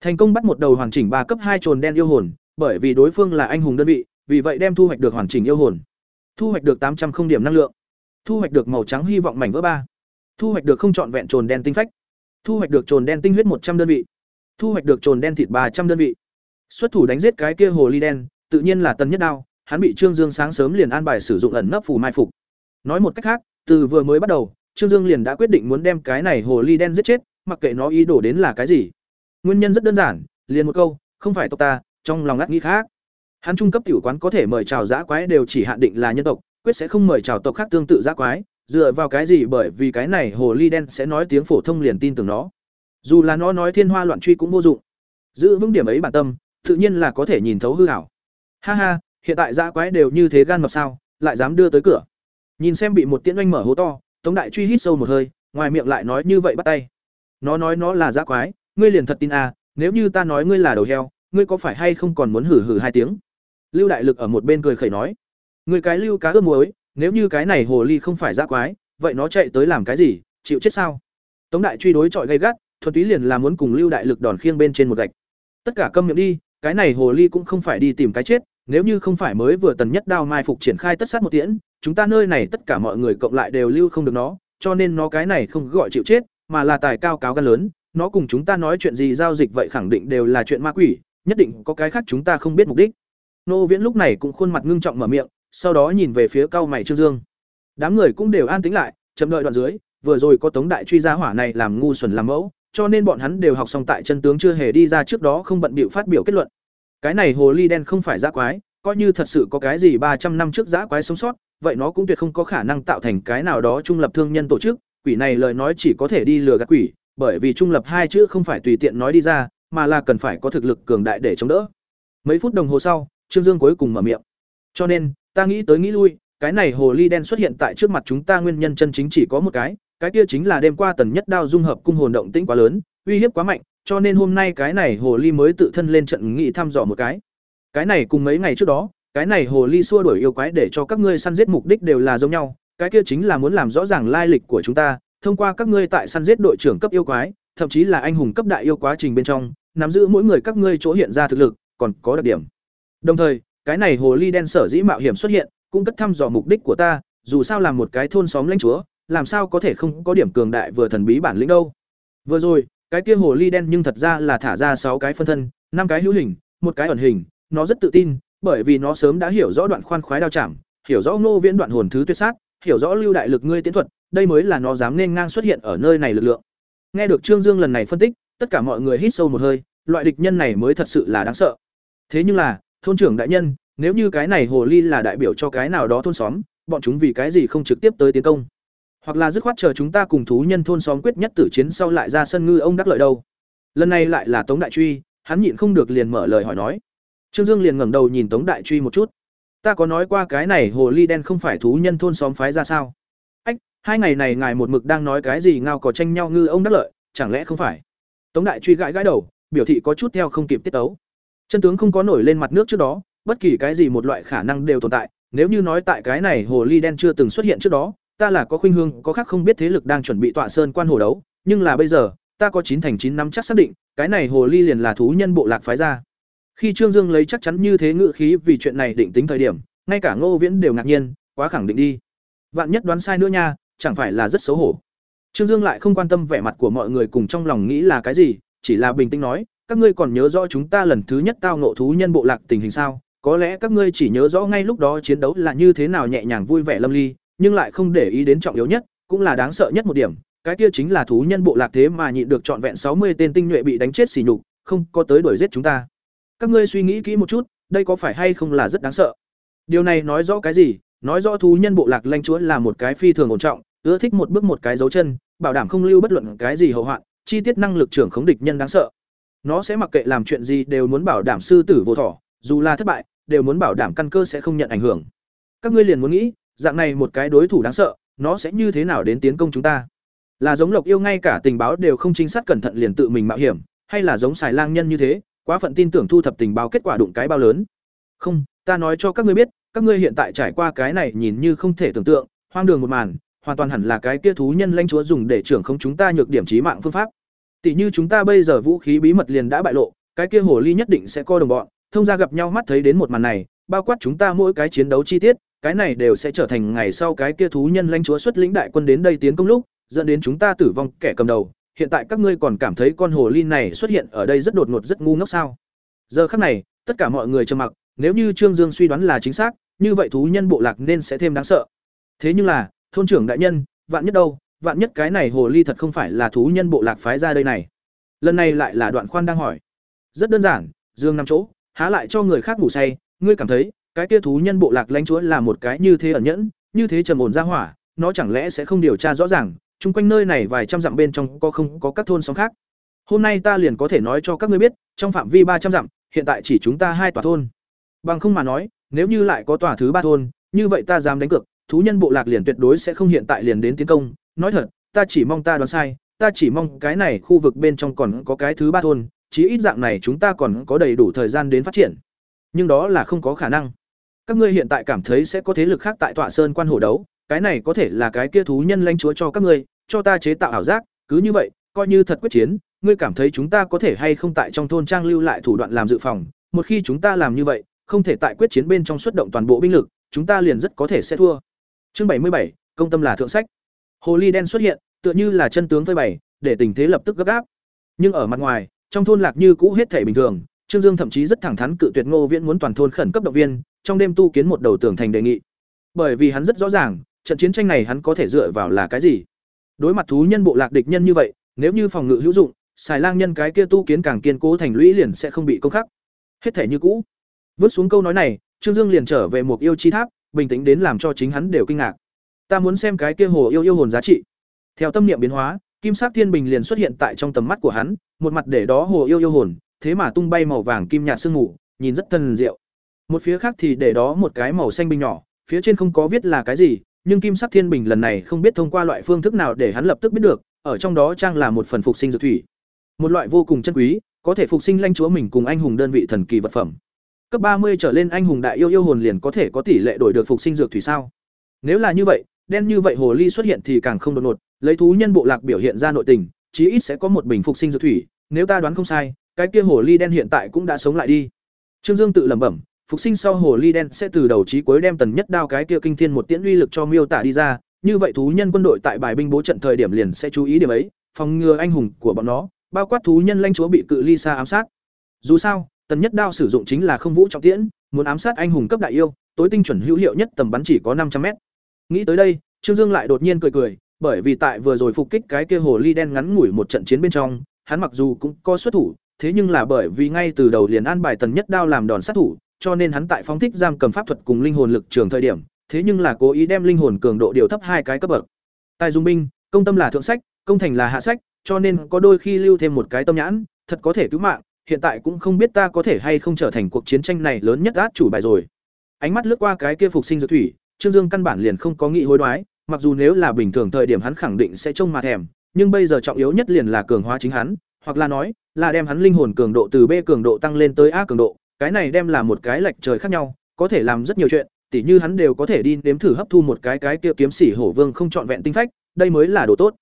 Thành công bắt một đầu hoàn chỉnh ba cấp hai trồn đen yêu hồn, bởi vì đối phương là anh hùng đơn vị, vì vậy đem thu hoạch được hoàn chỉnh yêu hồn. Thu hoạch được tám trăm không điểm năng lượng. Thu hoạch được màu trắng hy vọng mảnh vỡ ba. Thu hoạch được không chọn vẹn trồn đen tinh phách. Thu hoạch được trồn đen tinh huyết một trăm đơn vị. Thu hoạch được trồn đen thịt ba trăm đơn vị. Xuất thủ đánh giết cái kia hồ ly đen, tự nhiên là Tần Nhất Đao, hắn bị Trương Dương sáng sớm liền an bài sử dụng ẩn nấp phù mai phục. Nói một cách khác, từ vừa mới bắt đầu, Trương Dương liền đã quyết định muốn đem cái này hồ ly đen giết chết, mặc kệ nó ý đồ đến là cái gì. Nguyên nhân rất đơn giản, liền một câu, không phải tộc ta, trong lòng ngắt nghĩ khác. Hắn trung cấp tiểu quán có thể mời chào giã quái đều chỉ hạn định là nhân tộc, quyết sẽ không mời chào tộc khác tương tự giã quái, dựa vào cái gì bởi vì cái này hồ ly đen sẽ nói tiếng phổ thông liền tin tưởng nó. Dù là nó nói thiên hoa loạn truy cũng vô dụng. Giữ vững điểm ấy bản tâm, tự nhiên là có thể nhìn thấu hư ảo. Ha ha, hiện tại giã quái đều như thế gan mập sao, lại dám đưa tới cửa. Nhìn xem bị một tiễn oanh mở hố to, Tống Đại Truy hít sâu một hơi, ngoài miệng lại nói như vậy bắt tay. Nó nói nó là giã quái, ngươi liền thật tin à, nếu như ta nói ngươi là đầu heo, ngươi có phải hay không còn muốn hử hử hai tiếng? Lưu Đại Lực ở một bên cười khẩy nói, ngươi cái lưu cá ướp muối, nếu như cái này hồ ly không phải dã quái, vậy nó chạy tới làm cái gì, chịu chết sao? Tống Đại Truy đối chọi gay gắt, thuần túy liền là muốn cùng Lưu Đại Lực đòn khiêng bên trên một gạch. Tất cả câm miệng đi, cái này hồ ly cũng không phải đi tìm cái chết, nếu như không phải mới vừa tần nhất đao mai phục triển khai tất sát một tiễn, chúng ta nơi này tất cả mọi người cộng lại đều lưu không được nó, cho nên nó cái này không gọi chịu chết, mà là tài cao cáo gan lớn, nó cùng chúng ta nói chuyện gì giao dịch vậy khẳng định đều là chuyện ma quỷ, nhất định có cái khác chúng ta không biết mục đích. Nô Viễn lúc này cũng khuôn mặt ngưng trọng mở miệng, sau đó nhìn về phía cao mày Trương Dương. Đám người cũng đều an tĩnh lại, chậm đợi đoạn dưới, vừa rồi có Tống đại truy gia hỏa này làm ngu xuẩn làm mẫu, cho nên bọn hắn đều học xong tại chân tướng chưa hề đi ra trước đó không bận bịu phát biểu kết luận. Cái này hồ ly đen không phải dã quái, coi như thật sự có cái gì ba trăm năm trước dã quái sống sót, vậy nó cũng tuyệt không có khả năng tạo thành cái nào đó trung lập thương nhân tổ chức, quỷ này lời nói chỉ có thể đi lừa gạt quỷ, bởi vì trung lập hai chữ không phải tùy tiện nói đi ra, mà là cần phải có thực lực cường đại để chống đỡ. Mấy phút đồng hồ sau, Trương Dương cuối cùng mở miệng. Cho nên, ta nghĩ tới nghĩ lui, cái này hồ ly đen xuất hiện tại trước mặt chúng ta nguyên nhân chân chính chỉ có một cái, cái kia chính là đêm qua tần nhất đao dung hợp cung hồn động tĩnh quá lớn, uy hiếp quá mạnh, cho nên hôm nay cái này hồ ly mới tự thân lên trận nghị thăm dò một cái. Cái này cùng mấy ngày trước đó, cái này hồ ly xua đuổi yêu quái để cho các ngươi săn giết mục đích đều là giống nhau, cái kia chính là muốn làm rõ ràng lai lịch của chúng ta, thông qua các ngươi tại săn giết đội trưởng cấp yêu quái, thậm chí là anh hùng cấp đại yêu quá trình bên trong, nắm giữ mỗi người các ngươi chỗ hiện ra thực lực, còn có đặc điểm. Đồng thời, cái này hồ ly đen sở dĩ mạo hiểm xuất hiện, cũng cất thăm dò mục đích của ta, dù sao làm một cái thôn xóm lãnh chúa, làm sao có thể không có điểm cường đại vừa thần bí bản lĩnh đâu. Vừa rồi, cái kia hồ ly đen nhưng thật ra là thả ra sáu cái phân thân, năm cái hữu hình, một cái ẩn hình, nó rất tự tin, bởi vì nó sớm đã hiểu rõ đoạn khoan khoái đao chạm, hiểu rõ Ngô Viễn đoạn hồn thứ tuyệt sát, hiểu rõ lưu đại lực ngươi tiến thuật, đây mới là nó dám nên ngang xuất hiện ở nơi này lực lượng. Nghe được Trương Dương lần này phân tích, tất cả mọi người hít sâu một hơi, loại địch nhân này mới thật sự là đáng sợ. Thế nhưng là, thôn trưởng đại nhân, nếu như cái này hồ ly là đại biểu cho cái nào đó thôn xóm, bọn chúng vì cái gì không trực tiếp tới tiến công? Hoặc là dứt khoát chờ chúng ta cùng thú nhân thôn xóm quyết nhất tử chiến sau lại ra sân ngư ông đắc lợi đâu? Lần này lại là Tống Đại Truy, hắn nhịn không được liền mở lời hỏi nói. Trương Dương liền ngẩng đầu nhìn Tống Đại Truy một chút. Ta có nói qua cái này hồ ly đen không phải thú nhân thôn xóm phái ra sao? Hai ngày này ngài một mực đang nói cái gì ngao có tranh nhau ngư ông đắc lợi, chẳng lẽ không phải? Tống Đại Truy gãi gãi đầu, biểu thị có chút theo không kịp tiết tấu. Chân tướng không có nổi lên mặt nước trước đó, bất kỳ cái gì một loại khả năng đều tồn tại, nếu như nói tại cái này hồ ly đen chưa từng xuất hiện trước đó, ta là có khuynh hương, có khác không biết thế lực đang chuẩn bị tọa sơn quan hồ đấu, nhưng là bây giờ, ta có chín thành chín năm chắc xác định, cái này hồ ly liền là thú nhân bộ lạc phái ra. Khi Trương Dương lấy chắc chắn như thế ngự khí vì chuyện này định tính thời điểm, ngay cả Ngô Viễn đều ngạc nhiên, quá khẳng định đi. Vạn nhất đoán sai nữa nha, chẳng phải là rất xấu hổ. Trương Dương lại không quan tâm vẻ mặt của mọi người cùng trong lòng nghĩ là cái gì, chỉ là bình tĩnh nói, các ngươi còn nhớ rõ chúng ta lần thứ nhất tao ngộ thú nhân bộ lạc tình hình sao? Có lẽ các ngươi chỉ nhớ rõ ngay lúc đó chiến đấu là như thế nào nhẹ nhàng vui vẻ lâm ly, nhưng lại không để ý đến trọng yếu nhất, cũng là đáng sợ nhất một điểm, cái kia chính là thú nhân bộ lạc thế mà nhịn được trọn vẹn sáu mươi tên tinh nhuệ bị đánh chết xỉ nhục, không có tới đuổi giết chúng ta. Các ngươi suy nghĩ kỹ một chút, đây có phải hay không là rất đáng sợ? Điều này nói rõ cái gì? Nói rõ thú nhân bộ lạc lãnh chúa là một cái phi thường ổn trọng, ưa thích một bước một cái dấu chân, bảo đảm không lưu bất luận cái gì hậu hoạn, chi tiết năng lực trưởng khống địch nhân đáng sợ. Nó sẽ mặc kệ làm chuyện gì đều muốn bảo đảm sư tử vô thỏ, dù là thất bại, đều muốn bảo đảm căn cơ sẽ không nhận ảnh hưởng. Các ngươi liền muốn nghĩ, dạng này một cái đối thủ đáng sợ, nó sẽ như thế nào đến tiến công chúng ta? Là giống Lộc Yêu ngay cả tình báo đều không chính xác cẩn thận liền tự mình mạo hiểm, hay là giống Xài Lang nhân như thế, quá phận tin tưởng thu thập tình báo kết quả đụng cái bao lớn? Không, ta nói cho các ngươi biết, các ngươi hiện tại trải qua cái này nhìn như không thể tưởng tượng, hoang đường một màn, hoàn toàn hẳn là cái kia thú nhân lãnh chúa dùng để trưởng không chúng ta nhược điểm chí mạng phương pháp. Tỷ như chúng ta bây giờ vũ khí bí mật liền đã bại lộ, cái kia hồ ly nhất định sẽ co đồng bọn, thông gia gặp nhau mắt thấy đến một màn này, bao quát chúng ta mỗi cái chiến đấu chi tiết, cái này đều sẽ trở thành ngày sau cái kia thú nhân lãnh chúa xuất lĩnh đại quân đến đây tiến công lúc, dẫn đến chúng ta tử vong kẻ cầm đầu. Hiện tại các ngươi còn cảm thấy con hồ ly này xuất hiện ở đây rất đột ngột rất ngu ngốc sao? Giờ khắc này, tất cả mọi người trầm mặc, nếu như Trương Dương suy đoán là chính xác, như vậy thú nhân bộ lạc nên sẽ thêm đáng sợ. Thế nhưng là, thôn trưởng đại nhân, vạn nhất đâu, vạn nhất cái này hồ ly thật không phải là thú nhân bộ lạc phái ra đây này. Lần này lại là Đoạn Khoan đang hỏi. Rất đơn giản, Dương năm chỗ, há lại cho người khác ngủ say, ngươi cảm thấy, cái kia thú nhân bộ lạc lãnh chúa là một cái như thế ẩn nhẫn, như thế trầm ổn ra hỏa, nó chẳng lẽ sẽ không điều tra rõ ràng, chung quanh nơi này vài trăm dặm bên trong có không có các thôn xóm khác. Hôm nay ta liền có thể nói cho các ngươi biết, trong phạm vi ba trăm dặm, hiện tại chỉ chúng ta hai tòa thôn. Bằng không mà nói, nếu như lại có tòa thứ ba thôn, như vậy ta dám đánh cược, thú nhân bộ lạc liền tuyệt đối sẽ không hiện tại liền đến tiến công, nói thật, ta chỉ mong ta đoán sai, ta chỉ mong cái này khu vực bên trong còn có cái thứ ba thôn, chí ít dạng này chúng ta còn có đầy đủ thời gian đến phát triển. Nhưng đó là không có khả năng. Các ngươi hiện tại cảm thấy sẽ có thế lực khác tại Tọa Sơn quan hổ đấu, cái này có thể là cái kia thú nhân lãnh chúa cho các ngươi, cho ta chế tạo ảo giác, cứ như vậy, coi như thật quyết chiến, ngươi cảm thấy chúng ta có thể hay không tại trong thôn trang lưu lại thủ đoạn làm dự phòng, một khi chúng ta làm như vậy, không thể tại quyết chiến bên trong xuất động toàn bộ binh lực, chúng ta liền rất có thể sẽ thua. Chương bảy mươi bảy, công tâm là thượng sách. Hồ ly đen xuất hiện, tựa như là chân tướng phơi bày, để tình thế lập tức gấp gáp. Nhưng ở mặt ngoài, trong thôn lạc như cũ hết thể bình thường, Trương Dương thậm chí rất thẳng thắn cự tuyệt Ngô Viễn muốn toàn thôn khẩn cấp động viên, trong đêm tu kiến một đầu tường thành đề nghị. Bởi vì hắn rất rõ ràng, trận chiến tranh này hắn có thể dựa vào là cái gì? Đối mặt thú nhân bộ lạc địch nhân như vậy, nếu như phòng ngự hữu dụng, xài lang nhân cái kia tu kiến càng kiên cố thành lũy liền sẽ không bị công khắc. Hết thể như cũ. Vứt xuống câu nói này, Trương Dương liền trở về một yêu chi tháp, bình tĩnh đến làm cho chính hắn đều kinh ngạc. Ta muốn xem cái kia hồ yêu yêu hồn giá trị. Theo tâm niệm biến hóa, kim sắc thiên bình liền xuất hiện tại trong tầm mắt của hắn, một mặt để đó hồ yêu yêu hồn, thế mà tung bay màu vàng kim nhạt sương mù, nhìn rất thần diệu. Một phía khác thì để đó một cái màu xanh bình nhỏ, phía trên không có viết là cái gì, nhưng kim sắc thiên bình lần này không biết thông qua loại phương thức nào để hắn lập tức biết được, ở trong đó trang là một phần phục sinh dược thủy. Một loại vô cùng chân quý, có thể phục sinh lãnh chúa mình cùng anh hùng đơn vị thần kỳ vật phẩm. Cấp ba mươi trở lên anh hùng đại yêu yêu hồn liền có thể có tỷ lệ đổi được phục sinh dược thủy sao? Nếu là như vậy, đen như vậy hồ ly xuất hiện thì càng không đột ngột, lấy thú nhân bộ lạc biểu hiện ra nội tình, chí ít sẽ có một bình phục sinh dược thủy, nếu ta đoán không sai, cái kia hồ ly đen hiện tại cũng đã sống lại đi. Trương Dương tự lẩm bẩm, phục sinh sau hồ ly đen sẽ từ đầu chí cuối đem tần nhất đao cái kia kinh thiên một tiễn uy lực cho miêu tả đi ra, như vậy thú nhân quân đội tại bài binh bố trận thời điểm liền sẽ chú ý điểm ấy, phòng ngừa anh hùng của bọn nó, bao quát thú nhân lãnh chúa bị cự ly xa ám sát. Dù sao, tần nhất đao sử dụng chính là không vũ trọng tiễn, muốn ám sát anh hùng cấp đại yêu, tối tinh chuẩn hữu hiệu nhất tầm bắn chỉ có năm trăm mét. Nghĩ tới đây, Trương Dương lại đột nhiên cười cười, bởi vì tại vừa rồi phục kích cái kia hồ ly đen ngắn ngủi một trận chiến bên trong, hắn mặc dù cũng có xuất thủ, thế nhưng là bởi vì ngay từ đầu liền an bài tần nhất đao làm đòn sát thủ, cho nên hắn tại phóng thích giam cầm pháp thuật cùng linh hồn lực trường thời điểm, thế nhưng là cố ý đem linh hồn cường độ điều thấp hai cái cấp bậc. Tài dung binh, công tâm là thượng sách, công thành là hạ sách, cho nên có đôi khi lưu thêm một cái tâm nhãn, thật có thể cứu mạng, hiện tại cũng không biết ta có thể hay không trở thành cuộc chiến tranh này lớn nhất át chủ bài rồi. Ánh mắt lướt qua cái kia phục sinh dược thủy, Trương Dương căn bản liền không có nghĩ hối đoái, mặc dù nếu là bình thường thời điểm hắn khẳng định sẽ trông mà thèm, nhưng bây giờ trọng yếu nhất liền là cường hóa chính hắn, hoặc là nói, là đem hắn linh hồn cường độ từ B cường độ tăng lên tới A cường độ, cái này đem là một cái lệch trời khác nhau, có thể làm rất nhiều chuyện, tỉ như hắn đều có thể đi nếm thử hấp thu một cái cái kia kiếm sĩ hổ vương không chọn vẹn tinh phách, đây mới là đồ tốt.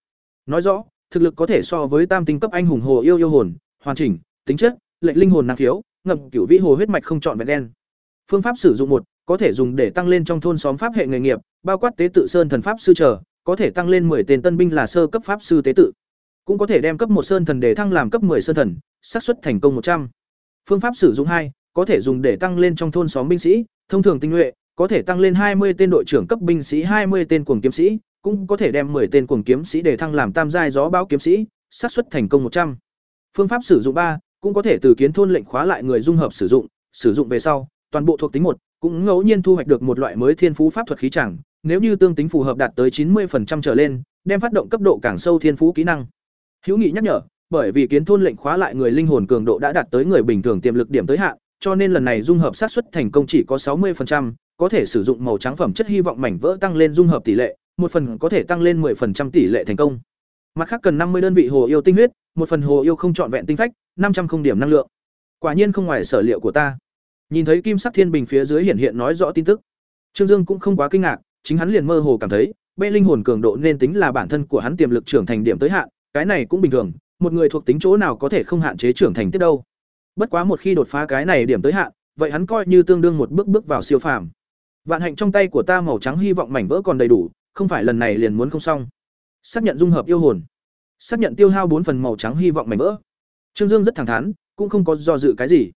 Nói rõ, thực lực có thể so với tam tinh cấp anh hùng hồ yêu yêu hồn, hoàn chỉnh, tính chất, lệch linh hồn năng khiếu, ngậm cửu vĩ hồ huyết mạch không chọn vẹn đen. Phương pháp sử dụng một, có thể dùng để tăng lên trong thôn xóm pháp hệ nghề nghiệp, bao quát tế tự sơn thần pháp sư trở, có thể tăng lên 10 tên tân binh là sơ cấp pháp sư tế tự. Cũng có thể đem cấp một sơn thần để thăng làm cấp 10 sơn thần, xác suất thành công 100. Phương pháp sử dụng hai, có thể dùng để tăng lên trong thôn xóm binh sĩ, thông thường tinh nhuệ, có thể tăng lên 20 tên đội trưởng cấp binh sĩ 20 tên cuồng kiếm sĩ, cũng có thể đem 10 tên cuồng kiếm sĩ để thăng làm tam giai gió báo kiếm sĩ, xác suất thành công 100. Phương pháp sử dụng ba, cũng có thể từ kiến thôn lệnh khóa lại người dung hợp sử dụng, sử dụng về sau, toàn bộ thuộc tính một, cũng ngẫu nhiên thu hoạch được một loại mới thiên phú pháp thuật khí chẳng, nếu như tương tính phù hợp đạt tới 90% trở lên, đem phát động cấp độ càng sâu thiên phú kỹ năng. Hữu nghị nhắc nhở, bởi vì kiến thôn lệnh khóa lại người linh hồn cường độ đã đạt tới người bình thường tiềm lực điểm tới hạn, cho nên lần này dung hợp xác suất thành công chỉ có 60%, có thể sử dụng màu trắng phẩm chất hy vọng mảnh vỡ tăng lên dung hợp tỷ lệ, một phần có thể tăng lên 10% tỷ lệ thành công. Mặt khác cần 50 đơn vị hồ yêu tinh huyết, một phần hồ yêu không chọn vẹn tinh phách, 500 không điểm năng lượng. Quả nhiên không ngoài sở liệu của ta. Nhìn thấy kim sắc thiên bình phía dưới hiện hiện nói rõ tin tức, Trương Dương cũng không quá kinh ngạc, chính hắn liền mơ hồ cảm thấy, bê linh hồn cường độ nên tính là bản thân của hắn tiềm lực trưởng thành điểm tới hạn, cái này cũng bình thường, một người thuộc tính chỗ nào có thể không hạn chế trưởng thành tiếp đâu. Bất quá một khi đột phá cái này điểm tới hạn, vậy hắn coi như tương đương một bước bước vào siêu phàm. Vạn hạnh trong tay của ta màu trắng hy vọng mảnh vỡ còn đầy đủ, không phải lần này liền muốn không xong. Xác nhận dung hợp yêu hồn. Xác nhận tiêu hao bốn phần màu trắng hy vọng mảnh vỡ. Trương Dương rất thẳng thắn, cũng không có do dự cái gì.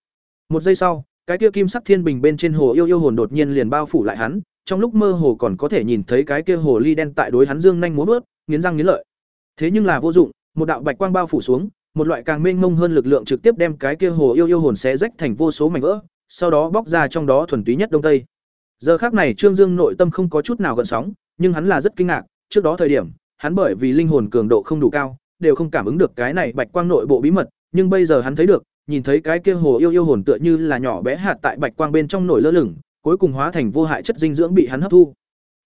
Một giây sau, cái kia kim sắc thiên bình bên trên hồ yêu yêu hồn đột nhiên liền bao phủ lại hắn, trong lúc mơ hồ còn có thể nhìn thấy cái kia hồ ly đen tại đối hắn dương nhanh múa vớt, nghiến răng nghiến lợi. Thế nhưng là vô dụng, một đạo bạch quang bao phủ xuống, một loại càng mênh mông hơn lực lượng trực tiếp đem cái kia hồ yêu yêu hồn xé rách thành vô số mảnh vỡ, sau đó bóc ra trong đó thuần túy nhất đông tây. Giờ khắc này Trương Dương nội tâm không có chút nào gợn sóng, nhưng hắn là rất kinh ngạc, trước đó thời điểm, hắn bởi vì linh hồn cường độ không đủ cao, đều không cảm ứng được cái này bạch quang nội bộ bí mật, nhưng bây giờ hắn thấy được, nhìn thấy cái kia hồ yêu yêu hồn tựa như là nhỏ bé hạt tại bạch quang bên trong nổi lơ lửng, cuối cùng hóa thành vô hại chất dinh dưỡng bị hắn hấp thu.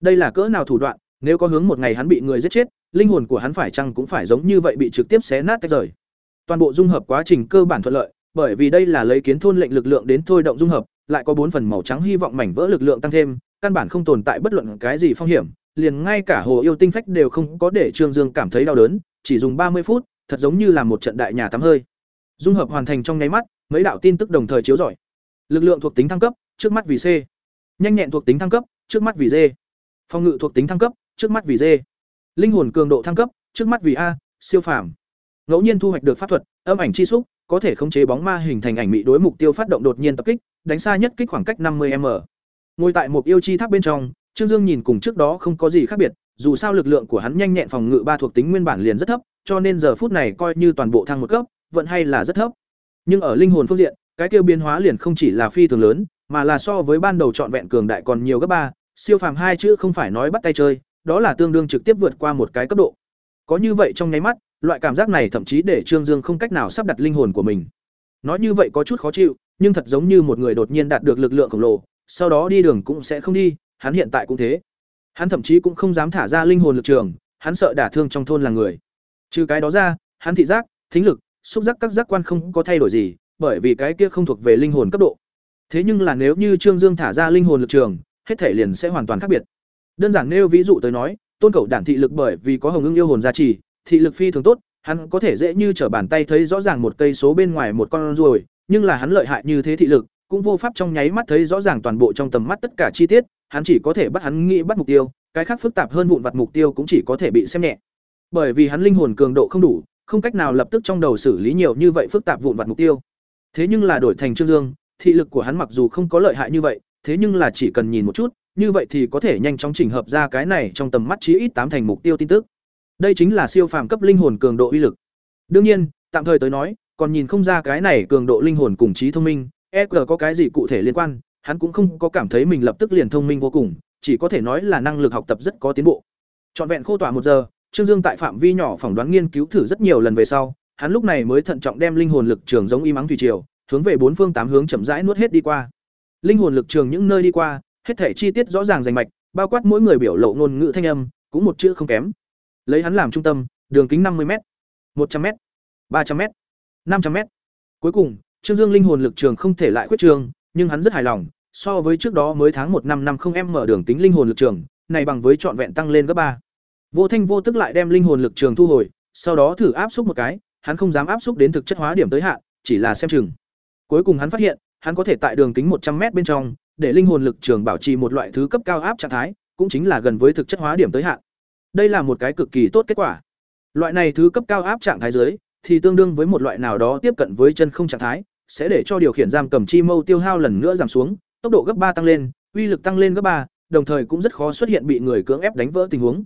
Đây là cỡ nào thủ đoạn, nếu có hướng một ngày hắn bị người giết chết, linh hồn của hắn phải chăng cũng phải giống như vậy bị trực tiếp xé nát tách rời. Toàn bộ dung hợp quá trình cơ bản thuận lợi, bởi vì đây là lấy kiến thôn lệnh lực lượng đến thôi động dung hợp, lại có bốn phần màu trắng hy vọng mảnh vỡ lực lượng tăng thêm, căn bản không tồn tại bất luận cái gì phong hiểm, liền ngay cả hồ yêu tinh phách đều không có để Trương Dương cảm thấy đau đớn, chỉ dùng ba mươi phút, thật giống như là một trận đại nhà tắm hơi. Dung hợp hoàn thành trong nháy mắt, mấy đạo tin tức đồng thời chiếu rọi. Lực lượng thuộc tính thăng cấp, trước mắt vì C. Nhanh nhẹn thuộc tính thăng cấp, trước mắt vì D. Phòng ngự thuộc tính thăng cấp, trước mắt vì D. Linh hồn cường độ thăng cấp, trước mắt vì A, siêu phàm. Ngẫu nhiên thu hoạch được pháp thuật, âm ảnh chi xúc, có thể khống chế bóng ma hình thành ảnh mị đối mục tiêu phát động đột nhiên tập kích, đánh xa nhất kích khoảng cách 50m. Ngồi tại một yêu chi tháp bên trong, Trương Dương nhìn cùng trước đó không có gì khác biệt, dù sao lực lượng của hắn nhanh nhẹn phòng ngự ba thuộc tính nguyên bản liền rất thấp, cho nên giờ phút này coi như toàn bộ thăng một cấp, vẫn hay là rất thấp. Nhưng ở linh hồn phương diện, cái tiêu biến hóa liền không chỉ là phi thường lớn, mà là so với ban đầu trọn vẹn cường đại còn nhiều gấp ba, siêu phàm hai chữ không phải nói bắt tay chơi, đó là tương đương trực tiếp vượt qua một cái cấp độ. Có như vậy trong nháy mắt, loại cảm giác này thậm chí để Trương Dương không cách nào sắp đặt linh hồn của mình. Nói như vậy có chút khó chịu, nhưng thật giống như một người đột nhiên đạt được lực lượng khổng lồ, sau đó đi đường cũng sẽ không đi, hắn hiện tại cũng thế. Hắn thậm chí cũng không dám thả ra linh hồn lực trường, hắn sợ đả thương trong thôn là người. Trừ cái đó ra, hắn thị giác, thính lực, xúc giác các giác quan không có thay đổi gì, bởi vì cái kia không thuộc về linh hồn cấp độ. Thế nhưng là nếu như Trương Dương thả ra linh hồn lực trường, hết thể liền sẽ hoàn toàn khác biệt. Đơn giản nêu ví dụ tới nói, Tôn Cẩu đản thị lực bởi vì có Hồng Ưng yêu hồn gia trì, thị lực phi thường tốt, hắn có thể dễ như trở bàn tay thấy rõ ràng một cây số bên ngoài một con ruồi, nhưng là hắn lợi hại như thế thị lực, cũng vô pháp trong nháy mắt thấy rõ ràng toàn bộ trong tầm mắt tất cả chi tiết, hắn chỉ có thể bắt hắn nghĩ bắt mục tiêu, cái khác phức tạp hơn vụn vặt mục tiêu cũng chỉ có thể bị xem nhẹ. Bởi vì hắn linh hồn cường độ không đủ, không cách nào lập tức trong đầu xử lý nhiều như vậy phức tạp vụn vặt mục tiêu. Thế nhưng là đổi thành Trương Dương, thị lực của hắn mặc dù không có lợi hại như vậy, thế nhưng là chỉ cần nhìn một chút, như vậy thì có thể nhanh chóng chỉnh hợp ra cái này trong tầm mắt chí ít tám thành mục tiêu tin tức. Đây chính là siêu phàm cấp linh hồn cường độ uy lực. Đương nhiên, tạm thời tới nói, còn nhìn không ra cái này cường độ linh hồn cùng trí thông minh, EQ có cái gì cụ thể liên quan, hắn cũng không có cảm thấy mình lập tức liền thông minh vô cùng, chỉ có thể nói là năng lực học tập rất có tiến bộ. Trọn vẹn khô tỏa một giờ, Trương Dương tại phạm vi nhỏ phỏng đoán nghiên cứu thử rất nhiều lần về sau, hắn lúc này mới thận trọng đem linh hồn lực trường giống y mắng thủy triều, hướng về bốn phương tám hướng chậm rãi nuốt hết đi qua. Linh hồn lực trường những nơi đi qua, hết thể chi tiết rõ ràng rành mạch, bao quát mỗi người biểu lộ ngôn ngữ thanh âm, cũng một chữ không kém. Lấy hắn làm trung tâm, đường kính năm mươi m, một trăm m, ba trăm m, năm trăm m. Cuối cùng, Trương Dương linh hồn lực trường không thể lại khuyết trường, nhưng hắn rất hài lòng, so với trước đó mới tháng một năm năm không em mở đường kính linh hồn lực trường, này bằng với trọn vẹn tăng lên gấp ba. Vô Thanh vô tức lại đem linh hồn lực trường thu hồi, sau đó thử áp xúc một cái, hắn không dám áp xúc đến thực chất hóa điểm tới hạn, chỉ là xem chừng. Cuối cùng hắn phát hiện, hắn có thể tại đường kính một trăm m bên trong, để linh hồn lực trường bảo trì một loại thứ cấp cao áp trạng thái, cũng chính là gần với thực chất hóa điểm tới hạn. Đây là một cái cực kỳ tốt kết quả. Loại này thứ cấp cao áp trạng thái dưới, thì tương đương với một loại nào đó tiếp cận với chân không trạng thái, sẽ để cho điều khiển giam cầm chi mâu tiêu hao lần nữa giảm xuống, tốc độ gấp ba tăng lên, uy lực tăng lên gấp ba, đồng thời cũng rất khó xuất hiện bị người cưỡng ép đánh vỡ tình huống.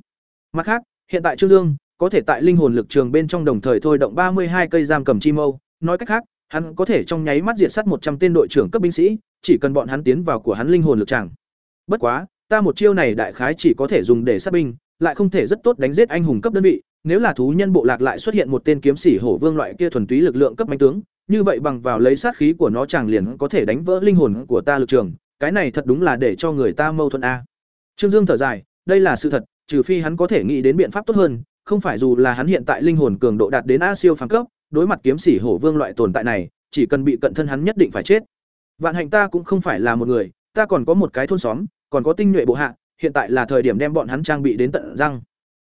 Mặt khác, hiện tại Trương Dương có thể tại linh hồn lực trường bên trong đồng thời thôi động ba mươi hai cây giam cầm chi mâu, nói cách khác, hắn có thể trong nháy mắt diệt sát một trăm tên đội trưởng cấp binh sĩ, chỉ cần bọn hắn tiến vào của hắn linh hồn lực tràng. Bất quá, ta một chiêu này đại khái chỉ có thể dùng để sát binh, lại không thể rất tốt đánh giết anh hùng cấp đơn vị, nếu là thú nhân bộ lạc lại xuất hiện một tên kiếm sĩ hổ vương loại kia thuần túy lực lượng cấp mãnh tướng, như vậy bằng vào lấy sát khí của nó chàng liền có thể đánh vỡ linh hồn của ta lực trường, cái này thật đúng là để cho người ta mâu thuẫn a. Trương Dương thở dài, đây là sự thật, trừ phi hắn có thể nghĩ đến biện pháp tốt hơn, không phải dù là hắn hiện tại linh hồn cường độ đạt đến A siêu phàm cấp, đối mặt kiếm sĩ hổ vương loại tồn tại này, chỉ cần bị cận thân hắn nhất định phải chết. Vạn hạnh ta cũng không phải là một người, ta còn có một cái thôn xóm, còn có tinh nhuệ bộ hạ, hiện tại là thời điểm đem bọn hắn trang bị đến tận răng.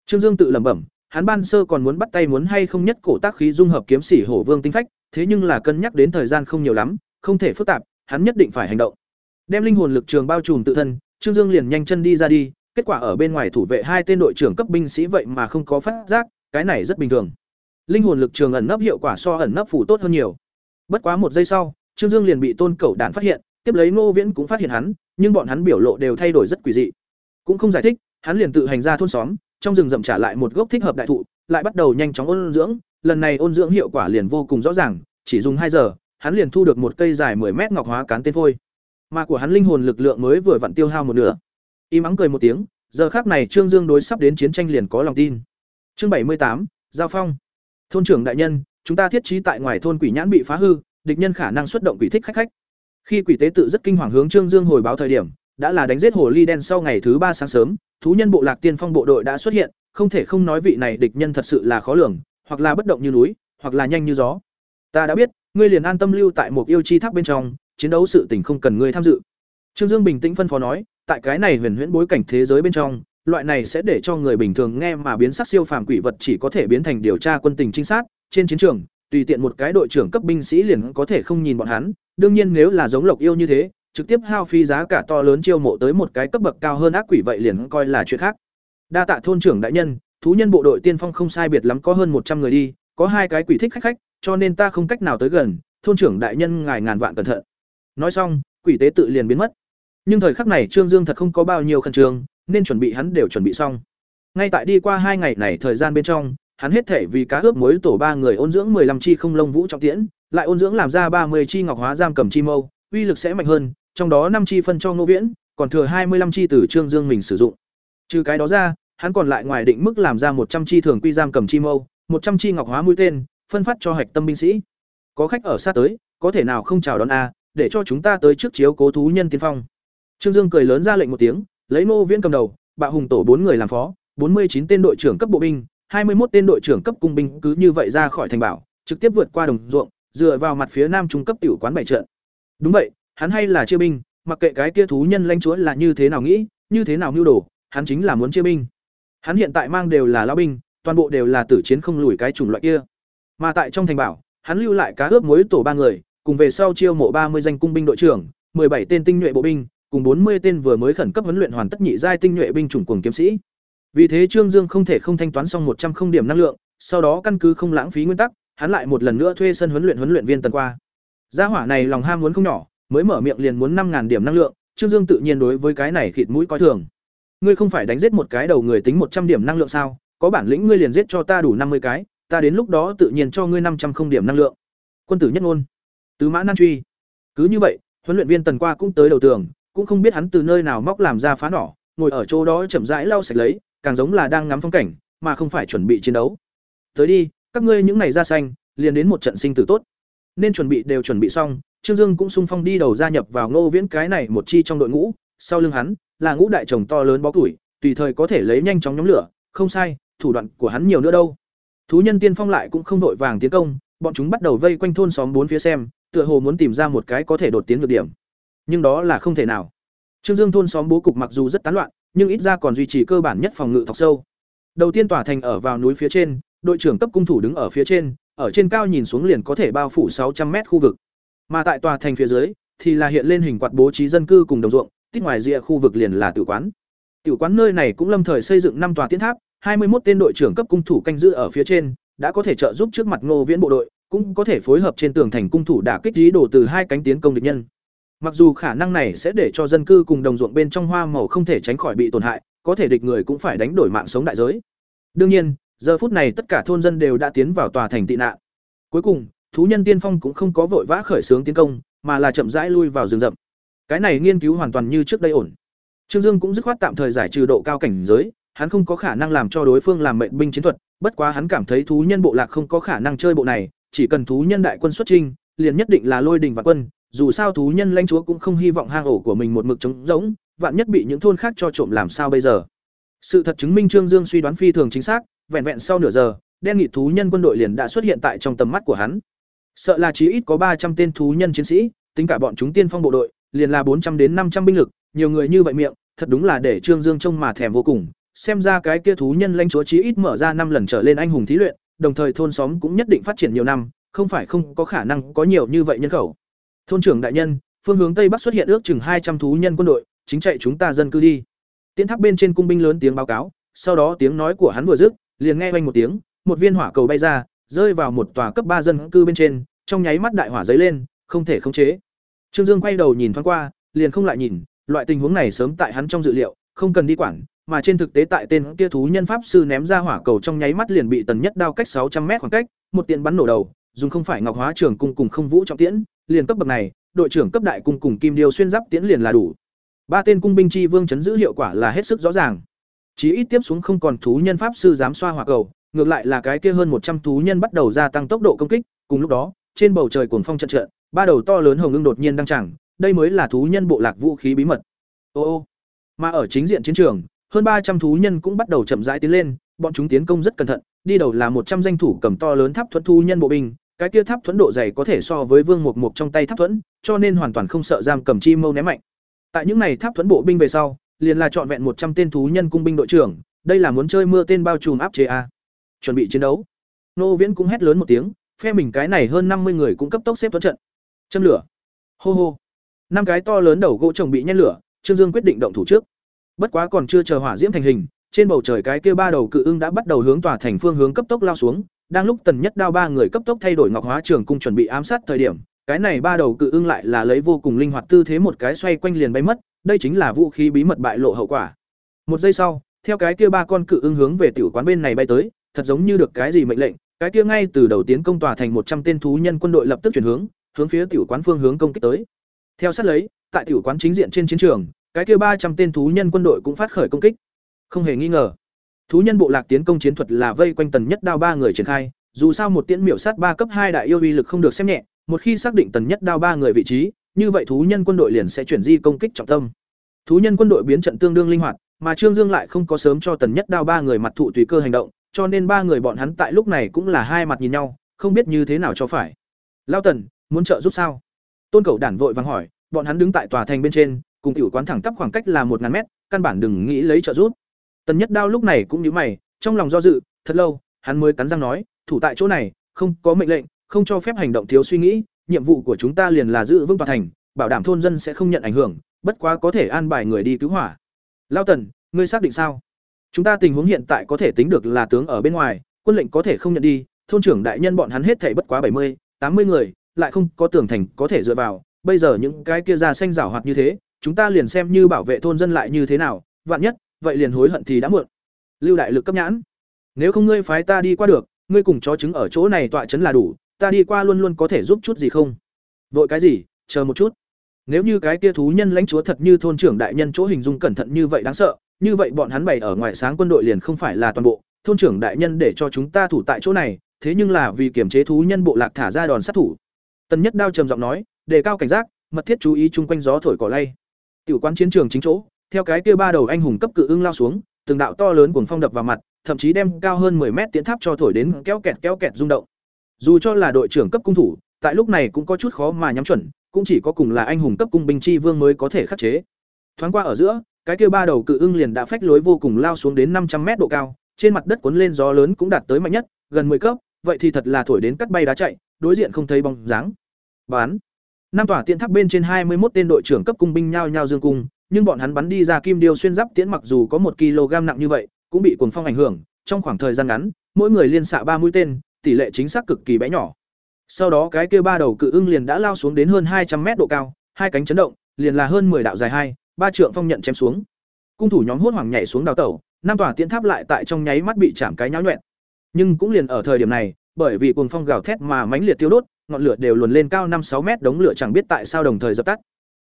Trương Dương tự lẩm bẩm, hắn ban sơ còn muốn bắt tay muốn hay không nhất cổ tác khí dung hợp kiếm sĩ hổ vương tinh phách, thế nhưng là cân nhắc đến thời gian không nhiều lắm, không thể phức tạp, hắn nhất định phải hành động. Đem linh hồn lực trường bao trùm tự thân, Trương Dương liền nhanh chân đi ra đi, kết quả ở bên ngoài thủ vệ hai tên đội trưởng cấp binh sĩ vậy mà không có phát giác, cái này rất bình thường. Linh hồn lực trường ẩn nấp hiệu quả so ẩn nấp phủ tốt hơn nhiều. Bất quá một giây sau, Trương Dương liền bị Tôn Cẩu đạn phát hiện, tiếp lấy Ngô Viễn cũng phát hiện hắn, nhưng bọn hắn biểu lộ đều thay đổi rất quỷ dị. Cũng không giải thích, hắn liền tự hành ra thôn xóm, trong rừng rậm trả lại một gốc thích hợp đại thụ, lại bắt đầu nhanh chóng ôn dưỡng, lần này ôn dưỡng hiệu quả liền vô cùng rõ ràng, chỉ dùng hai giờ, hắn liền thu được một cây dài 10 mét ngọc hóa cán tên phôi. Mà của hắn linh hồn lực lượng mới vừa vặn tiêu hao một nửa. Y mắng cười một tiếng, giờ khắc này Trương Dương đối sắp đến chiến tranh liền có lòng tin. Chương bảy mươi tám, giao phong. Thôn trưởng đại nhân, chúng ta thiết trí tại ngoài thôn quỷ nhãn bị phá hư, địch nhân khả năng xuất động quỷ thích khách khách. Khi quỷ tế tự rất kinh hoàng hướng Trương Dương hồi báo thời điểm, đã là đánh giết hồ ly đen sau ngày thứ ba sáng sớm, thú nhân bộ lạc tiên phong bộ đội đã xuất hiện, không thể không nói vị này địch nhân thật sự là khó lường, hoặc là bất động như núi, hoặc là nhanh như gió. Ta đã biết, ngươi liền an tâm lưu tại một yêu chi tháp bên trong, chiến đấu sự tình không cần ngươi tham dự. Trương Dương bình tĩnh phân phó nói, tại cái này huyền huyễn bối cảnh thế giới bên trong, loại này sẽ để cho người bình thường nghe mà biến sắc siêu phàm quỷ vật chỉ có thể biến thành điều tra quân tình trinh sát, trên chiến trường, tùy tiện một cái đội trưởng cấp binh sĩ liền có thể không nhìn bọn hắn, đương nhiên nếu là giống Lộc Yêu như thế, trực tiếp hao phí giá cả to lớn chiêu mộ tới một cái cấp bậc cao hơn ác quỷ vậy liền coi là chuyện khác. Đa tạ thôn trưởng đại nhân, thú nhân bộ đội tiên phong không sai biệt lắm có hơn một trăm người đi, có hai cái quỷ thích khách khách, cho nên ta không cách nào tới gần, thôn trưởng đại nhân ngài ngàn vạn cẩn thận. Nói xong, quỷ tế tự liền biến mất. Nhưng thời khắc này Trương Dương thật không có bao nhiêu khẩn trương, nên chuẩn bị hắn đều chuẩn bị xong. Ngay tại đi qua hai ngày này thời gian bên trong, hắn hết thể vì cá ướp muối tổ ba người ôn dưỡng 15 chi không lông vũ trọng tiễn, lại ôn dưỡng làm ra 30 chi ngọc hóa giam cầm chi mâu, uy lực sẽ mạnh hơn, trong đó năm chi phân cho Ngô Viễn, còn thừa 25 chi từ Trương Dương mình sử dụng. Trừ cái đó ra, hắn còn lại ngoài định mức làm ra 100 chi thường quy giam cầm chi mâu, 100 chi ngọc hóa mũi tên, phân phát cho hạch tâm binh sĩ. Có khách ở xa tới, có thể nào không chào đón a, để cho chúng ta tới trước chiếu cố thú nhân tiên phong. Trương Dương cười lớn ra lệnh một tiếng, lấy Ngô Viễn cầm đầu, bạo hùng tổ bốn người làm phó, 49 tên đội trưởng cấp bộ binh, 21 tên đội trưởng cấp cung binh cứ như vậy ra khỏi thành bảo, trực tiếp vượt qua đồng ruộng, dựa vào mặt phía nam trung cấp tiểu quán bảy trận. Đúng vậy, hắn hay là chia binh, mặc kệ cái kia thú nhân lãnh chúa là như thế nào nghĩ, như thế nào mưu đồ, hắn chính là muốn chia binh. Hắn hiện tại mang đều là lão binh, toàn bộ đều là tử chiến không lùi cái chủng loại kia. Mà tại trong thành bảo, hắn lưu lại cá ướp muối tổ ba người, cùng về sau chiêu mộ 30 danh cung binh đội trưởng, 17 tên tinh nhuệ bộ binh, cùng 40 tên vừa mới khẩn cấp huấn luyện hoàn tất nhị giai tinh nhuệ binh chủng cuồng kiếm sĩ. Vì thế Trương Dương không thể không thanh toán xong 100 không điểm năng lượng, sau đó căn cứ không lãng phí nguyên tắc, hắn lại một lần nữa thuê sân huấn luyện huấn luyện viên tần qua. Gia hỏa này lòng ham muốn không nhỏ, mới mở miệng liền muốn 5000 điểm năng lượng, Trương Dương tự nhiên đối với cái này khịt mũi coi thường. Ngươi không phải đánh giết một cái đầu người tính 100 điểm năng lượng sao? Có bản lĩnh ngươi liền giết cho ta đủ 50 cái, ta đến lúc đó tự nhiên cho ngươi 500 không điểm năng lượng. Quân tử nhất ngôn. Tứ mã nan truy. Cứ như vậy, huấn luyện viên tần qua cũng tới đầu tường, cũng không biết hắn từ nơi nào móc làm ra phá nỏ, ngồi ở chỗ đó chậm rãi lau sạch lấy, càng giống là đang ngắm phong cảnh, mà không phải chuẩn bị chiến đấu. Tới đi, các ngươi những này ra xanh, liền đến một trận sinh tử tốt. Nên chuẩn bị đều chuẩn bị xong, Trương Dương cũng sung phong đi đầu gia nhập vào Ngô Viễn cái này một chi trong đội ngũ, sau lưng hắn là ngũ đại chồng to lớn bó củi, tùy thời có thể lấy nhanh chóng nhóm lửa, không sai, thủ đoạn của hắn nhiều nữa đâu. Thú nhân tiên phong lại cũng không đội vàng tiến công, bọn chúng bắt đầu vây quanh thôn xóm bốn phía xem, tựa hồ muốn tìm ra một cái có thể đột tiến được điểm. Nhưng đó là không thể nào. Trương Dương thôn xóm bố cục mặc dù rất tán loạn, nhưng ít ra còn duy trì cơ bản nhất phòng ngự thọc sâu. Đầu tiên tòa thành ở vào núi phía trên, đội trưởng cấp cung thủ đứng ở phía trên, ở trên cao nhìn xuống liền có thể bao phủ 600 mét khu vực. Mà tại tòa thành phía dưới thì là hiện lên hình quạt bố trí dân cư cùng đồng ruộng, tít ngoài rìa khu vực liền là tử quán. Tiểu quán nơi này cũng lâm thời xây dựng năm tòa tiến tháp, 21 tên đội trưởng cấp cung thủ canh giữ ở phía trên, đã có thể trợ giúp trước mặt Ngô Viễn bộ đội, cũng có thể phối hợp trên tường thành cung thủ đả kích dí đồ từ hai cánh tiến công địch nhân. Mặc dù khả năng này sẽ để cho dân cư cùng đồng ruộng bên trong hoa màu không thể tránh khỏi bị tổn hại, có thể địch người cũng phải đánh đổi mạng sống đại giới. Đương nhiên, giờ phút này tất cả thôn dân đều đã tiến vào tòa thành tị nạn. Cuối cùng, thú nhân tiên phong cũng không có vội vã khởi xướng tiến công, mà là chậm rãi lui vào rừng rậm. Cái này nghiên cứu hoàn toàn như trước đây ổn. Trương Dương cũng dứt khoát tạm thời giải trừ độ cao cảnh giới, hắn không có khả năng làm cho đối phương làm mệnh binh chiến thuật, bất quá hắn cảm thấy thú nhân bộ lạc không có khả năng chơi bộ này, chỉ cần thú nhân đại quân xuất chinh, liền nhất định là lôi đình và quân, dù sao thú nhân lãnh chúa cũng không hy vọng hang ổ của mình một mực trống rỗng, vạn nhất bị những thôn khác cho trộm làm sao bây giờ. Sự thật chứng minh Trương Dương suy đoán phi thường chính xác, vẹn vẹn sau nửa giờ, đen nghị thú nhân quân đội liền đã xuất hiện tại trong tầm mắt của hắn. Sợ là chí ít có ba trăm tên thú nhân chiến sĩ, tính cả bọn chúng tiên phong bộ đội, liền là bốn trăm đến năm trăm binh lực, nhiều người như vậy miệng, thật đúng là để Trương Dương trông mà thèm vô cùng, xem ra cái kia thú nhân lãnh chúa chí ít mở ra năm lần trở lên anh hùng thí luyện, đồng thời thôn xóm cũng nhất định phát triển nhiều năm, không phải không có khả năng có nhiều như vậy nhân khẩu. Thôn trưởng đại nhân, phương hướng tây bắc xuất hiện ước chừng hai trăm thú nhân quân đội, chính chạy chúng ta dân cư đi. Tiến tháp bên trên cung binh lớn tiếng báo cáo, sau đó tiếng nói của hắn vừa dứt, liền nghe vang một tiếng, một viên hỏa cầu bay ra, rơi vào một tòa cấp ba dân cư bên trên, trong nháy mắt đại hỏa dấy lên, không thể khống chế. Trương Dương quay đầu nhìn thoáng qua, liền không lại nhìn, loại tình huống này sớm tại hắn trong dự liệu, không cần đi quản, mà trên thực tế tại tên kia thú nhân pháp sư ném ra hỏa cầu trong nháy mắt liền bị tần nhất đao cách sáu trăm mét khoảng cách, một tiện bắn nổ đầu, dùng không phải ngọc hóa trưởng cung cùng không vũ trọng tiễn, liền cấp bậc này, đội trưởng cấp đại cung cùng kim điêu xuyên giáp tiến liền là đủ. Ba tên cung binh chi vương chấn giữ hiệu quả là hết sức rõ ràng. Chí ít tiếp xuống không còn thú nhân pháp sư dám xoa hỏa cầu, ngược lại là cái kia hơn một trăm thú nhân bắt đầu gia tăng tốc độ công kích, cùng lúc đó, trên bầu trời cuồng phong trận trận, ba đầu to lớn hồng ngưng đột nhiên đang chẳng, đây mới là thú nhân bộ lạc vũ khí bí mật. Ô ô. Mà ở chính diện chiến trường, hơn ba trăm thú nhân cũng bắt đầu chậm rãi tiến lên, bọn chúng tiến công rất cẩn thận, đi đầu là một trăm danh thủ cầm to lớn tháp thuẫn thú nhân bộ binh, cái kia tháp thuẫn độ dày có thể so với vương mục mục trong tay tháp thuẫn, cho nên hoàn toàn không sợ giam cầm chi mâu ném mạnh. Tại những này tháp thuẫn bộ binh về sau, liền là chọn vẹn một trăm tên thú nhân cung binh đội trưởng, đây là muốn chơi mưa tên bao trùm áp chế a. Chuẩn bị chiến đấu. Nô Viễn cũng hét lớn một tiếng, phe mình cái này hơn năm mươi người cũng cấp tốc xếp thuẫn trận. Châm lửa. Hô hô. Năm cái to lớn đầu gỗ chồng bị nhen lửa, Trương Dương quyết định động thủ trước. Bất quá còn chưa chờ hỏa diễm thành hình, trên bầu trời cái kia ba đầu cự ưng đã bắt đầu hướng tòa thành phương hướng cấp tốc lao xuống, đang lúc Tần Nhất Đao ba người cấp tốc thay đổi Ngọc Hóa Trường cung chuẩn bị ám sát thời điểm, cái này ba đầu cự ưng lại là lấy vô cùng linh hoạt tư thế một cái xoay quanh liền bay mất, đây chính là vũ khí bí mật bại lộ hậu quả. Một giây sau, theo cái kia ba con cự ưng hướng về tiểu quán bên này bay tới, thật giống như được cái gì mệnh lệnh, cái kia ngay từ đầu tiến công tòa thành một trăm tên thú nhân quân đội lập tức chuyển hướng, hướng phía tiểu quán phương hướng công kích tới. Theo sát lấy, tại tiểu quán chính diện trên chiến trường, cái kia ba trăm tên thú nhân quân đội cũng phát khởi công kích. Không hề nghi ngờ, thú nhân bộ lạc tiến công chiến thuật là vây quanh tần nhất đao ba người triển khai, dù sao một tiễn miểu sát ba cấp hai đại yêu uy lực không được xem nhẹ, một khi xác định tần nhất đao ba người vị trí, như vậy thú nhân quân đội liền sẽ chuyển di công kích trọng tâm. Thú nhân quân đội biến trận tương đương linh hoạt, mà Trương Dương lại không có sớm cho tần nhất đao ba người mặt thụ tùy cơ hành động, cho nên ba người bọn hắn tại lúc này cũng là hai mặt nhìn nhau, không biết như thế nào cho phải. Lao Tần, muốn trợ giúp sao? Tôn Cẩu đản vội vàng hỏi, bọn hắn đứng tại tòa thành bên trên, cùng tiểu quán thẳng tắp khoảng cách là một ngàn mét, căn bản đừng nghĩ lấy trợ giúp. Tần Nhất Đao lúc này cũng nhíu mày, trong lòng do dự, thật lâu, hắn mới cắn răng nói, thủ tại chỗ này, không có mệnh lệnh, không cho phép hành động thiếu suy nghĩ, nhiệm vụ của chúng ta liền là giữ vững tòa thành, bảo đảm thôn dân sẽ không nhận ảnh hưởng, bất quá có thể an bài người đi cứu hỏa. Lao Tần, ngươi xác định sao? Chúng ta tình huống hiện tại có thể tính được là tướng ở bên ngoài, quân lệnh có thể không nhận đi, thôn trưởng đại nhân bọn hắn hết thảy bất quá bảy mươi, tám mươi người, lại không có tường thành có thể dựa vào, bây giờ những cái kia ra xanh rảo hoạt như thế, chúng ta liền xem như bảo vệ thôn dân lại như thế nào, vạn nhất, vậy liền hối hận thì đã muộn. Lưu đại lực cấp nhãn. Nếu không ngươi phái ta đi qua được, ngươi cùng chó trứng ở chỗ này tọa chấn là đủ, ta đi qua luôn luôn có thể giúp chút gì không? Vội cái gì, chờ một chút. Nếu như cái kia thú nhân lãnh chúa thật như thôn trưởng đại nhân chỗ hình dung cẩn thận như vậy đáng sợ, như vậy bọn hắn bày ở ngoài sáng quân đội liền không phải là toàn bộ, thôn trưởng đại nhân để cho chúng ta thủ tại chỗ này, thế nhưng là vì kiểm chế thú nhân bộ lạc thả ra đòn sát thủ. Tần Nhất Đao trầm giọng nói, đề cao cảnh giác, mật thiết chú ý chung quanh gió thổi cỏ lay. Tiểu quán chiến trường chính chỗ, theo cái kia ba đầu anh hùng cấp cự ưng lao xuống, từng đạo to lớn cuồng phong đập vào mặt, thậm chí đem cao hơn 10 mét tiến tháp cho thổi đến kéo kẹt kéo kẹt rung động. Dù cho là đội trưởng cấp cung thủ, tại lúc này cũng có chút khó mà nhắm chuẩn, cũng chỉ có cùng là anh hùng cấp cung binh chi vương mới có thể khắc chế. Thoáng qua ở giữa, cái kia ba đầu cự ưng liền đã phách lối vô cùng lao xuống đến 500 mét độ cao, trên mặt đất cuốn lên gió lớn cũng đạt tới mạnh nhất, gần 10 cấp, vậy thì thật là thổi đến cắt bay đá chạy, đối diện không thấy bóng dáng. Bán. Năm tòa tiện tháp bên trên 21 tên đội trưởng cấp cung binh nhao nhao dương cung, nhưng bọn hắn bắn đi ra kim điêu xuyên giáp tiễn mặc dù có một kg nặng như vậy, cũng bị cuồng phong ảnh hưởng, trong khoảng thời gian ngắn, mỗi người liên xạ ba mũi tên, tỷ lệ chính xác cực kỳ bé nhỏ. Sau đó cái kia ba đầu cự ưng liền đã lao xuống đến hơn 200 mét độ cao, hai cánh chấn động, liền là hơn 10 đạo dài hai, ba trượng phong nhận chém xuống. Cung thủ nhóm hốt hoảng nhảy xuống đào tẩu, năm tòa tiễn tháp lại tại trong nháy mắt bị chạm cái nháo nhuyễn. Nhưng cũng liền ở thời điểm này, bởi vì cuồng phong gào thét mà mãnh liệt tiêu đốt, ngọn lửa đều luồn lên cao năm sáu mét đống lửa chẳng biết tại sao đồng thời dập tắt.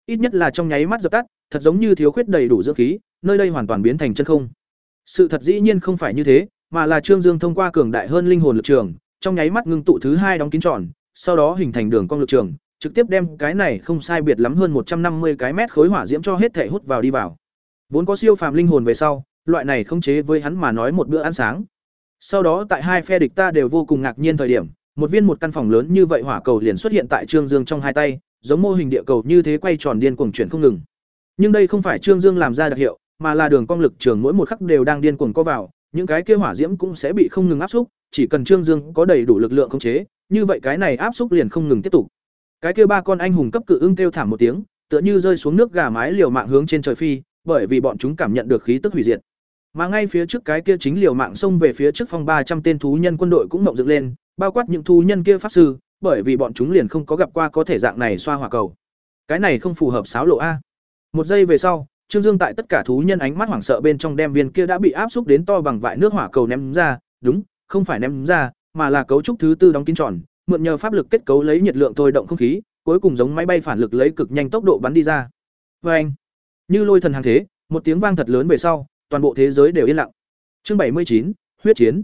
Ít nhất là trong nháy mắt dập tắt, thật giống như thiếu khuyết đầy đủ dưỡng khí, nơi đây hoàn toàn biến thành chân không. Sự thật dĩ nhiên không phải như thế, mà là Trương Dương thông qua cường đại hơn linh hồn lực trường, trong nháy mắt ngưng tụ thứ hai đóng kín tròn, sau đó hình thành đường cong lực trường, trực tiếp đem cái này không sai biệt lắm hơn một trăm năm mươi cái mét khối hỏa diễm cho hết thể hút vào đi vào. Vốn có siêu phàm linh hồn về sau, loại này không chế với hắn mà nói một bữa ăn sáng. Sau đó tại hai phe địch ta đều vô cùng ngạc nhiên thời điểm, một viên một căn phòng lớn như vậy hỏa cầu liền xuất hiện tại Trương Dương trong hai tay, giống mô hình địa cầu như thế quay tròn điên cuồng chuyển không ngừng. Nhưng đây không phải Trương Dương làm ra đặc hiệu, mà là đường cong lực trường mỗi một khắc đều đang điên cuồng co vào, những cái kia hỏa diễm cũng sẽ bị không ngừng áp xúc, chỉ cần Trương Dương có đầy đủ lực lượng khống chế, như vậy cái này áp xúc liền không ngừng tiếp tục. Cái kia ba con anh hùng cấp cự ưng kêu thảm một tiếng, tựa như rơi xuống nước gà mái liều mạng hướng trên trời phi, bởi vì bọn chúng cảm nhận được khí tức hủy diệt. Mà ngay phía trước cái kia chính liều mạng xông về phía trước phong ba trăm tên thú nhân quân đội cũng mộng dựng lên, bao quát những thú nhân kia pháp sư, bởi vì bọn chúng liền không có gặp qua có thể dạng này xoa hỏa cầu. Cái này không phù hợp sáo lộ a. Một giây về sau, Trương Dương tại tất cả thú nhân ánh mắt hoảng sợ bên trong đem viên kia đã bị áp xúc đến to bằng vại nước hỏa cầu ném ra, đúng, không phải ném ra, mà là cấu trúc thứ tư đóng kín tròn, mượn nhờ pháp lực kết cấu lấy nhiệt lượng thôi động không khí, cuối cùng giống máy bay phản lực lấy cực nhanh tốc độ bắn đi ra. Oeng! Như lôi thần hàng thế, một tiếng vang thật lớn về sau, toàn bộ thế giới đều yên lặng. Chương bảy mươi chín huyết chiến.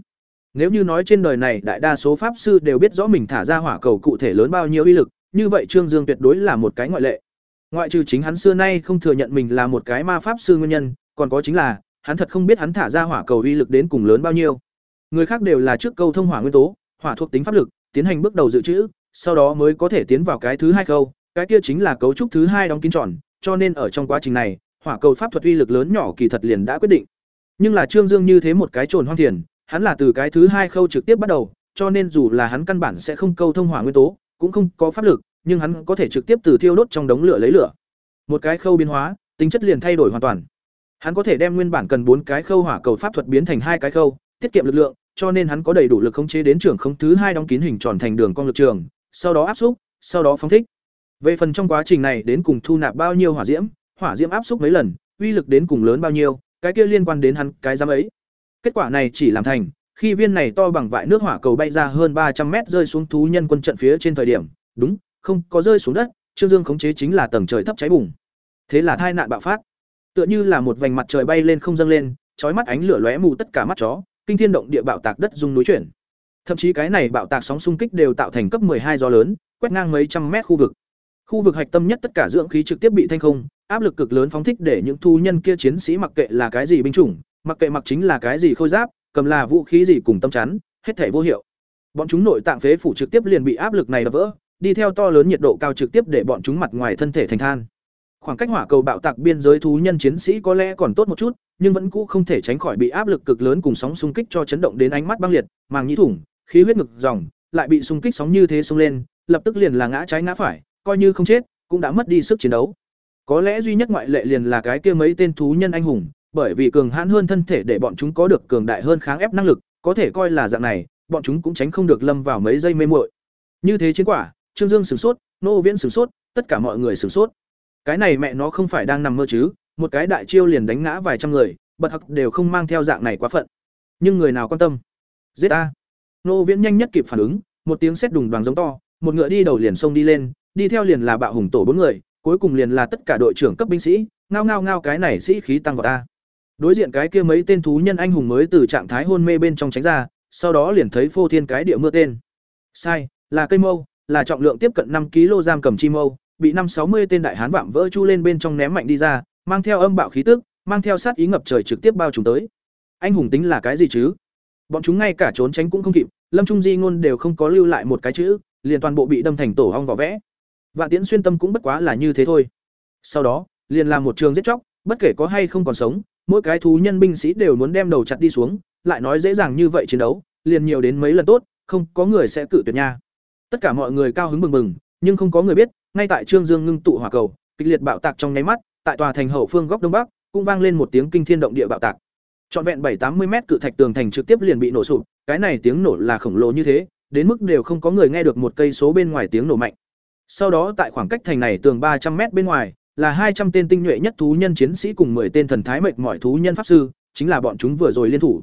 Nếu như nói trên đời này đại đa số pháp sư đều biết rõ mình thả ra hỏa cầu cụ thể lớn bao nhiêu uy lực, như vậy Trương Dương tuyệt đối là một cái ngoại lệ. Ngoại trừ chính hắn xưa nay không thừa nhận mình là một cái ma pháp sư nguyên nhân, còn có chính là, hắn thật không biết hắn thả ra hỏa cầu uy lực đến cùng lớn bao nhiêu. Người khác đều là trước câu thông hỏa nguyên tố, hỏa thuộc tính pháp lực, tiến hành bước đầu dự trữ, sau đó mới có thể tiến vào cái thứ hai câu, cái kia chính là cấu trúc thứ hai đóng kín tròn, cho nên ở trong quá trình này, hỏa cầu pháp thuật uy lực lớn nhỏ kỳ thật liền đã quyết định. Nhưng là Trương Dương như thế một cái trồn hoang thiền, hắn là từ cái thứ hai khâu trực tiếp bắt đầu, cho nên dù là hắn căn bản sẽ không câu thông hỏa nguyên tố, cũng không có pháp lực, nhưng hắn có thể trực tiếp từ thiêu đốt trong đống lửa lấy lửa. Một cái khâu biến hóa, tính chất liền thay đổi hoàn toàn. Hắn có thể đem nguyên bản cần bốn cái khâu hỏa cầu pháp thuật biến thành hai cái khâu, tiết kiệm lực lượng, cho nên hắn có đầy đủ lực khống chế đến trưởng không thứ hai đóng kín hình tròn thành đường cong lực trường, sau đó áp xúc, sau đó phóng thích. Về phần trong quá trình này đến cùng thu nạp bao nhiêu hỏa diễm, hỏa diễm áp xúc mấy lần, uy lực đến cùng lớn bao nhiêu, cái kia liên quan đến hắn cái giám ấy. Kết quả này chỉ làm thành, khi viên này to bằng vại nước hỏa cầu bay ra hơn ba trăm mét rơi xuống thú nhân quân trận phía trên thời điểm, đúng, không có rơi xuống đất, Trương Dương khống chế chính là tầng trời thấp cháy bùng. Thế là tai nạn bạo phát. Tựa như là một vành mặt trời bay lên không dâng lên, chói mắt ánh lửa lóe mù tất cả mắt chó, kinh thiên động địa bạo tạc đất rung núi chuyển. Thậm chí cái này bạo tạc sóng xung kích đều tạo thành cấp hai gió lớn, quét ngang mấy trăm mét khu vực. Khu vực hạch tâm nhất tất cả dưỡng khí trực tiếp bị thanh không, áp lực cực lớn phóng thích để những thu nhân kia chiến sĩ mặc kệ là cái gì binh chủng, mặc kệ mặc chính là cái gì khôi giáp, cầm là vũ khí gì cùng tâm chắn, hết thể vô hiệu. Bọn chúng nội tạng phế phủ trực tiếp liền bị áp lực này đập vỡ, đi theo to lớn nhiệt độ cao trực tiếp để bọn chúng mặt ngoài thân thể thành than. Khoảng cách hỏa cầu bạo tạc biên giới thú nhân chiến sĩ có lẽ còn tốt một chút, nhưng vẫn cũ không thể tránh khỏi bị áp lực cực lớn cùng sóng xung kích cho chấn động đến ánh mắt băng liệt, màng nhĩ thủng, khí huyết ngực dòng, lại bị xung kích sóng như thế xông lên, lập tức liền là ngã trái ngã phải, coi như không chết, cũng đã mất đi sức chiến đấu. Có lẽ duy nhất ngoại lệ liền là cái kia mấy tên thú nhân anh hùng, bởi vì cường hãn hơn thân thể để bọn chúng có được cường đại hơn kháng ép năng lực, có thể coi là dạng này, bọn chúng cũng tránh không được lâm vào mấy giây mê muội. Như thế chiến quả, Trương Dương sửng sốt, Nô Viễn sửng sốt, tất cả mọi người sửng sốt. Cái này mẹ nó không phải đang nằm mơ chứ, một cái đại chiêu liền đánh ngã vài trăm người, bật học đều không mang theo dạng này quá phận. Nhưng người nào quan tâm? Giết a. Nô Viễn nhanh nhất kịp phản ứng, một tiếng sét đùng đoàn giống to, một ngựa đi đầu liền xông đi lên, đi theo liền là bạo hùng tổ bốn người, cuối cùng liền là tất cả đội trưởng cấp binh sĩ, ngao ngao ngao cái này sĩ khí tăng vào ta. Đối diện cái kia mấy tên thú nhân anh hùng mới từ trạng thái hôn mê bên trong tránh ra, sau đó liền thấy phô thiên cái địa mưa tên. Sai, là cây mâu, là trọng lượng tiếp cận năm kg giam cầm chi mâu, bị năm sáu mươi tên đại hán vạm vỡ chu lên bên trong ném mạnh đi ra, mang theo âm bạo khí tức, mang theo sát ý ngập trời trực tiếp bao trùm tới. Anh hùng tính là cái gì chứ? Bọn chúng ngay cả trốn tránh cũng không kịp, Lâm Trung Di ngôn đều không có lưu lại một cái chữ, liền toàn bộ bị đâm thành tổ hong vỏ vẽ. Vạn Tiễn xuyên tâm cũng bất quá là như thế thôi. Sau đó, liền làm một trường giết chóc, bất kể có hay không còn sống, mỗi cái thú nhân binh sĩ đều muốn đem đầu chặt đi xuống, lại nói dễ dàng như vậy chiến đấu, liền nhiều đến mấy lần tốt, không, có người sẽ cự tuyệt nha. Tất cả mọi người cao hứng mừng mừng, nhưng không có người biết, ngay tại Trương Dương ngưng tụ hỏa cầu, kịch liệt bạo tạc trong nháy mắt, tại tòa thành hậu phương góc đông bắc, cũng vang lên một tiếng kinh thiên động địa bạo tạc. Trọn vẹn bảy tám mươi mét cự thạch tường thành trực tiếp liền bị nổ sụp, cái này tiếng nổ là khổng lồ như thế, đến mức đều không có người nghe được một cây số bên ngoài tiếng nổ mạnh. Sau đó tại khoảng cách thành này tường ba trăm mét bên ngoài, là hai trăm tên tinh nhuệ nhất thú nhân chiến sĩ cùng 10 tên thần thái mệt mỏi thú nhân pháp sư, chính là bọn chúng vừa rồi liên thủ.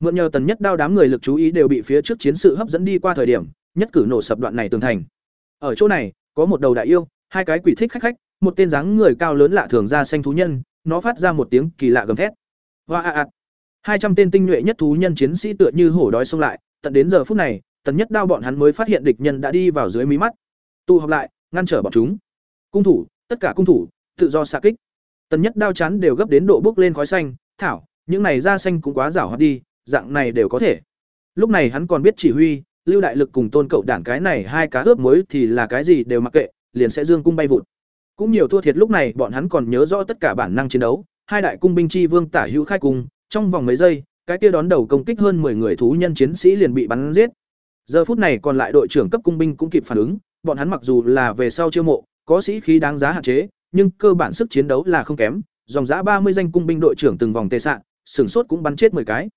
Mượn nhờ tần nhất đao đám người lực chú ý đều bị phía trước chiến sự hấp dẫn đi qua thời điểm, nhất cử nổ sập đoạn này tường thành. Ở chỗ này, có một đầu đại yêu, hai cái quỷ thích khách khách, một tên dáng người cao lớn lạ thường ra xanh thú nhân, nó phát ra một tiếng kỳ lạ gầm thét. Hoa a a. Hai trăm tên tinh nhuệ nhất thú nhân chiến sĩ tựa như hổ đói xông lại, tận đến giờ phút này, tần nhất đao bọn hắn mới phát hiện địch nhân đã đi vào dưới mí mắt. Tụ họp lại, ngăn trở bọn chúng. Cung thủ, tất cả cung thủ, tự do xạ kích. Tần nhất đao chắn đều gấp đến độ bước lên khói xanh, thảo, những này da xanh cũng quá giảo hoạt đi, dạng này đều có thể. Lúc này hắn còn biết chỉ huy, lưu đại lực cùng tôn cậu đản cái này hai cá ướp muối thì là cái gì đều mặc kệ, liền sẽ dương cung bay vụt. Cũng nhiều thua thiệt lúc này bọn hắn còn nhớ rõ tất cả bản năng chiến đấu, hai đại cung binh chi vương tả hữu khai cung trong vòng mấy giây, cái kia đón đầu công kích hơn 10 người thú nhân chiến sĩ liền bị bắn giết. Giờ phút này còn lại đội trưởng cấp cung binh cũng kịp phản ứng, bọn hắn mặc dù là về sau chiêu mộ, có sĩ khí đáng giá hạn chế, nhưng cơ bản sức chiến đấu là không kém, dòng giá ba mươi danh cung binh đội trưởng từng vòng tê sạn, sửng sốt cũng bắn chết 10 cái.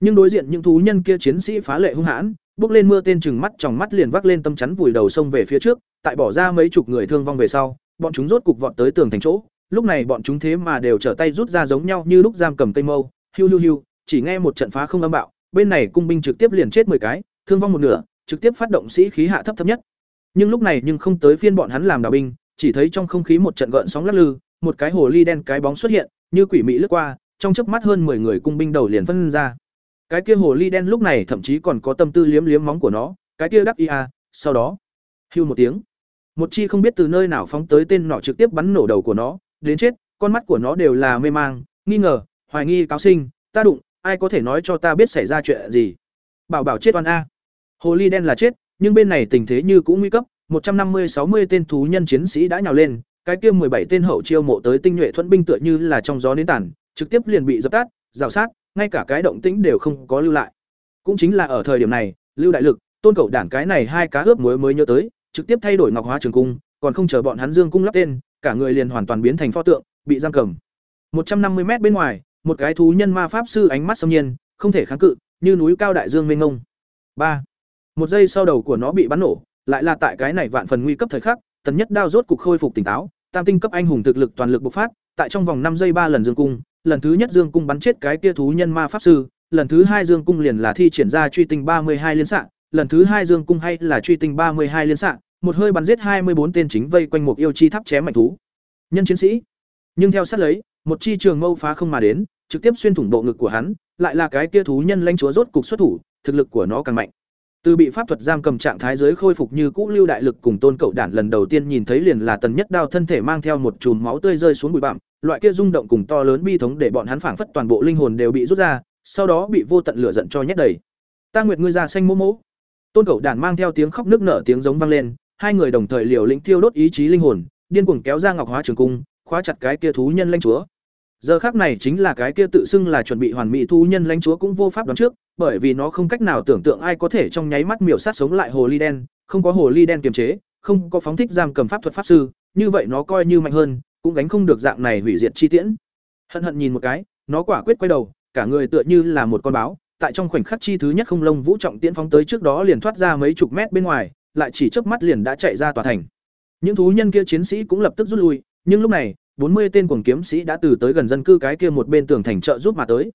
Nhưng đối diện những thú nhân kia chiến sĩ phá lệ hung hãn, bước lên mưa tên chừng mắt trong mắt liền vác lên tâm chắn vùi đầu sông về phía trước, tại bỏ ra mấy chục người thương vong về sau, bọn chúng rốt cục vọt tới tường thành chỗ. Lúc này bọn chúng thế mà đều trở tay rút ra giống nhau như lúc giam cầm cây mâu, hiu hiu hiu, chỉ nghe một trận phá không âm bạo, bên này cung binh trực tiếp liền chết 10 cái, thương vong một nửa, trực tiếp phát động sĩ khí hạ thấp thấp nhất. Nhưng lúc này nhưng không tới phiên bọn hắn làm đào binh, chỉ thấy trong không khí một trận gợn sóng lắc lư, một cái hồ ly đen cái bóng xuất hiện, như quỷ mị lướt qua, trong chớp mắt hơn 10 người cung binh đầu liền phân ra. Cái kia hồ ly đen lúc này thậm chí còn có tâm tư liếm liếm móng của nó, cái kia đắc ia, à, sau đó, hưu một tiếng, một chi không biết từ nơi nào phóng tới tên nọ trực tiếp bắn nổ đầu của nó, đến chết, con mắt của nó đều là mê mang, nghi ngờ, hoài nghi cáo sinh, ta đụng, ai có thể nói cho ta biết xảy ra chuyện gì? Bảo bảo chết oan a. Hồ ly đen là chết, nhưng bên này tình thế như cũng nguy cấp, một trăm năm mươi sáu mươi tên thú nhân chiến sĩ đã nhào lên, cái kia bảy tên hậu chiêu mộ tới tinh nhuệ thuẫn binh tựa như là trong gió đến tàn, trực tiếp liền bị dập tắt, rào sát, ngay cả cái động tĩnh đều không có lưu lại. Cũng chính là ở thời điểm này, Lưu Đại Lực, Tôn Cẩu Đản cái này hai cá ướp muối mới nhớ tới, trực tiếp thay đổi Ngọc Hóa Trường cung, còn không chờ bọn hắn Dương cung lắp tên, cả người liền hoàn toàn biến thành pho tượng, bị giam cầm. Một trăm năm mươi mét bên ngoài, một cái thú nhân ma pháp sư ánh mắt sâm nhiên, không thể kháng cự, như núi cao đại dương mênh mông. ba một giây sau đầu của nó bị bắn nổ, lại là tại cái này vạn phần nguy cấp thời khắc, tần nhất đao rốt cục khôi phục tỉnh táo, tam tinh cấp anh hùng thực lực toàn lực bộc phát, tại trong vòng năm giây ba lần dương cung, lần thứ nhất dương cung bắn chết cái kia thú nhân ma pháp sư, lần thứ hai dương cung liền là thi triển ra truy tinh ba mươi hai liên xạ, lần thứ hai dương cung hay là truy tinh ba mươi hai liên xạ, một hơi bắn giết hai mươi bốn tên chính vây quanh một yêu chi tháp chém mạnh thú. Nhân chiến sĩ. Nhưng theo sát lấy, một chi trường mâu phá không mà đến, trực tiếp xuyên thủng bộ ngực của hắn, lại là cái kia thú nhân lãnh chúa rốt cục xuất thủ, thực lực của nó càng mạnh. Từ bị pháp thuật giam cầm trạng thái giới khôi phục như cũ lưu đại lực cùng tôn cậu đản lần đầu tiên nhìn thấy liền là tần nhất đao thân thể mang theo một chùm máu tươi rơi xuống bụi bặm, loại kia rung động cùng to lớn bi thống để bọn hắn phảng phất toàn bộ linh hồn đều bị rút ra, sau đó bị vô tận lửa giận cho nhét đầy. Ta nguyệt ngươi ra xanh mỗ mỗ. Tôn cậu đản mang theo tiếng khóc nước nở tiếng giống vang lên, hai người đồng thời liều lĩnh tiêu đốt ý chí linh hồn, điên cuồng kéo ra ngọc hóa trường cung, khóa chặt cái kia thú nhân lanh chúa. Giờ khác này chính là cái kia tự xưng là chuẩn bị hoàn mỹ thú nhân lãnh chúa cũng vô pháp đoán trước, bởi vì nó không cách nào tưởng tượng ai có thể trong nháy mắt miểu sát sống lại hồ ly đen, không có hồ ly đen kiềm chế, không có phóng thích giam cầm pháp thuật pháp sư, như vậy nó coi như mạnh hơn, cũng gánh không được dạng này hủy diệt chi tiễn. Hận hận nhìn một cái, nó quả quyết quay đầu, cả người tựa như là một con báo, tại trong khoảnh khắc chi thứ nhất không lông vũ trọng tiễn phóng tới trước đó liền thoát ra mấy chục mét bên ngoài, lại chỉ chớp mắt liền đã chạy ra tòa thành. Những thú nhân kia chiến sĩ cũng lập tức rút lui, nhưng lúc này, bốn mươi tên cuồng kiếm sĩ đã từ tới gần dân cư cái kia một bên tường thành trợ giúp mà tới.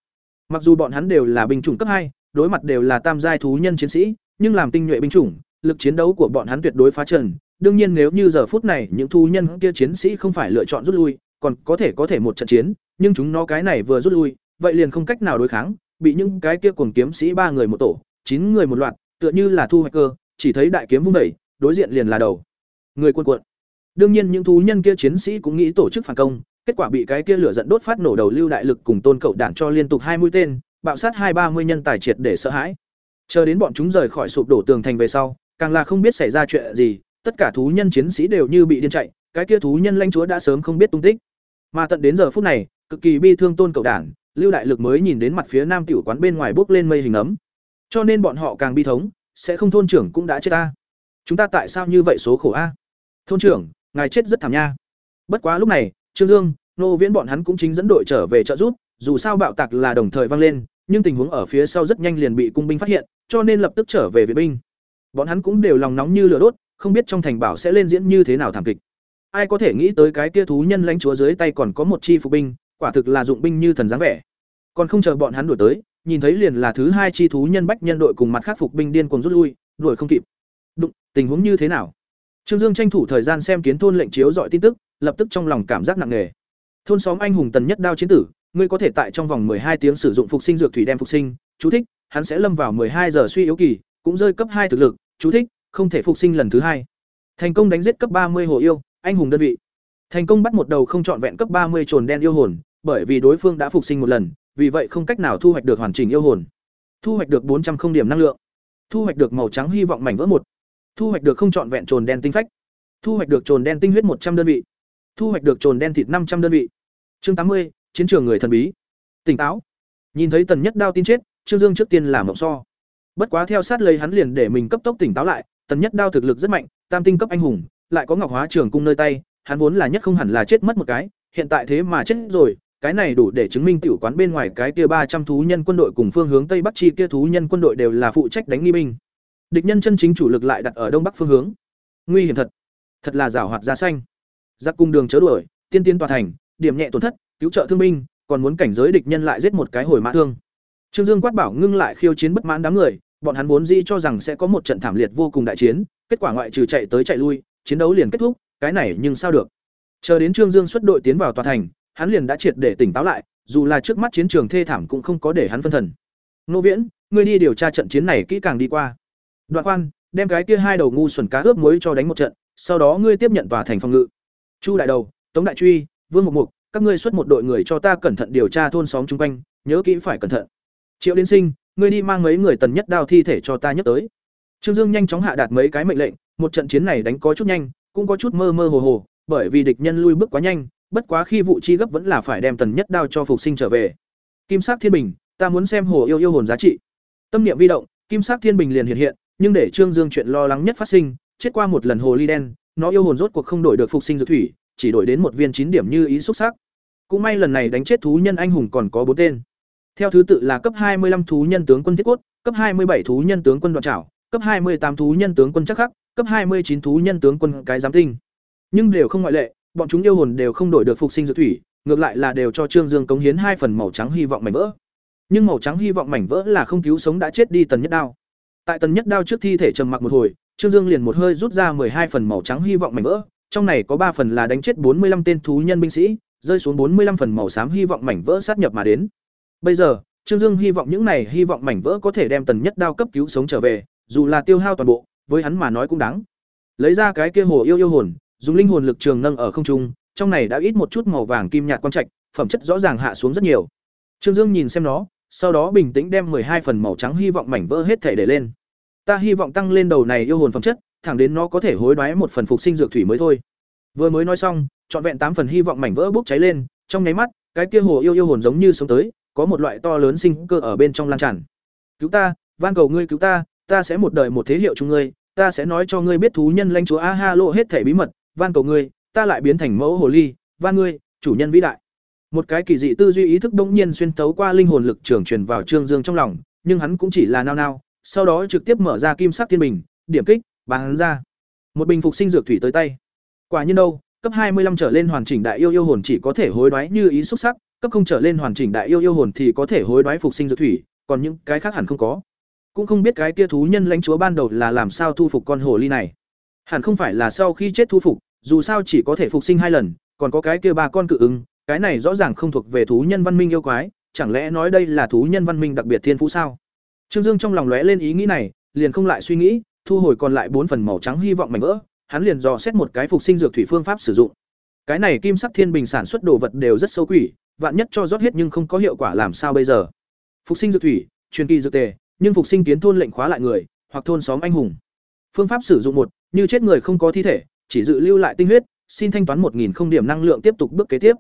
Mặc dù bọn hắn đều là binh chủng cấp hai, đối mặt đều là tam giai thú nhân chiến sĩ, nhưng làm tinh nhuệ binh chủng, lực chiến đấu của bọn hắn tuyệt đối phá trần. Đương nhiên nếu như giờ phút này những thú nhân kia chiến sĩ không phải lựa chọn rút lui, còn có thể có thể một trận chiến, nhưng chúng nó cái này vừa rút lui, vậy liền không cách nào đối kháng, bị những cái kia cuồng kiếm sĩ ba người một tổ, chín người một loạt, tựa như là thu hoạch cơ, chỉ thấy đại kiếm vung đẩy, đối diện liền là đầu. Người cuộn cuộn. Đương nhiên những thú nhân kia chiến sĩ cũng nghĩ tổ chức phản công, kết quả bị cái kia lửa giận đốt phát nổ đầu lưu đại lực cùng tôn cậu đạn cho liên tục hai mũi tên, bạo sát hai ba mươi nhân tài triệt để sợ hãi. Chờ đến bọn chúng rời khỏi sụp đổ tường thành về sau, càng là không biết xảy ra chuyện gì, tất cả thú nhân chiến sĩ đều như bị điên chạy, cái kia thú nhân lãnh chúa đã sớm không biết tung tích. Mà tận đến giờ phút này, cực kỳ bi thương tôn cậu đảng, Lưu Đại Lực mới nhìn đến mặt phía nam tiểu quán bên ngoài bốc lên mây hình ấm. Cho nên bọn họ càng bi thống, sẽ không thôn trưởng cũng đã chết ta. Chúng ta tại sao như vậy số khổ a? Thôn trưởng, ngài chết rất thảm nha. Bất quá lúc này, Trương Dương, Nô Viễn bọn hắn cũng chính dẫn đội trở về trợ giúp, dù sao bạo tạc là đồng thời vang lên, nhưng tình huống ở phía sau rất nhanh liền bị cung binh phát hiện, cho nên lập tức trở về viện binh. Bọn hắn cũng đều lòng nóng như lửa đốt, không biết trong thành bảo sẽ lên diễn như thế nào thảm kịch. Ai có thể nghĩ tới cái kia thú nhân lãnh chúa dưới tay còn có một chi phục binh, quả thực là dụng binh như thần dáng vẻ. Còn không chờ bọn hắn đuổi tới, nhìn thấy liền là thứ hai chi thú nhân bách nhân đội cùng mặt khác phục binh điên cuồng rút lui, đuổi không kịp. Đụng, tình huống như thế nào? Trương Dương tranh thủ thời gian xem kiến thôn lệnh chiếu dọi tin tức, lập tức trong lòng cảm giác nặng nề. Thôn xóm anh hùng tần nhất đao chiến tử, ngươi có thể tại trong vòng hai tiếng sử dụng phục sinh dược thủy đem phục sinh, chú thích, hắn sẽ lâm vào hai giờ suy yếu kỳ, cũng rơi cấp hai thực lực, chú thích, không thể phục sinh lần thứ hai. Thành công đánh giết cấp ba mươi hồ yêu, anh hùng đơn vị. Thành công bắt một đầu không chọn vẹn cấp ba mươi trồn đen yêu hồn, bởi vì đối phương đã phục sinh một lần, vì vậy không cách nào thu hoạch được hoàn chỉnh yêu hồn. Thu hoạch được bốn trăm không điểm năng lượng. Thu hoạch được màu trắng hy vọng mảnh vỡ một thu hoạch được không chọn vẹn trồn đen tinh phách. Thu hoạch được trồn đen tinh huyết một trăm đơn vị. Thu hoạch được trồn đen thịt năm trăm đơn vị. Chương tám mươi, chiến trường người thần bí. Tỉnh táo. Nhìn thấy tần nhất đao tin chết, trương dương trước tiên làm mộng so. Bất quá theo sát lấy hắn liền để mình cấp tốc tỉnh táo lại, tần nhất đao thực lực rất mạnh, tam tinh cấp anh hùng, lại có ngọc hóa trường cung nơi tay, hắn vốn là nhất không hẳn là chết mất một cái, hiện tại thế mà chết rồi, cái này đủ để chứng minh tiểu quán bên ngoài cái kia ba trăm thú nhân quân đội cùng phương hướng tây bắc chi kia thú nhân quân đội đều là phụ trách đánh nghi binh địch nhân chân chính chủ lực lại đặt ở đông bắc phương hướng. Nguy hiểm thật. Thật là giảo hoạt ra xanh. Giặc cung đường chớ đuổi, tiên tiến tòa thành, điểm nhẹ tổn thất, cứu trợ thương binh, còn muốn cảnh giới địch nhân lại giết một cái hồi mã thương. Trương dương quát bảo ngưng lại khiêu chiến bất mãn đám người, bọn hắn vốn dĩ cho rằng sẽ có một trận thảm liệt vô cùng đại chiến, kết quả ngoại trừ chạy tới chạy lui, chiến đấu liền kết thúc, cái này nhưng sao được. Chờ đến trương dương xuất đội tiến vào tòa thành, hắn liền đã triệt để tỉnh táo lại, dù là trước mắt chiến trường thê thảm cũng không có để hắn phân thần. Nô viễn, ngươi đi điều tra trận chiến này kỹ càng đi qua đoạn quan đem cái kia hai đầu ngu xuẩn cá ướp muối cho đánh một trận, sau đó ngươi tiếp nhận tòa thành phòng ngự. Chu đại đầu, tống đại truy, vương mục mục, các ngươi xuất một đội người cho ta cẩn thận điều tra thôn xóm chung quanh, nhớ kỹ phải cẩn thận. Triệu liên sinh, ngươi đi mang mấy người tần nhất đao thi thể cho ta nhất tới. Trương dương nhanh chóng hạ đạt mấy cái mệnh lệnh, một trận chiến này đánh có chút nhanh, cũng có chút mơ mơ hồ hồ, bởi vì địch nhân lui bước quá nhanh, bất quá khi vụ chi gấp vẫn là phải đem tần nhất đao cho phục sinh trở về. Kim sắc thiên bình, ta muốn xem hồ yêu yêu hồn giá trị. Tâm niệm vi động, kim sắc thiên bình liền hiện hiện nhưng để trương dương chuyện lo lắng nhất phát sinh, chết qua một lần hồ ly đen, nó yêu hồn rốt cuộc không đổi được phục sinh dược thủy, chỉ đổi đến một viên chín điểm như ý xúc sắc. Cũng may lần này đánh chết thú nhân anh hùng còn có bốn tên. Theo thứ tự là cấp 25 thú nhân tướng quân thiết cốt, cấp hai mươi bảy thú nhân tướng quân đoạn trảo, cấp hai mươi tám thú nhân tướng quân chắc khắc, cấp hai mươi chín thú nhân tướng quân cái giám tinh. Nhưng đều không ngoại lệ, bọn chúng yêu hồn đều không đổi được phục sinh dược thủy, ngược lại là đều cho trương dương cống hiến hai phần màu trắng hy vọng mảnh vỡ. Nhưng màu trắng hy vọng mảnh vỡ là không cứu sống đã chết đi tần nhất đao tại tần nhất đao trước thi thể trầm mặc một hồi, trương dương liền một hơi rút ra hai phần màu trắng hy vọng mảnh vỡ, trong này có ba phần là đánh chết bốn mươi 45 tên thú nhân binh sĩ, rơi xuống bốn mươi 45 phần màu xám hy vọng mảnh vỡ sát nhập mà đến. Bây giờ, trương dương hy vọng những này hy vọng mảnh vỡ có thể đem tần nhất đao cấp cứu sống trở về, dù là tiêu hao toàn bộ, với hắn mà nói cũng đáng. Lấy ra cái kia hồ yêu yêu hồn, dùng linh hồn lực trường nâng ở không trung, trong này đã ít một chút màu vàng kim nhạt quang trạch, phẩm chất rõ ràng hạ xuống rất nhiều. Trương dương nhìn xem nó sau đó bình tĩnh đem hai phần màu trắng hy vọng mảnh vỡ hết thể để lên. Ta hy vọng tăng lên đầu này yêu hồn phẩm chất, thẳng đến nó có thể hối đoái một phần phục sinh dược thủy mới thôi. Vừa mới nói xong, trọn vẹn tám phần hy vọng mảnh vỡ bốc cháy lên, trong nháy mắt, cái kia hồ yêu yêu hồn giống như sống tới, có một loại to lớn sinh cơ ở bên trong lan tràn. Cứu ta, van cầu ngươi cứu ta ta sẽ một đời một thế hiệu chung ngươi, ta sẽ nói cho ngươi biết thú nhân lãnh chúa a ha lộ hết thể bí mật, van cầu ngươi, ta lại biến thành mẫu hồ ly, van ngươi, chủ nhân vĩ đại một cái kỳ dị tư duy ý thức bỗng nhiên xuyên tấu qua linh hồn lực trường truyền vào trương dương trong lòng, nhưng hắn cũng chỉ là nao nao, sau đó trực tiếp mở ra kim sắc thiên bình, điểm kích bán ra. Một bình phục sinh dược thủy tới tay. Quả nhiên đâu, cấp hai mươi 25 trở lên hoàn chỉnh đại yêu yêu hồn chỉ có thể hối đoái như ý xúc sắc, cấp không trở lên hoàn chỉnh đại yêu yêu hồn thì có thể hối đoái phục sinh dược thủy, còn những cái khác hẳn không có. Cũng không biết cái kia thú nhân lãnh chúa ban đầu là làm sao thu phục con hồ ly này. Hẳn không phải là sau khi chết thu phục, dù sao chỉ có thể phục sinh hai lần, còn có cái kia ba con cự ứng cái này rõ ràng không thuộc về thú nhân văn minh yêu quái, chẳng lẽ nói đây là thú nhân văn minh đặc biệt thiên phú sao? Trương dương trong lòng lóe lên ý nghĩ này, liền không lại suy nghĩ, thu hồi còn lại bốn phần màu trắng hy vọng mảnh vỡ, hắn liền dò xét một cái phục sinh dược thủy phương pháp sử dụng. Cái này kim sắc thiên bình sản xuất đồ vật đều rất sâu quỷ, vạn nhất cho rót hết nhưng không có hiệu quả làm sao bây giờ? Phục sinh dược thủy, truyền kỳ dược tề, nhưng phục sinh kiến thôn lệnh khóa lại người, hoặc thôn xóm anh hùng. Phương pháp sử dụng một, như chết người không có thi thể, chỉ dự lưu lại tinh huyết, xin thanh toán một nghìn không điểm năng lượng tiếp tục bước kế tiếp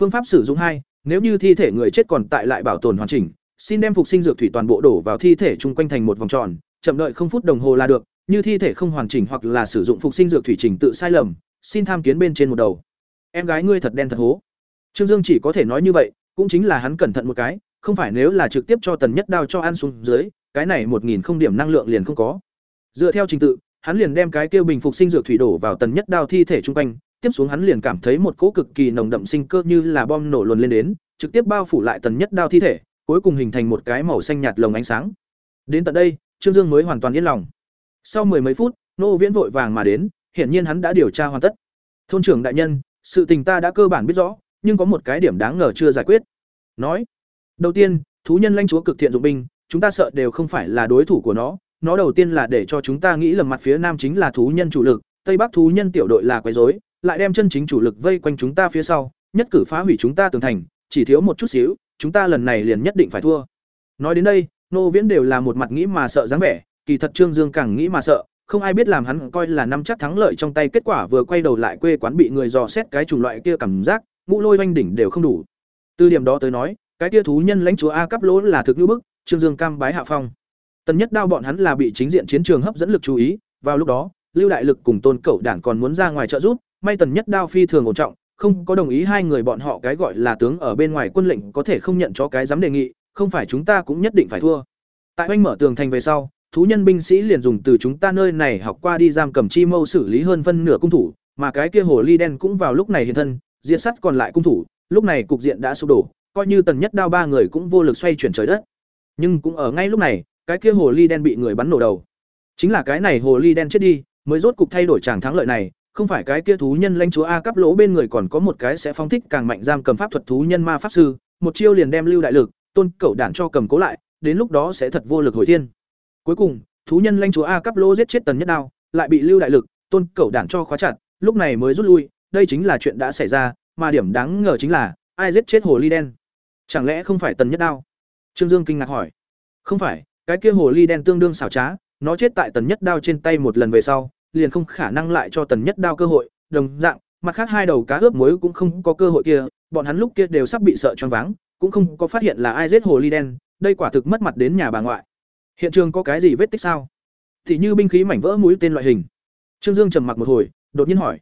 phương pháp sử dụng hai, nếu như thi thể người chết còn tại lại bảo tồn hoàn chỉnh, xin đem phục sinh dược thủy toàn bộ đổ vào thi thể chung quanh thành một vòng tròn, chậm đợi không phút đồng hồ là được, như thi thể không hoàn chỉnh hoặc là sử dụng phục sinh dược thủy trình tự sai lầm, xin tham kiến bên trên một đầu. Em gái ngươi thật đen thật hố. Trương dương chỉ có thể nói như vậy, cũng chính là hắn cẩn thận một cái, không phải nếu là trực tiếp cho tần nhất đao cho ăn xuống dưới, cái này một nghìn không điểm năng lượng liền không có. Dựa theo trình tự, hắn liền đem cái kêu bình phục sinh dược thủy đổ vào tần nhất đao thi thể chung quanh tiếp xuống hắn liền cảm thấy một cỗ cực kỳ nồng đậm sinh cơ như là bom nổ luồn lên đến, trực tiếp bao phủ lại tần nhất đao thi thể, cuối cùng hình thành một cái màu xanh nhạt lồng ánh sáng. Đến tận đây, trương dương mới hoàn toàn yên lòng. Sau mười mấy phút, nô viễn vội vàng mà đến, hiển nhiên hắn đã điều tra hoàn tất. Thôn trưởng đại nhân, sự tình ta đã cơ bản biết rõ, nhưng có một cái điểm đáng ngờ chưa giải quyết. Nói, đầu tiên, thú nhân lãnh chúa cực thiện dụng binh, chúng ta sợ đều không phải là đối thủ của nó nó đầu tiên là để cho chúng ta nghĩ lầm mặt phía nam chính là thú nhân chủ lực, tây bắc thú nhân tiểu đội là quấy rối lại đem chân chính chủ lực vây quanh chúng ta phía sau nhất cử phá hủy chúng ta tường thành chỉ thiếu một chút xíu chúng ta lần này liền nhất định phải thua nói đến đây nô viễn đều là một mặt nghĩ mà sợ dáng vẻ kỳ thật trương dương càng nghĩ mà sợ không ai biết làm hắn coi là năm chắc thắng lợi trong tay kết quả vừa quay đầu lại quê quán bị người dò xét cái chủng loại kia cảm giác ngũ lôi oanh đỉnh đều không đủ Từ điểm đó tới nói, cái kia thú nhân lãnh chúa A cấp lỗ là thực như bức, Trương Dương cam bái hạ phong. Tần Nhất Đao bọn hắn là bị chính diện chiến trường hấp dẫn lực chú ý, vào lúc đó, Lưu Đại Lực cùng Tôn Cẩu Đản còn muốn ra ngoài trợ giúp, may Tần Nhất Đao phi thường ổn trọng, không có đồng ý hai người bọn họ cái gọi là tướng ở bên ngoài quân lệnh có thể không nhận cho cái dám đề nghị, không phải chúng ta cũng nhất định phải thua. Tại oanh mở tường thành về sau, thú nhân binh sĩ liền dùng từ chúng ta nơi này học qua đi giam cầm chi mâu xử lý hơn phân nửa cung thủ, mà cái kia hồ ly đen cũng vào lúc này hiện thân, diện sắt còn lại cung thủ, lúc này cục diện đã sụp đổ, coi như tần nhất đao ba người cũng vô lực xoay chuyển trời đất. Nhưng cũng ở ngay lúc này, cái kia hồ ly đen bị người bắn nổ đầu. Chính là cái này hồ ly đen chết đi, mới rốt cục thay đổi tràng thắng lợi này, không phải cái kia thú nhân lãnh chúa a cấp lỗ bên người còn có một cái sẽ phóng thích càng mạnh giam cầm pháp thuật thú nhân ma pháp sư, một chiêu liền đem lưu đại lực, tôn cẩu đản cho cầm cố lại, đến lúc đó sẽ thật vô lực hồi thiên. Cuối cùng, thú nhân lãnh chúa a cấp lỗ giết chết tần nhất đao, lại bị lưu đại lực, tôn cẩu đản cho khóa chặt, lúc này mới rút lui, đây chính là chuyện đã xảy ra, mà điểm đáng ngờ chính là ai giết chết hồ ly đen? Chẳng lẽ không phải tần nhất đao? Trương Dương kinh ngạc hỏi. Không phải, cái kia hồ ly đen tương đương xảo trá, nó chết tại tần nhất đao trên tay một lần về sau, liền không khả năng lại cho tần nhất đao cơ hội, đồng dạng, mặt khác hai đầu cá ướp muối cũng không có cơ hội kia, bọn hắn lúc kia đều sắp bị sợ choáng váng, cũng không có phát hiện là ai giết hồ ly đen, đây quả thực mất mặt đến nhà bà ngoại. Hiện trường có cái gì vết tích sao? Thì như binh khí mảnh vỡ mũi tên loại hình. Trương Dương trầm mặc một hồi, đột nhiên hỏi: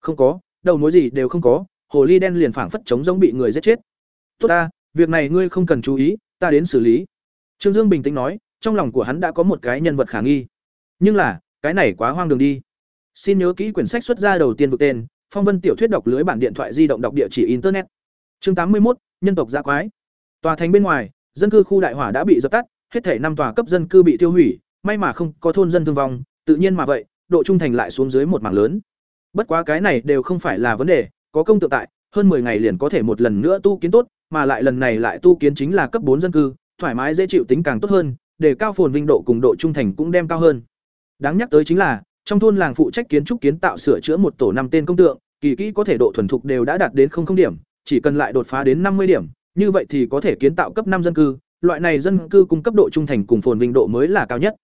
"Không có, đầu mối gì đều không có, hồ ly đen liền phảng phất chống giống bị người giết chết." "Tốt ta, việc này ngươi không cần chú ý, ta đến xử lý." Trương Dương bình tĩnh nói, trong lòng của hắn đã có một cái nhân vật khả nghi. Nhưng là, cái này quá hoang đường đi. Xin nhớ kỹ quyển sách xuất ra đầu tiên vực tên, Phong Vân tiểu thuyết đọc lưới bản điện thoại di động đọc địa chỉ internet. Chương tám mươi một nhân tộc dạ quái. Tòa thành bên ngoài, dân cư khu đại hỏa đã bị dập tắt, hết thể năm tòa cấp dân cư bị tiêu hủy, may mà không có thôn dân thương vong, tự nhiên mà vậy, độ trung thành lại xuống dưới một mảng lớn. Bất quá cái này đều không phải là vấn đề, có công tự tại, hơn 10 ngày liền có thể một lần nữa tu kiến tốt, mà lại lần này lại tu kiến chính là cấp bốn dân cư, thoải mái dễ chịu tính càng tốt hơn, để cao phồn vinh độ cùng độ trung thành cũng đem cao hơn. Đáng nhắc tới chính là, trong thôn làng phụ trách kiến trúc kiến tạo sửa chữa một tổ năm tên công tượng, kỳ kỹ có thể độ thuần thục đều đã đạt đến không không điểm, chỉ cần lại đột phá đến năm mươi điểm, như vậy thì có thể kiến tạo cấp năm dân cư, loại này dân cư cung cấp độ trung thành cùng phồn vinh độ mới là cao nhất.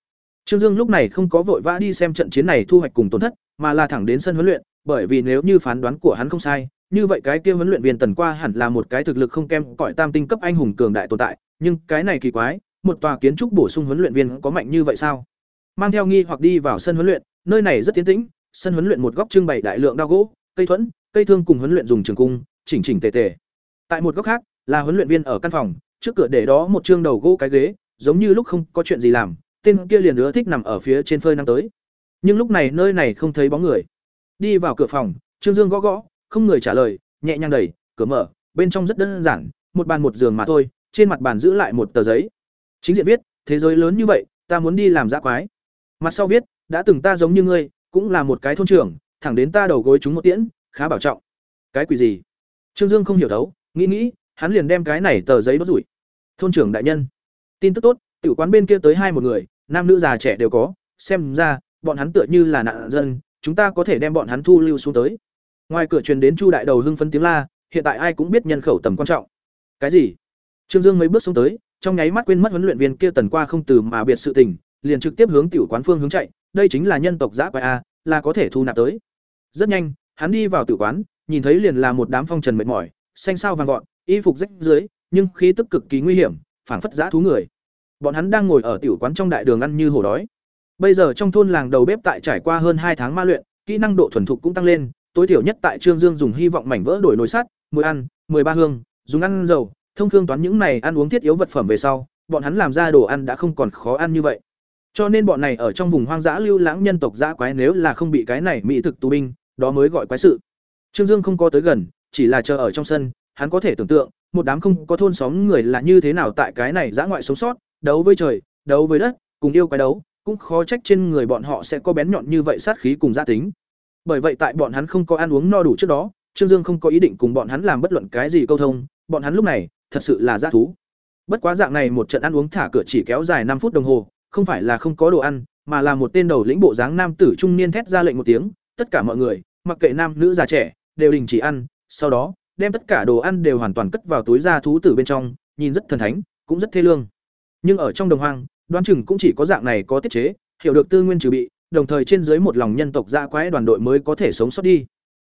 Trương Dương lúc này không có vội vã đi xem trận chiến này thu hoạch cùng tổn thất, mà là thẳng đến sân huấn luyện, bởi vì nếu như phán đoán của hắn không sai, như vậy cái kia huấn luyện viên Tần Qua hẳn là một cái thực lực không kém cõi tam tinh cấp anh hùng cường đại tồn tại, nhưng cái này kỳ quái, một tòa kiến trúc bổ sung huấn luyện viên có mạnh như vậy sao? Mang theo nghi hoặc đi vào sân huấn luyện, nơi này rất tiến tĩnh, sân huấn luyện một góc trưng bày đại lượng đao gỗ, cây thuẫn, cây thương cùng huấn luyện dùng trường cung, chỉnh chỉnh tề tề. Tại một góc khác, là huấn luyện viên ở căn phòng, trước cửa để đó một trương đầu gỗ cái ghế, giống như lúc không có chuyện gì làm, tên kia liền ưa thích nằm ở phía trên phơi năm tới. Nhưng lúc này nơi này không thấy bóng người. Đi vào cửa phòng, Trương Dương gõ gõ, không người trả lời, nhẹ nhàng đẩy, cửa mở, bên trong rất đơn giản, một bàn một giường mà thôi, trên mặt bàn giữ lại một tờ giấy. Chính diện viết, thế giới lớn như vậy, ta muốn đi làm dã quái. Mặt sau viết, đã từng ta giống như ngươi, cũng là một cái thôn trưởng, thẳng đến ta đầu gối chúng một tiễn, khá bảo trọng. Cái quỷ gì? Trương Dương không hiểu thấu, nghĩ nghĩ, hắn liền đem cái này tờ giấy đốt rủi. Thôn trưởng đại nhân, tin tức tốt, tiểu quán bên kia tới hai một người, nam nữ già trẻ đều có, xem ra bọn hắn tựa như là nạn dân, chúng ta có thể đem bọn hắn thu lưu xuống tới. Ngoài cửa truyền đến Chu đại đầu hưng phấn tiếng la, hiện tại ai cũng biết nhân khẩu tầm quan trọng. Cái gì? Trương Dương mấy bước xuống tới, trong nháy mắt quên mất huấn luyện viên kia tần qua không từ mà biệt sự tình, liền trực tiếp hướng tiểu quán phương hướng chạy, đây chính là nhân tộc dã quái a, là có thể thu nạp tới. Rất nhanh, hắn đi vào tiểu quán, nhìn thấy liền là một đám phong trần mệt mỏi, xanh sao vàng vọt, y phục rách dưới, nhưng khí tức cực kỳ nguy hiểm, phảng phất dã thú người. Bọn hắn đang ngồi ở tiểu quán trong đại đường ăn như hổ đói. Bây giờ trong thôn làng đầu bếp tại trải qua hơn hai tháng ma luyện, kỹ năng độ thuần thục cũng tăng lên, tối thiểu nhất tại Trương Dương dùng hy vọng mảnh vỡ đổi nồi sắt, mùi ăn, ba hương, dùng ăn dầu, thông thương toán những này ăn uống thiết yếu vật phẩm về sau, bọn hắn làm ra đồ ăn đã không còn khó ăn như vậy. Cho nên bọn này ở trong vùng hoang dã lưu lãng nhân tộc dã quái nếu là không bị cái này mỹ thực tù binh, đó mới gọi quái sự. Trương Dương không có tới gần, chỉ là chờ ở trong sân, hắn có thể tưởng tượng, một đám không có thôn xóm người là như thế nào tại cái này dã ngoại sống sót, đấu với trời, đấu với đất, cùng yêu quái đấu, cũng khó trách trên người bọn họ sẽ có bén nhọn như vậy sát khí cùng gia tính. Bởi vậy tại bọn hắn không có ăn uống no đủ trước đó, Trương Dương không có ý định cùng bọn hắn làm bất luận cái gì câu thông, bọn hắn lúc này, thật sự là dã thú. Bất quá dạng này một trận ăn uống thả cửa chỉ kéo dài năm phút đồng hồ, không phải là không có đồ ăn, mà là một tên đầu lĩnh bộ dáng nam tử trung niên thét ra lệnh một tiếng, tất cả mọi người, mặc kệ nam nữ già trẻ, đều đình chỉ ăn, sau đó, đem tất cả đồ ăn đều hoàn toàn cất vào túi da thú tử bên trong, nhìn rất thần thánh, cũng rất thê lương. Nhưng ở trong đồng hoang, đoán chừng cũng chỉ có dạng này có tiết chế, hiểu được tư nguyên trừ bị, đồng thời trên dưới một lòng nhân tộc dã quái đoàn đội mới có thể sống sót đi.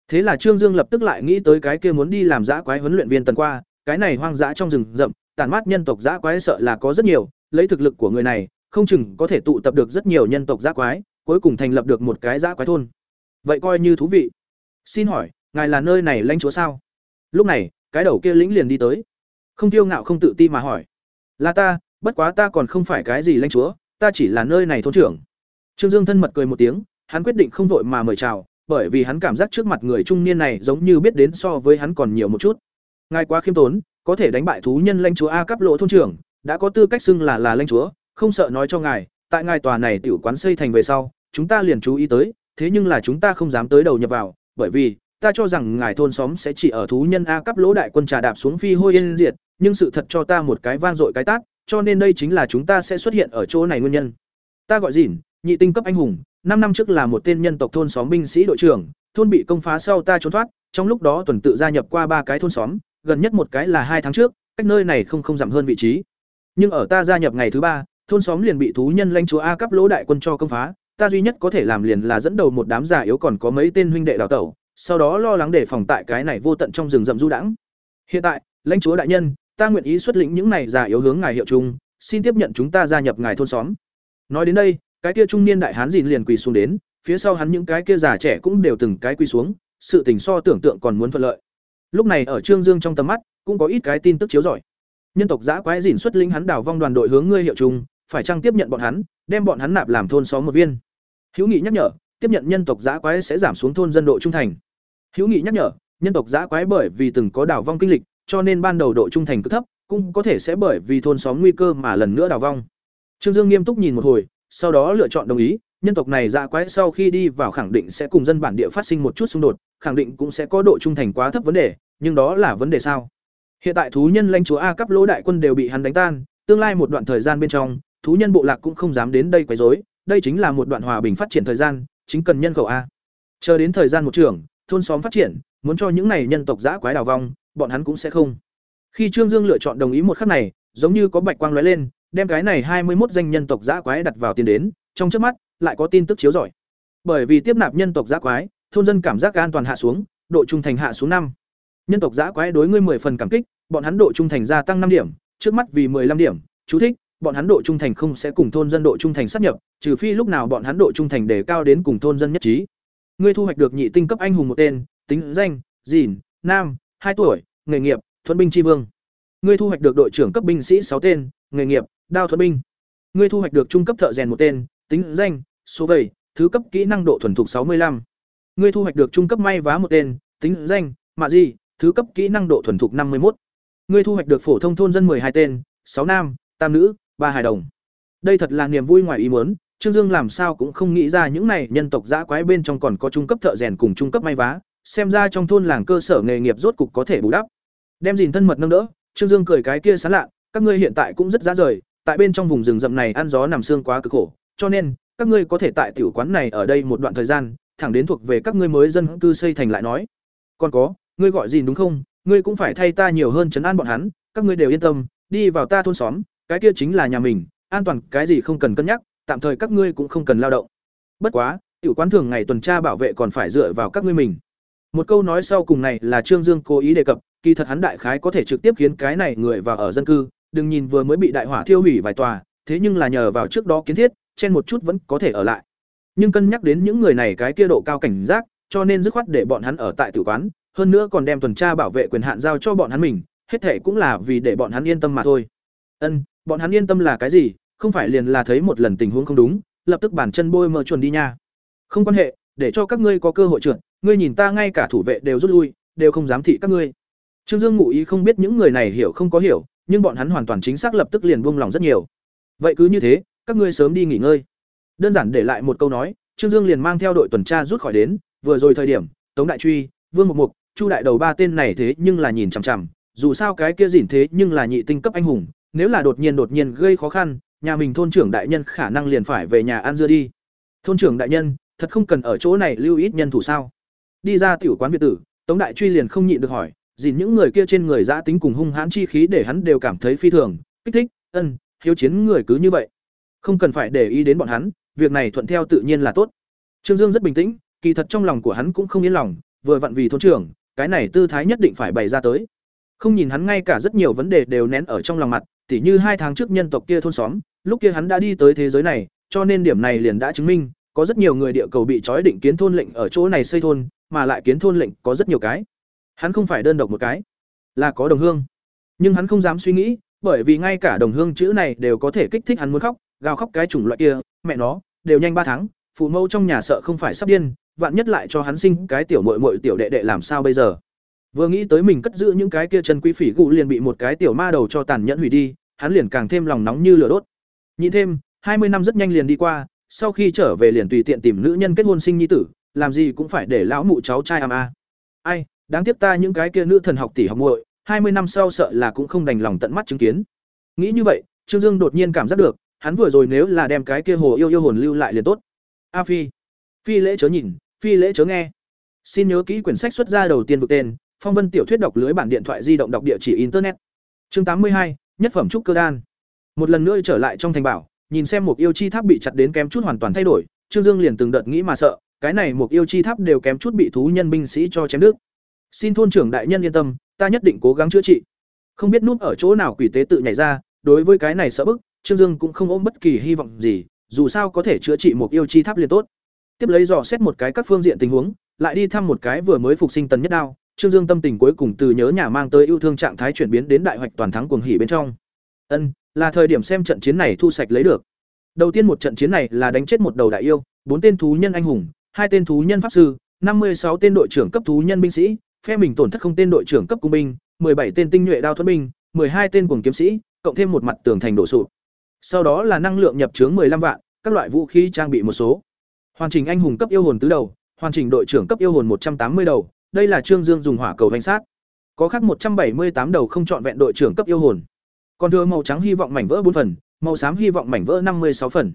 Thế là Trương Dương lập tức lại nghĩ tới cái kia muốn đi làm dã quái huấn luyện viên tần qua, cái này hoang dã trong rừng rậm, tàn mát nhân tộc dã quái sợ là có rất nhiều, lấy thực lực của người này, không chừng có thể tụ tập được rất nhiều nhân tộc giã quái, cuối cùng thành lập được một cái giã quái thôn. Vậy coi như thú vị. Xin hỏi, ngài là nơi này lãnh chúa sao? Lúc này, cái đầu kia lĩnh liền đi tới. Không tiêu ngạo không tự ti mà hỏi: "Là ta, bất quá ta còn không phải cái gì lãnh chúa, ta chỉ là nơi này thôn trưởng." Trương Dương thân mật cười một tiếng, hắn quyết định không vội mà mời chào, bởi vì hắn cảm giác trước mặt người trung niên này giống như biết đến so với hắn còn nhiều một chút. Ngài quá khiêm tốn, có thể đánh bại thú nhân lãnh chúa A cấp lộ thôn trưởng, đã có tư cách xưng là là lãnh chúa, không sợ nói cho ngài, tại ngài tòa này tiểu quán xây thành về sau, chúng ta liền chú ý tới, thế nhưng là chúng ta không dám tới đầu nhập vào, bởi vì ta cho rằng ngài thôn xóm sẽ chỉ ở thú nhân A cấp lỗ đại quân trà đạp xuống phi hôi yên diệt, nhưng sự thật cho ta một cái vang dội cái tát, cho nên đây chính là chúng ta sẽ xuất hiện ở chỗ này nguyên nhân. Ta gọi gìn, nhị tinh cấp anh hùng, năm năm trước là một tên nhân tộc thôn xóm binh sĩ đội trưởng, thôn bị công phá sau ta trốn thoát, trong lúc đó tuần tự gia nhập qua ba cái thôn xóm, gần nhất một cái là hai tháng trước, cách nơi này không không giảm hơn vị trí. Nhưng ở ta gia nhập ngày thứ ba, thôn xóm liền bị thú nhân lãnh chúa A cấp lỗ đại quân cho công phá, ta duy nhất có thể làm liền là dẫn đầu một đám già yếu còn có mấy tên huynh đệ đào tẩu, sau đó lo lắng để phòng tại cái này vô tận trong rừng rậm du đãng. Hiện tại, lãnh chúa đại nhân, ta nguyện ý xuất lĩnh những này già yếu hướng ngài hiệu trung, xin tiếp nhận chúng ta gia nhập ngài thôn xóm. Nói đến đây, cái kia trung niên đại hán dìn liền quỳ xuống đến, phía sau hắn những cái kia già trẻ cũng đều từng cái quỳ xuống, sự tình so tưởng tượng còn muốn thuận lợi. Lúc này ở Trương Dương trong tầm mắt, cũng có ít cái tin tức chiếu rọi. Nhân tộc giã quái dìn xuất linh hắn đảo vong đoàn đội hướng ngươi hiệu trung, phải chăng tiếp nhận bọn hắn, đem bọn hắn nạp làm thôn xóm một viên. Hữu Nghị nhắc nhở, tiếp nhận nhân tộc dã quái sẽ giảm xuống thôn dân độ trung thành. Hữu Nghị nhắc nhở, nhân tộc dã quái bởi vì từng có đảo vong kinh lịch, cho nên ban đầu độ trung thành cứ thấp, cũng có thể sẽ bởi vì thôn xóm nguy cơ mà lần nữa đảo vong. Trương Dương nghiêm túc nhìn một hồi, sau đó lựa chọn đồng ý, nhân tộc này dã quái sau khi đi vào khẳng định sẽ cùng dân bản địa phát sinh một chút xung đột, khẳng định cũng sẽ có độ trung thành quá thấp vấn đề, nhưng đó là vấn đề sao? Hiện tại thú nhân lãnh chúa A cấp lỗ đại quân đều bị hắn đánh tan, tương lai một đoạn thời gian bên trong, thú nhân bộ lạc cũng không dám đến đây quấy rối, đây chính là một đoạn hòa bình phát triển thời gian, chính cần nhân khẩu a. Chờ đến thời gian một trưởng, thôn xóm phát triển, muốn cho những này nhân tộc dã quái đào vong, bọn hắn cũng sẽ không. Khi Trương Dương lựa chọn đồng ý một khắc này, giống như có bạch quang lóe lên, đem cái này hai mươi một danh nhân tộc dã quái đặt vào tiền đến, trong chớp mắt, lại có tin tức chiếu rọi. Bởi vì tiếp nạp nhân tộc dã quái, thôn dân cảm giác an toàn hạ xuống, độ trung thành hạ xuống năm. Nhân tộc dã quái đối ngươi 10 phần cảm kích, bọn hắn độ trung thành gia tăng năm điểm, trước mắt vì 15 điểm, chú thích, bọn hắn độ trung thành không sẽ cùng thôn dân độ trung thành sát nhập, trừ phi lúc nào bọn hắn độ trung thành đề cao đến cùng thôn dân nhất trí. Ngươi thu hoạch được nhị tinh cấp anh hùng một tên, tính danh, gìn, nam, hai tuổi, nghề nghiệp, thuận binh tri vương. Ngươi thu hoạch được đội trưởng cấp binh sĩ sáu tên, nghề nghiệp, đao thuận binh. Ngươi thu hoạch được trung cấp thợ rèn một tên, tính danh, số vầy thứ cấp kỹ năng độ thuần thục sáu mươi 65. Ngươi thu hoạch được trung cấp may vá một tên, tính danh, mạ gì, thứ cấp kỹ năng độ thuần thục năm mươi một. Ngươi thu hoạch được phổ thông thôn dân hai tên, sáu nam, tam nữ, ba hài đồng. Đây thật là niềm vui ngoài ý muốn, Trương Dương làm sao cũng không nghĩ ra những này nhân tộc dã quái bên trong còn có trung cấp thợ rèn cùng trung cấp may vá, xem ra trong thôn làng cơ sở nghề nghiệp rốt cục có thể bù đắp. Đem gìn thân mật nâng đỡ, Trương Dương cười cái kia sán lạ, các ngươi hiện tại cũng rất giá rời, tại bên trong vùng rừng rậm này ăn gió nằm xương quá cực khổ, cho nên các ngươi có thể tại tiểu quán này ở đây một đoạn thời gian, thẳng đến thuộc về các ngươi mới dân cư xây thành lại nói. Còn có, ngươi gọi gì đúng không? Ngươi cũng phải thay ta nhiều hơn trấn an bọn hắn, các ngươi đều yên tâm, đi vào ta thôn xóm, cái kia chính là nhà mình, an toàn cái gì không cần cân nhắc, tạm thời các ngươi cũng không cần lao động. Bất quá, tiểu quán thường ngày tuần tra bảo vệ còn phải dựa vào các ngươi mình. Một câu nói sau cùng này là Trương Dương cố ý đề cập, kỳ thật hắn đại khái có thể trực tiếp khiến cái này người vào ở dân cư, đừng nhìn vừa mới bị đại hỏa thiêu hủy vài tòa, thế nhưng là nhờ vào trước đó kiến thiết, trên một chút vẫn có thể ở lại. Nhưng cân nhắc đến những người này cái kia độ cao cảnh giác, cho nên dứt khoát để bọn hắn ở tại tử quán, hơn nữa còn đem tuần tra bảo vệ quyền hạn giao cho bọn hắn mình, hết thể cũng là vì để bọn hắn yên tâm mà thôi. Ân, bọn hắn yên tâm là cái gì? Không phải liền là thấy một lần tình huống không đúng, lập tức bản chân bôi mờ chuẩn đi nha. Không quan hệ, để cho các ngươi có cơ hội trượt, ngươi nhìn ta ngay cả thủ vệ đều rút lui, đều không dám thị các ngươi. Trương Dương ngụ ý không biết những người này hiểu không có hiểu, nhưng bọn hắn hoàn toàn chính xác lập tức liền buông lòng rất nhiều. Vậy cứ như thế, các ngươi sớm đi nghỉ ngơi. Đơn giản để lại một câu nói, Trương Dương liền mang theo đội tuần tra rút khỏi đến, vừa rồi thời điểm, Tống Đại Truy, Vương Mục Mục, Chu Đại Đầu ba tên này thế nhưng là nhìn chằm chằm, dù sao cái kia dỉn thế nhưng là nhị tinh cấp anh hùng, nếu là đột nhiên đột nhiên gây khó khăn, nhà mình thôn trưởng đại nhân khả năng liền phải về nhà ăn dưa đi. Thôn trưởng đại nhân, thật không cần ở chỗ này lưu ít nhân thủ sao? Đi ra tiểu quán việt tử, Tống Đại Truy liền không nhịn được hỏi, gìn những người kia trên người dã tính cùng hung hãn chi khí để hắn đều cảm thấy phi thường, kích thích, ân, hiếu chiến người cứ như vậy. Không cần phải để ý đến bọn hắn, việc này thuận theo tự nhiên là tốt. Trương Dương rất bình tĩnh, kỳ thật trong lòng của hắn cũng không yên lòng, vừa vặn vì thôn trưởng, cái này tư thái nhất định phải bày ra tới. Không nhìn hắn ngay cả rất nhiều vấn đề đều nén ở trong lòng mặt, tỉ như hai tháng trước nhân tộc kia thôn xóm, lúc kia hắn đã đi tới thế giới này, cho nên điểm này liền đã chứng minh, có rất nhiều người địa cầu bị trói định kiến thôn lệnh ở chỗ này xây thôn, mà lại kiến thôn lệnh có rất nhiều cái. Hắn không phải đơn độc một cái, là có đồng hương. Nhưng hắn không dám suy nghĩ, bởi vì ngay cả đồng hương chữ này đều có thể kích thích hắn muốn khóc, gào khóc cái chủng loại kia, mẹ nó, đều nhanh ba tháng, phụ mẫu trong nhà sợ không phải sắp điên, vạn nhất lại cho hắn sinh cái tiểu muội muội tiểu đệ đệ làm sao bây giờ? Vừa nghĩ tới mình cất giữ những cái kia chân quý phỉ gụ liền bị một cái tiểu ma đầu cho tàn nhẫn hủy đi, hắn liền càng thêm lòng nóng như lửa đốt. Nhìn thêm, hai mươi năm rất nhanh liền đi qua, sau khi trở về liền tùy tiện tìm nữ nhân kết hôn sinh nhi tử, làm gì cũng phải để lão mụ cháu trai am a. Ai, đáng tiếc ta những cái kia nữ thần học tỷ học muội, hai mươi năm sau sợ là cũng không đành lòng tận mắt chứng kiến. Nghĩ như vậy, Trương Dương đột nhiên cảm giác được, hắn vừa rồi nếu là đem cái kia hồ yêu yêu hồn lưu lại liền tốt. A Phi, Phi lễ chớ nhìn, Phi lễ chớ nghe. Xin nhớ kỹ quyển sách xuất ra đầu tiên vực tên, Phong Vân tiểu thuyết đọc lưới bản điện thoại di động đọc địa chỉ internet. Chương tám mươi hai, nhất phẩm trúc cơ đan. Một lần nữa trở lại trong thành bảo, nhìn xem một yêu chi tháp bị chặt đến kém chút hoàn toàn thay đổi, Trương Dương liền từng đợt nghĩ mà sợ, cái này một yêu chi tháp đều kém chút bị thú nhân binh sĩ cho chém đứt. Xin thôn trưởng đại nhân yên tâm, ta nhất định cố gắng chữa trị. Không biết núp ở chỗ nào quỷ tế tự nhảy ra, đối với cái này sợ bức, Trương Dương cũng không ôm bất kỳ hy vọng gì, dù sao có thể chữa trị một yêu chi tháp liền tốt. Tiếp lấy dò xét một cái các phương diện tình huống, lại đi thăm một cái vừa mới phục sinh tần nhất đao, Trương Dương tâm tình cuối cùng từ nhớ nhà mang tới yêu thương trạng thái chuyển biến đến đại hoạch toàn thắng cuồng hỉ bên trong. Ân, là thời điểm xem trận chiến này thu sạch lấy được. Đầu tiên một trận chiến này là đánh chết một đầu đại yêu, bốn tên thú nhân anh hùng, hai tên thú nhân pháp sư, năm mươi sáu tên đội trưởng cấp thú nhân binh sĩ, phe mình tổn thất không tên đội trưởng cấp cung binh, bảy tên tinh nhuệ đao thuẫn binh, hai tên cuồng kiếm sĩ, cộng thêm một mặt tường thành đổ sụp. Sau đó là năng lượng nhập trướng 15 vạn, các loại vũ khí trang bị một số. Hoàn chỉnh anh hùng cấp yêu hồn tứ đầu, hoàn chỉnh đội trưởng cấp yêu hồn một trăm tám mươi đầu, đây là Trương Dương dùng hỏa cầu vành sát. Có khác một trăm bảy mươi tám đầu không chọn vẹn đội trưởng cấp yêu hồn. Còn thừa màu trắng hy vọng mảnh vỡ bốn phần, màu xám hy vọng mảnh vỡ năm mươi sáu phần.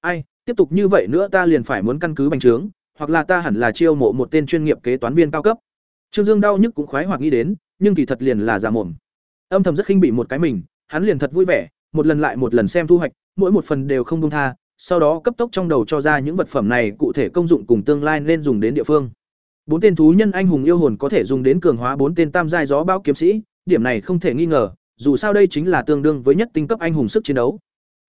Ai, tiếp tục như vậy nữa ta liền phải muốn căn cứ bành trướng, hoặc là ta hẳn là chiêu mộ một tên chuyên nghiệp kế toán viên cao cấp. Trương Dương đau nhức cũng khoái hoặc nghĩ đến, nhưng kỳ thật liền là giả mồm. Âm thầm rất khinh bị một cái mình, hắn liền thật vui vẻ, một lần lại một lần xem thu hoạch, mỗi một phần đều không buông tha, sau đó cấp tốc trong đầu cho ra những vật phẩm này cụ thể công dụng cùng tương lai nên dùng đến địa phương. Bốn tên thú nhân anh hùng yêu hồn có thể dùng đến cường hóa bốn tên tam giai gió bão kiếm sĩ, điểm này không thể nghi ngờ, dù sao đây chính là tương đương với nhất tinh cấp anh hùng sức chiến đấu.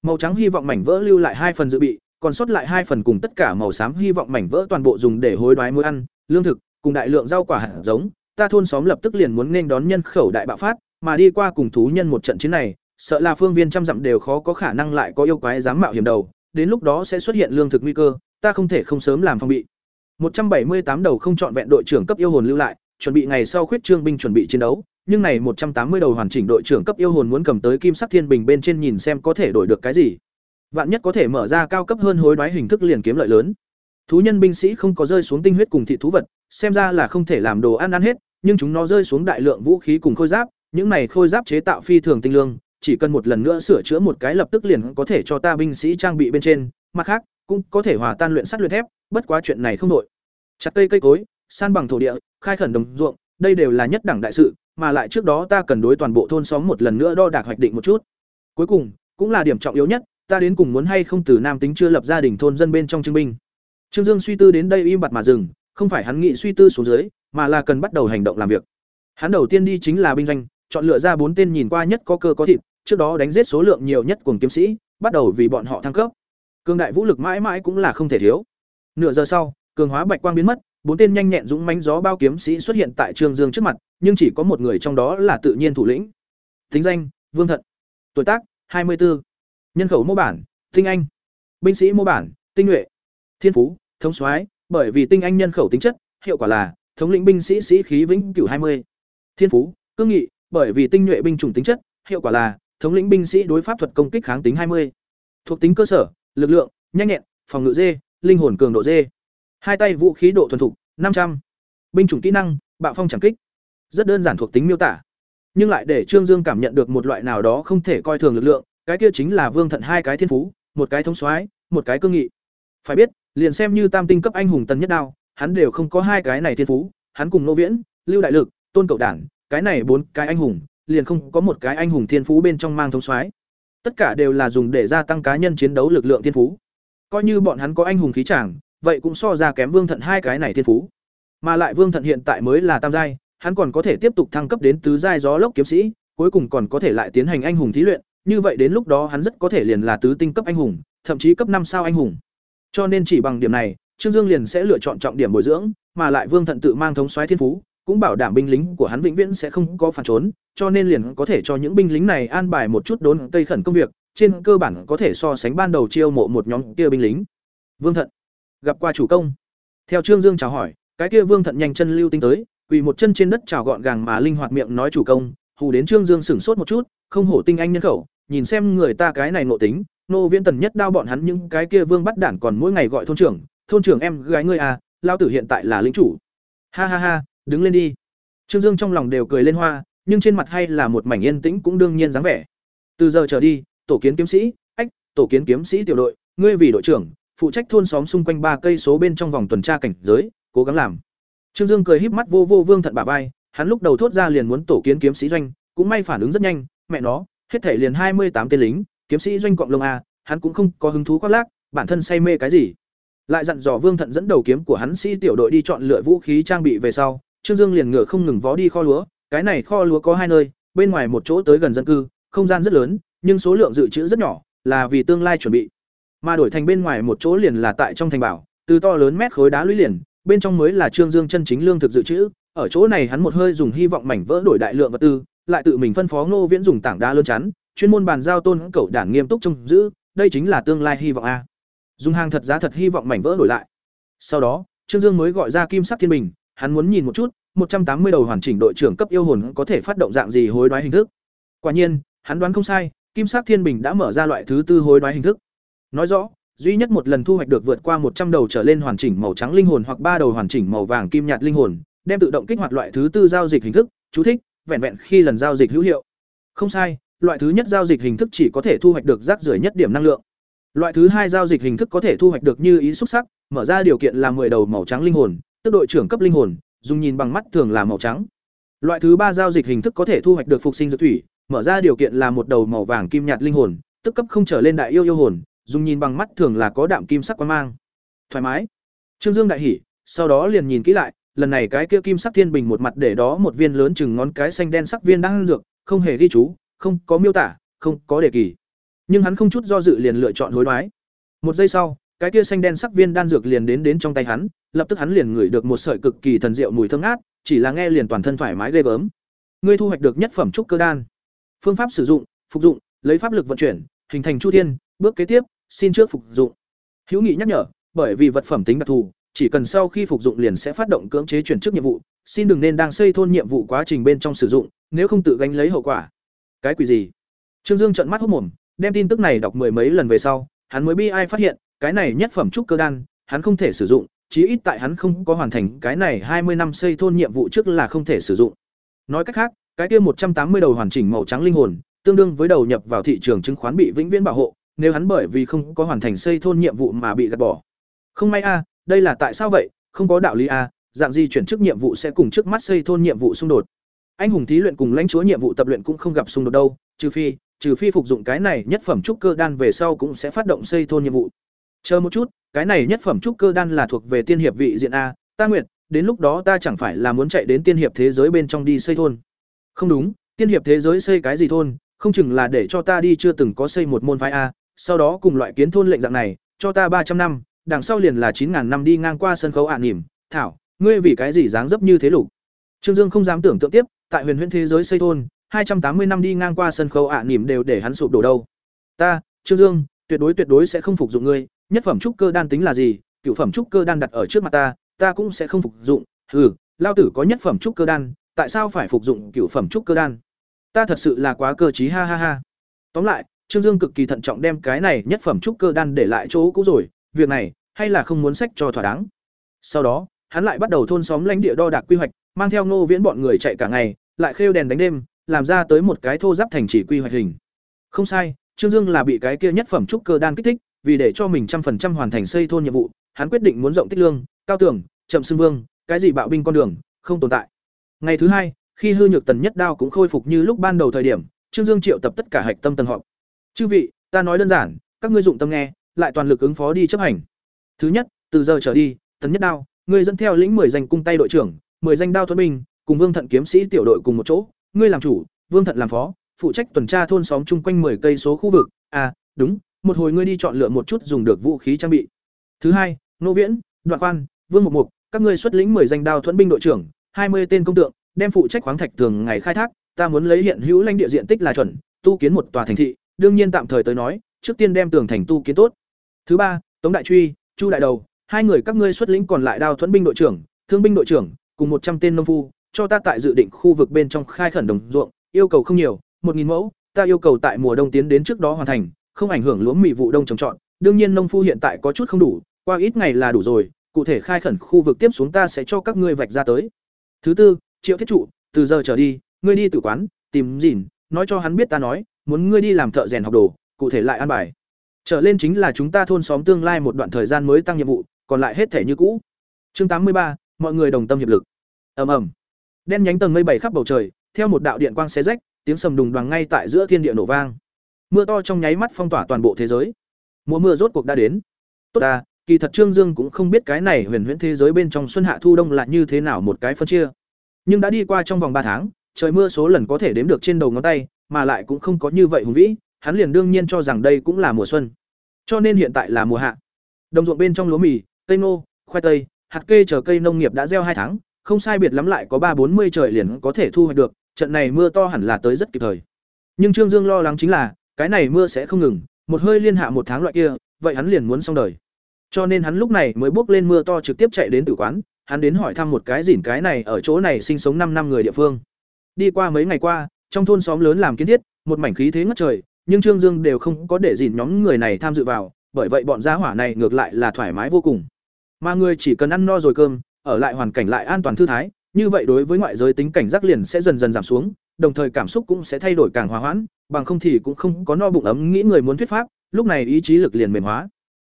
Màu trắng hy vọng mảnh vỡ lưu lại hai phần dự bị, còn sót lại hai phần cùng tất cả màu xám hy vọng mảnh vỡ toàn bộ dùng để hối đoái muối ăn, lương thực, cùng đại lượng rau quả hạt giống, ta thôn xóm lập tức liền muốn nên đón nhân khẩu đại bạo phát, mà đi qua cùng thú nhân một trận chiến này, sợ là phương viên trăm dặm đều khó có khả năng lại có yêu quái dám mạo hiểm đầu, đến lúc đó sẽ xuất hiện lương thực nguy cơ, ta không thể không sớm làm phòng bị. 178 đầu không chọn vẹn đội trưởng cấp yêu hồn lưu lại, chuẩn bị ngày sau khuyết trương binh chuẩn bị chiến đấu, nhưng này 180 đầu hoàn chỉnh đội trưởng cấp yêu hồn muốn cầm tới kim sắc thiên bình bên trên nhìn xem có thể đổi được cái gì. Vạn nhất có thể mở ra cao cấp hơn hối đoái hình thức liền kiếm lợi lớn. Thú nhân binh sĩ không có rơi xuống tinh huyết cùng thị thú vật, xem ra là không thể làm đồ ăn ăn hết, nhưng chúng nó rơi xuống đại lượng vũ khí cùng khôi giáp, những này khôi giáp chế tạo phi thường tinh lương, chỉ cần một lần nữa sửa chữa một cái lập tức liền có thể cho ta binh sĩ trang bị bên trên, mặt khác, cũng có thể hòa tan luyện sắt luyện thép, bất quá chuyện này không nổi. Chặt cây cây cối, san bằng thổ địa, khai khẩn đồng ruộng, đây đều là nhất đẳng đại sự, mà lại trước đó ta cần đối toàn bộ thôn xóm một lần nữa đo đạc hoạch định một chút. Cuối cùng, cũng là điểm trọng yếu nhất, ta đến cùng muốn hay không từ nam tính chưa lập gia đình thôn dân bên trong chứng minh. Trương Dương suy tư đến đây im bặt mà dừng, không phải hắn nghĩ suy tư xuống dưới, mà là cần bắt đầu hành động làm việc. Hắn đầu tiên đi chính là binh doanh, chọn lựa ra bốn tên nhìn qua nhất có cơ có thịt, trước đó đánh giết số lượng nhiều nhất của kiếm sĩ, bắt đầu vì bọn họ thăng cấp cường đại vũ lực mãi mãi cũng là không thể thiếu. Nửa giờ sau, cường hóa bạch quang biến mất, bốn tên nhanh nhẹn dũng mãnh gió bao kiếm sĩ xuất hiện tại Trương Dương trước mặt, nhưng chỉ có một người trong đó là tự nhiên thủ lĩnh. thính danh: Vương Thận. Tuổi tác: hai mươi bốn Nhân khẩu mô bản: Tinh Anh. Binh sĩ mô bản: Tinh nhuệ. Thiên phú: Thống soái, bởi vì tinh anh nhân khẩu tính chất, hiệu quả là thống lĩnh binh sĩ sĩ khí vĩnh cửu hai mươi. Thiên phú: Cương nghị, bởi vì tinh nhuệ binh chủng tính chất, hiệu quả là thống lĩnh binh sĩ đối pháp thuật công kích kháng tính hai mươi. Thuộc tính cơ sở: lực lượng, nhanh nhẹn, phòng ngự dê, linh hồn cường độ dê. Hai tay vũ khí độ thuần thục năm trăm. Binh chủng kỹ năng: Bạo phong chẳng kích. Rất đơn giản thuộc tính miêu tả, nhưng lại để Trương Dương cảm nhận được một loại nào đó không thể coi thường lực lượng, cái kia chính là Vương Thận hai cái thiên phú, một cái thống soái, một cái cương nghị. Phải biết, liền xem như tam tinh cấp anh hùng tần nhất đao, hắn đều không có hai cái này thiên phú, hắn cùng Nô Viễn, Lưu Đại Lực, Tôn Cậu Đản, cái này bốn cái anh hùng, liền không có một cái anh hùng thiên phú bên trong mang thống soái. Tất cả đều là dùng để gia tăng cá nhân chiến đấu lực lượng thiên phú. Coi như bọn hắn có anh hùng khí chàng, vậy cũng so ra kém Vương Thận hai cái này thiên phú. Mà lại Vương Thận hiện tại mới là tam giai, hắn còn có thể tiếp tục thăng cấp đến tứ giai gió lốc kiếm sĩ, cuối cùng còn có thể lại tiến hành anh hùng thí luyện, như vậy đến lúc đó hắn rất có thể liền là tứ tinh cấp anh hùng, thậm chí cấp năm sao anh hùng. Cho nên chỉ bằng điểm này, Trương Dương liền sẽ lựa chọn trọng điểm bồi dưỡng, mà lại Vương Thận tự mang thống soái thiên phú, cũng bảo đảm binh lính của hắn vĩnh viễn sẽ không có phản trốn, cho nên liền có thể cho những binh lính này an bài một chút đốn cây khẩn công việc, trên cơ bản có thể so sánh ban đầu chiêu mộ một nhóm kia binh lính. Vương Thận gặp qua chủ công. Theo Trương Dương chào hỏi, cái kia Vương Thận nhanh chân lưu tinh tới, quỳ một chân trên đất chào gọn gàng mà linh hoạt miệng nói chủ công, hù đến Trương Dương sửng sốt một chút, không hổ tinh anh nhân khẩu, nhìn xem người ta cái này ngộ tính, nô viễn tần nhất đao bọn hắn những cái kia vương bắt đản còn mỗi ngày gọi thôn trưởng, thôn trưởng em gái ngươi à, lao tử hiện tại là lĩnh chủ. Ha ha ha, đứng lên đi. Trương Dương trong lòng đều cười lên hoa, nhưng trên mặt hay là một mảnh yên tĩnh cũng đương nhiên dáng vẻ. Từ giờ trở đi, tổ kiến kiếm sĩ, ách, tổ kiến kiếm sĩ tiểu đội, ngươi vì đội trưởng, phụ trách thôn xóm xung quanh ba cây số bên trong vòng tuần tra cảnh giới, cố gắng làm. Trương Dương cười híp mắt vô vô Vương Thận bả vai, hắn lúc đầu thốt ra liền muốn tổ kiến kiếm sĩ doanh, cũng may phản ứng rất nhanh, mẹ nó, hết thể liền hai mươi tám tên lính, kiếm sĩ doanh cộng lông a, hắn cũng không có hứng thú khoác lác, bản thân say mê cái gì. Lại dặn dò Vương Thận dẫn đầu kiếm của hắn sĩ tiểu đội đi chọn lựa vũ khí trang bị về sau, Trương Dương liền ngựa không ngừng vó đi kho lúa, cái này kho lúa có hai nơi, bên ngoài một chỗ tới gần dân cư, không gian rất lớn, nhưng số lượng dự trữ rất nhỏ, là vì tương lai chuẩn bị. Mà đổi thành bên ngoài một chỗ liền là tại trong thành bảo, từ to lớn mét khối đá lũy liền, bên trong mới là Trương Dương chân chính lương thực dự trữ, ở chỗ này hắn một hơi dùng hy vọng mảnh vỡ đổi đại lượng vật tư, lại tự mình phân phó Ngô Viễn dùng tảng đá lớn chắn, chuyên môn bàn giao tôn cẩu đảng nghiêm túc trông giữ, đây chính là tương lai hy vọng a. Dùng hàng thật giá thật hy vọng mảnh vỡ đổi lại. Sau đó, Trương Dương mới gọi ra Kim Sắc Thiên Bình, hắn muốn nhìn một chút, một trăm tám mươi đầu hoàn chỉnh đội trưởng cấp yêu hồn có thể phát động dạng gì hối đoái hình thức. Quả nhiên, hắn đoán không sai, Kim Sắc Thiên Bình đã mở ra loại thứ tư hối đoái hình thức. Nói rõ, duy nhất một lần thu hoạch được vượt qua một trăm đầu trở lên hoàn chỉnh màu trắng linh hồn hoặc ba đầu hoàn chỉnh màu vàng kim nhạt linh hồn, đem tự động kích hoạt loại thứ tư giao dịch hình thức, chú thích, vẹn vẹn khi lần giao dịch hữu hiệu. Không sai, loại thứ nhất giao dịch hình thức chỉ có thể thu hoạch được rác rưởi nhất điểm năng lượng. Loại thứ hai giao dịch hình thức có thể thu hoạch được như ý xúc sắc, mở ra điều kiện là 10 đầu màu trắng linh hồn, tức đội trưởng cấp linh hồn, dùng nhìn bằng mắt thường là màu trắng. Loại thứ ba giao dịch hình thức có thể thu hoạch được phục sinh dược thủy, mở ra điều kiện là một đầu màu vàng kim nhạt linh hồn, tức cấp không trở lên đại yêu yêu hồn, dùng nhìn bằng mắt thường là có đạm kim sắc quang mang. Thoải mái. Trương Dương đại hỉ, sau đó liền nhìn kỹ lại, lần này cái kia kim sắc thiên bình một mặt để đó một viên lớn chừng ngón cái xanh đen sắc viên đang ăn dược, không hề ghi chú, không có miêu tả, không có đề kỳ. Nhưng hắn không chút do dự liền lựa chọn hối đoái. Một giây sau, cái kia xanh đen sắc viên đan dược liền đến đến trong tay hắn, lập tức hắn liền ngửi được một sợi cực kỳ thần diệu mùi thơm ngát, chỉ là nghe liền toàn thân thoải mái ghê gớm. Ngươi thu hoạch được nhất phẩm trúc cơ đan. Phương pháp sử dụng, phục dụng, lấy pháp lực vận chuyển, hình thành chu thiên, bước kế tiếp, xin trước phục dụng. Hữu nghị nhắc nhở, bởi vì vật phẩm tính đặc thù, chỉ cần sau khi phục dụng liền sẽ phát động cưỡng chế chuyển chức nhiệm vụ, xin đừng nên đang xây thôn nhiệm vụ quá trình bên trong sử dụng, nếu không tự gánh lấy hậu quả. Cái quỷ gì? Trương Dương trợn mắt hốt mồm, đem tin tức này đọc mười mấy lần về sau, hắn mới bi ai phát hiện, cái này nhất phẩm trúc cơ đan, hắn không thể sử dụng, chí ít tại hắn không có hoàn thành cái này hai mươi năm xây thôn nhiệm vụ trước là không thể sử dụng. Nói cách khác, cái kia một trăm tám mươi đầu hoàn chỉnh màu trắng linh hồn, tương đương với đầu nhập vào thị trường chứng khoán bị vĩnh viễn bảo hộ, nếu hắn bởi vì không có hoàn thành xây thôn nhiệm vụ mà bị gạt bỏ. Không may a, đây là tại sao vậy? Không có đạo lý a, dạng gì chuyển chức nhiệm vụ sẽ cùng trước mắt xây thôn nhiệm vụ xung đột. Anh hùng thí luyện cùng lãnh chúa nhiệm vụ tập luyện cũng không gặp xung đột đâu, trừ phi, trừ phi phục dụng cái này nhất phẩm trúc cơ đan về sau cũng sẽ phát động xây thôn nhiệm vụ. Chờ một chút, cái này nhất phẩm trúc cơ đan là thuộc về tiên hiệp vị diện a, ta nguyện, đến lúc đó ta chẳng phải là muốn chạy đến tiên hiệp thế giới bên trong đi xây thôn. Không đúng, tiên hiệp thế giới xây cái gì thôn, không chừng là để cho ta đi chưa từng có xây một môn phái a, sau đó cùng loại kiến thôn lệnh dạng này, cho ta ba trăm năm, đằng sau liền là chín ngàn năm đi ngang qua sân khấu ạ à nỉm, thảo, ngươi vì cái gì dáng dấp như thế lục. Trương Dương không dám tưởng tượng tiếp, tại huyền huyễn thế giới xây thôn, hai trăm tám mươi năm đi ngang qua sân khấu ạ à nỉm đều để hắn sụp đổ đâu. Ta, Trương Dương, tuyệt đối tuyệt đối sẽ không phục dụng ngươi, nhất phẩm trúc cơ đan tính là gì, cựu phẩm trúc cơ đan đặt ở trước mặt ta, ta cũng sẽ không phục dụng. Hừ, lao tử có nhất phẩm trúc cơ đan, tại sao phải phục dụng cựu phẩm trúc cơ đan? Ta thật sự là quá cơ trí ha ha ha. Tóm lại, Trương Dương cực kỳ thận trọng đem cái này nhất phẩm trúc cơ đan để lại chỗ cũ rồi, việc này hay là không muốn sách cho thỏa đáng. Sau đó, hắn lại bắt đầu thôn xóm lãnh địa đo đạc quy hoạch, mang theo Ngô Viễn bọn người chạy cả ngày, lại khêu đèn đánh đêm, làm ra tới một cái thô giáp thành chỉ quy hoạch hình. Không sai, Trương Dương là bị cái kia nhất phẩm trúc cơ đan kích thích, vì để cho mình trăm phần trăm hoàn thành xây thôn nhiệm vụ, hắn quyết định muốn rộng tích lương, cao tưởng, chậm xưng vương, cái gì bạo binh con đường, không tồn tại. Ngày thứ hai, khi hư nhược tần nhất đao cũng khôi phục như lúc ban đầu thời điểm, Trương Dương triệu tập tất cả hạch tâm tầng họp. Chư vị, ta nói đơn giản, các ngươi dụng tâm nghe, lại toàn lực ứng phó đi chấp hành. Thứ nhất, từ giờ trở đi, tần nhất đao, ngươi dẫn theo lĩnh 10 danh cung tay đội trưởng, 10 danh đao thuận binh, cùng Vương Thận kiếm sĩ tiểu đội cùng một chỗ, ngươi làm chủ, Vương Thận làm phó, phụ trách tuần tra thôn xóm chung quanh 10 cây số khu vực. À, đúng, một hồi ngươi đi chọn lựa một chút dùng được vũ khí trang bị. Thứ hai, Nô Viễn, Đoạn Quan, Vương Mục Mục, các ngươi xuất lĩnh 10 danh đao thuẫn binh đội trưởng, 20 tên công tượng, đem phụ trách khoáng thạch thường ngày khai thác, ta muốn lấy hiện hữu lãnh địa diện tích là chuẩn, tu kiến một tòa thành thị, đương nhiên tạm thời tới nói, trước tiên đem tường thành tu kiến tốt. Thứ ba, Tống Đại Truy, Chu Đại Đầu, hai người các ngươi xuất lĩnh còn lại đao thuẫn binh đội trưởng, thương binh đội trưởng, cùng một trăm tên nông phu, cho ta tại dự định khu vực bên trong khai khẩn đồng ruộng, yêu cầu không nhiều, một nghìn mẫu, ta yêu cầu tại mùa đông tiến đến trước đó hoàn thành, không ảnh hưởng lúa mì vụ đông trồng trọt. Đương nhiên nông phu hiện tại có chút không đủ, qua ít ngày là đủ rồi, cụ thể khai khẩn khu vực tiếp xuống ta sẽ cho các ngươi vạch ra tới. Thứ tư, Triệu Thiết trụ, từ giờ trở đi, ngươi đi tử quán, tìm gìn, nói cho hắn biết ta nói, muốn ngươi đi làm thợ rèn học đồ, cụ thể lại an bài. Trở lên chính là chúng ta thôn xóm tương lai một đoạn thời gian mới tăng nhiệm vụ, còn lại hết thể như cũ. Chương tám mươi ba, mọi người đồng tâm hiệp lực. Ầm ầm. Đen nhánh tầng mây bảy khắp bầu trời, theo một đạo điện quang xé rách, tiếng sầm đùng đoàng ngay tại giữa thiên địa nổ vang. Mưa to trong nháy mắt phong tỏa toàn bộ thế giới. Mùa mưa rốt cuộc đã đến. Tốt ta, kỳ thật Trương Dương cũng không biết cái này huyền huyễn thế giới bên trong xuân hạ thu đông là như thế nào một cái phân chia. Nhưng đã đi qua trong vòng ba tháng, trời mưa số lần có thể đếm được trên đầu ngón tay, mà lại cũng không có như vậy hùng vĩ, hắn liền đương nhiên cho rằng đây cũng là mùa xuân. Cho nên hiện tại là mùa hạ. Đồng ruộng bên trong lúa mì, cây ngô, khoai tây, hạt kê chờ cây nông nghiệp đã gieo hai tháng, không sai biệt lắm lại có ba bốn mươi trời liền có thể thu hoạch được, trận này mưa to hẳn là tới rất kịp thời. Nhưng Trương Dương lo lắng chính là, cái này mưa sẽ không ngừng, một hơi liên hạ một tháng loại kia, vậy hắn liền muốn xong đời. Cho nên hắn lúc này mới bước lên mưa to trực tiếp chạy đến tử quán, hắn đến hỏi thăm một cái gìn cái này ở chỗ này sinh sống năm năm người địa phương. Đi qua mấy ngày qua, trong thôn xóm lớn làm kiến thiết, một mảnh khí thế ngất trời, nhưng Trương Dương đều không có để gìn nhóm người này tham dự vào, bởi vậy bọn gia hỏa này ngược lại là thoải mái vô cùng. Mà người chỉ cần ăn no rồi cơm, ở lại hoàn cảnh lại an toàn thư thái, như vậy đối với ngoại giới tính cảnh giác liền sẽ dần dần giảm xuống, đồng thời cảm xúc cũng sẽ thay đổi càng hòa hoãn, bằng không thì cũng không có no bụng ấm nghĩ người muốn thuyết pháp, lúc này ý chí lực liền mềm hóa.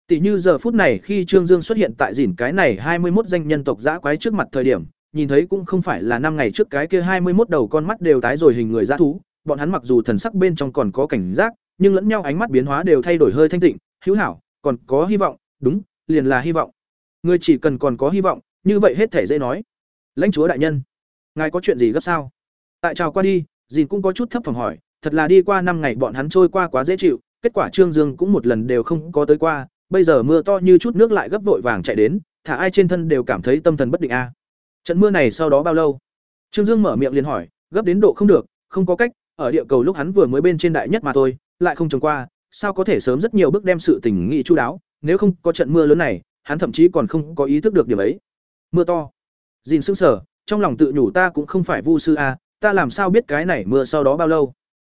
Tỷ như giờ phút này khi Trương Dương xuất hiện tại dỉn cái này hai mươi một danh nhân tộc dã quái trước mặt thời điểm, nhìn thấy cũng không phải là năm ngày trước cái kia hai mươi một đầu con mắt đều tái rồi hình người dã thú, bọn hắn mặc dù thần sắc bên trong còn có cảnh giác, nhưng lẫn nhau ánh mắt biến hóa đều thay đổi hơi thanh tịnh, hữu hảo, còn có hy vọng, đúng, liền là hy vọng. Người chỉ cần còn có hy vọng, như vậy hết thể dễ nói. Lãnh chúa đại nhân, ngài có chuyện gì gấp sao? Tại chào qua đi, Dìn cũng có chút thấp phòng hỏi, thật là đi qua năm ngày bọn hắn trôi qua quá dễ chịu, kết quả Trương Dương cũng một lần đều không có tới qua, bây giờ mưa to như chút nước lại gấp vội vàng chạy đến, thả ai trên thân đều cảm thấy tâm thần bất định a. Trận mưa này sau đó bao lâu? Trương Dương mở miệng liền hỏi, gấp đến độ không được, không có cách, ở địa cầu lúc hắn vừa mới bên trên đại nhất mà thôi, lại không trồng qua, sao có thể sớm rất nhiều bước đem sự tình nghị chu đáo, nếu không có trận mưa lớn này, hắn thậm chí còn không có ý thức được điểm ấy. Mưa to. Dìn sững sờ, trong lòng tự nhủ ta cũng không phải vu sư a, ta làm sao biết cái này mưa sau đó bao lâu.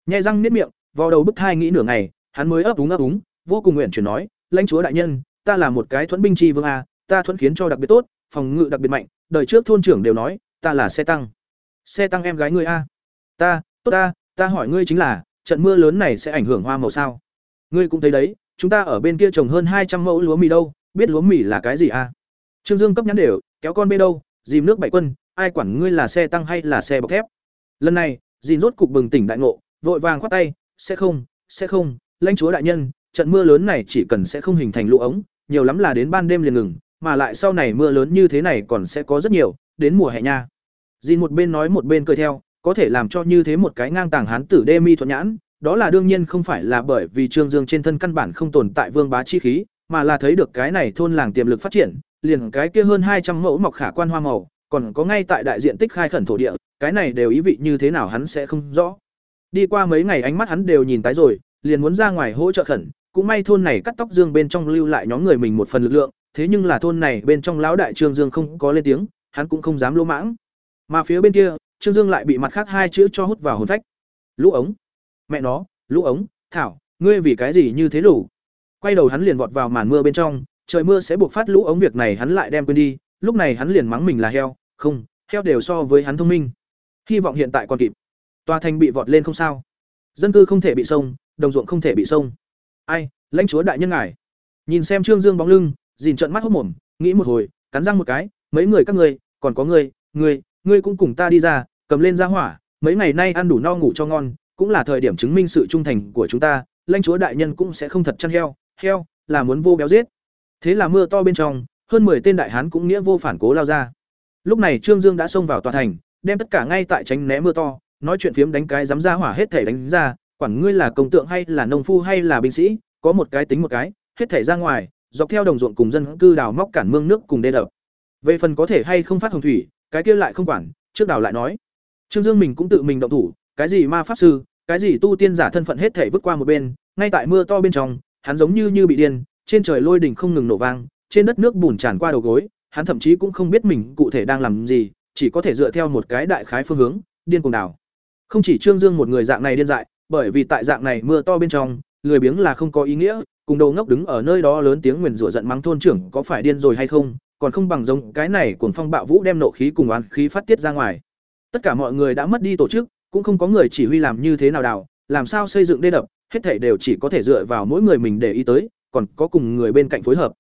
nhai răng niết miệng, vào đầu bức thai nghĩ nửa ngày, hắn mới ấp úng ấp úng, vô cùng nguyện chuyển nói, lãnh chúa đại nhân, ta là một cái thuẫn binh tri vương a, ta thuẫn khiến cho đặc biệt tốt, phòng ngự đặc biệt mạnh, đời trước thôn trưởng đều nói, ta là xe tăng. Xe tăng em gái ngươi a. Ta, tốt ta, ta hỏi ngươi chính là, trận mưa lớn này sẽ ảnh hưởng hoa màu sao? Ngươi cũng thấy đấy, chúng ta ở bên kia trồng hơn hai trăm mẫu lúa mì đâu, biết lúa mì là cái gì a? Trương Dương cấp nhắn đều, kéo con bê đâu, dìm nước bảy quân, ai quản ngươi là xe tăng hay là xe bọc thép. Lần này, dìn rốt cục bừng tỉnh đại ngộ, vội vàng khoát tay, sẽ không, sẽ không, lãnh chúa đại nhân, trận mưa lớn này chỉ cần sẽ không hình thành lũ ống, nhiều lắm là đến ban đêm liền ngừng, mà lại sau này mưa lớn như thế này còn sẽ có rất nhiều, đến mùa hè nha. Dìn một bên nói một bên cười theo, có thể làm cho như thế một cái ngang tàng hán tử đê mi thuận nhãn, đó là đương nhiên không phải là bởi vì Trương Dương trên thân căn bản không tồn tại vương bá chi khí, mà là thấy được cái này thôn làng tiềm lực phát triển, liền cái kia hơn hai trăm mẫu mọc khả quan hoa màu, còn có ngay tại đại diện tích khai khẩn thổ địa, cái này đều ý vị như thế nào hắn sẽ không rõ. Đi qua mấy ngày ánh mắt hắn đều nhìn tái rồi, liền muốn ra ngoài hỗ trợ khẩn, cũng may thôn này cắt tóc dương bên trong lưu lại nhóm người mình một phần lực lượng, thế nhưng là thôn này bên trong lão đại Trương Dương không có lên tiếng, hắn cũng không dám lỗ mãng. Mà phía bên kia, Trương Dương lại bị mặt khác hai chữ cho hút vào hồn phách. Lũ ống. Mẹ nó, lũ ống, thảo, ngươi vì cái gì như thế lũ? Quay đầu hắn liền vọt vào màn mưa bên trong, trời mưa sẽ buộc phát lũ ống việc này hắn lại đem quên đi, lúc này hắn liền mắng mình là heo, không, heo đều so với hắn thông minh. Hy vọng hiện tại còn kịp. Tòa thành bị vọt lên không sao. Dân cư không thể bị sông, đồng ruộng không thể bị sông. Ai, lãnh chúa đại nhân ngài. Nhìn xem Trương Dương bóng lưng, dìn trận mắt hốt mồm, nghĩ một hồi, cắn răng một cái, mấy người các ngươi, còn có ngươi, ngươi, ngươi cũng cùng ta đi ra, cầm lên ra hỏa, mấy ngày nay ăn đủ no ngủ cho ngon, cũng là thời điểm chứng minh sự trung thành của chúng ta, lãnh chúa đại nhân cũng sẽ không thật chăn heo, heo là muốn vô béo giết. Thế là mưa to bên trong, hơn 10 tên đại hán cũng nghĩa vô phản cố lao ra. Lúc này Trương Dương đã xông vào tòa thành, đem tất cả ngay tại tránh né mưa to, nói chuyện phiếm đánh cái dám ra hỏa hết thể đánh ra, quản ngươi là công tượng hay là nông phu hay là binh sĩ, có một cái tính một cái, hết thể ra ngoài, dọc theo đồng ruộng cùng dân cư đào móc cản mương nước cùng đê đập. Về phần có thể hay không phát hồng thủy, cái kia lại không quản, trước đào lại nói. Trương Dương mình cũng tự mình động thủ, cái gì ma pháp sư, cái gì tu tiên giả thân phận hết thể vứt qua một bên, ngay tại mưa to bên trong, hắn giống như như bị điên, trên trời lôi đỉnh không ngừng nổ vang, trên đất nước bùn tràn qua đầu gối, hắn thậm chí cũng không biết mình cụ thể đang làm gì, chỉ có thể dựa theo một cái đại khái phương hướng, điên cuồng đảo Không chỉ Trương Dương một người dạng này điên dại, bởi vì tại dạng này mưa to bên trong, lười biếng là không có ý nghĩa, cùng đầu ngốc đứng ở nơi đó lớn tiếng nguyền rủa giận mắng thôn trưởng có phải điên rồi hay không, còn không bằng giống cái này cuồng phong bạo vũ đem nộ khí cùng oán khí phát tiết ra ngoài. Tất cả mọi người đã mất đi tổ chức, cũng không có người chỉ huy làm như thế nào đào, làm sao xây dựng đê đập, hết thảy đều chỉ có thể dựa vào mỗi người mình để ý tới, còn có cùng người bên cạnh phối hợp.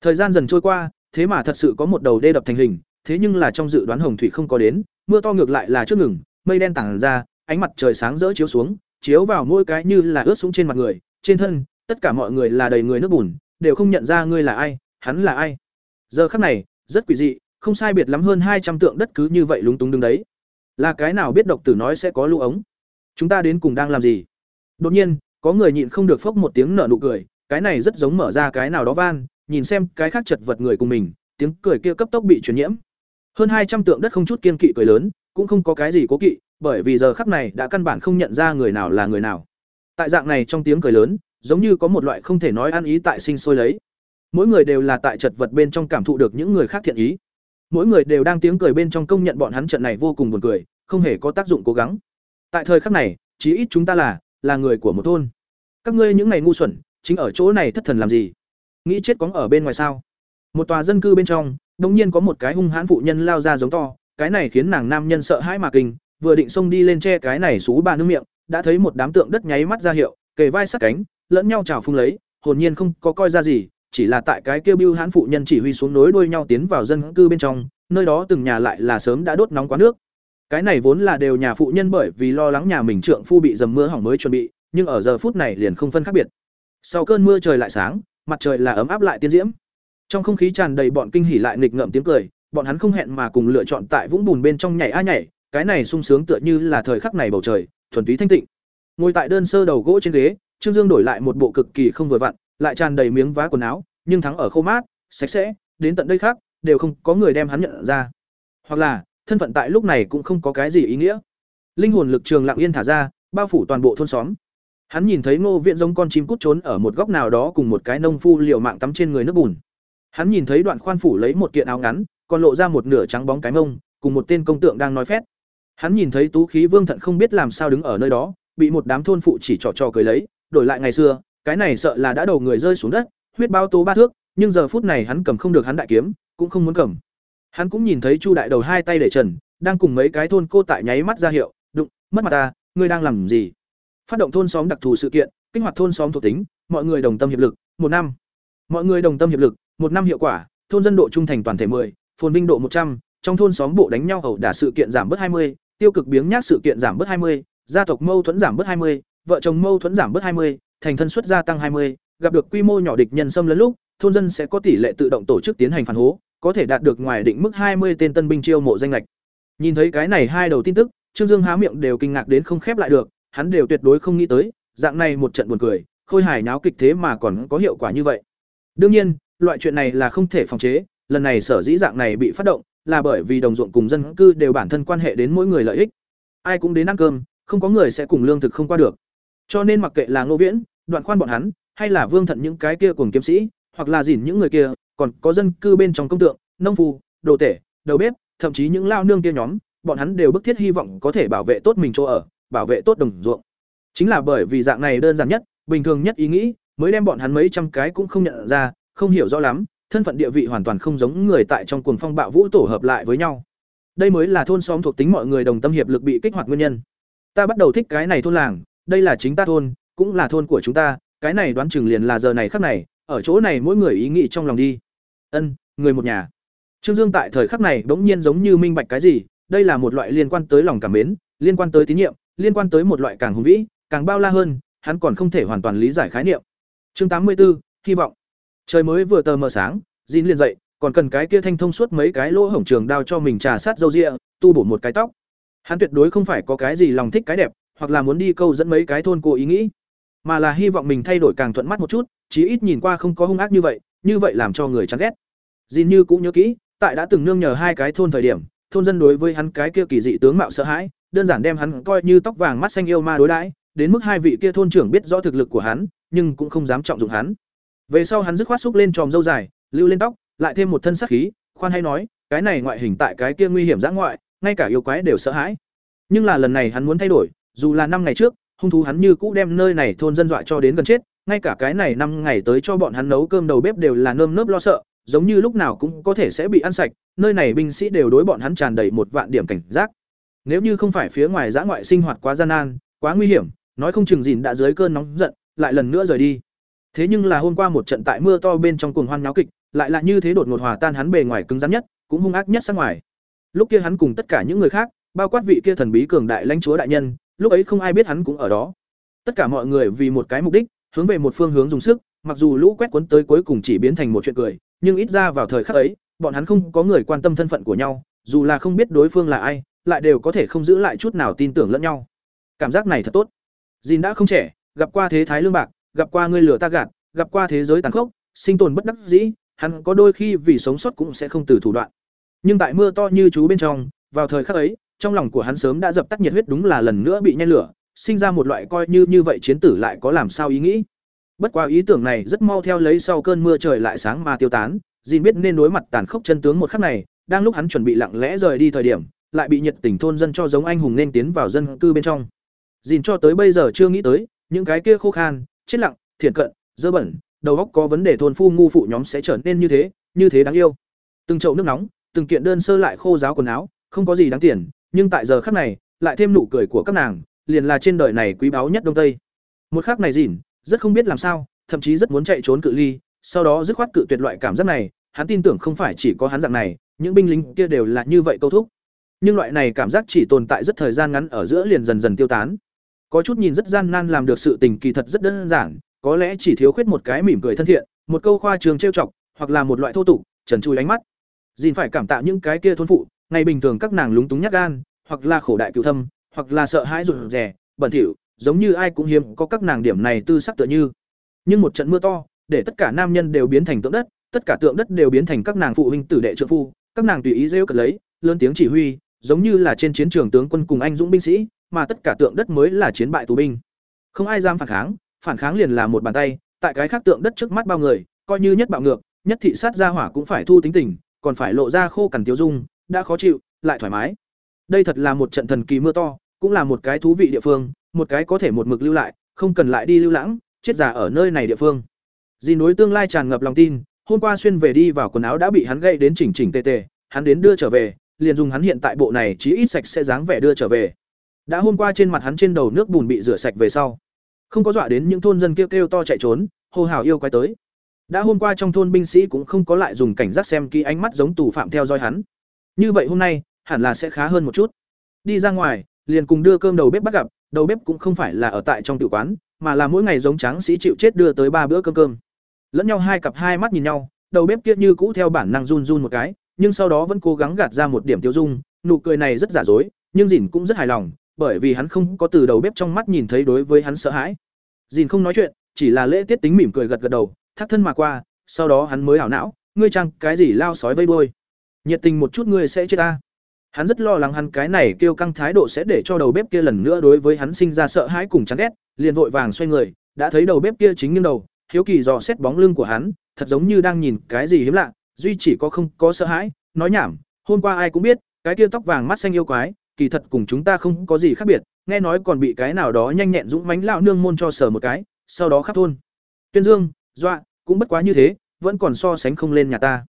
Thời gian dần trôi qua, thế mà thật sự có một đầu đê đập thành hình, thế nhưng là trong dự đoán hồng thủy không có đến, mưa to ngược lại là trước ngừng, mây đen tản ra, ánh mặt trời sáng rỡ chiếu xuống, chiếu vào mỗi cái như là ướt xuống trên mặt người, trên thân, tất cả mọi người là đầy người nước bùn, đều không nhận ra ngươi là ai, hắn là ai. Giờ khắc này, rất quỷ dị, không sai biệt lắm hơn hai trăm tượng đất cứ như vậy lúng túng đứng đấy. Là cái nào biết độc tử nói sẽ có lũ ống? Chúng ta đến cùng đang làm gì? Đột nhiên, có người nhịn không được phốc một tiếng nở nụ cười, cái này rất giống mở ra cái nào đó van, nhìn xem cái khác chật vật người cùng mình, tiếng cười kia cấp tốc bị truyền nhiễm. Hơn hai trăm tượng đất không chút kiên kỵ cười lớn, cũng không có cái gì cố kỵ, bởi vì giờ khắc này đã căn bản không nhận ra người nào là người nào. Tại dạng này trong tiếng cười lớn, giống như có một loại không thể nói ăn ý tại sinh sôi lấy. Mỗi người đều là tại chật vật bên trong cảm thụ được những người khác thiện ý. Mỗi người đều đang tiếng cười bên trong công nhận bọn hắn trận này vô cùng buồn cười, không hề có tác dụng cố gắng. Tại thời khắc này, chí ít chúng ta là là người của một thôn. Các ngươi những ngày ngu xuẩn, chính ở chỗ này thất thần làm gì? Nghĩ chết cóng ở bên ngoài sao? Một tòa dân cư bên trong, đột nhiên có một cái hung hãn phụ nhân lao ra giống to, cái này khiến nàng nam nhân sợ hãi mà kinh, vừa định xông đi lên che cái này xú bà nước miệng, đã thấy một đám tượng đất nháy mắt ra hiệu, kề vai sát cánh, lẫn nhau chào phung lấy, hồn nhiên không có coi ra gì, chỉ là tại cái kêu bưu hãn phụ nhân chỉ huy xuống nối đuôi nhau tiến vào dân cư bên trong, nơi đó từng nhà lại là sớm đã đốt nóng quá nước. Cái này vốn là đều nhà phụ nhân bởi vì lo lắng nhà mình trượng phu bị dầm mưa hỏng mới chuẩn bị, nhưng ở giờ phút này liền không phân khác biệt. Sau cơn mưa trời lại sáng, mặt trời là ấm áp lại tiên diễm. Trong không khí tràn đầy bọn kinh hỉ lại nghịch ngợm tiếng cười, bọn hắn không hẹn mà cùng lựa chọn tại vũng bùn bên trong nhảy a nhảy, cái này sung sướng tựa như là thời khắc này bầu trời, thuần túy thanh tịnh. Ngồi tại đơn sơ đầu gỗ trên ghế, Trương Dương đổi lại một bộ cực kỳ không vừa vặn, lại tràn đầy miếng vá quần áo, nhưng thắng ở khô mát, sạch sẽ, đến tận đây khác, đều không có người đem hắn nhận ra. Hoặc là, thân phận tại lúc này cũng không có cái gì ý nghĩa. Linh hồn lực trường lặng yên thả ra, bao phủ toàn bộ thôn xóm. Hắn nhìn thấy Ngô Viện giống con chim cút trốn ở một góc nào đó cùng một cái nông phu liều mạng tắm trên người nước bùn. Hắn nhìn thấy Đoạn Khoan phủ lấy một kiện áo ngắn, còn lộ ra một nửa trắng bóng cái mông, cùng một tên công tượng đang nói phét. Hắn nhìn thấy Tú Khí Vương Thận không biết làm sao đứng ở nơi đó, bị một đám thôn phụ chỉ trò trò cười lấy, đổi lại ngày xưa, cái này sợ là đã đầu người rơi xuống đất, huyết bao tố ba thước, nhưng giờ phút này hắn cầm không được hắn đại kiếm, cũng không muốn cầm. Hắn cũng nhìn thấy Chu đại đầu hai tay để trần, đang cùng mấy cái thôn cô tại nháy mắt ra hiệu, "Đụng, mất mặt ta, ngươi đang làm gì?" Phát động thôn xóm đặc thù sự kiện, kích hoạt thôn xóm thuộc tính, mọi người đồng tâm hiệp lực, một năm. Mọi người đồng tâm hiệp lực, một năm hiệu quả, thôn dân độ trung thành toàn thể 10, phồn vinh độ 100, trong thôn xóm bộ đánh nhau ẩu đả sự kiện giảm bớt 20, tiêu cực biếng nhác sự kiện giảm bớt 20, gia tộc mâu thuẫn giảm bớt 20, vợ chồng mâu thuẫn giảm bớt 20, thành thân suất gia tăng 20, gặp được quy mô nhỏ địch nhân xâm lấn lúc, thôn dân sẽ có tỷ lệ tự động tổ chức tiến hành phản hố, có thể đạt được ngoài định mức 20 tên tân binh chiêu mộ danh lệch. Nhìn thấy cái này hai đầu tin tức, Trương Dương há miệng đều kinh ngạc đến không khép lại được, hắn đều tuyệt đối không nghĩ tới, dạng này một trận buồn cười, khôi hài náo kịch thế mà còn có hiệu quả như vậy. Đương nhiên, loại chuyện này là không thể phòng chế, lần này sở dĩ dạng này bị phát động, là bởi vì đồng ruộng cùng dân cư đều bản thân quan hệ đến mỗi người lợi ích. Ai cũng đến ăn cơm, không có người sẽ cùng lương thực không qua được. Cho nên mặc kệ là Ngô Viễn, Đoạn Khoan bọn hắn, hay là Vương Thận những cái kia cùng kiếm sĩ, hoặc là dỉn những người kia, còn có dân cư bên trong công tượng, nông phu, đồ tể, đầu bếp, thậm chí những lao nương kia nhóm, bọn hắn đều bức thiết hy vọng có thể bảo vệ tốt mình chỗ ở, bảo vệ tốt đồng ruộng. Chính là bởi vì dạng này đơn giản nhất, bình thường nhất ý nghĩ, mới đem bọn hắn mấy trăm cái cũng không nhận ra, không hiểu rõ lắm, thân phận địa vị hoàn toàn không giống người tại trong cuồng phong bạo vũ tổ hợp lại với nhau. Đây mới là thôn xóm thuộc tính mọi người đồng tâm hiệp lực bị kích hoạt nguyên nhân. Ta bắt đầu thích cái này thôn làng, đây là chính ta thôn, cũng là thôn của chúng ta, cái này đoán chừng liền là giờ này khắc này, ở chỗ này mỗi người ý nghĩ trong lòng đi. Ân, người một nhà. Trương Dương tại thời khắc này bỗng nhiên giống như minh bạch cái gì, đây là một loại liên quan tới lòng cảm mến, liên quan tới tín nhiệm, liên quan tới một loại càng hùng vĩ, càng bao la hơn, hắn còn không thể hoàn toàn lý giải khái niệm. Chương tám mươi 84, hy vọng. Trời mới vừa tờ mờ sáng, Jin liền dậy, còn cần cái kia thanh thông suốt mấy cái lỗ hổng trường đao cho mình trà sát dâu ria, tu bổ một cái tóc. hắn tuyệt đối không phải có cái gì lòng thích cái đẹp hoặc là muốn đi câu dẫn mấy cái thôn cô ý nghĩ mà là hy vọng mình thay đổi càng thuận mắt một chút chí ít nhìn qua không có hung ác như vậy như vậy làm cho người chán ghét Jin như cũng nhớ kỹ tại đã từng nương nhờ hai cái thôn thời điểm thôn dân đối với hắn cái kia kỳ dị tướng mạo sợ hãi, đơn giản đem hắn coi như tóc vàng mắt xanh yêu ma đối đãi, đến mức hai vị kia thôn trưởng biết rõ thực lực của hắn, nhưng cũng không dám trọng dụng hắn. Về sau hắn dứt khoát xúc lên tròm râu dài, lưu lên tóc, lại thêm một thân sát khí, khoan hay nói, cái này ngoại hình tại cái kia nguy hiểm dã ngoại, ngay cả yêu quái đều sợ hãi. Nhưng là lần này hắn muốn thay đổi, dù là năm ngày trước, hung thú hắn như cũ đem nơi này thôn dân dọa cho đến gần chết, ngay cả cái này năm ngày tới cho bọn hắn nấu cơm đầu bếp đều là nơm nớp lo sợ giống như lúc nào cũng có thể sẽ bị ăn sạch, nơi này binh sĩ đều đối bọn hắn tràn đầy một vạn điểm cảnh giác. Nếu như không phải phía ngoài giã ngoại sinh hoạt quá gian nan, quá nguy hiểm, nói không chừng gìn đã dưới cơn nóng giận, lại lần nữa rời đi. Thế nhưng là hôm qua một trận tại mưa to bên trong cuồng hoan náo kịch, lại là như thế đột ngột hòa tan hắn bề ngoài cứng rắn nhất, cũng hung ác nhất sang ngoài. Lúc kia hắn cùng tất cả những người khác, bao quát vị kia thần bí cường đại lãnh chúa đại nhân, lúc ấy không ai biết hắn cũng ở đó. Tất cả mọi người vì một cái mục đích, hướng về một phương hướng dùng sức, mặc dù lũ quét cuốn tới cuối cùng chỉ biến thành một chuyện cười nhưng ít ra vào thời khắc ấy, bọn hắn không có người quan tâm thân phận của nhau, dù là không biết đối phương là ai, lại đều có thể không giữ lại chút nào tin tưởng lẫn nhau. Cảm giác này thật tốt. Dìn đã không trẻ, gặp qua thế thái lương bạc, gặp qua ngươi lửa ta gạt, gặp qua thế giới tàn khốc, sinh tồn bất đắc dĩ, hắn có đôi khi vì sống sót cũng sẽ không từ thủ đoạn. Nhưng tại mưa to như chú bên trong, vào thời khắc ấy, trong lòng của hắn sớm đã dập tắt nhiệt huyết đúng là lần nữa bị nhen lửa, sinh ra một loại coi như như vậy chiến tử lại có làm sao ý nghĩ bất quá ý tưởng này rất mau theo lấy sau cơn mưa trời lại sáng mà tiêu tán dìn biết nên đối mặt tàn khốc chân tướng một khắc này, đang lúc hắn chuẩn bị lặng lẽ rời đi thời điểm, lại bị nhiệt tình thôn dân cho giống anh hùng nên tiến vào dân cư bên trong. Dìn cho tới bây giờ chưa nghĩ tới, những cái kia khô khan, chết lặng, thiện cận, dơ bẩn, đầu óc có vấn đề thôn phu ngu phụ nhóm sẽ trở nên như thế như thế đáng yêu. Từng chậu nước nóng, từng kiện đơn sơ lại khô giáo quần áo, không có gì đáng tiền, nhưng tại giờ khắc này, lại thêm nụ cười của các nàng, liền là trên đời này quý báu nhất đông tây. Một khắc này dìn rất không biết làm sao, thậm chí rất muốn chạy trốn cự ly, sau đó dứt khoát cự tuyệt loại cảm giác này, hắn tin tưởng không phải chỉ có hắn dạng này, những binh lính kia đều là như vậy câu thúc. Nhưng loại này cảm giác chỉ tồn tại rất thời gian ngắn ở giữa liền dần dần tiêu tán. Có chút nhìn rất gian nan làm được sự tình kỳ thật rất đơn giản, có lẽ chỉ thiếu khuyết một cái mỉm cười thân thiện, một câu khoa trường trêu chọc, hoặc là một loại thô tục, trần chui ánh mắt. Dìn phải cảm tạ những cái kia thôn phụ, ngày bình thường các nàng lúng túng nhát gan, hoặc là khổ đại cứu thâm, hoặc là sợ hãi rụt rè, bẩn thỉu giống như ai cũng hiếm có các nàng điểm này tư sắc tựa như. Nhưng một trận mưa to, để tất cả nam nhân đều biến thành tượng đất, tất cả tượng đất đều biến thành các nàng phụ huynh tử đệ trợ phu, các nàng tùy ý rêu cật lấy, lớn tiếng chỉ huy, giống như là trên chiến trường tướng quân cùng anh dũng binh sĩ, mà tất cả tượng đất mới là chiến bại tù binh. Không ai dám phản kháng phản kháng liền là một bàn tay, tại cái khác tượng đất trước mắt bao người, coi như nhất bạo ngược, nhất thị sát gia hỏa cũng phải thu tính tình, còn phải lộ ra khô cằn tiêu dung, đã khó chịu, lại thoải mái. Đây thật là một trận thần kỳ mưa to, cũng là một cái thú vị địa phương một cái có thể một mực lưu lại, không cần lại đi lưu lãng, chết giả ở nơi này địa phương. Dì núi tương lai tràn ngập lòng tin, hôm qua xuyên về đi vào quần áo đã bị hắn gây đến chỉnh chỉnh tề tề, hắn đến đưa trở về, liền dùng hắn hiện tại bộ này chí ít sạch sẽ dáng vẻ đưa trở về. Đã hôm qua trên mặt hắn trên đầu nước bùn bị rửa sạch về sau, không có dọa đến những thôn dân kêu kêu to chạy trốn, hô hào yêu quái tới. Đã hôm qua trong thôn binh sĩ cũng không có lại dùng cảnh giác xem kỹ ánh mắt giống tù phạm theo dõi hắn. Như vậy hôm nay, hẳn là sẽ khá hơn một chút. Đi ra ngoài, liền cùng đưa cơm đầu bếp bắt gặp đầu bếp cũng không phải là ở tại trong tử quán, mà là mỗi ngày giống tráng sĩ chịu chết đưa tới ba bữa cơm cơm. Lẫn nhau hai cặp hai mắt nhìn nhau, đầu bếp kia như cũ theo bản năng run run một cái, nhưng sau đó vẫn cố gắng gạt ra một điểm tiêu dung, nụ cười này rất giả dối, nhưng dìn cũng rất hài lòng, bởi vì hắn không có từ đầu bếp trong mắt nhìn thấy đối với hắn sợ hãi. Dìn không nói chuyện, chỉ là lễ tiết tính mỉm cười gật gật đầu, thắt thân mà qua, sau đó hắn mới ảo não, ngươi chăng cái gì lao sói vây đuôi nhiệt tình một chút ngươi sẽ chết ta hắn rất lo lắng hắn cái này kêu căng thái độ sẽ để cho đầu bếp kia lần nữa đối với hắn sinh ra sợ hãi cùng chán ghét, liền vội vàng xoay người, đã thấy đầu bếp kia chính nghiêng đầu, hiếu kỳ dò xét bóng lưng của hắn, thật giống như đang nhìn cái gì hiếm lạ, duy chỉ có không có sợ hãi, nói nhảm, hôm qua ai cũng biết, cái kia tóc vàng mắt xanh yêu quái, kỳ thật cùng chúng ta không có gì khác biệt, nghe nói còn bị cái nào đó nhanh nhẹn dũng mãnh lão nương môn cho sờ một cái, sau đó khắp thôn. Tuyên dương, dọa, cũng bất quá như thế, vẫn còn so sánh không lên nhà ta.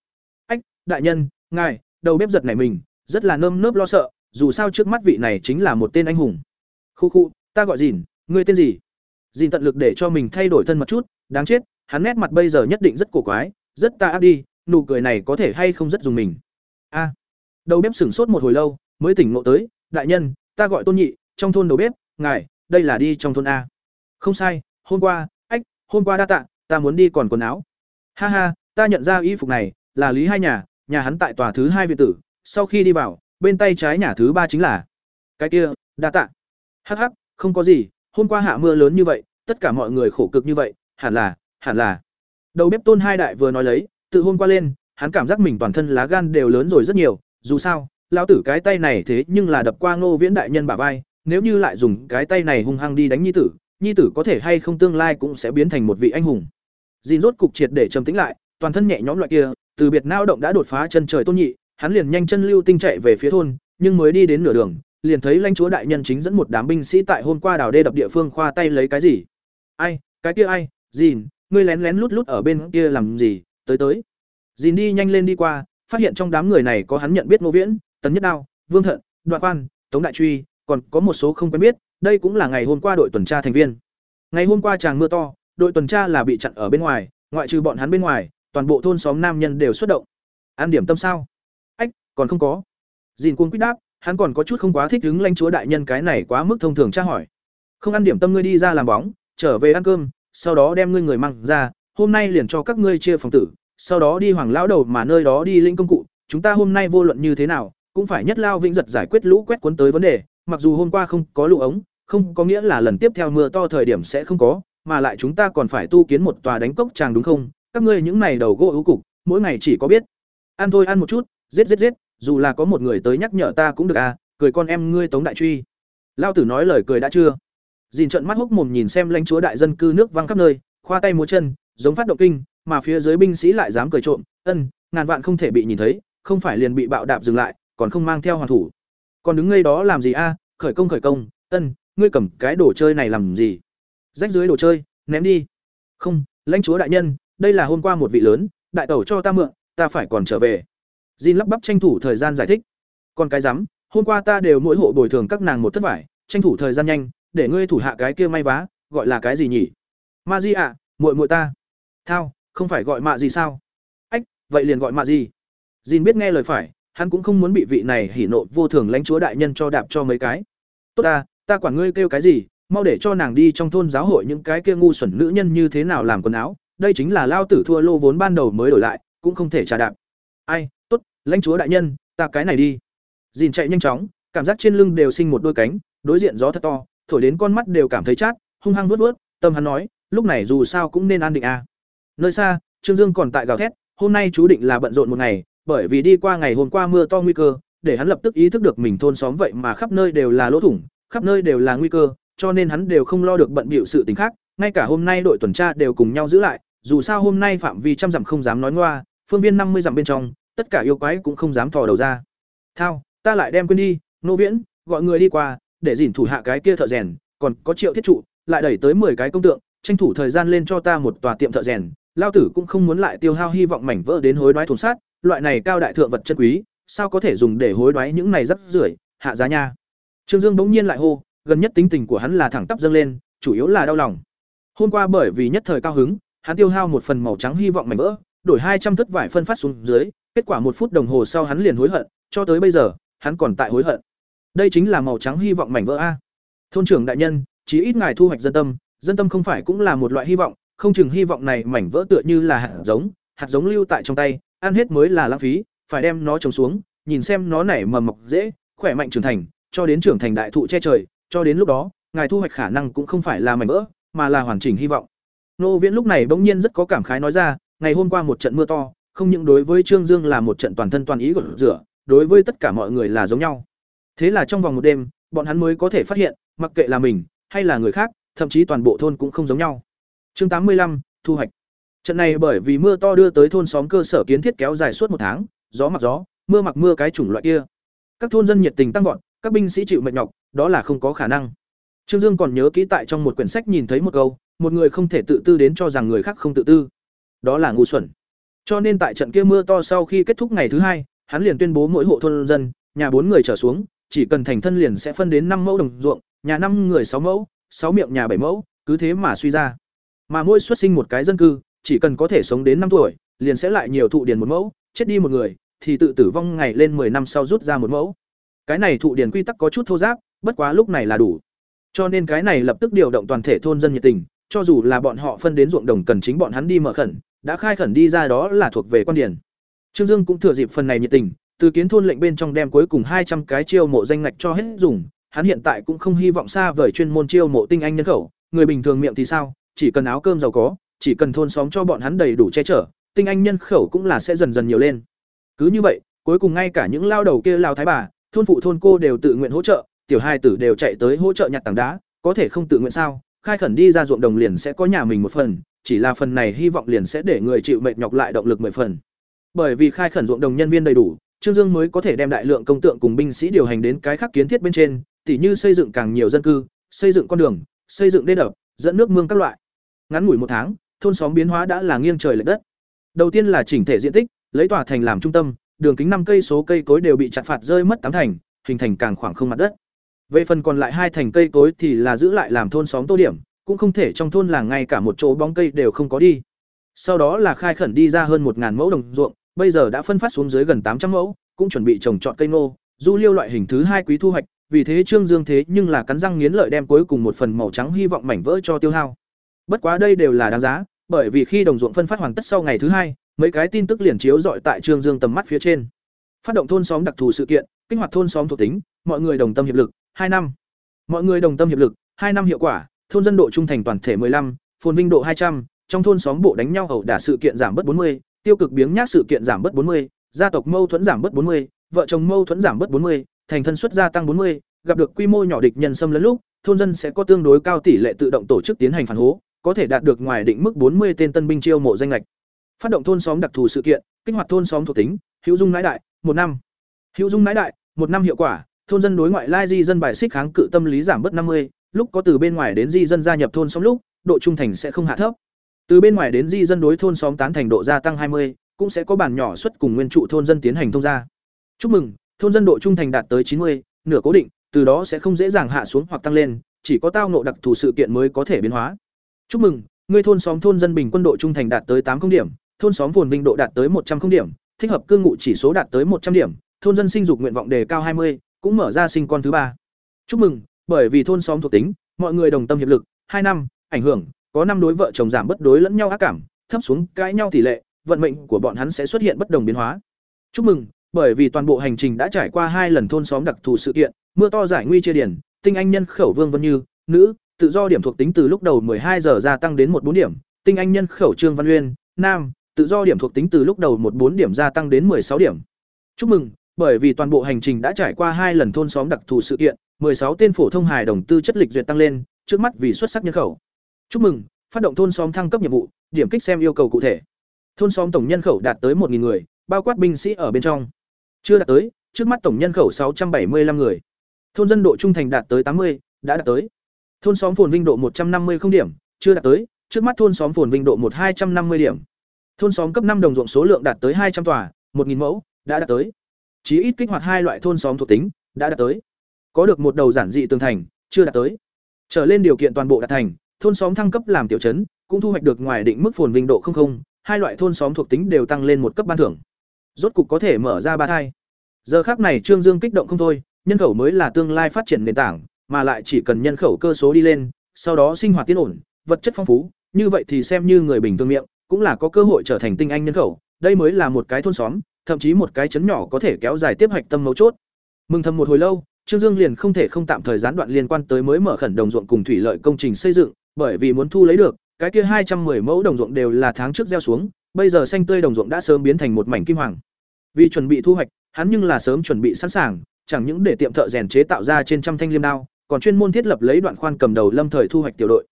Ách, đại nhân, ngài, đầu bếp giật này mình rất là nơm nớp lo sợ, dù sao trước mắt vị này chính là một tên anh hùng. Khu khu, ta gọi dìn, ngươi tên gì? Dìn tận lực để cho mình thay đổi thân một chút, đáng chết, hắn nét mặt bây giờ nhất định rất cổ quái, rất ta ác đi, nụ cười này có thể hay không rất dùng mình. A. À, đầu bếp sửng sốt một hồi lâu, mới tỉnh ngộ tới, đại nhân, ta gọi tôn nhị, trong thôn đầu bếp, ngài, đây là đi trong thôn a. Không sai, hôm qua, ách, hôm qua đa tạ, ta muốn đi còn quần áo. Ha ha, ta nhận ra y phục này, là lý hai nhà nhà hắn tại tòa thứ hai viện tử sau khi đi vào, bên tay trái nhà thứ ba chính là, cái kia, đa tạ. Hắc hắc, không có gì, hôm qua hạ mưa lớn như vậy, tất cả mọi người khổ cực như vậy, hẳn là hẳn là. Đầu bếp tôn hai đại vừa nói lấy, tự hôm qua lên, hắn cảm giác mình toàn thân lá gan đều lớn rồi rất nhiều, dù sao, lão tử cái tay này thế nhưng là đập qua ngô viễn đại nhân bả vai, nếu như lại dùng cái tay này hung hăng đi đánh nhi tử nhi tử có thể hay không tương lai cũng sẽ biến thành một vị anh hùng. Dìn rốt cục triệt để trầm tĩnh lại, toàn thân nhẹ nhõm loại kia, từ biệt nao động đã đột phá chân trời tôn nhị hắn liền nhanh chân lưu tinh chạy về phía thôn, nhưng mới đi đến nửa đường, liền thấy lãnh chúa đại nhân chính dẫn một đám binh sĩ tại hôm qua đào đê đập địa phương khoa tay lấy cái gì. Ai, cái kia ai? Dìn, ngươi lén lén lút lút ở bên kia làm gì? Tới tới. Dìn đi nhanh lên đi qua, phát hiện trong đám người này có hắn nhận biết ngô viễn tấn nhất đao, vương thận, đoạn quan, tống đại truy, còn có một số không quen biết, đây cũng là ngày hôm qua đội tuần tra thành viên. Ngày hôm qua chàng mưa to, đội tuần tra là bị chặn ở bên ngoài, ngoại trừ bọn hắn bên ngoài, toàn bộ thôn xóm nam nhân đều xuất động. An điểm tâm sao? Còn không có. Dìn cuồng quyết đáp, hắn còn có chút không quá thích đứng lãnh chúa đại nhân cái này quá mức thông thường tra hỏi. Không ăn điểm tâm ngươi đi ra làm bóng, trở về ăn cơm, sau đó đem ngươi người mang ra, hôm nay liền cho các ngươi chia phòng tử, sau đó đi hoàng lão đầu mà nơi đó đi linh công cụ, chúng ta hôm nay vô luận như thế nào, cũng phải nhất lao vĩnh giật giải quyết lũ quét cuốn tới vấn đề, mặc dù hôm qua không có lũ ống, không có nghĩa là lần tiếp theo mưa to thời điểm sẽ không có, mà lại chúng ta còn phải tu kiến một tòa đánh cốc tràng đúng không? Các ngươi những này đầu gỗ ưu cục, mỗi ngày chỉ có biết. Ăn thôi, ăn một chút giết giết giết, dù là có một người tới nhắc nhở ta cũng được à cười con em ngươi tống đại truy. Lao tử nói lời cười đã chưa? Dìn trận mắt hốc mồm nhìn xem lãnh chúa đại dân cư nước văng khắp nơi, khoa tay múa chân, giống phát động kinh, mà phía dưới binh sĩ lại dám cười trộm. Ân, ngàn vạn không thể bị nhìn thấy, không phải liền bị bạo đạp dừng lại, còn không mang theo hoàn thủ. Còn đứng ngay đó làm gì a? Khởi công khởi công. Ân, ngươi cầm cái đồ chơi này làm gì? Rách dưới đồ chơi, ném đi. Không, lãnh chúa đại nhân, đây là hôm qua một vị lớn, đại tẩu cho ta mượn, ta phải còn trở về. Jin lắp bắp tranh thủ thời gian giải thích. Còn cái rắm, hôm qua ta đều mỗi hộ bồi thường các nàng một thất vải, tranh thủ thời gian nhanh, để ngươi thủ hạ cái kia may vá, gọi là cái gì nhỉ? Ma di ạ, muội muội ta. Thao, không phải gọi mạ gì sao? Ách, vậy liền gọi mạ gì? Jin biết nghe lời phải, hắn cũng không muốn bị vị này hỉ nộ vô thường lãnh chúa đại nhân cho đạp cho mấy cái. Tốt ta ta quản ngươi kêu cái gì, mau để cho nàng đi trong thôn giáo hội những cái kia ngu xuẩn nữ nhân như thế nào làm quần áo, đây chính là lao tử thua lô vốn ban đầu mới đổi lại, cũng không thể trả đạp. Ai lãnh chúa đại nhân, ta cái này đi dìn chạy nhanh chóng, cảm giác trên lưng đều sinh một đôi cánh, đối diện gió thật to, thổi đến con mắt đều cảm thấy chát, hung hăng vớt vớt tâm hắn nói, lúc này dù sao cũng nên an định a à. nơi xa, trương dương còn tại gào thét, hôm nay chú định là bận rộn một ngày, bởi vì đi qua ngày hôm qua mưa to nguy cơ, để hắn lập tức ý thức được mình thôn xóm vậy mà khắp nơi đều là lỗ thủng, khắp nơi đều là nguy cơ, cho nên hắn đều không lo được bận bịu sự tình khác, ngay cả hôm nay đội tuần tra đều cùng nhau giữ lại, dù sao hôm nay phạm vi trăm dặm không dám nói ngoa, phương viên năm mươi dặm bên trong tất cả yêu quái cũng không dám thò đầu ra. Thao, ta lại đem quên đi, nô viễn, gọi người đi qua, để dỉn thủ hạ cái kia thợ rèn, còn có triệu thiết trụ, lại đẩy tới 10 cái công tượng, tranh thủ thời gian lên cho ta một tòa tiệm thợ rèn. Lao tử cũng không muốn lại tiêu hao hy vọng mảnh vỡ đến hối đoái thùng sát, loại này cao đại thượng vật chân quý, sao có thể dùng để hối đoái những này rất rưởi, hạ giá nha. Trương dương bỗng nhiên lại hô, gần nhất tính tình của hắn là thẳng tắp dâng lên, chủ yếu là đau lòng. Hôm qua bởi vì nhất thời cao hứng, hắn tiêu hao một phần màu trắng hy vọng mảnh vỡ đổi hai trăm thất vải phân phát xuống dưới, kết quả một phút đồng hồ sau hắn liền hối hận, cho tới bây giờ, hắn còn tại hối hận. Đây chính là màu trắng hy vọng mảnh vỡ a. Thôn trưởng đại nhân, chí ít ngài thu hoạch dân tâm dân tâm không phải cũng là một loại hy vọng, không chừng hy vọng này mảnh vỡ tựa như là hạt giống hạt giống lưu tại trong tay, ăn hết mới là lãng phí, phải đem nó trồng xuống, nhìn xem nó nảy mầm mọc dễ, khỏe mạnh trưởng thành, cho đến trưởng thành đại thụ che trời, cho đến lúc đó, ngài thu hoạch khả năng cũng không phải là mảnh vỡ, mà là hoàn chỉnh hy vọng. Nô viễn lúc này bỗng nhiên rất có cảm khái nói ra ngày hôm qua một trận mưa to, không những đối với trương dương là một trận toàn thân toàn ý gột rửa, đối với tất cả mọi người là giống nhau. Thế là trong vòng một đêm, bọn hắn mới có thể phát hiện, mặc kệ là mình, hay là người khác, thậm chí toàn bộ thôn cũng không giống nhau. Chương tám mươi lăm, thu hoạch. Trận này bởi vì mưa to đưa tới thôn xóm cơ sở kiến thiết kéo dài suốt một tháng, gió mặc gió, mưa mặc mưa cái chủng loại kia. Các thôn dân nhiệt tình tăng vọt, các binh sĩ chịu mệt nhọc, đó là không có khả năng. Trương dương còn nhớ kỹ tại trong một quyển sách nhìn thấy một câu, một người không thể tự tư đến cho rằng người khác không tự tư đó là ngu xuẩn. Cho nên tại trận kia mưa to sau khi kết thúc ngày thứ hai, hắn liền tuyên bố mỗi hộ thôn dân, nhà bốn người trở xuống, chỉ cần thành thân liền sẽ phân đến năm mẫu đồng ruộng, nhà năm người sáu mẫu, sáu miệng nhà bảy mẫu, cứ thế mà suy ra. Mà mỗi xuất sinh một cái dân cư, chỉ cần có thể sống đến năm tuổi, liền sẽ lại nhiều thụ điền một mẫu, chết đi một người, thì tự tử vong ngày lên 10 năm sau rút ra một mẫu. Cái này thụ điền quy tắc có chút thô giáp bất quá lúc này là đủ. Cho nên cái này lập tức điều động toàn thể thôn dân nhiệt tình, cho dù là bọn họ phân đến ruộng đồng cần chính bọn hắn đi mở khẩn đã khai khẩn đi ra đó là thuộc về quan điển trương dương cũng thừa dịp phần này nhiệt tình từ kiến thôn lệnh bên trong đem cuối cùng hai trăm cái chiêu mộ danh ngạch cho hết dùng hắn hiện tại cũng không hy vọng xa vời chuyên môn chiêu mộ tinh anh nhân khẩu, người bình thường miệng thì sao, chỉ cần áo cơm giàu có, chỉ cần thôn xóm cho bọn hắn đầy đủ che chở, tinh anh nhân khẩu cũng là sẽ dần dần nhiều lên. Cứ như vậy, cuối cùng ngay cả những lao đầu kia lao thái bà, thôn phụ thôn cô đều tự nguyện hỗ trợ, tiểu hai tử đều chạy tới hỗ trợ nhặt tảng đá, có thể không tự nguyện sao? Khai khẩn đi ra ruộng đồng liền sẽ có nhà mình một phần, chỉ là phần này hy vọng liền sẽ để người chịu mệt nhọc lại động lực mười phần. Bởi vì khai khẩn ruộng đồng nhân viên đầy đủ, Trương Dương mới có thể đem đại lượng công tượng cùng binh sĩ điều hành đến cái khác kiến thiết bên trên, tỉ như xây dựng càng nhiều dân cư, xây dựng con đường, xây dựng đê đập, dẫn nước mương các loại. Ngắn ngủi một tháng, thôn xóm biến hóa đã là nghiêng trời lệch đất. Đầu tiên là chỉnh thể diện tích, lấy tòa thành làm trung tâm, đường kính năm cây số cây cối đều bị chặt phạt rơi mất tám thành, hình thành càng khoảng không mặt đất. Về phần còn lại hai thành cây cối thì là giữ lại làm thôn xóm tô điểm, cũng không thể trong thôn làng ngay cả một chỗ bóng cây đều không có đi. Sau đó là khai khẩn đi ra hơn một mẫu đồng ruộng, bây giờ đã phân phát xuống dưới gần tám trăm mẫu, cũng chuẩn bị trồng trọt cây ngô, du liêu loại hình thứ hai quý thu hoạch, vì thế Trương Dương thế nhưng là cắn răng nghiến lợi đem cuối cùng một phần màu trắng hy vọng mảnh vỡ cho tiêu hao. Bất quá đây đều là đáng giá, bởi vì khi đồng ruộng phân phát hoàn tất sau ngày thứ hai, mấy cái tin tức liền chiếu rọi tại Trương Dương tầm mắt phía trên. Phát động thôn xóm đặc thù sự kiện, kích hoạt thôn xóm thuộc tính, mọi người đồng tâm hiệp lực, hai năm. Mọi người đồng tâm hiệp lực, hai năm hiệu quả, thôn dân độ trung thành toàn thể 15, phồn vinh độ 200, trong thôn xóm bộ đánh nhau ẩu đả sự kiện giảm bớt 40, tiêu cực biếng nhác sự kiện giảm bớt 40, gia tộc mâu thuẫn giảm bớt 40, vợ chồng mâu thuẫn giảm bớt 40, thành thân suất gia tăng 40, gặp được quy mô nhỏ địch nhân xâm lấn lúc, thôn dân sẽ có tương đối cao tỷ lệ tự động tổ chức tiến hành phản hố, có thể đạt được ngoài định mức 40 tên tân binh chiêu mộ danh lệch. Phát động thôn xóm đặc thù sự kiện, kích hoạt thôn xóm thuộc tính, hữu dung nãi đại, một năm. Hữu dung nãi đại, một năm hiệu quả, thôn dân đối ngoại lai di dân bài xích kháng cự tâm lý giảm bớt 50, lúc có từ bên ngoài đến di dân gia nhập thôn xóm lúc, độ trung thành sẽ không hạ thấp. Từ bên ngoài đến di dân đối thôn xóm tán thành độ gia tăng 20, cũng sẽ có bản nhỏ xuất cùng nguyên trụ thôn dân tiến hành thông gia. Chúc mừng, thôn dân độ trung thành đạt tới 90, nửa cố định, từ đó sẽ không dễ dàng hạ xuống hoặc tăng lên, chỉ có tao ngộ đặc thù sự kiện mới có thể biến hóa. Chúc mừng, ngươi thôn xóm thôn dân bình quân độ trung thành đạt tới 80 điểm, thôn xóm phồn vinh độ đạt tới 100 điểm, thích hợp cư ngụ chỉ số đạt tới 100 điểm, thôn dân sinh dục nguyện vọng đề cao 20, cũng mở ra sinh con thứ ba. Chúc mừng, bởi vì thôn xóm thuộc tính, mọi người đồng tâm hiệp lực, hai năm, ảnh hưởng, có năm đối vợ chồng giảm bất đối lẫn nhau ác cảm, thấp xuống cãi nhau tỷ lệ, vận mệnh của bọn hắn sẽ xuất hiện bất đồng biến hóa. Chúc mừng, bởi vì toàn bộ hành trình đã trải qua hai lần thôn xóm đặc thù sự kiện, mưa to giải nguy chia điển, tinh anh nhân khẩu Vương Vân Như, nữ, tự do điểm thuộc tính từ lúc đầu 12 giờ gia tăng đến 14 điểm, tinh anh nhân khẩu Trương Văn Uyên, nam, tự do điểm thuộc tính từ lúc đầu 14 điểm gia tăng đến 16 điểm. Chúc mừng, bởi vì toàn bộ hành trình đã trải qua hai lần thôn xóm đặc thù sự kiện, 16 tên phổ thông hài đồng tư chất lịch duyệt tăng lên, trước mắt vì xuất sắc nhân khẩu. Chúc mừng, phát động thôn xóm thăng cấp nhiệm vụ, điểm kích xem yêu cầu cụ thể. Thôn xóm tổng nhân khẩu đạt tới 1000 người, bao quát binh sĩ ở bên trong. Chưa đạt tới, trước mắt tổng nhân khẩu 675 người. Thôn dân độ trung thành đạt tới 80, đã đạt tới. Thôn xóm phồn vinh độ 150 không điểm, chưa đạt tới, trước mắt thôn xóm phồn vinh độ 1250 điểm. Thôn xóm cấp 5 đồng ruộng số lượng đạt tới 200 tòa, 1000 mẫu, đã đạt tới. Chí ít kích hoạt hai loại thôn xóm thuộc tính, đã đạt tới. Có được một đầu giản dị tường thành, chưa đạt tới. Trở lên điều kiện toàn bộ đạt thành, thôn xóm thăng cấp làm tiểu trấn, cũng thu hoạch được ngoài định mức phồn vinh độ không không, hai loại thôn xóm thuộc tính đều tăng lên một cấp ban thưởng. Rốt cục có thể mở ra ba thai. Giờ khắc này Trương Dương kích động không thôi, nhân khẩu mới là tương lai phát triển nền tảng, mà lại chỉ cần nhân khẩu cơ số đi lên, sau đó sinh hoạt tiến ổn, vật chất phong phú, như vậy thì xem như người bình thường miệng, cũng là có cơ hội trở thành tinh anh nhân khẩu, đây mới là một cái thôn xóm, thậm chí một cái chấn nhỏ có thể kéo dài tiếp hạch tâm mấu chốt. Mừng thầm một hồi lâu, Trương Dương liền không thể không tạm thời gián đoạn liên quan tới mới mở khẩn đồng ruộng cùng thủy lợi công trình xây dựng, bởi vì muốn thu lấy được, cái kia hai trăm 210 mẫu đồng ruộng đều là tháng trước gieo xuống, bây giờ xanh tươi đồng ruộng đã sớm biến thành một mảnh kim hoàng. Vì chuẩn bị thu hoạch, hắn nhưng là sớm chuẩn bị sẵn sàng, chẳng những để tiệm thợ rèn chế tạo ra trên trăm thanh liêm đao, còn chuyên môn thiết lập lấy đoạn khoan cầm đầu lâm thời thu hoạch tiểu đội.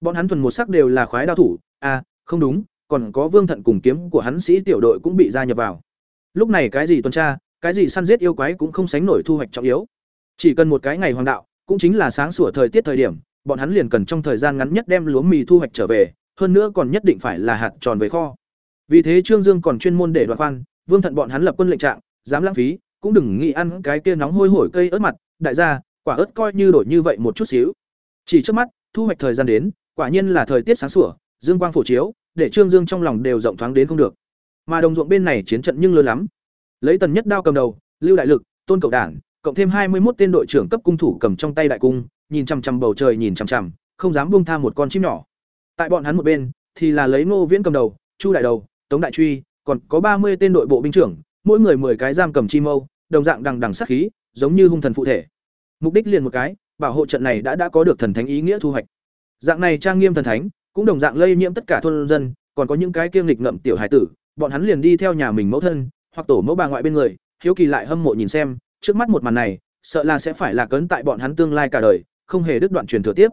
Bọn hắn thuần một sắc đều là khoái đao thủ, à, không đúng, còn có Vương Thận cùng kiếm của hắn sĩ tiểu đội cũng bị gia nhập vào. Lúc này cái gì tuần tra, cái gì săn giết yêu quái cũng không sánh nổi thu hoạch trọng yếu. Chỉ cần một cái ngày hoàng đạo, cũng chính là sáng sủa thời tiết thời điểm, bọn hắn liền cần trong thời gian ngắn nhất đem lúa mì thu hoạch trở về, hơn nữa còn nhất định phải là hạt tròn về kho. Vì thế Trương Dương còn chuyên môn để đoạt khoan, Vương Thận bọn hắn lập quân lệnh trạng, dám lãng phí, cũng đừng nghĩ ăn cái kia nóng hôi hổi cây ớt mặt, đại gia, quả ớt coi như đổi như vậy một chút xíu. Chỉ trước mắt, thu hoạch thời gian đến, quả nhiên là thời tiết sáng sủa, dương quang phổ chiếu, để Trương Dương trong lòng đều rộng thoáng đến không được. Mà đồng ruộng bên này chiến trận nhưng lớn lắm. Lấy tần nhất đao cầm đầu, Lưu Đại Lực, Tôn Cầu Đảng, cộng thêm hai mươi một tên đội trưởng cấp cung thủ cầm trong tay đại cung, nhìn chằm chằm bầu trời nhìn chằm chằm, không dám buông tha một con chim nhỏ. Tại bọn hắn một bên, thì là lấy Ngô Viễn cầm đầu, Chu Đại Đầu, Tống Đại Truy, còn có ba mươi tên đội bộ binh trưởng, mỗi người 10 cái giam cầm chi mâu, đồng dạng đằng đằng sát khí, giống như hung thần phụ thể. Mục đích liền một cái, bảo hộ trận này đã đã có được thần thánh ý nghĩa thu hoạch. Dạng này trang nghiêm thần thánh, cũng đồng dạng lây nhiễm tất cả thôn dân, còn có những cái kiêng lịch ngậm tiểu hải tử, bọn hắn liền đi theo nhà mình mẫu thân, hoặc tổ mẫu bà ngoại bên người, hiếu kỳ lại hâm mộ nhìn xem, trước mắt một màn này, sợ là sẽ phải là cấn tại bọn hắn tương lai cả đời, không hề đứt đoạn truyền thừa tiếp.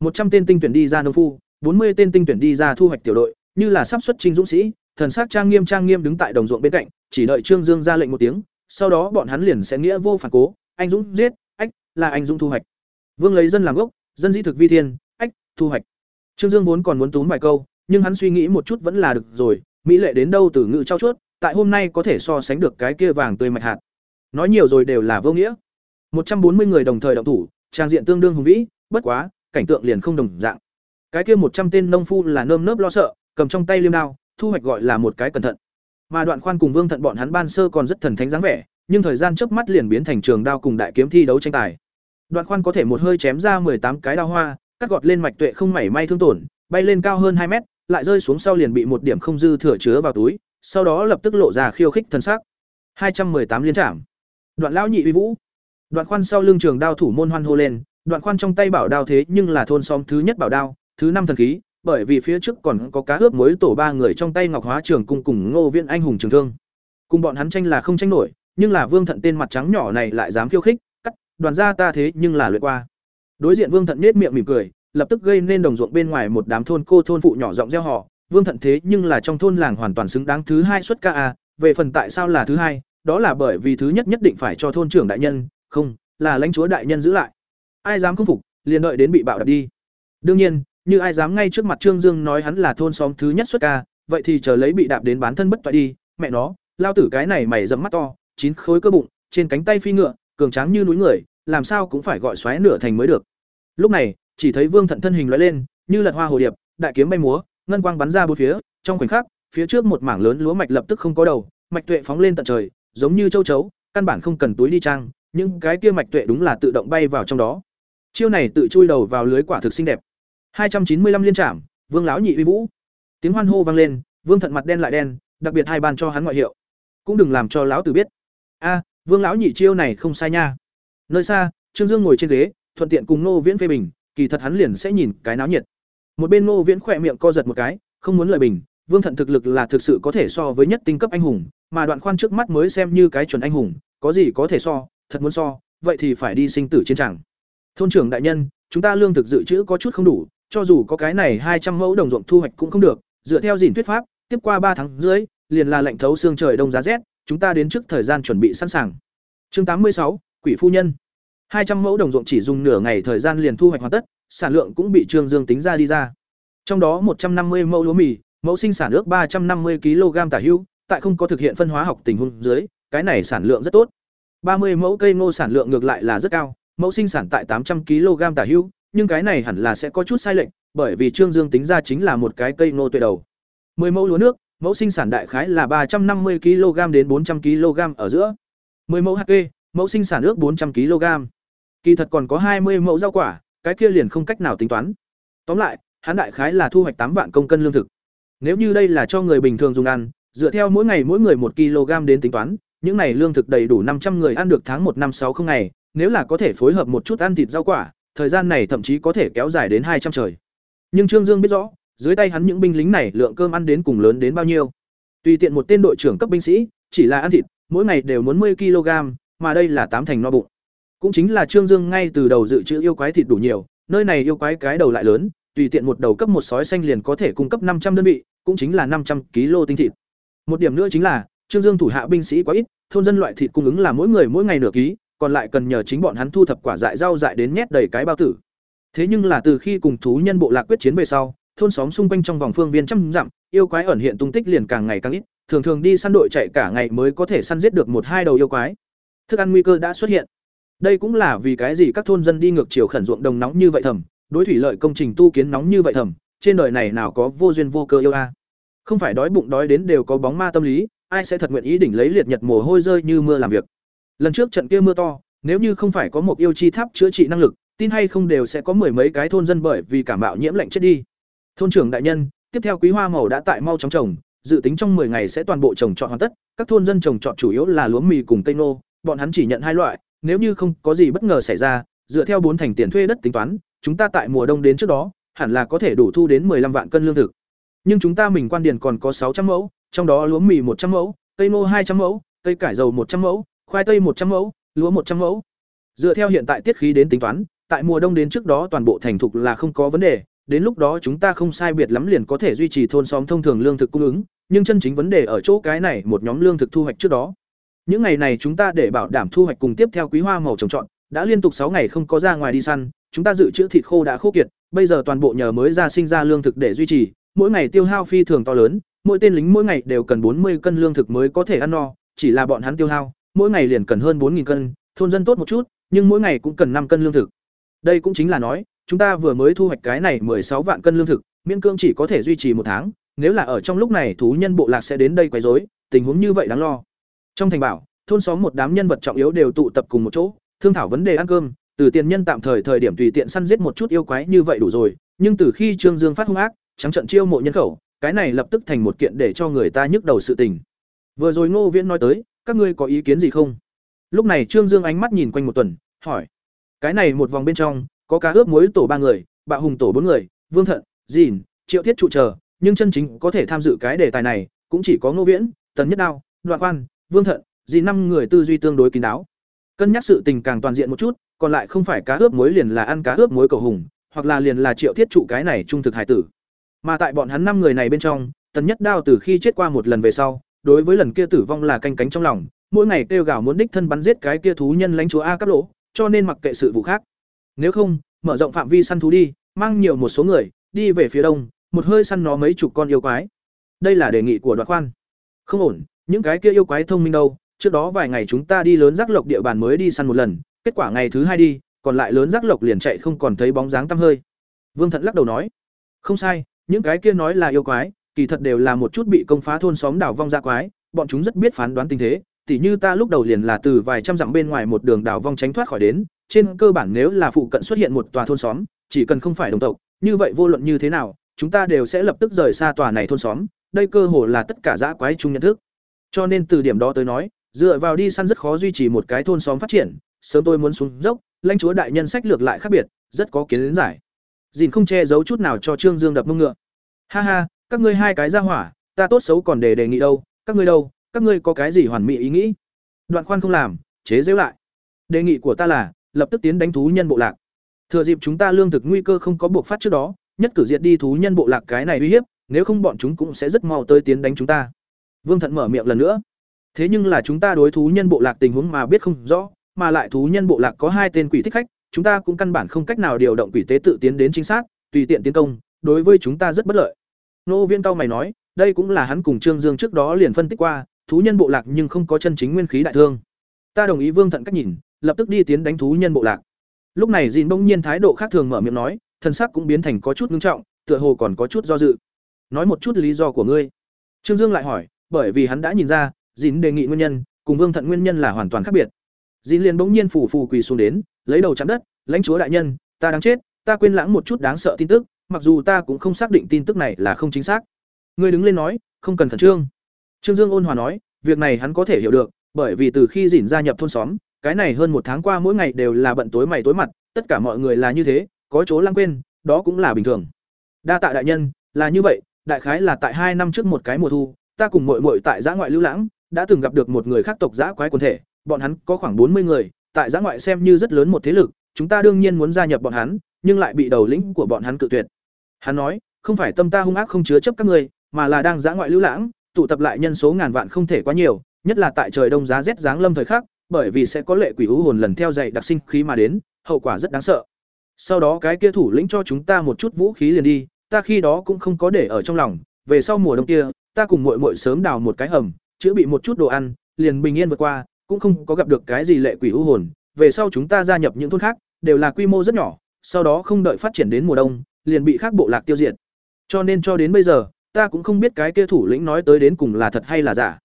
một trăm tên tinh tuyển đi ra nông phu, bốn mươi tên tinh tuyển đi ra thu hoạch tiểu đội, như là sắp xuất trinh dũng sĩ, thần sắc trang nghiêm trang nghiêm đứng tại đồng ruộng bên cạnh, chỉ đợi Trương Dương ra lệnh một tiếng, sau đó bọn hắn liền sẽ nghĩa vô phản cố, anh dũng giết, ách, là anh dũng thu hoạch. Vương lấy dân làm gốc, dân dĩ thực vi thiên, ách, thu hoạch. Trương Dương vốn còn muốn túm vài câu, nhưng hắn suy nghĩ một chút vẫn là được rồi, mỹ lệ đến đâu từ ngự trao chuốt, tại hôm nay có thể so sánh được cái kia vàng tươi mạch hạt. Nói nhiều rồi đều là vô nghĩa. một trăm bốn mươi người đồng thời động thủ, trang diện tương đương hùng vĩ, bất quá, cảnh tượng liền không đồng dạng. Cái kia một trăm tên nông phu là nơm nớp lo sợ, cầm trong tay liêm đao, thu hoạch gọi là một cái cẩn thận. Mà Đoạn Khoan cùng Vương Thận bọn hắn ban sơ còn rất thần thánh dáng vẻ, nhưng thời gian chớp mắt liền biến thành trường đao cùng đại kiếm thi đấu tranh tài. Đoạn Khoan có thể một hơi chém ra tám cái đao hoa, cắt gọt lên mạch tuệ không mảy may thương tổn, bay lên cao hơn hai mét, lại rơi xuống sau liền bị một điểm không dư thừa chứa vào túi, sau đó lập tức lộ ra khiêu khích thân sắc. hai trăm tám liên trảm. Đoạn lão nhị uy vũ. Đoạn Khoan sau lưng trường đao thủ môn hoan hô lên, Đoạn Khoan trong tay bảo đao thế nhưng là thôn xóm thứ nhất bảo đao, thứ năm thần khí, bởi vì phía trước còn có cá ướp muối tổ ba người trong tay Ngọc Hóa Trường cung cùng Ngô Viễn anh hùng trường thương. Cùng bọn hắn tranh là không tranh nổi, nhưng là Vương Thận tên mặt trắng nhỏ này lại dám khiêu khích, cắt, đoàn gia ta thế nhưng là luyện qua. Đối diện Vương Thận nhếch miệng mỉm cười, lập tức gây nên đồng ruộng bên ngoài một đám thôn cô thôn phụ nhỏ giọng reo hò, Vương Thận thế nhưng là trong thôn làng hoàn toàn xứng đáng thứ hai xuất ca a, về phần tại sao là thứ hai, đó là bởi vì thứ nhất nhất định phải cho thôn trưởng đại nhân, không, là lãnh chúa đại nhân giữ lại. Ai dám không phục, liền đợi đến bị bạo đập đi. Đương nhiên, như ai dám ngay trước mặt Trương Dương nói hắn là thôn xóm thứ nhất xuất ca, vậy thì chờ lấy bị đạp đến bán thân bất toại đi, mẹ nó, lao tử cái này mày dẫm mắt to, chín khối cơ bụng, trên cánh tay phi ngựa, cường tráng như núi người, làm sao cũng phải gọi xoáy nửa thành mới được. Lúc này, chỉ thấy Vương Thận thân hình lóe lên, như lật hoa hồ điệp, đại kiếm bay múa, ngân quang bắn ra bốn phía, trong khoảnh khắc, phía trước một mảng lớn lúa mạch lập tức không có đầu, mạch tuệ phóng lên tận trời, giống như châu chấu, căn bản không cần túi đi trang, nhưng cái kia mạch tuệ đúng là tự động bay vào trong đó. Chiêu này tự chui đầu vào lưới quả thực xinh đẹp. Hai trăm chín mươi lăm liên trảm vương lão nhị uy vũ. Tiếng hoan hô vang lên vương thận mặt đen lại đen đặc biệt hai bàn cho hắn ngoại hiệu. Cũng đừng làm cho lão tử biết. A vương lão nhị chiêu này không sai nha. Nơi xa trương dương ngồi trên ghế thuận tiện cùng nô viễn phê bình kỳ thật hắn liền sẽ nhìn cái náo nhiệt một bên Ngô viễn khỏe miệng co giật một cái không muốn lời bình vương thận thực lực là thực sự có thể so với nhất tinh cấp anh hùng mà đoạn khoan trước mắt mới xem như cái chuẩn anh hùng có gì có thể so thật muốn so vậy thì phải đi sinh tử chiến tràng thôn trưởng đại nhân chúng ta lương thực dự trữ có chút không đủ cho dù có cái này hai trăm mẫu đồng ruộng thu hoạch cũng không được, dựa theo dìn thuyết pháp, tiếp qua ba tháng dưới, liền là lạnh thấu xương trời đông giá rét, chúng ta đến trước thời gian chuẩn bị sẵn sàng. Chương tám mươi sáu, Quỷ phu nhân hai trăm mẫu đồng ruộng chỉ dùng nửa ngày thời gian liền thu hoạch hoàn tất, sản lượng cũng bị Trương Dương tính ra đi ra. Trong đó một trăm năm mươi mẫu lúa mì, mẫu sinh sản ước ba trăm năm mươi kg tả hữu, tại không có thực hiện phân hóa học tình huống dưới, cái này sản lượng rất tốt. ba mươi mẫu cây ngô sản lượng ngược lại là rất cao, mẫu sinh sản tại tám trăm kg tả hữu, nhưng cái này hẳn là sẽ có chút sai lệch, bởi vì Trương Dương tính ra chính là một cái cây ngô tuệ đầu. 10 mẫu lúa nước, mẫu sinh sản đại khái là 350 kg đến 400 kg ở giữa. 10 mẫu hạt kê, mẫu sinh sản ước 400 kg. Kỳ thật còn có 20 mẫu rau quả, cái kia liền không cách nào tính toán. Tóm lại, hắn đại khái là thu hoạch 8 vạn công cân lương thực. Nếu như đây là cho người bình thường dùng ăn, dựa theo mỗi ngày mỗi người 1 kg đến tính toán, những này lương thực đầy đủ 500 người ăn được tháng 1 năm 60 ngày, nếu là có thể phối hợp một chút ăn thịt rau quả, thời gian này thậm chí có thể kéo dài đến hai trăm trời. Nhưng Trương Dương biết rõ, dưới tay hắn những binh lính này lượng cơm ăn đến cùng lớn đến bao nhiêu. Tùy tiện một tên đội trưởng cấp binh sĩ, chỉ là ăn thịt, mỗi ngày đều muốn 10 kg, mà đây là tám thành no bụng. Cũng chính là Trương Dương ngay từ đầu dự trữ yêu quái thịt đủ nhiều, nơi này yêu quái cái đầu lại lớn, tùy tiện một đầu cấp một sói xanh liền có thể cung cấp năm trăm đơn vị, cũng chính là năm trăm kg tinh thịt. Một điểm nữa chính là, Trương Dương thủ hạ binh sĩ quá ít, thôn dân loại thịt cung ứng là mỗi người mỗi ngày nửa ký, còn lại cần nhờ chính bọn hắn thu thập quả dại rau dại đến nhét đầy cái bao tử. Thế nhưng là từ khi cùng thú nhân bộ lạc quyết chiến về sau, thôn xóm xung quanh trong vòng phương viên trăm dặm, yêu quái ẩn hiện tung tích liền càng ngày càng ít, thường thường đi săn đội chạy cả ngày mới có thể săn giết được một hai đầu yêu quái. Thức ăn nguy cơ đã xuất hiện. Đây cũng là vì cái gì các thôn dân đi ngược chiều khẩn ruộng đồng nóng như vậy thầm, đối thủy lợi công trình tu kiến nóng như vậy thầm, trên đời này nào có vô duyên vô cơ yêu a. Không phải đói bụng đói đến đều có bóng ma tâm lý, ai sẽ thật nguyện ý đỉnh lấy liệt nhật mồ hôi rơi như mưa làm việc. Lần trước trận kia mưa to, nếu như không phải có một yêu chi tháp chữa trị năng lực, tin hay không đều sẽ có mười mấy cái thôn dân bởi vì cảm mạo nhiễm lạnh chết đi. Thôn trưởng đại nhân, tiếp theo quý hoa màu đã tại mau chóng trồng, dự tính trong 10 ngày sẽ toàn bộ trồng trọt hoàn tất, các thôn dân trồng trọt chủ yếu là lúa mì cùng cây nô, bọn hắn chỉ nhận hai loại, nếu như không có gì bất ngờ xảy ra, dựa theo bốn thành tiền thuê đất tính toán, chúng ta tại mùa đông đến trước đó, hẳn là có thể đủ thu đến 15 vạn cân lương thực. Nhưng chúng ta mình quan điền còn có 600 mẫu, trong đó lúa mì 100 mẫu, cây ngô 200 mẫu, cây cải dầu 100 mẫu, khoai tây 100 mẫu, lúa 100 mẫu. Dựa theo hiện tại tiết khí đến tính toán, tại mùa đông đến trước đó toàn bộ thành thục là không có vấn đề, đến lúc đó chúng ta không sai biệt lắm liền có thể duy trì thôn xóm thông thường lương thực cung ứng, nhưng chân chính vấn đề ở chỗ cái này một nhóm lương thực thu hoạch trước đó. Những ngày này chúng ta để bảo đảm thu hoạch cùng tiếp theo quý hoa màu trồng trọt, đã liên tục sáu ngày không có ra ngoài đi săn, chúng ta dự trữ thịt khô đã khô kiệt, bây giờ toàn bộ nhờ mới ra sinh ra lương thực để duy trì, mỗi ngày tiêu hao phi thường to lớn, mỗi tên lính mỗi ngày đều cần bốn mươi cân lương thực mới có thể ăn no, chỉ là bọn hắn tiêu hao, mỗi ngày liền cần hơn 4000 cân, thôn dân tốt một chút, nhưng mỗi ngày cũng cần năm cân lương thực. Đây cũng chính là nói, chúng ta vừa mới thu hoạch cái này sáu vạn cân lương thực, miễn cương chỉ có thể duy trì một tháng, nếu là ở trong lúc này thú nhân bộ lạc sẽ đến đây quấy rối, tình huống như vậy đáng lo. Trong thành bảo, thôn xóm một đám nhân vật trọng yếu đều tụ tập cùng một chỗ, thương thảo vấn đề ăn cơm, từ tiền nhân tạm thời thời điểm tùy tiện săn giết một chút yêu quái như vậy đủ rồi, nhưng từ khi Trương Dương phát hung ác, trắng trận chiêu mộ nhân khẩu, cái này lập tức thành một kiện để cho người ta nhức đầu sự tình. Vừa rồi Ngô Viễn nói tới, các ngươi có ý kiến gì không? Lúc này Trương Dương ánh mắt nhìn quanh một tuần, hỏi: "Cái này một vòng bên trong, có cá ướp muối tổ ba người, Bạo Hùng tổ bốn người, Vương Thận, Dìn, Triệu Thiết trụ chờ, nhưng chân chính có thể tham dự cái đề tài này, cũng chỉ có Ngô Viễn, Tần Nhất Đao, Đoạn Quan, Vương Thận, dì năm người tư duy tương đối kín đáo. Cân nhắc sự tình càng toàn diện một chút, còn lại không phải cá ướp muối liền là ăn cá ướp muối cầu hùng, hoặc là liền là Triệu Thiết trụ cái này trung thực hải tử. Mà tại bọn hắn năm người này bên trong, Tần Nhất Đao từ khi chết qua một lần về sau, đối với lần kia tử vong là canh cánh trong lòng, mỗi ngày kêu gào muốn đích thân bắn giết cái kia thú nhân lãnh chúa A cấp lỗ, cho nên mặc kệ sự vụ khác. Nếu không, mở rộng phạm vi săn thú đi, mang nhiều một số người, đi về phía đông, một hơi săn nó mấy chục con yêu quái. Đây là đề nghị của Đoạt Khoan. Không ổn, những cái kia yêu quái thông minh đâu, trước đó vài ngày chúng ta đi lớn giác lộc địa bàn mới đi săn một lần, kết quả ngày thứ hai đi, còn lại lớn giác lộc liền chạy không còn thấy bóng dáng tăm hơi. Vương Thận lắc đầu nói, không sai, những cái kia nói là yêu quái, kỳ thật đều là một chút bị công phá thôn xóm đảo vong ra quái, bọn chúng rất biết phán đoán tình thế, tỉ như ta lúc đầu liền là từ vài trăm dặm bên ngoài một đường đảo vong tránh thoát khỏi đến, trên cơ bản nếu là phụ cận xuất hiện một tòa thôn xóm, chỉ cần không phải đồng tộc, như vậy vô luận như thế nào, chúng ta đều sẽ lập tức rời xa tòa này thôn xóm, đây cơ hồ là tất cả dã quái chung nhận thức. Cho nên từ điểm đó tới nói, dựa vào đi săn rất khó duy trì một cái thôn xóm phát triển, sớm tôi muốn xuống dốc, lãnh chúa đại nhân sách lược lại khác biệt, rất có kiến giải. Dìn không che giấu chút nào cho Trương Dương đập mông ngựa. Ha ha, các ngươi hai cái ra hỏa, ta tốt xấu còn để đề nghị đâu, các ngươi đâu, các ngươi có cái gì hoàn mỹ ý nghĩ? Đoạn Khoan không làm, chế giễu lại. Đề nghị của ta là, lập tức tiến đánh thú nhân bộ lạc. Thừa dịp chúng ta lương thực nguy cơ không có buộc phát trước đó, nhất cử diệt đi thú nhân bộ lạc cái này uy hiếp, nếu không bọn chúng cũng sẽ rất mau tới tiến đánh chúng ta. Vương Thận mở miệng lần nữa. Thế nhưng là chúng ta đối thú nhân bộ lạc tình huống mà biết không rõ, mà lại thú nhân bộ lạc có hai tên quỷ thích khách, chúng ta cũng căn bản không cách nào điều động quỷ tế tự tiến đến chính xác, tùy tiện tiến công, đối với chúng ta rất bất lợi. Nô Viên cao mày nói, đây cũng là hắn cùng Trương Dương trước đó liền phân tích qua, thú nhân bộ lạc nhưng không có chân chính nguyên khí đại thương. Ta đồng ý Vương Thận cách nhìn, lập tức đi tiến đánh thú nhân bộ lạc. Lúc này Dìn bỗng nhiên thái độ khác thường mở miệng nói, thần sắc cũng biến thành có chút ngưng trọng, tựa hồ còn có chút do dự. Nói một chút lý do của ngươi. Trương Dương lại hỏi, bởi vì hắn đã nhìn ra, Dĩn đề nghị nguyên nhân, cùng Vương Thận nguyên nhân là hoàn toàn khác biệt. Dĩn liền bỗng nhiên phủ phù quỳ xuống đến, lấy đầu chạm đất, lãnh chúa đại nhân, ta đang chết, ta quên lãng một chút đáng sợ tin tức, mặc dù ta cũng không xác định tin tức này là không chính xác. Ngươi đứng lên nói, không cần khẩn trương. Trương Dương ôn hòa nói, việc này hắn có thể hiểu được, bởi vì từ khi Dĩn gia nhập thôn xóm, cái này hơn một tháng qua mỗi ngày đều là bận tối mày tối mặt, tất cả mọi người là như thế, có chỗ lãng quên, đó cũng là bình thường. Đa tạ đại nhân, là như vậy, đại khái là tại hai năm trước một cái mùa thu, ta cùng muội muội tại giã ngoại lưu lãng, đã từng gặp được một người khác tộc giã quái quần thể, bọn hắn có khoảng bốn mươi người, tại giã ngoại xem như rất lớn một thế lực, chúng ta đương nhiên muốn gia nhập bọn hắn, nhưng lại bị đầu lĩnh của bọn hắn cự tuyệt. Hắn nói, không phải tâm ta hung ác không chứa chấp các ngươi, mà là đang giã ngoại lưu lãng, tụ tập lại nhân số ngàn vạn không thể quá nhiều, nhất là tại trời đông giá rét giáng lâm thời khắc, bởi vì sẽ có lệ quỷ u hồn lần theo dạy đặc sinh khí mà đến, hậu quả rất đáng sợ. Sau đó cái kia thủ lĩnh cho chúng ta một chút vũ khí liền đi, ta khi đó cũng không có để ở trong lòng, về sau mùa đông kia, ta cùng muội muội sớm đào một cái hầm, chữa bị một chút đồ ăn, liền bình yên vượt qua, cũng không có gặp được cái gì lệ quỷ u hồn, về sau chúng ta gia nhập những thôn khác, đều là quy mô rất nhỏ, sau đó không đợi phát triển đến mùa đông, liền bị khác bộ lạc tiêu diệt. Cho nên cho đến bây giờ, ta cũng không biết cái kia thủ lĩnh nói tới đến cùng là thật hay là giả.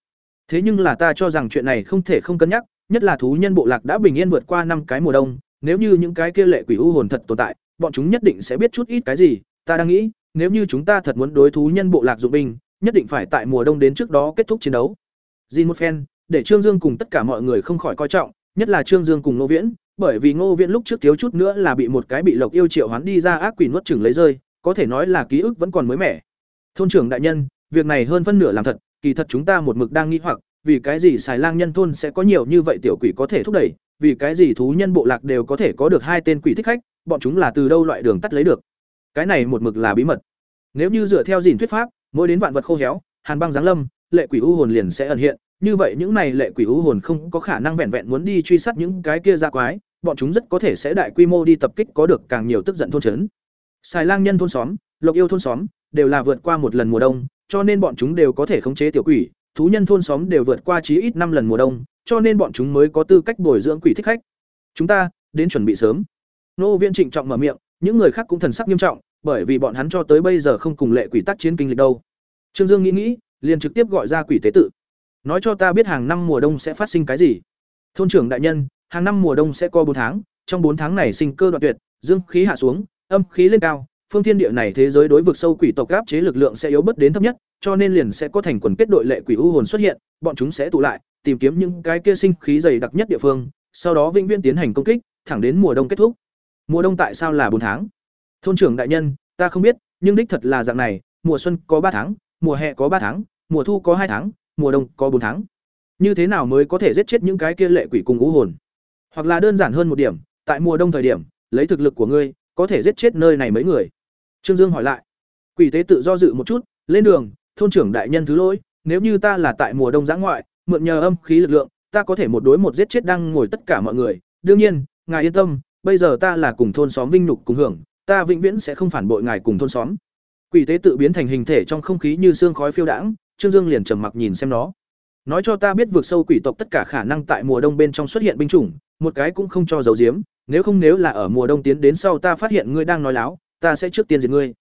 Thế nhưng là ta cho rằng chuyện này không thể không cân nhắc, nhất là thú nhân bộ lạc đã bình yên vượt qua năm cái mùa đông, nếu như những cái kia lệ quỷ u hồn thật tồn tại, bọn chúng nhất định sẽ biết chút ít cái gì, ta đang nghĩ, nếu như chúng ta thật muốn đối thú nhân bộ lạc dụng binh, nhất định phải tại mùa đông đến trước đó kết thúc chiến đấu. Jin một phen, để Trương Dương cùng tất cả mọi người không khỏi coi trọng, nhất là Trương Dương cùng Ngô Viễn, bởi vì Ngô Viễn lúc trước thiếu chút nữa là bị một cái bị Lộc Yêu triệu hoán đi ra ác quỷ nuốt chửng lấy rơi, có thể nói là ký ức vẫn còn mới mẻ. Thôn trưởng đại nhân, việc này hơn phân nửa làm thật, kỳ thật chúng ta một mực đang nghi hoặc, vì cái gì xài lang nhân thôn sẽ có nhiều như vậy tiểu quỷ có thể thúc đẩy, vì cái gì thú nhân bộ lạc đều có thể có được hai tên quỷ thích khách, bọn chúng là từ đâu loại đường tắt lấy được. Cái này một mực là bí mật. Nếu như dựa theo gìn thuyết pháp, mỗi đến vạn vật khô héo, hàn băng giáng lâm, lệ quỷ u hồn liền sẽ ẩn hiện, như vậy những này lệ quỷ u hồn không có khả năng vẹn vẹn muốn đi truy sát những cái kia ra quái, bọn chúng rất có thể sẽ đại quy mô đi tập kích có được càng nhiều tức giận thôn trấn. Xài lang nhân thôn xóm, lộc yêu thôn xóm đều là vượt qua một lần mùa đông, cho nên bọn chúng đều có thể khống chế tiểu quỷ, thú nhân thôn xóm đều vượt qua chí ít năm lần mùa đông, cho nên bọn chúng mới có tư cách bồi dưỡng quỷ thích khách. Chúng ta đến chuẩn bị sớm. Nô Viên trịnh trọng mở miệng, những người khác cũng thần sắc nghiêm trọng, bởi vì bọn hắn cho tới bây giờ không cùng lệ quỷ tác chiến kinh lịch đâu. Trương Dương nghĩ nghĩ, liền trực tiếp gọi ra quỷ tế tự. Nói cho ta biết hàng năm mùa đông sẽ phát sinh cái gì. Thôn trưởng đại nhân, hàng năm mùa đông sẽ có bốn tháng, trong bốn tháng này sinh cơ đoạn tuyệt, dương khí hạ xuống, âm khí lên cao, phương thiên địa này thế giới đối vực sâu quỷ tộc áp chế lực lượng sẽ yếu bớt đến thấp nhất, cho nên liền sẽ có thành quần kết đội lệ quỷ u hồn xuất hiện, bọn chúng sẽ tụ lại, tìm kiếm những cái kia sinh khí dày đặc nhất địa phương, sau đó vĩnh viễn tiến hành công kích, thẳng đến mùa đông kết thúc. Mùa đông tại sao là bốn tháng? Thôn trưởng đại nhân, ta không biết, nhưng đích thật là dạng này, mùa xuân có ba tháng, mùa hè có ba tháng, mùa thu có hai tháng, mùa đông có bốn tháng. Như thế nào mới có thể giết chết những cái kia lệ quỷ cùng ngũ hồn? Hoặc là đơn giản hơn một điểm, tại mùa đông thời điểm, lấy thực lực của ngươi, có thể giết chết nơi này mấy người? Trương Dương hỏi lại. Quỷ tế tự do dự một chút, lên đường, thôn trưởng đại nhân thứ lỗi, nếu như ta là tại mùa đông giã ngoại, mượn nhờ âm khí lực lượng, ta có thể một đối một giết chết đang ngồi tất cả mọi người. Đương nhiên, ngài yên tâm, bây giờ ta là cùng thôn xóm vinh nhục cùng hưởng, ta vĩnh viễn sẽ không phản bội ngài cùng thôn xóm. Quỷ tế tự biến thành hình thể trong không khí như xương khói phiêu đãng, Trương Dương liền trầm mặc nhìn xem nó. Nói cho ta biết vượt sâu quỷ tộc tất cả khả năng tại mùa đông bên trong xuất hiện binh chủng, một cái cũng không cho giấu giếm, nếu không nếu là ở mùa đông tiến đến sau ta phát hiện ngươi đang nói láo, ta sẽ trước tiên diệt ngươi.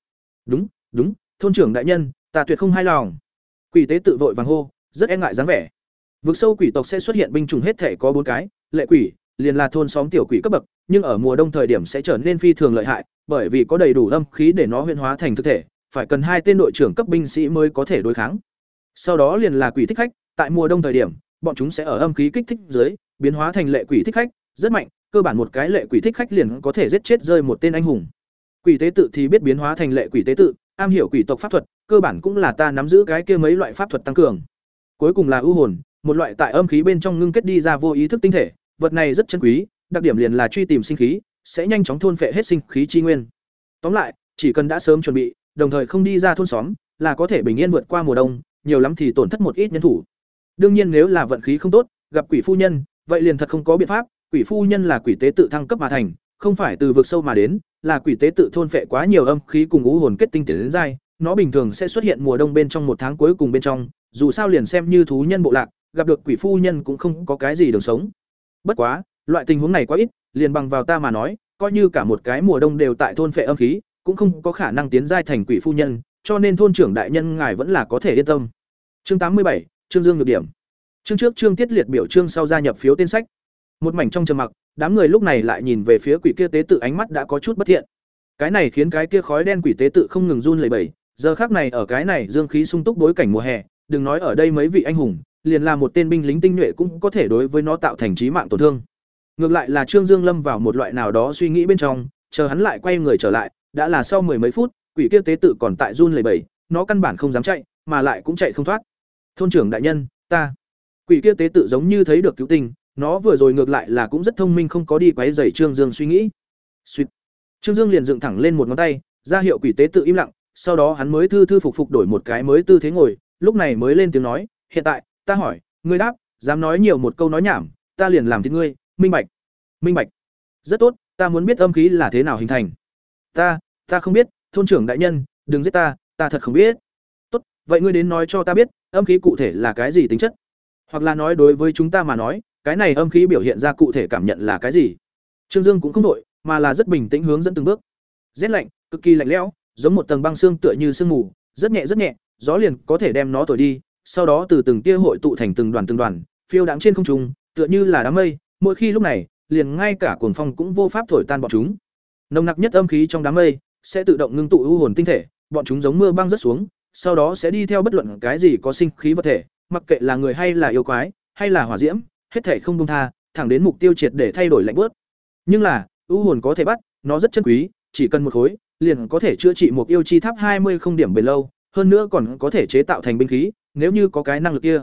Đúng, đúng, thôn trưởng đại nhân, ta tuyệt không hài lòng. Quỷ tế tự vội vàng hô, rất e ngại dáng vẻ. Vực sâu quỷ tộc sẽ xuất hiện binh chủng hết thể có bốn cái, lệ quỷ, liền là thôn xóm tiểu quỷ cấp bậc, nhưng ở mùa đông thời điểm sẽ trở nên phi thường lợi hại, bởi vì có đầy đủ âm khí để nó huyễn hóa thành thực thể, phải cần hai tên đội trưởng cấp binh sĩ mới có thể đối kháng. Sau đó liền là quỷ thích khách, tại mùa đông thời điểm, bọn chúng sẽ ở âm khí kích thích dưới, biến hóa thành lệ quỷ thích khách, rất mạnh, cơ bản một cái lệ quỷ thích khách liền có thể giết chết rơi một tên anh hùng. Quỷ tế tự thì biết biến hóa thành lệ quỷ tế tự, am hiểu quỷ tộc pháp thuật, cơ bản cũng là ta nắm giữ cái kia mấy loại pháp thuật tăng cường. Cuối cùng là ưu hồn, một loại tại âm khí bên trong ngưng kết đi ra vô ý thức tinh thể, vật này rất chân quý, đặc điểm liền là truy tìm sinh khí, sẽ nhanh chóng thôn phệ hết sinh khí chi nguyên. Tóm lại, chỉ cần đã sớm chuẩn bị, đồng thời không đi ra thôn xóm, là có thể bình yên vượt qua mùa đông, nhiều lắm thì tổn thất một ít nhân thủ. Đương nhiên nếu là vận khí không tốt, gặp quỷ phu nhân, vậy liền thật không có biện pháp, quỷ phu nhân là quỷ tế tự thăng cấp mà thành, không phải từ vực sâu mà đến, là quỷ tế tự thôn phệ quá nhiều âm khí cùng ngũ hồn kết tinh tiến đến dai, nó bình thường sẽ xuất hiện mùa đông bên trong một tháng cuối cùng bên trong, dù sao liền xem như thú nhân bộ lạc, gặp được quỷ phu nhân cũng không có cái gì đường sống. Bất quá, loại tình huống này quá ít, liền bằng vào ta mà nói, coi như cả một cái mùa đông đều tại thôn phệ âm khí, cũng không có khả năng tiến giai thành quỷ phu nhân, cho nên thôn trưởng đại nhân ngài vẫn là có thể yên tâm. Chương tám mươi bảy, Trương Dương được điểm. Chương trước trương tiết liệt biểu chương sau gia nhập phiếu tên sách. Một mảnh trong trầm mặc, đám người lúc này lại nhìn về phía quỷ kia tế tự ánh mắt đã có chút bất thiện. Cái này khiến cái kia khói đen quỷ tế tự không ngừng run lẩy bẩy, giờ khác này ở cái này dương khí sung túc bối cảnh mùa hè, đừng nói ở đây mấy vị anh hùng, liền là một tên binh lính tinh nhuệ cũng có thể đối với nó tạo thành chí mạng tổn thương. Ngược lại là Trương Dương lâm vào một loại nào đó suy nghĩ bên trong, chờ hắn lại quay người trở lại, đã là sau mười mấy phút, quỷ kia tế tự còn tại run lẩy bẩy, nó căn bản không dám chạy, mà lại cũng chạy không thoát. Thôn trưởng đại nhân, ta. Quỷ kia tế tự giống như thấy được cứu tình, nó vừa rồi ngược lại là cũng rất thông minh không có đi quấy rầy Trương Dương suy nghĩ. Suýt. Trương Dương liền dựng thẳng lên một ngón tay, ra hiệu quỷ tế tự im lặng, sau đó hắn mới thư thư phục phục đổi một cái mới tư thế ngồi, lúc này mới lên tiếng nói, "Hiện tại, ta hỏi, ngươi đáp, dám nói nhiều một câu nói nhảm, ta liền làm thịt ngươi." Minh bạch. Minh bạch. Rất tốt, ta muốn biết âm khí là thế nào hình thành. Ta, ta không biết, thôn trưởng đại nhân, đừng giết ta, ta thật không biết. Tốt, vậy ngươi đến nói cho ta biết, âm khí cụ thể là cái gì tính chất? Hoặc là nói đối với chúng ta mà nói, cái này âm khí biểu hiện ra cụ thể cảm nhận là cái gì? Trương Dương cũng không đội mà là rất bình tĩnh hướng dẫn từng bước. Rét lạnh, cực kỳ lạnh lẽo, giống một tầng băng xương tựa như sương mù, rất nhẹ rất nhẹ, gió liền có thể đem nó thổi đi, sau đó từ từng tia hội tụ thành từng đoàn từng đoàn, phiêu đáng trên không trung, tựa như là đám mây, mỗi khi lúc này, liền ngay cả cuồng phong cũng vô pháp thổi tan bọn chúng. Nồng nặc nhất âm khí trong đám mây sẽ tự động ngưng tụ ưu hồn tinh thể, bọn chúng giống mưa băng rớt xuống, sau đó sẽ đi theo bất luận cái gì có sinh khí vật thể, mặc kệ là người hay là yêu quái, hay là hỏa diễm, hết thể không buông tha, thẳng đến mục tiêu triệt để thay đổi lạnh bớt. Nhưng là, ưu hồn có thể bắt, nó rất chân quý, chỉ cần một khối, liền có thể chữa trị một yêu chi tháp hai mươi không điểm bền lâu, hơn nữa còn có thể chế tạo thành binh khí, nếu như có cái năng lực kia.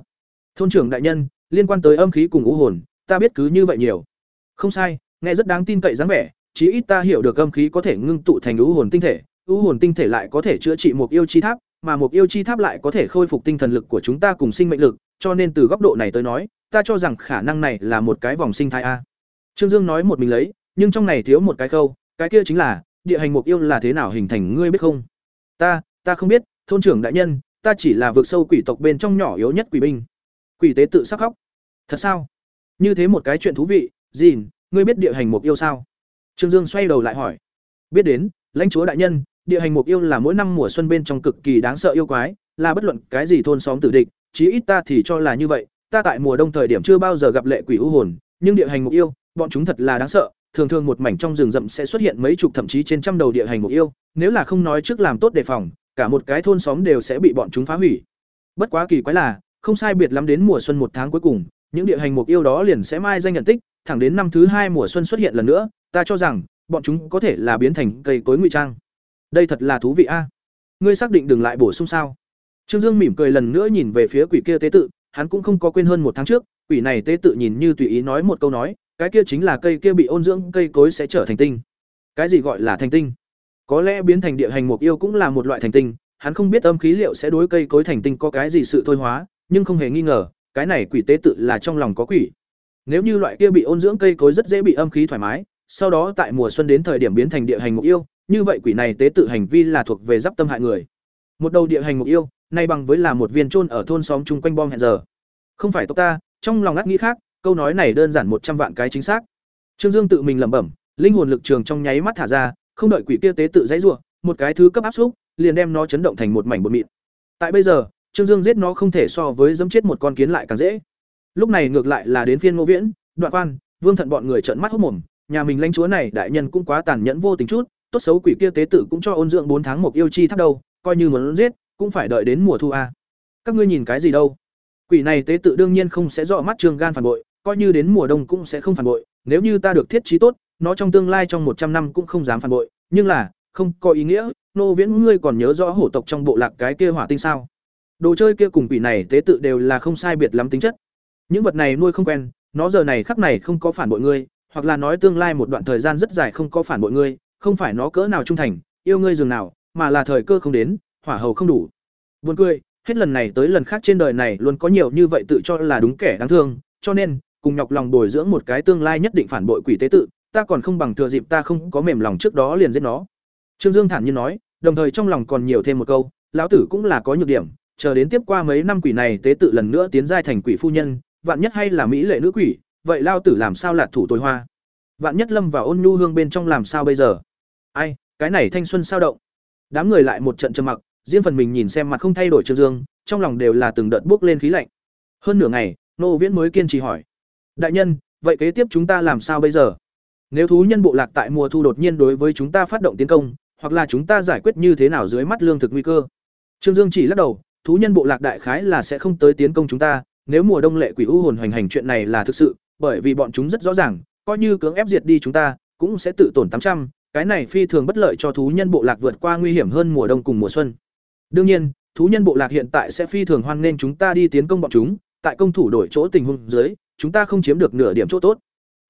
Thôn trưởng đại nhân, liên quan tới âm khí cùng ưu hồn, ta biết cứ như vậy nhiều. Không sai, nghe rất đáng tin cậy dáng vẻ, chí ít ta hiểu được âm khí có thể ngưng tụ thành ưu hồn tinh thể, ưu hồn tinh thể lại có thể chữa trị một yêu chi tháp, mà một yêu chi tháp lại có thể khôi phục tinh thần lực của chúng ta cùng sinh mệnh lực, cho nên từ góc độ này tới nói, ta cho rằng khả năng này là một cái vòng sinh thái a. Trương Dương nói một mình lấy, nhưng trong này thiếu một cái khâu, cái kia chính là địa hành mục yêu là thế nào hình thành ngươi biết không? Ta, ta không biết, thôn trưởng đại nhân, ta chỉ là vượt sâu quỷ tộc bên trong nhỏ yếu nhất quỷ binh. Quỷ tế tự sắc khóc. Thật sao? Như thế một cái chuyện thú vị, Dìn, ngươi biết địa hành mục yêu sao? Trương Dương xoay đầu lại hỏi. Biết đến, lãnh chúa đại nhân, địa hành mục yêu là mỗi năm mùa xuân bên trong cực kỳ đáng sợ yêu quái, là bất luận cái gì thôn xóm tử địch, chí ít ta thì cho là như vậy, ta tại mùa đông thời điểm chưa bao giờ gặp lệ quỷ u hồn, nhưng địa hành mục yêu, bọn chúng thật là đáng sợ, thường thường một mảnh trong rừng rậm sẽ xuất hiện mấy chục thậm chí trên trăm đầu địa hành mục yêu, nếu là không nói trước làm tốt đề phòng, cả một cái thôn xóm đều sẽ bị bọn chúng phá hủy. Bất quá kỳ quái là, không sai biệt lắm đến mùa xuân một tháng cuối cùng, những địa hành mục yêu đó liền sẽ mai danh nhận tích, thẳng đến năm thứ hai mùa xuân xuất hiện lần nữa, ta cho rằng bọn chúng có thể là biến thành cây cối ngụy trang. Đây thật là thú vị a. Ngươi xác định đừng lại bổ sung sao? Trương Dương mỉm cười lần nữa nhìn về phía quỷ kia tế tự, hắn cũng không có quên hơn một tháng trước, quỷ này tế tự nhìn như tùy ý nói một câu nói, cái kia chính là cây kia bị ôn dưỡng cây cối sẽ trở thành tinh. Cái gì gọi là thành tinh? Có lẽ biến thành địa hành mục yêu cũng là một loại thành tinh, hắn không biết âm khí liệu sẽ đối cây cối thành tinh có cái gì sự thôi hóa, nhưng không hề nghi ngờ, cái này quỷ tế tự là trong lòng có quỷ. Nếu như loại kia bị ôn dưỡng cây cối rất dễ bị âm khí thoải mái, sau đó tại mùa xuân đến thời điểm biến thành địa hành mục yêu, như vậy quỷ này tế tự hành vi là thuộc về giáp tâm hại người. Một đầu địa hành mục yêu, nay bằng với là một viên trôn ở thôn xóm chung quanh bom hẹn giờ. Không phải tộc ta, trong lòng ngắt nghĩ khác, câu nói này đơn giản một trăm vạn cái chính xác. Trương Dương tự mình lẩm bẩm, linh hồn lực trường trong nháy mắt thả ra, không đợi quỷ kia tế tự dãy rủa, một cái thứ cấp áp xúc, liền đem nó chấn động thành một mảnh bột mịn. Tại bây giờ, Trương Dương giết nó không thể so với giẫm chết một con kiến lại càng dễ. Lúc này ngược lại là đến phiên Ngô Viễn, Đoạn Quan, Vương Thận bọn người trợn mắt hốt mồm, nhà mình lãnh chúa này đại nhân cũng quá tàn nhẫn vô tình chút, tốt xấu quỷ kia tế tử cũng cho ôn dưỡng bốn tháng một yêu chi tháp đâu, coi như muốn giết, cũng phải đợi đến mùa thu a. Các ngươi nhìn cái gì đâu? Quỷ này tế tự đương nhiên không sẽ rõ mắt Trương Gan phản bội, coi như đến mùa đông cũng sẽ không phản bội, nếu như ta được thiết trí tốt, nó trong tương lai trong một trăm năm cũng không dám phản bội, nhưng là, không có ý nghĩa, nô viễn ngươi còn nhớ rõ hổ tộc trong bộ lạc cái kia hỏa tinh sao? Đồ chơi kia cùng quỷ này tế tự đều là không sai biệt lắm tính chất. Những vật này nuôi không quen, nó giờ này khắc này không có phản bội ngươi, hoặc là nói tương lai một đoạn thời gian rất dài không có phản bội ngươi, không phải nó cỡ nào trung thành, yêu ngươi dường nào, mà là thời cơ không đến, hỏa hầu không đủ. Buồn cười, hết lần này tới lần khác trên đời này luôn có nhiều như vậy tự cho là đúng kẻ đáng thương, cho nên, cùng nhọc lòng bồi dưỡng một cái tương lai nhất định phản bội quỷ tế tự, ta còn không bằng thừa dịp ta không có mềm lòng trước đó liền giết nó. Trương Dương thản nhiên nói, đồng thời trong lòng còn nhiều thêm một câu, lão tử cũng là có nhược điểm, chờ đến tiếp qua mấy năm quỷ này tế tự lần nữa tiến giai thành quỷ phu nhân, vạn nhất hay là mỹ lệ nữ quỷ, vậy lao tử làm sao lạt thủ tối hoa? Vạn nhất lâm vào ôn nhu hương bên trong làm sao bây giờ? Ai, cái này thanh xuân sao động? Đám người lại một trận trầm mặc, riêng phần mình nhìn xem mặt không thay đổi Trương Dương, trong lòng đều là từng đợt bốc lên khí lạnh. Hơn nửa ngày, Nô Viễn mới kiên trì hỏi: "Đại nhân, vậy kế tiếp chúng ta làm sao bây giờ? Nếu thú nhân bộ lạc tại mùa thu đột nhiên đối với chúng ta phát động tiến công, hoặc là chúng ta giải quyết như thế nào dưới mắt lương thực nguy cơ?" Trương Dương chỉ lắc đầu, thú nhân bộ lạc đại khái là sẽ không tới tiến công chúng ta, nếu mùa đông lệ quỷ u hồn hoành hành chuyện này là thực sự, bởi vì bọn chúng rất rõ ràng, coi như cưỡng ép diệt đi chúng ta, cũng sẽ tự tổn tám trăm cái này phi thường bất lợi cho thú nhân bộ lạc vượt qua nguy hiểm hơn mùa đông cùng mùa xuân. Đương nhiên, thú nhân bộ lạc hiện tại sẽ phi thường hoan nên chúng ta đi tiến công bọn chúng, tại công thủ đổi chỗ tình huống dưới, chúng ta không chiếm được nửa điểm chỗ tốt.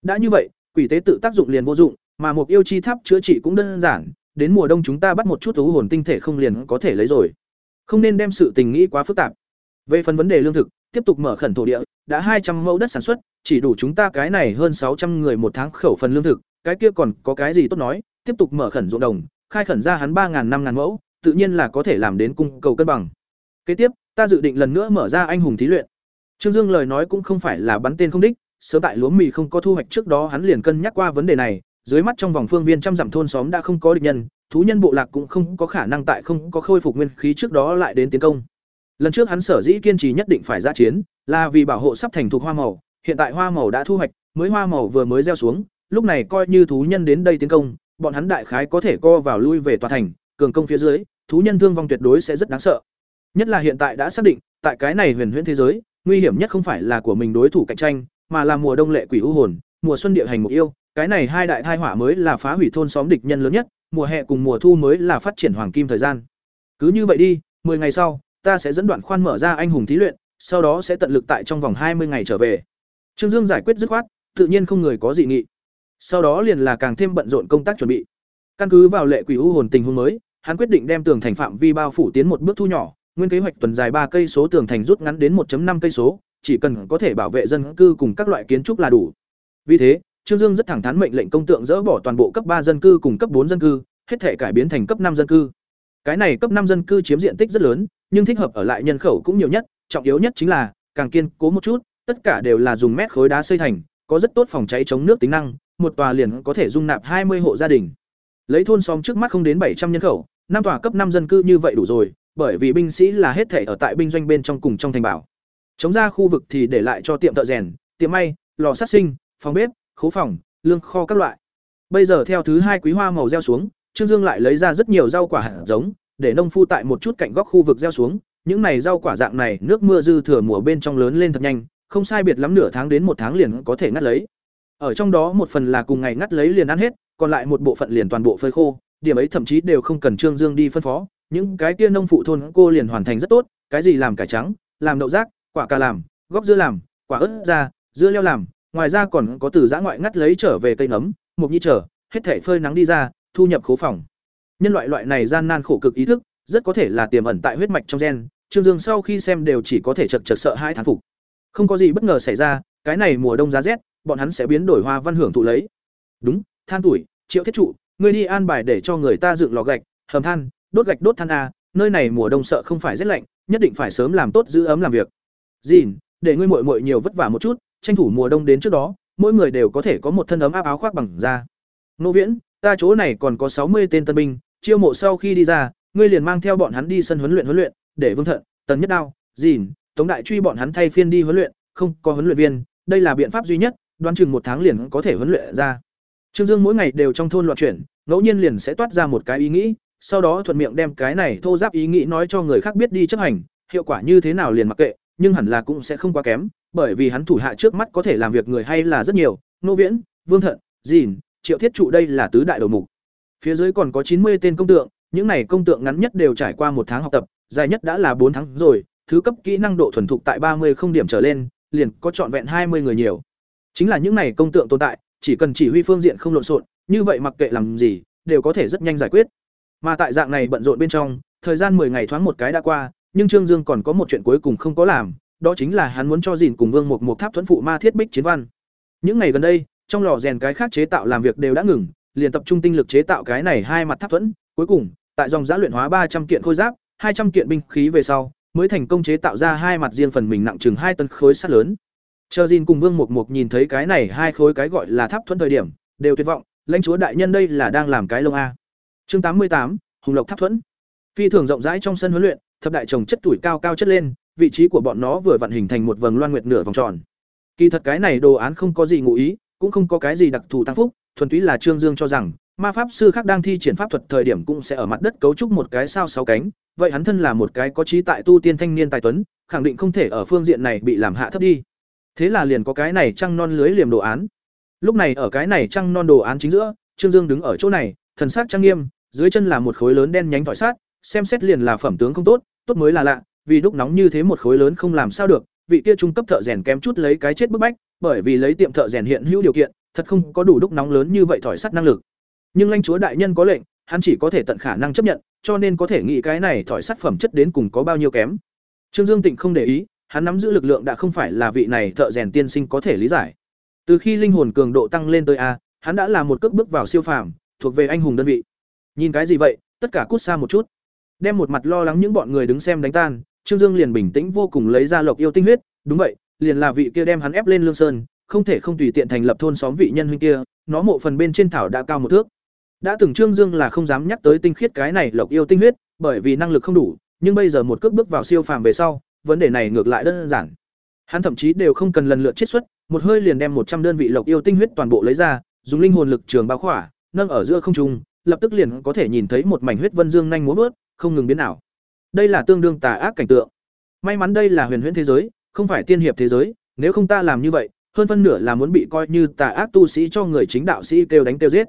Đã như vậy, quỷ tế tự tác dụng liền vô dụng, mà một yêu chi tháp chữa trị cũng đơn giản, đến mùa đông chúng ta bắt một chút thú hồn tinh thể không liền có thể lấy rồi. Không nên đem sự tình nghĩ quá phức tạp. Về phần vấn đề lương thực, tiếp tục mở khẩn thổ địa, đã hai trăm mẫu đất sản xuất, chỉ đủ chúng ta cái này hơn sáu trăm người một tháng khẩu phần lương thực, cái kia còn có cái gì tốt nói, tiếp tục mở khẩn ruộng đồng, khai khẩn ra hắn ba năm ngàn mẫu, tự nhiên là có thể làm đến cung cầu cân bằng. Kế tiếp, ta dự định lần nữa mở ra anh hùng thí luyện. Trương Dương lời nói cũng không phải là bắn tên không đích, sớm tại lúa mì không có thu hoạch trước đó hắn liền cân nhắc qua vấn đề này, dưới mắt trong vòng phương viên trăm dặm thôn xóm đã không có địch nhân, thú nhân bộ lạc cũng không có khả năng tại không có khôi phục nguyên khí trước đó lại đến tiến công. Lần trước hắn sở dĩ kiên trì nhất định phải ra chiến, là vì bảo hộ sắp thành thuộc hoa màu, hiện tại hoa màu đã thu hoạch, mới hoa màu vừa mới gieo xuống, lúc này coi như thú nhân đến đây tiến công, bọn hắn đại khái có thể co vào lui về tòa thành, cường công phía dưới, thú nhân thương vong tuyệt đối sẽ rất đáng sợ. Nhất là hiện tại đã xác định, tại cái này huyền huyễn thế giới, nguy hiểm nhất không phải là của mình đối thủ cạnh tranh, mà là mùa đông lệ quỷ u hồn, mùa xuân địa hành mục yêu, cái này hai đại thai hỏa mới là phá hủy thôn xóm địch nhân lớn nhất, mùa hè cùng mùa thu mới là phát triển hoàng kim thời gian. Cứ như vậy đi, 10 ngày sau, ta sẽ dẫn đoạn khoan mở ra anh hùng thí luyện, sau đó sẽ tận lực tại trong vòng 20 ngày trở về. Trương Dương giải quyết dứt khoát, tự nhiên không người có dị nghị. Sau đó liền là càng thêm bận rộn công tác chuẩn bị. Căn cứ vào lệ quỷ u hồn tình huống mới, hắn quyết định đem tường thành phạm vi bao phủ tiến một bước thu nhỏ, nguyên kế hoạch tuần dài ba cây số tường thành rút ngắn đến 1.5 cây số, chỉ cần có thể bảo vệ dân cư cùng các loại kiến trúc là đủ. Vì thế, Trương Dương rất thẳng thắn mệnh lệnh công tượng dỡ bỏ toàn bộ cấp ba dân cư cùng cấp bốn dân cư, hết thể cải biến thành cấp năm dân cư. Cái này cấp năm dân cư chiếm diện tích rất lớn, nhưng thích hợp ở lại nhân khẩu cũng nhiều nhất, trọng yếu nhất chính là càng kiên cố một chút, tất cả đều là dùng mét khối đá xây thành, có rất tốt phòng cháy chống nước tính năng, một tòa liền có thể dung nạp hai mươi hộ gia đình. Lấy thôn xóm trước mắt không đến bảy trăm nhân khẩu, năm tòa cấp năm dân cư như vậy đủ rồi, bởi vì binh sĩ là hết thể ở tại binh doanh bên trong cùng trong thành bảo. Chống ra khu vực thì để lại cho tiệm thợ rèn, tiệm may, lò sát sinh, phòng bếp, khố phòng, lương kho các loại. Bây giờ theo thứ hai quý hoa màu gieo xuống, Trương Dương lại lấy ra rất nhiều rau quả hạt giống, để nông phu tại một chút cạnh góc khu vực gieo xuống, những này rau quả dạng này, nước mưa dư thừa mùa bên trong lớn lên thật nhanh, không sai biệt lắm nửa tháng đến một tháng liền có thể ngắt lấy. Ở trong đó một phần là cùng ngày ngắt lấy liền ăn hết, còn lại một bộ phận liền toàn bộ phơi khô, điểm ấy thậm chí đều không cần Trương Dương đi phân phó, những cái kia nông phụ thôn cô liền hoàn thành rất tốt, cái gì làm cải trắng, làm đậu rác, quả cà làm, góc dưa làm, quả ớt ra, dưa leo làm, ngoài ra còn có từ giã ngoại ngắt lấy trở về cây nấm, mục nhi trở, hết thể phơi nắng đi ra, thu nhập khố phòng. Nhân loại loại này gian nan khổ cực ý thức, rất có thể là tiềm ẩn tại huyết mạch trong gen, Trương Dương sau khi xem đều chỉ có thể chật chật sợ hai thán phục. Không có gì bất ngờ xảy ra, cái này mùa đông giá rét, bọn hắn sẽ biến đổi hoa văn hưởng thụ lấy. Đúng, than tuổi, Triệu Thiết trụ, ngươi đi an bài để cho người ta dựng lò gạch, hầm than, đốt gạch đốt than a, nơi này mùa đông sợ không phải rét lạnh, nhất định phải sớm làm tốt giữ ấm làm việc. Dìn, để ngươi muội muội nhiều vất vả một chút, tranh thủ mùa đông đến trước đó, mỗi người đều có thể có một thân ấm áp áo khoác bằng da. Nô Viễn, ta chỗ này còn có sáu mươi tên tân binh, chiêu mộ sau khi đi ra, ngươi liền mang theo bọn hắn đi sân huấn luyện huấn luyện, để Vương Thận, Tần Nhất Đao, Dìn, Tống Đại truy bọn hắn thay phiên đi huấn luyện, không, có huấn luyện viên, đây là biện pháp duy nhất, đoán chừng một tháng liền có thể huấn luyện ra. Trương Dương mỗi ngày đều trong thôn loạn chuyển, ngẫu nhiên liền sẽ toát ra một cái ý nghĩ, sau đó thuận miệng đem cái này thô giáp ý nghĩ nói cho người khác biết đi chấp hành, hiệu quả như thế nào liền mặc kệ, nhưng hẳn là cũng sẽ không quá kém, bởi vì hắn thủ hạ trước mắt có thể làm việc người hay là rất nhiều, Nô Viễn, Vương Thận, Dìn, Triệu Thiết trụ đây là tứ đại đầu mục. Phía dưới còn có chín mươi tên công tượng, những này công tượng ngắn nhất đều trải qua một tháng học tập, dài nhất đã là bốn tháng rồi, thứ cấp kỹ năng độ thuần thục tại ba mươi không điểm trở lên, liền có trọn vẹn hai mươi người nhiều. Chính là những này công tượng tồn tại, chỉ cần chỉ huy phương diện không lộn xộn, như vậy mặc kệ làm gì, đều có thể rất nhanh giải quyết. Mà tại dạng này bận rộn bên trong, thời gian 10 ngày thoáng một cái đã qua, nhưng Trương Dương còn có một chuyện cuối cùng không có làm, đó chính là hắn muốn cho Dìn cùng Vương một một tháp thuẫn phụ ma thiết bích chiến văn. Những ngày gần đây, trong lò rèn cái khác chế tạo làm việc đều đã ngừng, liền tập trung tinh lực chế tạo cái này hai mặt tháp thuẫn, cuối cùng, tại dòng giã luyện hóa ba trăm kiện khôi giáp, hai trăm kiện binh khí về sau, mới thành công chế tạo ra hai mặt riêng phần mình nặng chừng hai tấn khối sắt lớn. Chờ dìn cùng Vương một một nhìn thấy cái này hai khối cái gọi là tháp thuẫn thời điểm, đều tuyệt vọng, lãnh chúa đại nhân đây là đang làm cái lông a. Chương tám mươi tám, Hùng Lộc tháp thuẫn. Phi thường rộng rãi trong sân huấn luyện, thập đại chồng chất tuổi cao cao chất lên, vị trí của bọn nó vừa vặn hình thành một vầng loan nguyệt nửa vòng tròn. Kỳ thật cái này đồ án không có gì ngụ ý, cũng không có cái gì đặc thù tăng phúc, thuần túy là Trương Dương cho rằng, ma pháp sư khác đang thi triển pháp thuật thời điểm cũng sẽ ở mặt đất cấu trúc một cái sao sáu cánh, vậy hắn thân là một cái có trí tại tu tiên thanh niên tài tuấn, khẳng định không thể ở phương diện này bị làm hạ thấp đi. Thế là liền có cái này trăng non lưới liềm đồ án. Lúc này ở cái này trăng non đồ án chính giữa, Trương Dương đứng ở chỗ này, thần sắc trang nghiêm, dưới chân là một khối lớn đen nhánh tỏi sát, xem xét liền là phẩm tướng không tốt, tốt mới là lạ, vì đúc nóng như thế một khối lớn không làm sao được, vị kia trung cấp thợ rèn kém chút lấy cái chết bức bách, bởi vì lấy tiệm thợ rèn hiện hữu điều kiện, thật không có đủ đúc nóng lớn như vậy thỏi sắt năng lực. Nhưng lãnh chúa đại nhân có lệnh, hắn chỉ có thể tận khả năng chấp nhận, cho nên có thể nghĩ cái này thỏi sắt phẩm chất đến cùng có bao nhiêu kém. Trương Dương Tịnh không để ý, hắn nắm giữ lực lượng đã không phải là vị này thợ rèn tiên sinh có thể lý giải. Từ khi linh hồn cường độ tăng lên tới a, hắn đã là một cước bước vào siêu phàm, thuộc về anh hùng đơn vị. Nhìn cái gì vậy, tất cả cút xa một chút. Đem một mặt lo lắng những bọn người đứng xem đánh tan, Trương Dương liền bình tĩnh vô cùng lấy ra lộc yêu tinh huyết, đúng vậy, liền là vị kia đem hắn ép lên lương sơn, không thể không tùy tiện thành lập thôn xóm vị nhân huynh kia, nó mộ phần bên trên thảo đã cao một thước. Đã từng Trương Dương là không dám nhắc tới tinh khiết cái này lộc yêu tinh huyết, bởi vì năng lực không đủ, nhưng bây giờ một cước bước vào siêu phàm về sau, vấn đề này ngược lại đơn giản. Hắn thậm chí đều không cần lần lượt chiết xuất, một hơi liền đem một trăm đơn vị lộc yêu tinh huyết toàn bộ lấy ra, dùng linh hồn lực trường bao khỏa, nâng ở giữa không trung, lập tức liền có thể nhìn thấy một mảnh huyết vân dương nhanh múa vớt, không ngừng biến ảo. Đây là tương đương tà ác cảnh tượng. May mắn đây là huyền huyễn thế giới, không phải tiên hiệp thế giới, nếu không ta làm như vậy, hơn phân nửa là muốn bị coi như tà ác tu sĩ cho người chính đạo sĩ kêu đánh kêu giết.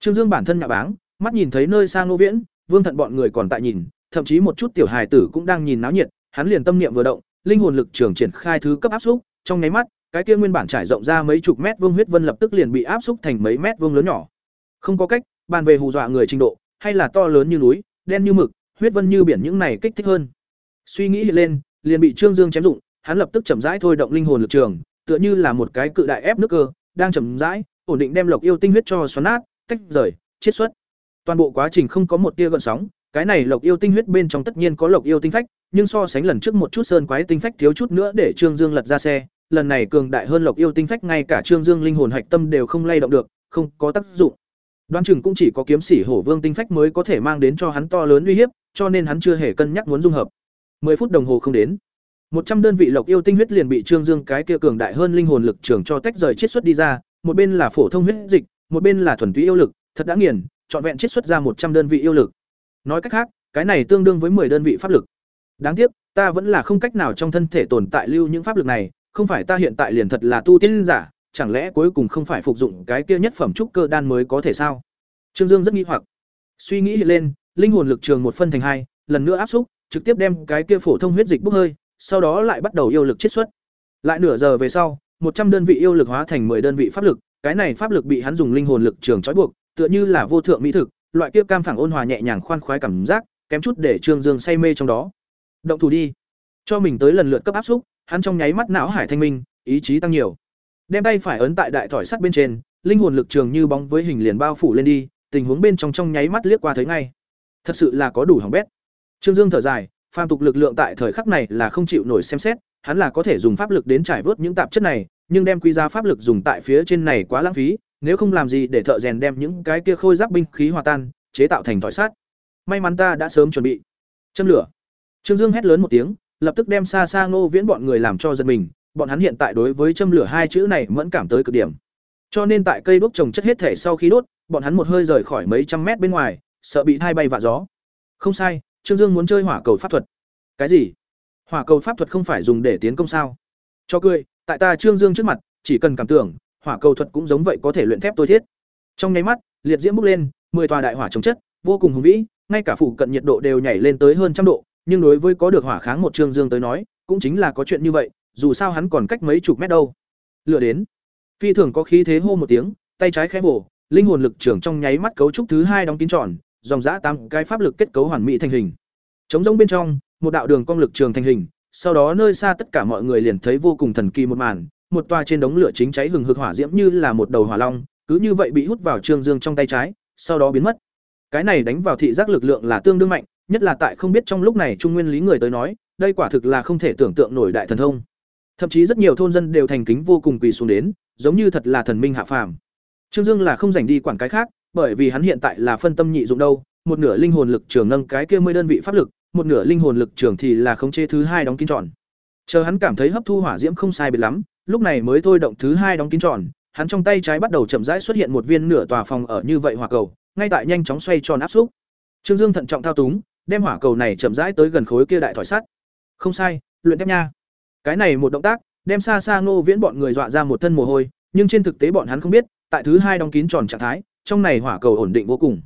Trương Dương bản thân nhà báng, mắt nhìn thấy nơi xa Ngô Viễn, Vương Thận bọn người còn tại nhìn, thậm chí một chút tiểu hài tử cũng đang nhìn náo nhiệt, hắn liền tâm niệm vừa động, linh hồn lực trường triển khai thứ cấp áp xúc, trong nháy mắt, cái kia nguyên bản trải rộng ra mấy chục mét vuông huyết vân lập tức liền bị áp xúc thành mấy mét vuông lớn nhỏ. Không có cách, bàn về hù dọa người trình độ, hay là to lớn như núi, đen như mực, huyết vân như biển những này kích thích hơn. Suy nghĩ hiện lên, liền bị Trương Dương chém dụng, hắn lập tức chậm rãi thôi động linh hồn lực trường, tựa như là một cái cự đại ép nước cơ, đang chậm rãi, ổn định đem lộc yêu tinh huyết cho xoắn nát, tách rời, chiết xuất. Toàn bộ quá trình không có một tia gợn sóng, cái này lộc yêu tinh huyết bên trong tất nhiên có lộc yêu tinh phách, nhưng so sánh lần trước một chút sơn quái tinh phách thiếu chút nữa để Trương Dương lật ra xe, lần này cường đại hơn lộc yêu tinh phách ngay cả Trương Dương linh hồn hạch tâm đều không lay động được, không có tác dụng. Đoan chừng cũng chỉ có kiếm sĩ hổ vương tinh phách mới có thể mang đến cho hắn to lớn uy hiếp, cho nên hắn chưa hề cân nhắc muốn dung hợp. 10 phút đồng hồ không đến, một trăm đơn vị lộc yêu tinh huyết liền bị Trương Dương cái kia cường đại hơn linh hồn lực trường cho tách rời chiết xuất đi ra, một bên là phổ thông huyết dịch, một bên là thuần túy yêu lực, thật đã nghiền, trọn vẹn chiết xuất ra một trăm đơn vị yêu lực. Nói cách khác, cái này tương đương với 10 đơn vị pháp lực. Đáng tiếc, ta vẫn là không cách nào trong thân thể tồn tại lưu những pháp lực này, không phải ta hiện tại liền thật là tu tiên giả, chẳng lẽ cuối cùng không phải phục dụng cái kia nhất phẩm trúc cơ đan mới có thể sao? Trương Dương rất nghi hoặc. Suy nghĩ lên, linh hồn lực trường một phân thành hai, lần nữa áp xúc, trực tiếp đem cái kia phổ thông huyết dịch bốc hơi, sau đó lại bắt đầu yêu lực chiết xuất. Lại nửa giờ về sau, một trăm đơn vị yêu lực hóa thành 10 đơn vị pháp lực, cái này pháp lực bị hắn dùng linh hồn lực trường trói buộc, tựa như là vô thượng mỹ thực, loại kia cam phẳng ôn hòa nhẹ nhàng khoan khoái cảm giác, kém chút để Trương Dương say mê trong đó. Động thủ đi. Cho mình tới lần lượt cấp áp xúc, hắn trong nháy mắt não hải thanh minh, ý chí tăng nhiều. Đem tay phải ấn tại đại thỏi sắt bên trên, linh hồn lực trường như bóng với hình liền bao phủ lên đi, tình huống bên trong trong nháy mắt liếc qua thấy ngay. Thật sự là có đủ hỏng bét. Trương Dương thở dài, phàm tục lực lượng tại thời khắc này là không chịu nổi xem xét, hắn là có thể dùng pháp lực đến trải vớt những tạp chất này, nhưng đem quy ra pháp lực dùng tại phía trên này quá lãng phí, nếu không làm gì để thợ rèn đem những cái kia khôi giáp binh khí hòa tan, chế tạo thành thỏi sắt. May mắn ta đã sớm chuẩn bị. Châm lửa. Trương Dương hét lớn một tiếng, lập tức đem xa xa Ngô Viễn bọn người làm cho giật mình, bọn hắn hiện tại đối với châm lửa hai chữ này mẫn cảm tới cực điểm. Cho nên tại cây đốt trồng chất hết thể sau khi đốt, bọn hắn một hơi rời khỏi mấy trăm mét bên ngoài, sợ bị thai bay vạ gió. Không sai, Trương Dương muốn chơi hỏa cầu pháp thuật. Cái gì? Hỏa cầu pháp thuật không phải dùng để tiến công sao? Cho cười, tại ta Trương Dương trước mặt, chỉ cần cảm tưởng, hỏa cầu thuật cũng giống vậy có thể luyện thép tôi thiết. Trong nháy mắt, liệt diễm bốc lên, mười tòa đại hỏa chống chất, vô cùng hùng vĩ, ngay cả phụ cận nhiệt độ đều nhảy lên tới hơn trăm độ, nhưng đối với có được hỏa kháng một Trương Dương tới nói, cũng chính là có chuyện như vậy, dù sao hắn còn cách mấy chục mét đâu. lựa đến. Phi thường có khí thế hô một tiếng, tay trái khẽ vồ, linh hồn lực trưởng trong nháy mắt cấu trúc thứ hai đóng kín tròn, dòng dã tám cái pháp lực kết cấu hoàn mỹ thành hình. Trống rỗng bên trong, một đạo đường cong lực trường thành hình, sau đó nơi xa tất cả mọi người liền thấy vô cùng thần kỳ một màn, một toa trên đống lửa chính cháy hừng hực hỏa diễm như là một đầu hỏa long, cứ như vậy bị hút vào Trương Dương trong tay trái, sau đó biến mất. Cái này đánh vào thị giác lực lượng là tương đương mạnh, nhất là tại không biết trong lúc này trung nguyên lý người tới nói, đây quả thực là không thể tưởng tượng nổi đại thần thông. Thậm chí rất nhiều thôn dân đều thành kính vô cùng quỳ xuống đến, giống như thật là thần minh hạ phàm. Trương Dương là không dành đi quản cái khác, bởi vì hắn hiện tại là phân tâm nhị dụng đâu, một nửa linh hồn lực trường nâng cái kia mươi đơn vị pháp lực, một nửa linh hồn lực trường thì là khống chế thứ hai đóng kín tròn. Chờ hắn cảm thấy hấp thu hỏa diễm không sai biệt lắm, lúc này mới thôi động thứ hai đóng kín tròn, hắn trong tay trái bắt đầu chậm rãi xuất hiện một viên nửa tòa phòng ở như vậy hỏa cầu, ngay tại nhanh chóng xoay tròn áp xúc. Trương Dương thận trọng thao túng, đem hỏa cầu này chậm rãi tới gần khối kia đại thỏi sắt. Không sai, luyện thép nha. Cái này một động tác, đem xa xa Ngô Viễn bọn người dọa ra một thân mồ hôi, nhưng trên thực tế bọn hắn không biết, tại thứ hai đóng kín tròn trạng thái, trong này hỏa cầu ổn định vô cùng.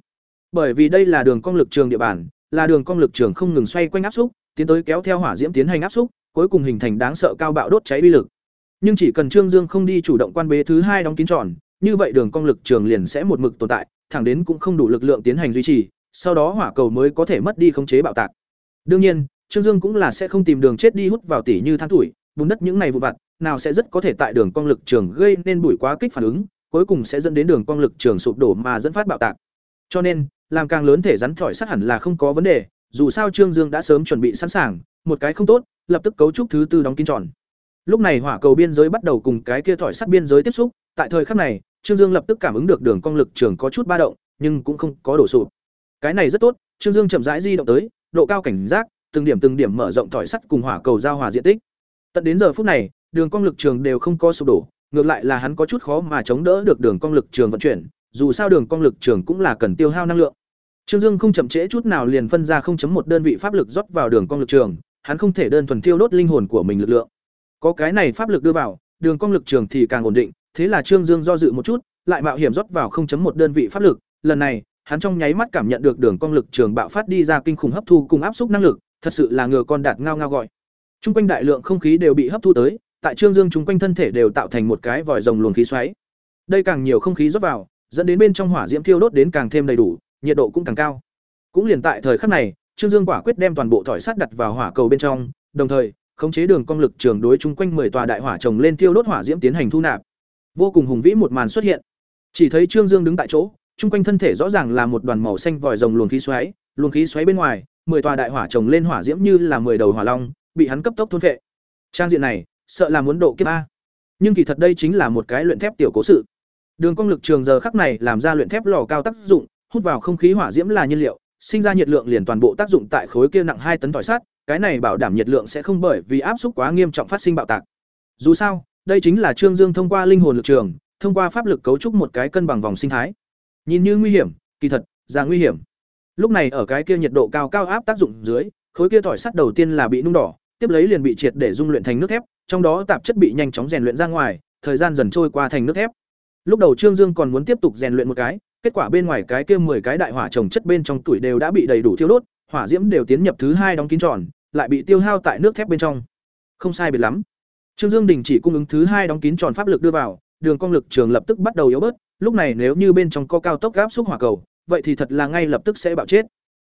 Bởi vì đây là đường cong lực trường địa bàn, là đường cong lực trường không ngừng xoay quanh áp xúc, tiến tới kéo theo hỏa diễm tiến hành áp xúc, cuối cùng hình thành đáng sợ cao bạo đốt cháy uy lực. Nhưng chỉ cần Trương Dương không đi chủ động quan bế thứ hai đóng kín tròn, như vậy đường cong lực trường liền sẽ một mực tồn tại, thẳng đến cũng không đủ lực lượng tiến hành duy trì, sau đó hỏa cầu mới có thể mất đi khống chế bạo tạc. Đương nhiên, Trương Dương cũng là sẽ không tìm đường chết đi hút vào tỉ như than tuổi, vùng đất những này vụ vặt, nào sẽ rất có thể tại đường cong lực trường gây nên bụi quá kích phản ứng, cuối cùng sẽ dẫn đến đường quang lực trường sụp đổ mà dẫn phát bạo tạc. Cho nên, làm càng lớn thể rắn thỏi sắt hẳn là không có vấn đề, dù sao Trương Dương đã sớm chuẩn bị sẵn sàng, một cái không tốt, lập tức cấu trúc thứ tư đóng kín tròn. Lúc này hỏa cầu biên giới bắt đầu cùng cái kia thỏi sắt biên giới tiếp xúc, tại thời khắc này, Trương Dương lập tức cảm ứng được đường cong lực trường có chút ba động, nhưng cũng không có đổ sụp. Cái này rất tốt, Trương Dương chậm rãi di động tới, độ cao cảnh giác, từng điểm từng điểm mở rộng thỏi sắt cùng hỏa cầu giao hòa diện tích. Tận đến giờ phút này, đường cong lực trường đều không có sụp đổ, ngược lại là hắn có chút khó mà chống đỡ được đường cong lực trường vận chuyển, dù sao đường cong lực trường cũng là cần tiêu hao năng lượng. Trương Dương không chậm trễ chút nào liền phân ra 0.1 đơn vị pháp lực rót vào đường cong lực trường, hắn không thể đơn thuần tiêu đốt linh hồn của mình lực lượng. Có cái này pháp lực đưa vào, đường cong lực trường thì càng ổn định, thế là Trương Dương do dự một chút, lại mạo hiểm rót vào 0.1 đơn vị pháp lực, lần này, hắn trong nháy mắt cảm nhận được đường cong lực trường bạo phát đi ra kinh khủng hấp thu cùng áp xúc năng lực, thật sự là ngựa con đạt ngao ngao gọi. Trung quanh đại lượng không khí đều bị hấp thu tới, tại Trương Dương chúng quanh thân thể đều tạo thành một cái vòi rồng luồng khí xoáy. Đây càng nhiều không khí rót vào, dẫn đến bên trong hỏa diễm thiêu đốt đến càng thêm đầy đủ, nhiệt độ cũng càng cao. Cũng liền tại thời khắc này, Trương Dương quả quyết đem toàn bộ thỏi sắt đặt vào hỏa cầu bên trong, đồng thời, khống chế đường cong lực trường đối chung quanh 10 tòa đại hỏa trồng lên thiêu đốt hỏa diễm tiến hành thu nạp. Vô cùng hùng vĩ một màn xuất hiện. Chỉ thấy Trương Dương đứng tại chỗ, chung quanh thân thể rõ ràng là một đoàn màu xanh vòi rồng luồng khí xoáy, luồng khí xoáy bên ngoài, 10 tòa đại hỏa trồng lên hỏa diễm như là 10 đầu hỏa long, bị hắn cấp tốc thôn phệ. Trang diện này, sợ là muốn độ kiếp a. Nhưng kỳ thật đây chính là một cái luyện thép tiểu cố sự. Đường cong lực trường giờ khắc này làm ra luyện thép lò cao tác dụng, hút vào không khí hỏa diễm là nhiên liệu, sinh ra nhiệt lượng liền toàn bộ tác dụng tại khối kia nặng hai tấn thỏi sắt, cái này bảo đảm nhiệt lượng sẽ không bởi vì áp suất quá nghiêm trọng phát sinh bạo tạc. Dù sao, đây chính là Trương Dương thông qua linh hồn lực trường, thông qua pháp lực cấu trúc một cái cân bằng vòng sinh thái. Nhìn như nguy hiểm, kỳ thật, ra nguy hiểm. Lúc này ở cái kia nhiệt độ cao cao áp tác dụng dưới, khối kia thỏi sắt đầu tiên là bị nung đỏ, tiếp lấy liền bị triệt để dung luyện thành nước thép, trong đó tạp chất bị nhanh chóng rèn luyện ra ngoài, thời gian dần trôi qua thành nước thép. Lúc đầu Trương Dương còn muốn tiếp tục rèn luyện một cái, kết quả bên ngoài cái kia 10 cái đại hỏa trồng chất bên trong tuổi đều đã bị đầy đủ thiêu đốt, hỏa diễm đều tiến nhập thứ hai đóng kín tròn, lại bị tiêu hao tại nước thép bên trong. Không sai biệt lắm. Trương Dương đình chỉ cung ứng thứ hai đóng kín tròn pháp lực đưa vào, đường cong lực trường lập tức bắt đầu yếu bớt, lúc này nếu như bên trong có cao tốc áp xúc hỏa cầu, vậy thì thật là ngay lập tức sẽ bạo chết.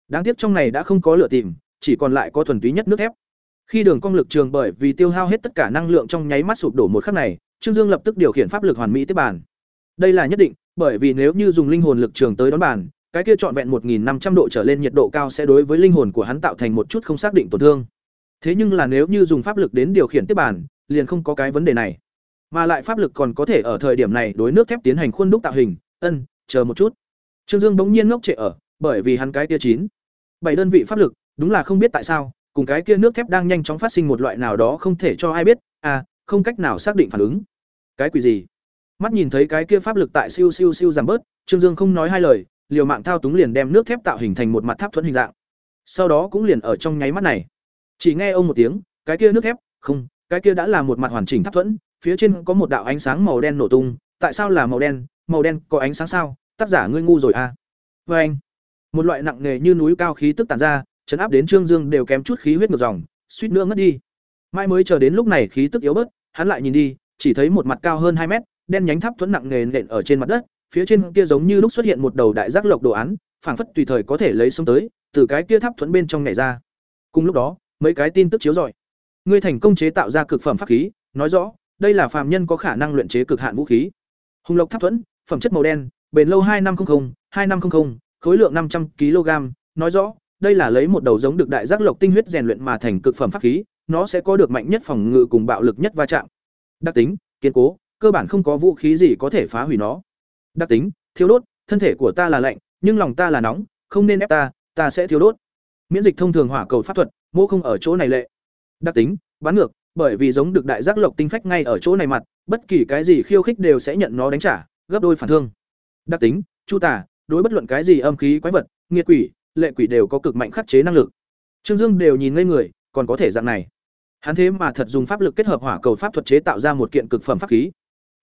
Đáng tiếc trong này đã không có lửa tìm, chỉ còn lại có thuần túy nhất nước thép. Khi đường cong lực trường bởi vì tiêu hao hết tất cả năng lượng trong nháy mắt sụp đổ một khắc này, Trương Dương lập tức điều khiển pháp lực hoàn mỹ tiếp bàn. Đây là nhất định, bởi vì nếu như dùng linh hồn lực trường tới đón bàn, cái kia trọn vẹn 1500 độ trở lên nhiệt độ cao sẽ đối với linh hồn của hắn tạo thành một chút không xác định tổn thương. Thế nhưng là nếu như dùng pháp lực đến điều khiển tiếp bàn, liền không có cái vấn đề này. Mà lại pháp lực còn có thể ở thời điểm này đối nước thép tiến hành khuôn đúc tạo hình, ân, chờ một chút. Trương Dương bỗng nhiên ngốc trệ ở, bởi vì hắn cái kia chín, bảy đơn vị pháp lực, đúng là không biết tại sao, cùng cái kia nước thép đang nhanh chóng phát sinh một loại nào đó không thể cho ai biết, à, không cách nào xác định phản ứng. Cái quỷ gì? Mắt nhìn thấy cái kia pháp lực tại siêu siêu siêu giảm bớt, Trương Dương không nói hai lời, liều mạng thao túng liền đem nước thép tạo hình thành một mặt tháp thuần hình dạng. Sau đó cũng liền ở trong nháy mắt này, chỉ nghe ông một tiếng, cái kia nước thép, không, cái kia đã là một mặt hoàn chỉnh tháp thuần, phía trên có một đạo ánh sáng màu đen nổ tung, tại sao là màu đen? Màu đen có ánh sáng sao? Tác giả ngươi ngu rồi à? Và anh, một loại nặng nề như núi cao khí tức tản ra, chấn áp đến Trương Dương đều kém chút khí huyết ngược dòng, suýt nữa ngất đi. Mai mới chờ đến lúc này khí tức yếu bớt, hắn lại nhìn đi, chỉ thấy một mặt cao hơn hai mét, đen nhánh tháp thuẫn nặng nề nện ở trên mặt đất, phía trên kia giống như lúc xuất hiện một đầu đại giác lộc đồ án, phảng phất tùy thời có thể lấy xuống tới, từ cái kia tháp thuẫn bên trong nhảy ra. Cùng lúc đó, mấy cái tin tức chiếu rọi. Ngươi thành công chế tạo ra cực phẩm pháp khí, nói rõ, đây là phàm nhân có khả năng luyện chế cực hạn vũ khí. Hùng Lộc Tháp thuẫn, phẩm chất màu đen, bền lâu 2500, 2500, khối lượng 500 kg, nói rõ, đây là lấy một đầu giống được đại giác lộc tinh huyết rèn luyện mà thành cực phẩm pháp khí, nó sẽ có được mạnh nhất phòng ngự cùng bạo lực nhất va chạm. Đặc tính, kiên cố, cơ bản không có vũ khí gì có thể phá hủy nó. Đặc tính, thiêu đốt, thân thể của ta là lạnh, nhưng lòng ta là nóng, không nên ép ta, ta sẽ thiêu đốt. Miễn dịch thông thường hỏa cầu pháp thuật, mô không ở chỗ này lệ. Đặc tính, bán ngược, bởi vì giống được đại giác lộc tinh phách ngay ở chỗ này mặt, bất kỳ cái gì khiêu khích đều sẽ nhận nó đánh trả, gấp đôi phản thương. Đặc tính, chu tả, đối bất luận cái gì âm khí quái vật, nghiệt quỷ, lệ quỷ đều có cực mạnh khắc chế năng lực. Trương Dương đều nhìn ngây người, còn có thể dạng này. Hắn thế mà thật dùng pháp lực kết hợp hỏa cầu pháp thuật chế tạo ra một kiện cực phẩm pháp khí.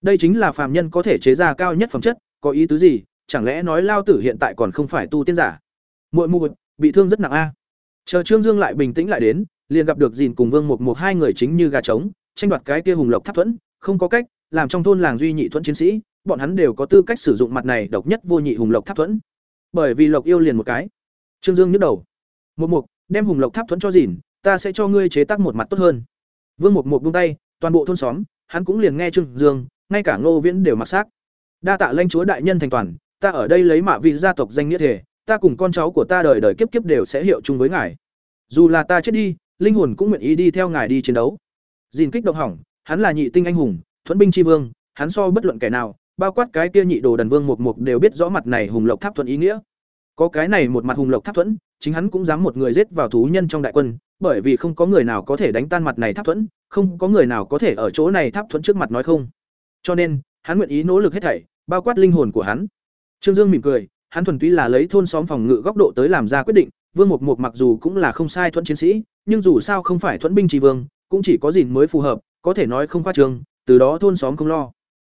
Đây chính là phàm nhân có thể chế ra cao nhất phẩm chất, có ý tứ gì? Chẳng lẽ nói lao tử hiện tại còn không phải tu tiên giả? Muội muội bị thương rất nặng a. Chờ Trương Dương lại bình tĩnh lại đến, liền gặp được Dìn cùng Vương Mục Mục hai người chính như gà trống, tranh đoạt cái kia hùng lộc tháp thuẫn, không có cách, làm trong thôn làng duy nhị thuẫn chiến sĩ, bọn hắn đều có tư cách sử dụng mặt này độc nhất vô nhị hùng lộc tháp thuẫn. Bởi vì lộc yêu liền một cái. Trương Dương nhức đầu. Mục Mục, đem hùng lộc tháp thuẫn cho Dìn, ta sẽ cho ngươi chế tác một mặt tốt hơn. Vương Mục Mục buông tay, toàn bộ thôn xóm, hắn cũng liền nghe Trương Dương, ngay cả Ngô Viễn đều mặc xác. Đa tạ lãnh chúa đại nhân thành toàn, ta ở đây lấy mạ vị gia tộc danh nghĩa thể, ta cùng con cháu của ta đời đời kiếp kiếp đều sẽ hiệu chung với ngài. Dù là ta chết đi, linh hồn cũng nguyện ý đi theo ngài đi chiến đấu. Dìn kích động hỏng, hắn là nhị tinh anh hùng, thuẫn binh chi vương, hắn so bất luận kẻ nào, bao quát cái kia nhị đồ đần vương một mục đều biết rõ mặt này hùng lộc tháp thuận ý nghĩa. Có cái này một mặt hùng lộc tháp thuẫn, chính hắn cũng dám một người giết vào thú nhân trong đại quân, bởi vì không có người nào có thể đánh tan mặt này tháp thuẫn, không có người nào có thể ở chỗ này tháp thuẫn trước mặt nói không. Cho nên, hắn nguyện ý nỗ lực hết thảy, bao quát linh hồn của hắn. Trương Dương mỉm cười, hắn thuần túy là lấy thôn xóm phòng ngự góc độ tới làm ra quyết định, Vương Mục Mục mặc dù cũng là không sai thuẫn chiến sĩ, nhưng dù sao không phải thuẫn binh trì vương, cũng chỉ có dìn mới phù hợp, có thể nói không khoa trương, Từ đó thôn xóm không lo.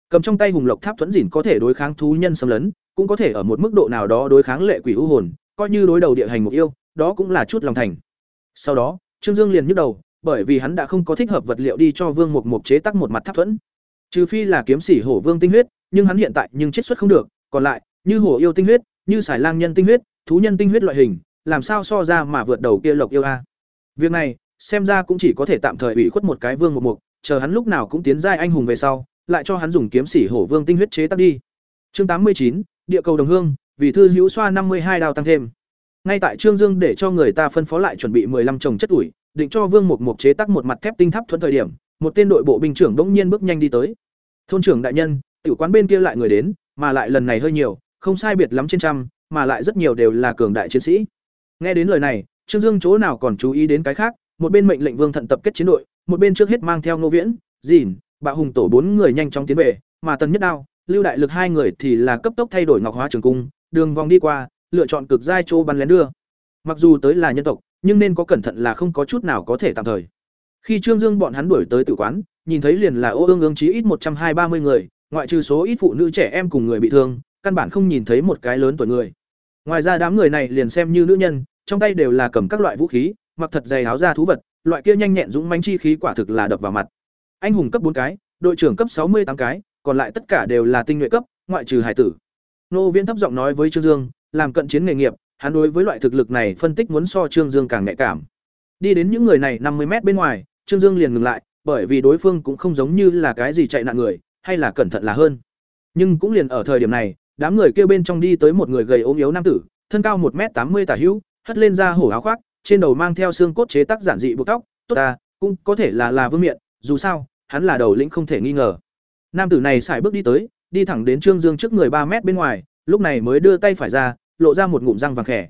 Cầm trong tay hùng lộc tháp thuẫn dỉn có thể đối kháng thú nhân xâm lấn, cũng có thể ở một mức độ nào đó đối kháng lệ quỷ u hồn, coi như đối đầu địa hành mục yêu, đó cũng là chút lòng thành. Sau đó, Trương Dương liền nhức đầu, bởi vì hắn đã không có thích hợp vật liệu đi cho Vương Mục Mục chế tác một mặt tháp thuẫn. Trừ phi là kiếm sĩ hổ vương tinh huyết, nhưng hắn hiện tại nhưng chết xuất không được, còn lại, như hổ yêu tinh huyết, như xài lang nhân tinh huyết, thú nhân tinh huyết loại hình, làm sao so ra mà vượt đầu kia lộc yêu a. Việc này, xem ra cũng chỉ có thể tạm thời ủy khuất một cái Vương Mục Mục, chờ hắn lúc nào cũng tiến giai anh hùng về sau, lại cho hắn dùng kiếm sĩ hổ vương tinh huyết chế tác đi. Chương tám mươi chín, địa cầu đồng hương, vì thư hữu xoa năm mươi hai đào tăng thêm. Ngay tại Trương Dương để cho người ta phân phó lại chuẩn bị 15 chồng chất ủi, định cho Vương một Mục chế tác một mặt thép tinh tháp thuận thời điểm, một tên đội bộ binh trưởng bỗng nhiên bước nhanh đi tới. Thôn trưởng đại nhân, tiểu quán bên kia lại người đến, mà lại lần này hơi nhiều, không sai biệt lắm trên trăm, mà lại rất nhiều đều là cường đại chiến sĩ. Nghe đến lời này, Trương Dương chỗ nào còn chú ý đến cái khác, một bên mệnh lệnh Vương Thận tập kết chiến đội, một bên trước hết mang theo Ngô Viễn, Dìn, Bạo Hùng tổ bốn người nhanh chóng tiến về, mà Tần Nhất Đao, Lưu Đại Lực hai người thì là cấp tốc thay đổi Ngọc Hóa Trường Cung, đường vòng đi qua, lựa chọn cực giai chỗ bắn lén đưa. Mặc dù tới là nhân tộc, nhưng nên có cẩn thận là không có chút nào có thể tạm thời. Khi Trương Dương bọn hắn đuổi tới tử quán, nhìn thấy liền là ô ương ương chí ít một trăm hai ba mươi người, ngoại trừ số ít phụ nữ trẻ em cùng người bị thương, căn bản không nhìn thấy một cái lớn tuổi người. Ngoài ra đám người này liền xem như nữ nhân, trong tay đều là cầm các loại vũ khí, mặc thật dày áo da thú vật, loại kia nhanh nhẹn dũng mãnh chi khí quả thực là đập vào mặt. Anh hùng cấp bốn cái, đội trưởng cấp sáu mươi tám cái, còn lại tất cả đều là tinh nhuệ cấp, ngoại trừ hải tử. Nô Viễn thấp giọng nói với Trương Dương, làm cận chiến nghề nghiệp, hắn đối với loại thực lực này phân tích muốn so Trương Dương càng nhạy cảm. Đi đến những người này năm mươi mét bên ngoài, Trương Dương liền ngừng lại, bởi vì đối phương cũng không giống như là cái gì chạy nạn người, hay là cẩn thận là hơn. Nhưng cũng liền ở thời điểm này, đám người kia bên trong đi tới một người gầy ốm yếu nam tử, thân cao một m tám mươi tả hữu, hất lên ra hổ áo khoác, trên đầu mang theo xương cốt chế tác giản dị buộc tóc, tốt ta, cũng có thể là là vương miện, dù sao, hắn là đầu lĩnh không thể nghi ngờ. Nam tử này sải bước đi tới, đi thẳng đến Trương Dương trước người ba mét bên ngoài, lúc này mới đưa tay phải ra, lộ ra một ngụm răng vàng khẻ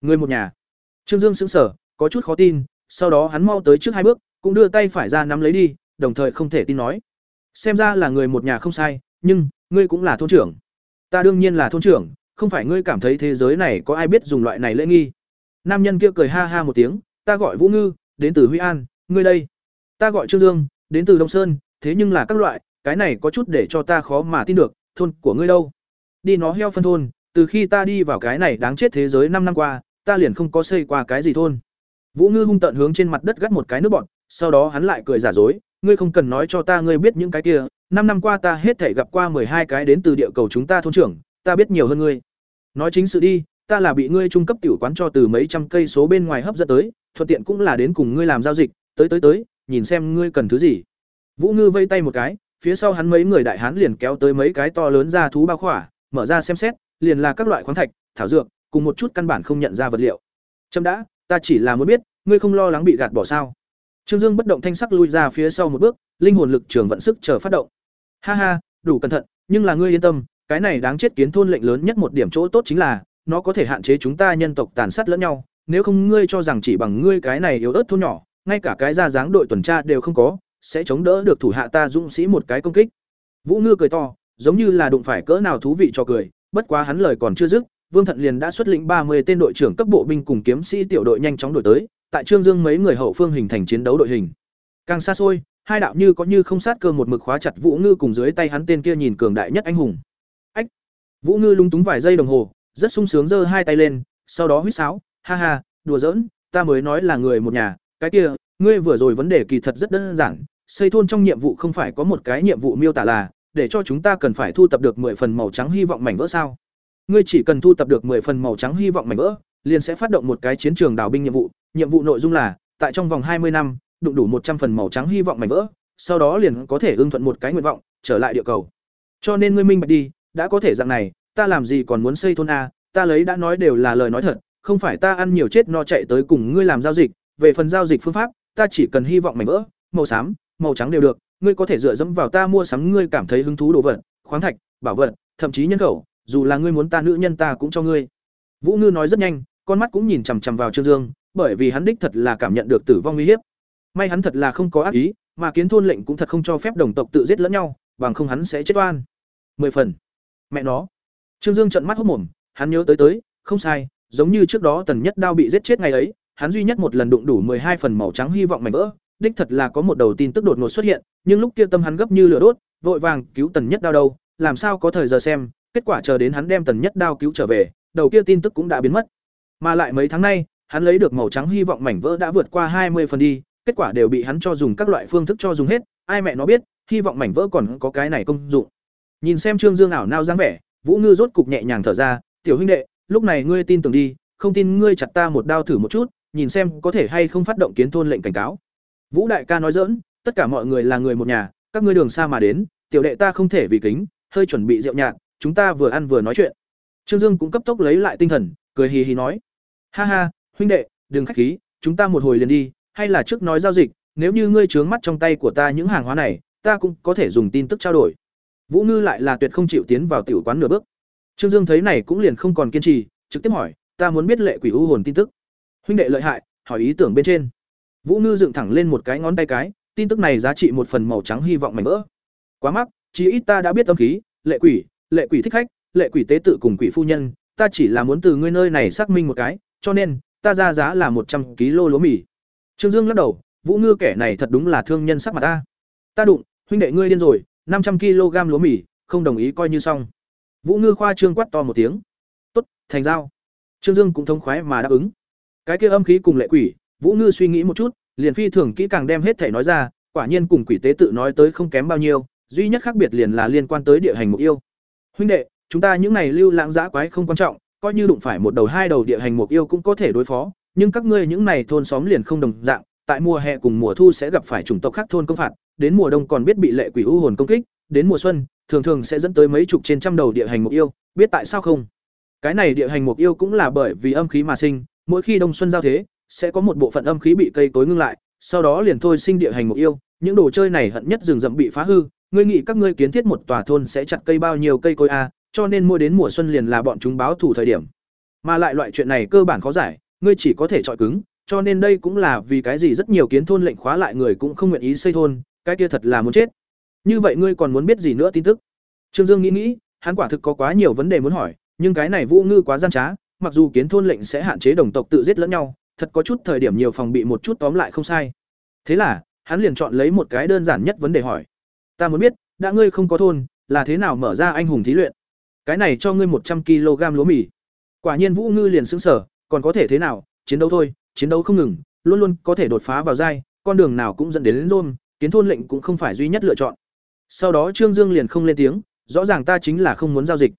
Người một nhà. Trương Dương sững sờ, có chút khó tin, sau đó hắn mau tới trước hai bước, cũng đưa tay phải ra nắm lấy đi, đồng thời không thể tin nói. Xem ra là người một nhà không sai, nhưng ngươi cũng là thôn trưởng. Ta đương nhiên là thôn trưởng, không phải ngươi cảm thấy thế giới này có ai biết dùng loại này lễ nghi. Nam nhân kia cười ha ha một tiếng, ta gọi Vũ Ngư, đến từ Huy An, ngươi đây. Ta gọi Trương Dương, đến từ Đông Sơn, thế nhưng là các loại, cái này có chút để cho ta khó mà tin được, thôn của ngươi đâu? Đi nó heo phân thôn, từ khi ta đi vào cái này đáng chết thế giới năm năm qua, ta liền không có xây qua cái gì thôn. Vũ Ngư hung tận hướng trên mặt đất gắt một cái nước bọn, sau đó hắn lại cười giả dối, ngươi không cần nói cho ta ngươi biết những cái kia, năm năm qua ta hết thể gặp qua hai cái đến từ địa cầu chúng ta thôn trưởng, ta biết nhiều hơn ngươi. Nói chính sự đi, ta là bị ngươi trung cấp tiểu quán cho từ mấy trăm cây số bên ngoài hấp dẫn tới, thuận tiện cũng là đến cùng ngươi làm giao dịch, tới tới tới, nhìn xem ngươi cần thứ gì. Vũ Ngư vây tay một cái, phía sau hắn mấy người đại hán liền kéo tới mấy cái to lớn ra thú bao khỏa, mở ra xem xét, liền là các loại khoáng thạch, thảo dược, cùng một chút căn bản không nhận ra vật liệu. Trâm đã, ta chỉ là muốn biết, ngươi không lo lắng bị gạt bỏ sao? Trương Dương bất động thanh sắc lui ra phía sau một bước, linh hồn lực trường vận sức chờ phát động. Ha ha, đủ cẩn thận, nhưng là ngươi yên tâm, cái này đáng chết kiến thôn lệnh lớn nhất một điểm chỗ tốt chính là, nó có thể hạn chế chúng ta nhân tộc tàn sát lẫn nhau, nếu không ngươi cho rằng chỉ bằng ngươi cái này yếu ớt thôn nhỏ, ngay cả cái ra dáng đội tuần tra đều không có, sẽ chống đỡ được thủ hạ ta dũng sĩ một cái công kích. Vũ Ngư cười to, giống như là đụng phải cỡ nào thú vị cho cười, bất quá hắn lời còn chưa dứt, Vương Thận liền đã xuất lĩnh ba mươi tên đội trưởng cấp bộ binh cùng kiếm sĩ tiểu đội nhanh chóng đổi tới, tại Trương Dương mấy người hậu phương hình thành chiến đấu đội hình. Càng xa xôi, hai đạo như có như không sát cơ một mực khóa chặt Vũ Ngư cùng dưới tay hắn tên kia nhìn cường đại nhất anh hùng. Ách. Vũ Ngư lung túng vài giây đồng hồ, rất sung sướng giơ hai tay lên, sau đó huýt sáo, ha ha, đùa giỡn, ta mới nói là người một nhà, cái kia, ngươi vừa rồi vấn đề kỳ thật rất đơn giản, xây thôn trong nhiệm vụ không phải có một cái nhiệm vụ miêu tả là để cho chúng ta cần phải thu tập được 10 phần màu trắng hy vọng mảnh vỡ sao? Ngươi chỉ cần thu tập được 10 phần màu trắng hy vọng mảnh vỡ, liền sẽ phát động một cái chiến trường đào binh nhiệm vụ, nhiệm vụ nội dung là tại trong vòng 20 năm, đụng đủ 100 phần màu trắng hy vọng mảnh vỡ, sau đó liền có thể ưng thuận một cái nguyện vọng, trở lại địa cầu. Cho nên ngươi minh bạch đi, đã có thể dạng này, ta làm gì còn muốn xây thôn a, ta lấy đã nói đều là lời nói thật, không phải ta ăn nhiều chết no chạy tới cùng ngươi làm giao dịch, về phần giao dịch phương pháp, ta chỉ cần hy vọng mảnh vỡ, màu xám, màu trắng đều được, ngươi có thể dựa dẫm vào ta mua sắm ngươi cảm thấy hứng thú đồ vật, khoáng thạch, bảo vật, thậm chí nhân khẩu, dù là ngươi muốn ta nữ nhân ta cũng cho ngươi. Vũ Ngư nói rất nhanh, con mắt cũng nhìn chằm chằm vào Trương Dương, bởi vì hắn đích thật là cảm nhận được tử vong nguy hiểm. May hắn thật là không có ác ý, mà kiến thôn lệnh cũng thật không cho phép đồng tộc tự giết lẫn nhau, bằng không hắn sẽ chết oan. Mười phần. Mẹ nó. Trương Dương trợn mắt hốt mồm, hắn nhớ tới tới, không sai, giống như trước đó Tần Nhất Đao bị giết chết ngày ấy, hắn duy nhất một lần đụng đủ hai phần màu trắng hy vọng mảnh vỡ, đích thật là có một đầu tin tức đột ngột xuất hiện, nhưng lúc kia tâm hắn gấp như lửa đốt, vội vàng cứu Tần Nhất Đao đâu, làm sao có thời giờ xem, kết quả chờ đến hắn đem Tần Nhất Đao cứu trở về, đầu kia tin tức cũng đã biến mất. Mà lại mấy tháng nay, hắn lấy được màu trắng hy vọng mảnh vỡ đã vượt qua hai mươi phần đi, kết quả đều bị hắn cho dùng các loại phương thức cho dùng hết, ai mẹ nó biết, hy vọng mảnh vỡ còn có cái này công dụng. Nhìn xem Trương Dương ảo nao dáng vẻ, Vũ Ngư rốt cục nhẹ nhàng thở ra, "Tiểu huynh đệ, lúc này ngươi tin tưởng đi, không tin ngươi chặt ta một đao thử một chút, nhìn xem có thể hay không phát động kiến thôn lệnh cảnh cáo." Vũ đại ca nói giỡn, tất cả mọi người là người một nhà, các ngươi đường xa mà đến, tiểu đệ ta không thể vì kính, hơi chuẩn bị rượu nhạt, chúng ta vừa ăn vừa nói chuyện. Trương Dương cũng cấp tốc lấy lại tinh thần, cười hì hì nói: "Ha ha, huynh đệ, đừng khách khí, chúng ta một hồi liền đi, hay là trước nói giao dịch, nếu như ngươi trướng mắt trong tay của ta những hàng hóa này, ta cũng có thể dùng tin tức trao đổi." Vũ Ngư lại là tuyệt không chịu tiến vào tiểu quán nửa bước. Trương Dương thấy này cũng liền không còn kiên trì, trực tiếp hỏi: "Ta muốn biết lệ quỷ u hồn tin tức." Huynh đệ lợi hại, hỏi ý tưởng bên trên. Vũ Ngư dựng thẳng lên một cái ngón tay cái, tin tức này giá trị một phần màu trắng hy vọng mảnh vỡ. Quá mắc, chỉ ít ta đã biết âm khí, lệ quỷ, lệ quỷ thích khách, lệ quỷ tế tự cùng quỷ phu nhân, ta chỉ là muốn từ ngươi nơi này xác minh một cái, cho nên ta ra giá là một trăm kg lúa mì. Trương Dương lắc đầu, Vũ Ngư kẻ này thật đúng là thương nhân sắc mặt ta. Ta đụng, huynh đệ ngươi điên rồi, năm trăm kg lúa mì, không đồng ý coi như xong. Vũ Ngư khoa trương quát to một tiếng. Tốt, thành giao. Trương Dương cũng thông khoái mà đáp ứng. Cái kia âm khí cùng lệ quỷ, Vũ Ngư suy nghĩ một chút, liền phi thường kỹ càng đem hết thể nói ra, quả nhiên cùng quỷ tế tự nói tới không kém bao nhiêu, duy nhất khác biệt liền là liên quan tới địa hành mục yêu. Huynh đệ, chúng ta những này lưu lãng dã quái không quan trọng, coi như đụng phải một đầu hai đầu địa hành mục yêu cũng có thể đối phó, nhưng các ngươi những này thôn xóm liền không đồng dạng, tại mùa hè cùng mùa thu sẽ gặp phải chủng tộc khác thôn công phạt, đến mùa đông còn biết bị lệ quỷ u hồn công kích, đến mùa xuân, thường thường sẽ dẫn tới mấy chục trên trăm đầu địa hành mục yêu, biết tại sao không? Cái này địa hành mục yêu cũng là bởi vì âm khí mà sinh, mỗi khi đông xuân giao thế, sẽ có một bộ phận âm khí bị cây tối ngưng lại, sau đó liền thôi sinh địa hành mục yêu, những đồ chơi này hận nhất rừng rậm bị phá hư, ngươi nghĩ các ngươi kiến thiết một tòa thôn sẽ chặt cây bao nhiêu cây cối a, cho nên mỗi đến mùa xuân liền là bọn chúng báo thủ thời điểm. Mà lại loại chuyện này cơ bản khó giải, ngươi chỉ có thể chọi cứng, cho nên đây cũng là vì cái gì rất nhiều kiến thôn lệnh khóa lại người cũng không nguyện ý xây thôn, cái kia thật là muốn chết. Như vậy ngươi còn muốn biết gì nữa tin tức? Trương Dương nghĩ nghĩ, hắn quả thực có quá nhiều vấn đề muốn hỏi, nhưng cái này Vũ Ngư quá gian trá, mặc dù kiến thôn lệnh sẽ hạn chế đồng tộc tự giết lẫn nhau, thật có chút thời điểm nhiều phòng bị một chút tóm lại không sai. Thế là, hắn liền chọn lấy một cái đơn giản nhất vấn đề hỏi. Ta muốn biết, đã ngươi không có thôn, là thế nào mở ra anh hùng thí luyện? Cái này cho ngươi một trăm kg lúa mì. Quả nhiên Vũ Ngư liền sững sờ, còn có thể thế nào, chiến đấu thôi, chiến đấu không ngừng, luôn luôn có thể đột phá vào giai, con đường nào cũng dẫn đến, đến rôm, kiến thôn lệnh cũng không phải duy nhất lựa chọn. Sau đó Trương Dương liền không lên tiếng, rõ ràng ta chính là không muốn giao dịch.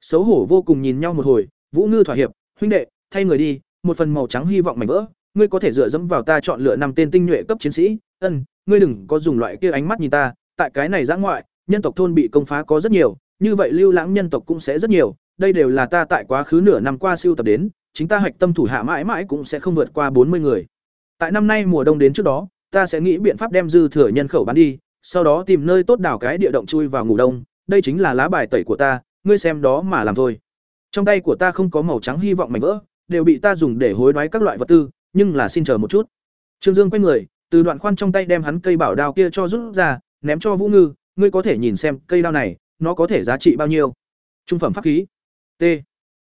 Xấu hổ vô cùng nhìn nhau một hồi, Vũ Ngư thỏa hiệp, huynh đệ, thay người đi, một phần màu trắng hy vọng mảnh vỡ, ngươi có thể dựa dẫm vào ta chọn lựa năm tên tinh nhuệ cấp chiến sĩ, ân, ngươi đừng có dùng loại kia ánh mắt nhìn ta, tại cái này giã ngoại, nhân tộc thôn bị công phá có rất nhiều, như vậy lưu lãng nhân tộc cũng sẽ rất nhiều, đây đều là ta tại quá khứ nửa năm qua siêu tập đến, chính ta hạch tâm thủ hạ mãi mãi cũng sẽ không vượt qua bốn mươi người. Tại năm nay mùa đông đến trước đó, ta sẽ nghĩ biện pháp đem dư thừa nhân khẩu bán đi, sau đó tìm nơi tốt đảo cái địa động chui vào ngủ đông, đây chính là lá bài tẩy của ta, ngươi xem đó mà làm thôi. Trong tay của ta không có màu trắng hy vọng mảnh vỡ, đều bị ta dùng để hối đoái các loại vật tư, nhưng là xin chờ một chút. Trương Dương quay người, từ đoạn khoan trong tay đem hắn cây bảo đao kia cho rút ra, ném cho Vũ Ngư, ngươi có thể nhìn xem cây đao này, nó có thể giá trị bao nhiêu. Trung phẩm pháp khí. T.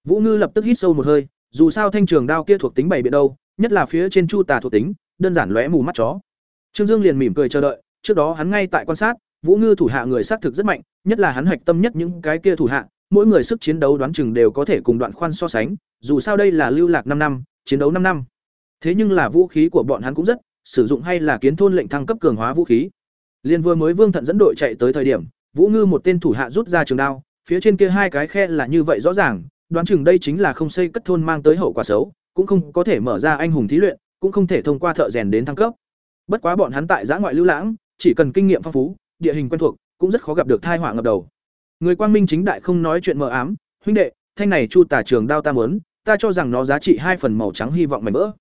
Vũ Ngư lập tức hít sâu một hơi, dù sao thanh trường đao kia thuộc tính bảy biệt đâu, nhất là phía trên chu tà thuộc tính, đơn giản lóe mù mắt chó. Trương Dương liền mỉm cười chờ đợi, trước đó hắn ngay tại quan sát, Vũ Ngư thủ hạ người xác thực rất mạnh, nhất là hắn hạch tâm nhất những cái kia thủ hạ, mỗi người sức chiến đấu đoán chừng đều có thể cùng đoạn khoan so sánh, dù sao đây là lưu lạc năm năm, chiến đấu năm năm. Thế nhưng là vũ khí của bọn hắn cũng rất, sử dụng hay là kiến thôn lệnh thăng cấp cường hóa vũ khí. Liên vừa mới Vương Thận dẫn đội chạy tới thời điểm, Vũ Ngư một tên thủ hạ rút ra trường đao, phía trên kia hai cái khe là như vậy rõ ràng, đoán chừng đây chính là không xây cất thôn mang tới hậu quả xấu, cũng không có thể mở ra anh hùng thí luyện, cũng không thể thông qua thợ rèn đến thăng cấp. Bất quá bọn hắn tại giã ngoại lưu lãng, chỉ cần kinh nghiệm phong phú, địa hình quen thuộc, cũng rất khó gặp được tai họa ngập đầu. Người quang minh chính đại không nói chuyện mờ ám, huynh đệ, thanh này Chu Tả Trường đao ta muốn, ta cho rằng nó giá trị hai phần màu trắng hy vọng mảnh vỡ.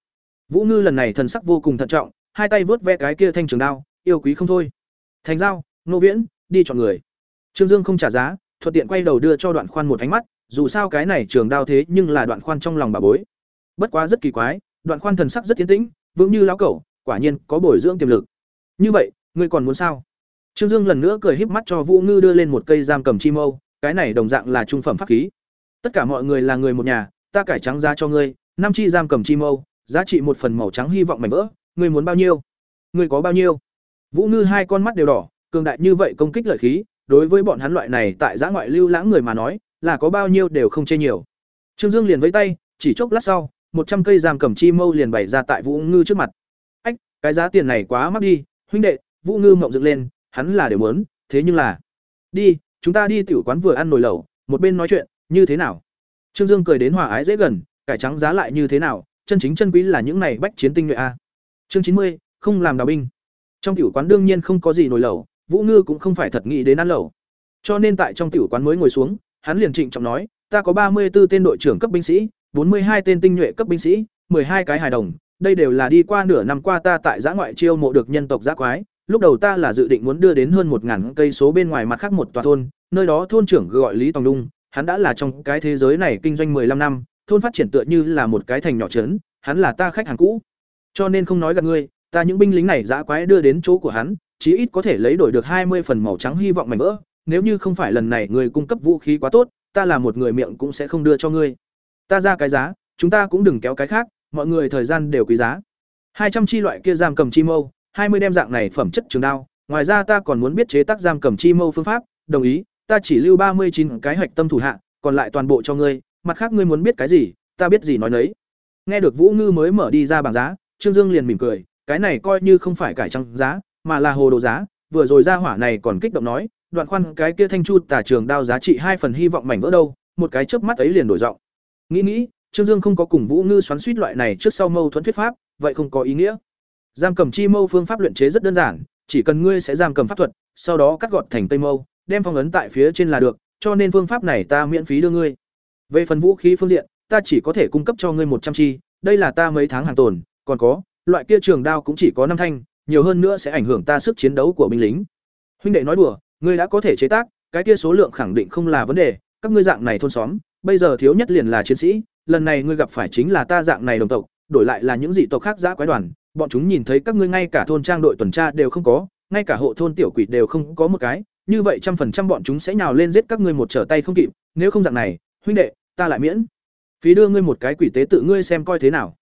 Vũ Ngư lần này thần sắc vô cùng thận trọng, hai tay vớt ve cái kia thanh trường đao, yêu quý không thôi. Thành giao, nô viễn, đi chọn người. Trương Dương không trả giá, thuận tiện quay đầu đưa cho Đoạn Khoan một ánh mắt, dù sao cái này trường đao thế nhưng là Đoạn Khoan trong lòng bà bối. Bất quá rất kỳ quái, Đoạn Khoan thần sắc rất tiến tĩnh, vững như lão cẩu, quả nhiên có bồi dưỡng tiềm lực. Như vậy, ngươi còn muốn sao? Trương Dương lần nữa cười híp mắt cho Vũ Ngư đưa lên một cây giam cầm chi mâu, cái này đồng dạng là trung phẩm pháp khí. Tất cả mọi người là người một nhà, ta cải trắng giá cho ngươi, năm chi giam cầm chi mâu, giá trị một phần màu trắng hy vọng mảnh vỡ, ngươi muốn bao nhiêu? ngươi có bao nhiêu vũ ngư hai con mắt đều đỏ cường đại như vậy công kích lợi khí đối với bọn hắn loại này tại giã ngoại lưu lãng người mà nói là có bao nhiêu đều không chê nhiều trương dương liền với tay chỉ chốc lát sau một trăm cây giam cầm chi mâu liền bày ra tại vũ ngư trước mặt ách cái giá tiền này quá mắc đi huynh đệ vũ ngư mộng dựng lên hắn là đều muốn, thế nhưng là, đi, chúng ta đi tiểu quán vừa ăn nồi lẩu, một bên nói chuyện, như thế nào? Trương dương cười đến hòa ái dễ gần, cải trắng giá lại như thế nào, chân chính chân quý là những này bách chiến tinh nhuệ a. Chương chín mươi, không làm đào binh. Trong tiểu quán đương nhiên không có gì nồi lẩu, vũ ngư cũng không phải thật nghĩ đến ăn lẩu. Cho nên tại trong tiểu quán mới ngồi xuống, hắn liền trịnh trọng nói, ta có ba mươi 34 tên đội trưởng cấp binh sĩ, bốn mươi hai tên tinh nhuệ cấp binh sĩ hai cái hài đồng, đây đều là đi qua nửa năm qua ta tại giã ngoại chiêu mộ được nhân tộc giã quái lúc đầu ta là dự định muốn đưa đến hơn một ngàn cây số bên ngoài mặt khác một tòa thôn, nơi đó thôn trưởng gọi lý tòng đung, hắn đã là trong cái thế giới này kinh doanh 15 năm, thôn phát triển tựa như là một cái thành nhỏ trấn, hắn là ta khách hàng cũ. Cho nên không nói gặp ngươi, ta những binh lính này giã quái đưa đến chỗ của hắn, chí ít có thể lấy đổi được hai mươi phần màu trắng hy vọng mảnh vỡ, nếu như không phải lần này người cung cấp vũ khí quá tốt, ta là một người miệng cũng sẽ không đưa cho ngươi. Ta ra cái giá, chúng ta cũng đừng kéo cái khác, mọi người thời gian đều quý giá. Hai trăm chi loại kia giam cầm chi mâu hai mươi đem dạng này phẩm chất trường đao, ngoài ra ta còn muốn biết chế tác giam cầm chi mâu phương pháp, đồng ý, ta chỉ lưu ba mươi chín cái hạch tâm thủ hạ, còn lại toàn bộ cho ngươi, mặt khác ngươi muốn biết cái gì, ta biết gì nói nấy. Nghe được vũ ngư mới mở đi ra bảng giá, trương dương liền mỉm cười, cái này coi như không phải cải trang giá, mà là hồ đồ giá, vừa rồi ra hỏa này còn kích động nói, đoạn khoan cái kia thanh chu tả trường đao giá trị hai phần hy vọng mảnh vỡ đâu, một cái chớp mắt ấy liền đổi giọng. Nghĩ nghĩ, trương dương không có cùng vũ ngư xoắn suýt loại này trước sau mâu thuẫn thuyết pháp, vậy không có ý nghĩa giam cầm chi mâu phương pháp luyện chế rất đơn giản, chỉ cần ngươi sẽ giam cầm pháp thuật, sau đó cắt gọt thành tây mâu, đem phong ấn tại phía trên là được, cho nên phương pháp này ta miễn phí đưa ngươi. Về phần vũ khí phương diện, ta chỉ có thể cung cấp cho ngươi một trăm chi, đây là ta mấy tháng hàng tồn, còn có, loại kia trường đao cũng chỉ có năm thanh, nhiều hơn nữa sẽ ảnh hưởng ta sức chiến đấu của binh lính. Huynh đệ nói đùa, ngươi đã có thể chế tác, cái kia số lượng khẳng định không là vấn đề, các ngươi dạng này thôn xóm, bây giờ thiếu nhất liền là chiến sĩ, lần này ngươi gặp phải chính là ta dạng này đồng tộc, đổi lại là những dị tộc khác giã quái đoàn bọn chúng nhìn thấy các ngươi ngay cả thôn trang đội tuần tra đều không có, ngay cả hộ thôn tiểu quỷ đều không có một cái, như vậy trăm phần trăm bọn chúng sẽ nhào lên giết các ngươi một trở tay không kịp, nếu không dạng này, huynh đệ, ta lại miễn. Phí đưa ngươi một cái quỷ tế tự ngươi xem coi thế nào.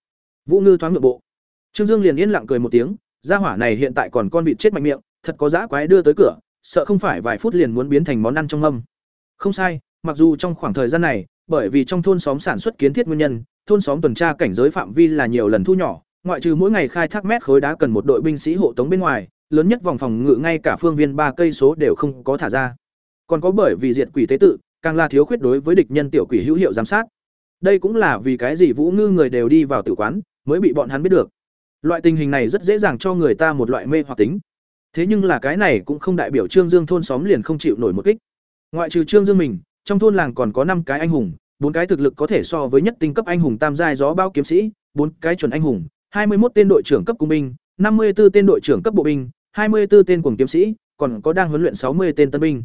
Vũ ngư thoáng ngựa bộ. Trương dương liền yên lặng cười một tiếng, gia hỏa này hiện tại còn con vịt chết mạnh miệng, thật có dã quái đưa tới cửa, sợ không phải vài phút liền muốn biến thành món ăn trong mâm. Không sai, mặc dù trong khoảng thời gian này, bởi vì trong thôn xóm sản xuất kiến thiết nguyên nhân, thôn xóm tuần tra cảnh giới phạm vi là nhiều lần thu nhỏ ngoại trừ mỗi ngày khai thác mét khối đá cần một đội binh sĩ hộ tống bên ngoài, lớn nhất vòng phòng ngự ngay cả phương viên ba cây số đều không có thả ra. Còn có bởi vì diệt quỷ tế tự, càng là thiếu khuyết đối với địch nhân tiểu quỷ hữu hiệu giám sát. Đây cũng là vì cái gì vũ ngư người đều đi vào tử quán, mới bị bọn hắn biết được. Loại tình hình này rất dễ dàng cho người ta một loại mê hoặc tính. Thế nhưng là cái này cũng không đại biểu trương dương thôn xóm liền không chịu nổi một kích. Ngoại trừ trương dương mình, trong thôn làng còn có năm cái anh hùng, bốn cái thực lực có thể so với nhất tinh cấp anh hùng tam giai gió bao kiếm sĩ, bốn cái chuẩn anh hùng hai mươi một tên đội trưởng cấp cung binh, năm mươi 54 tên đội trưởng cấp bộ binh, hai mươi 24 tên cuồng kiếm sĩ, còn có đang huấn luyện sáu mươi tên tân binh.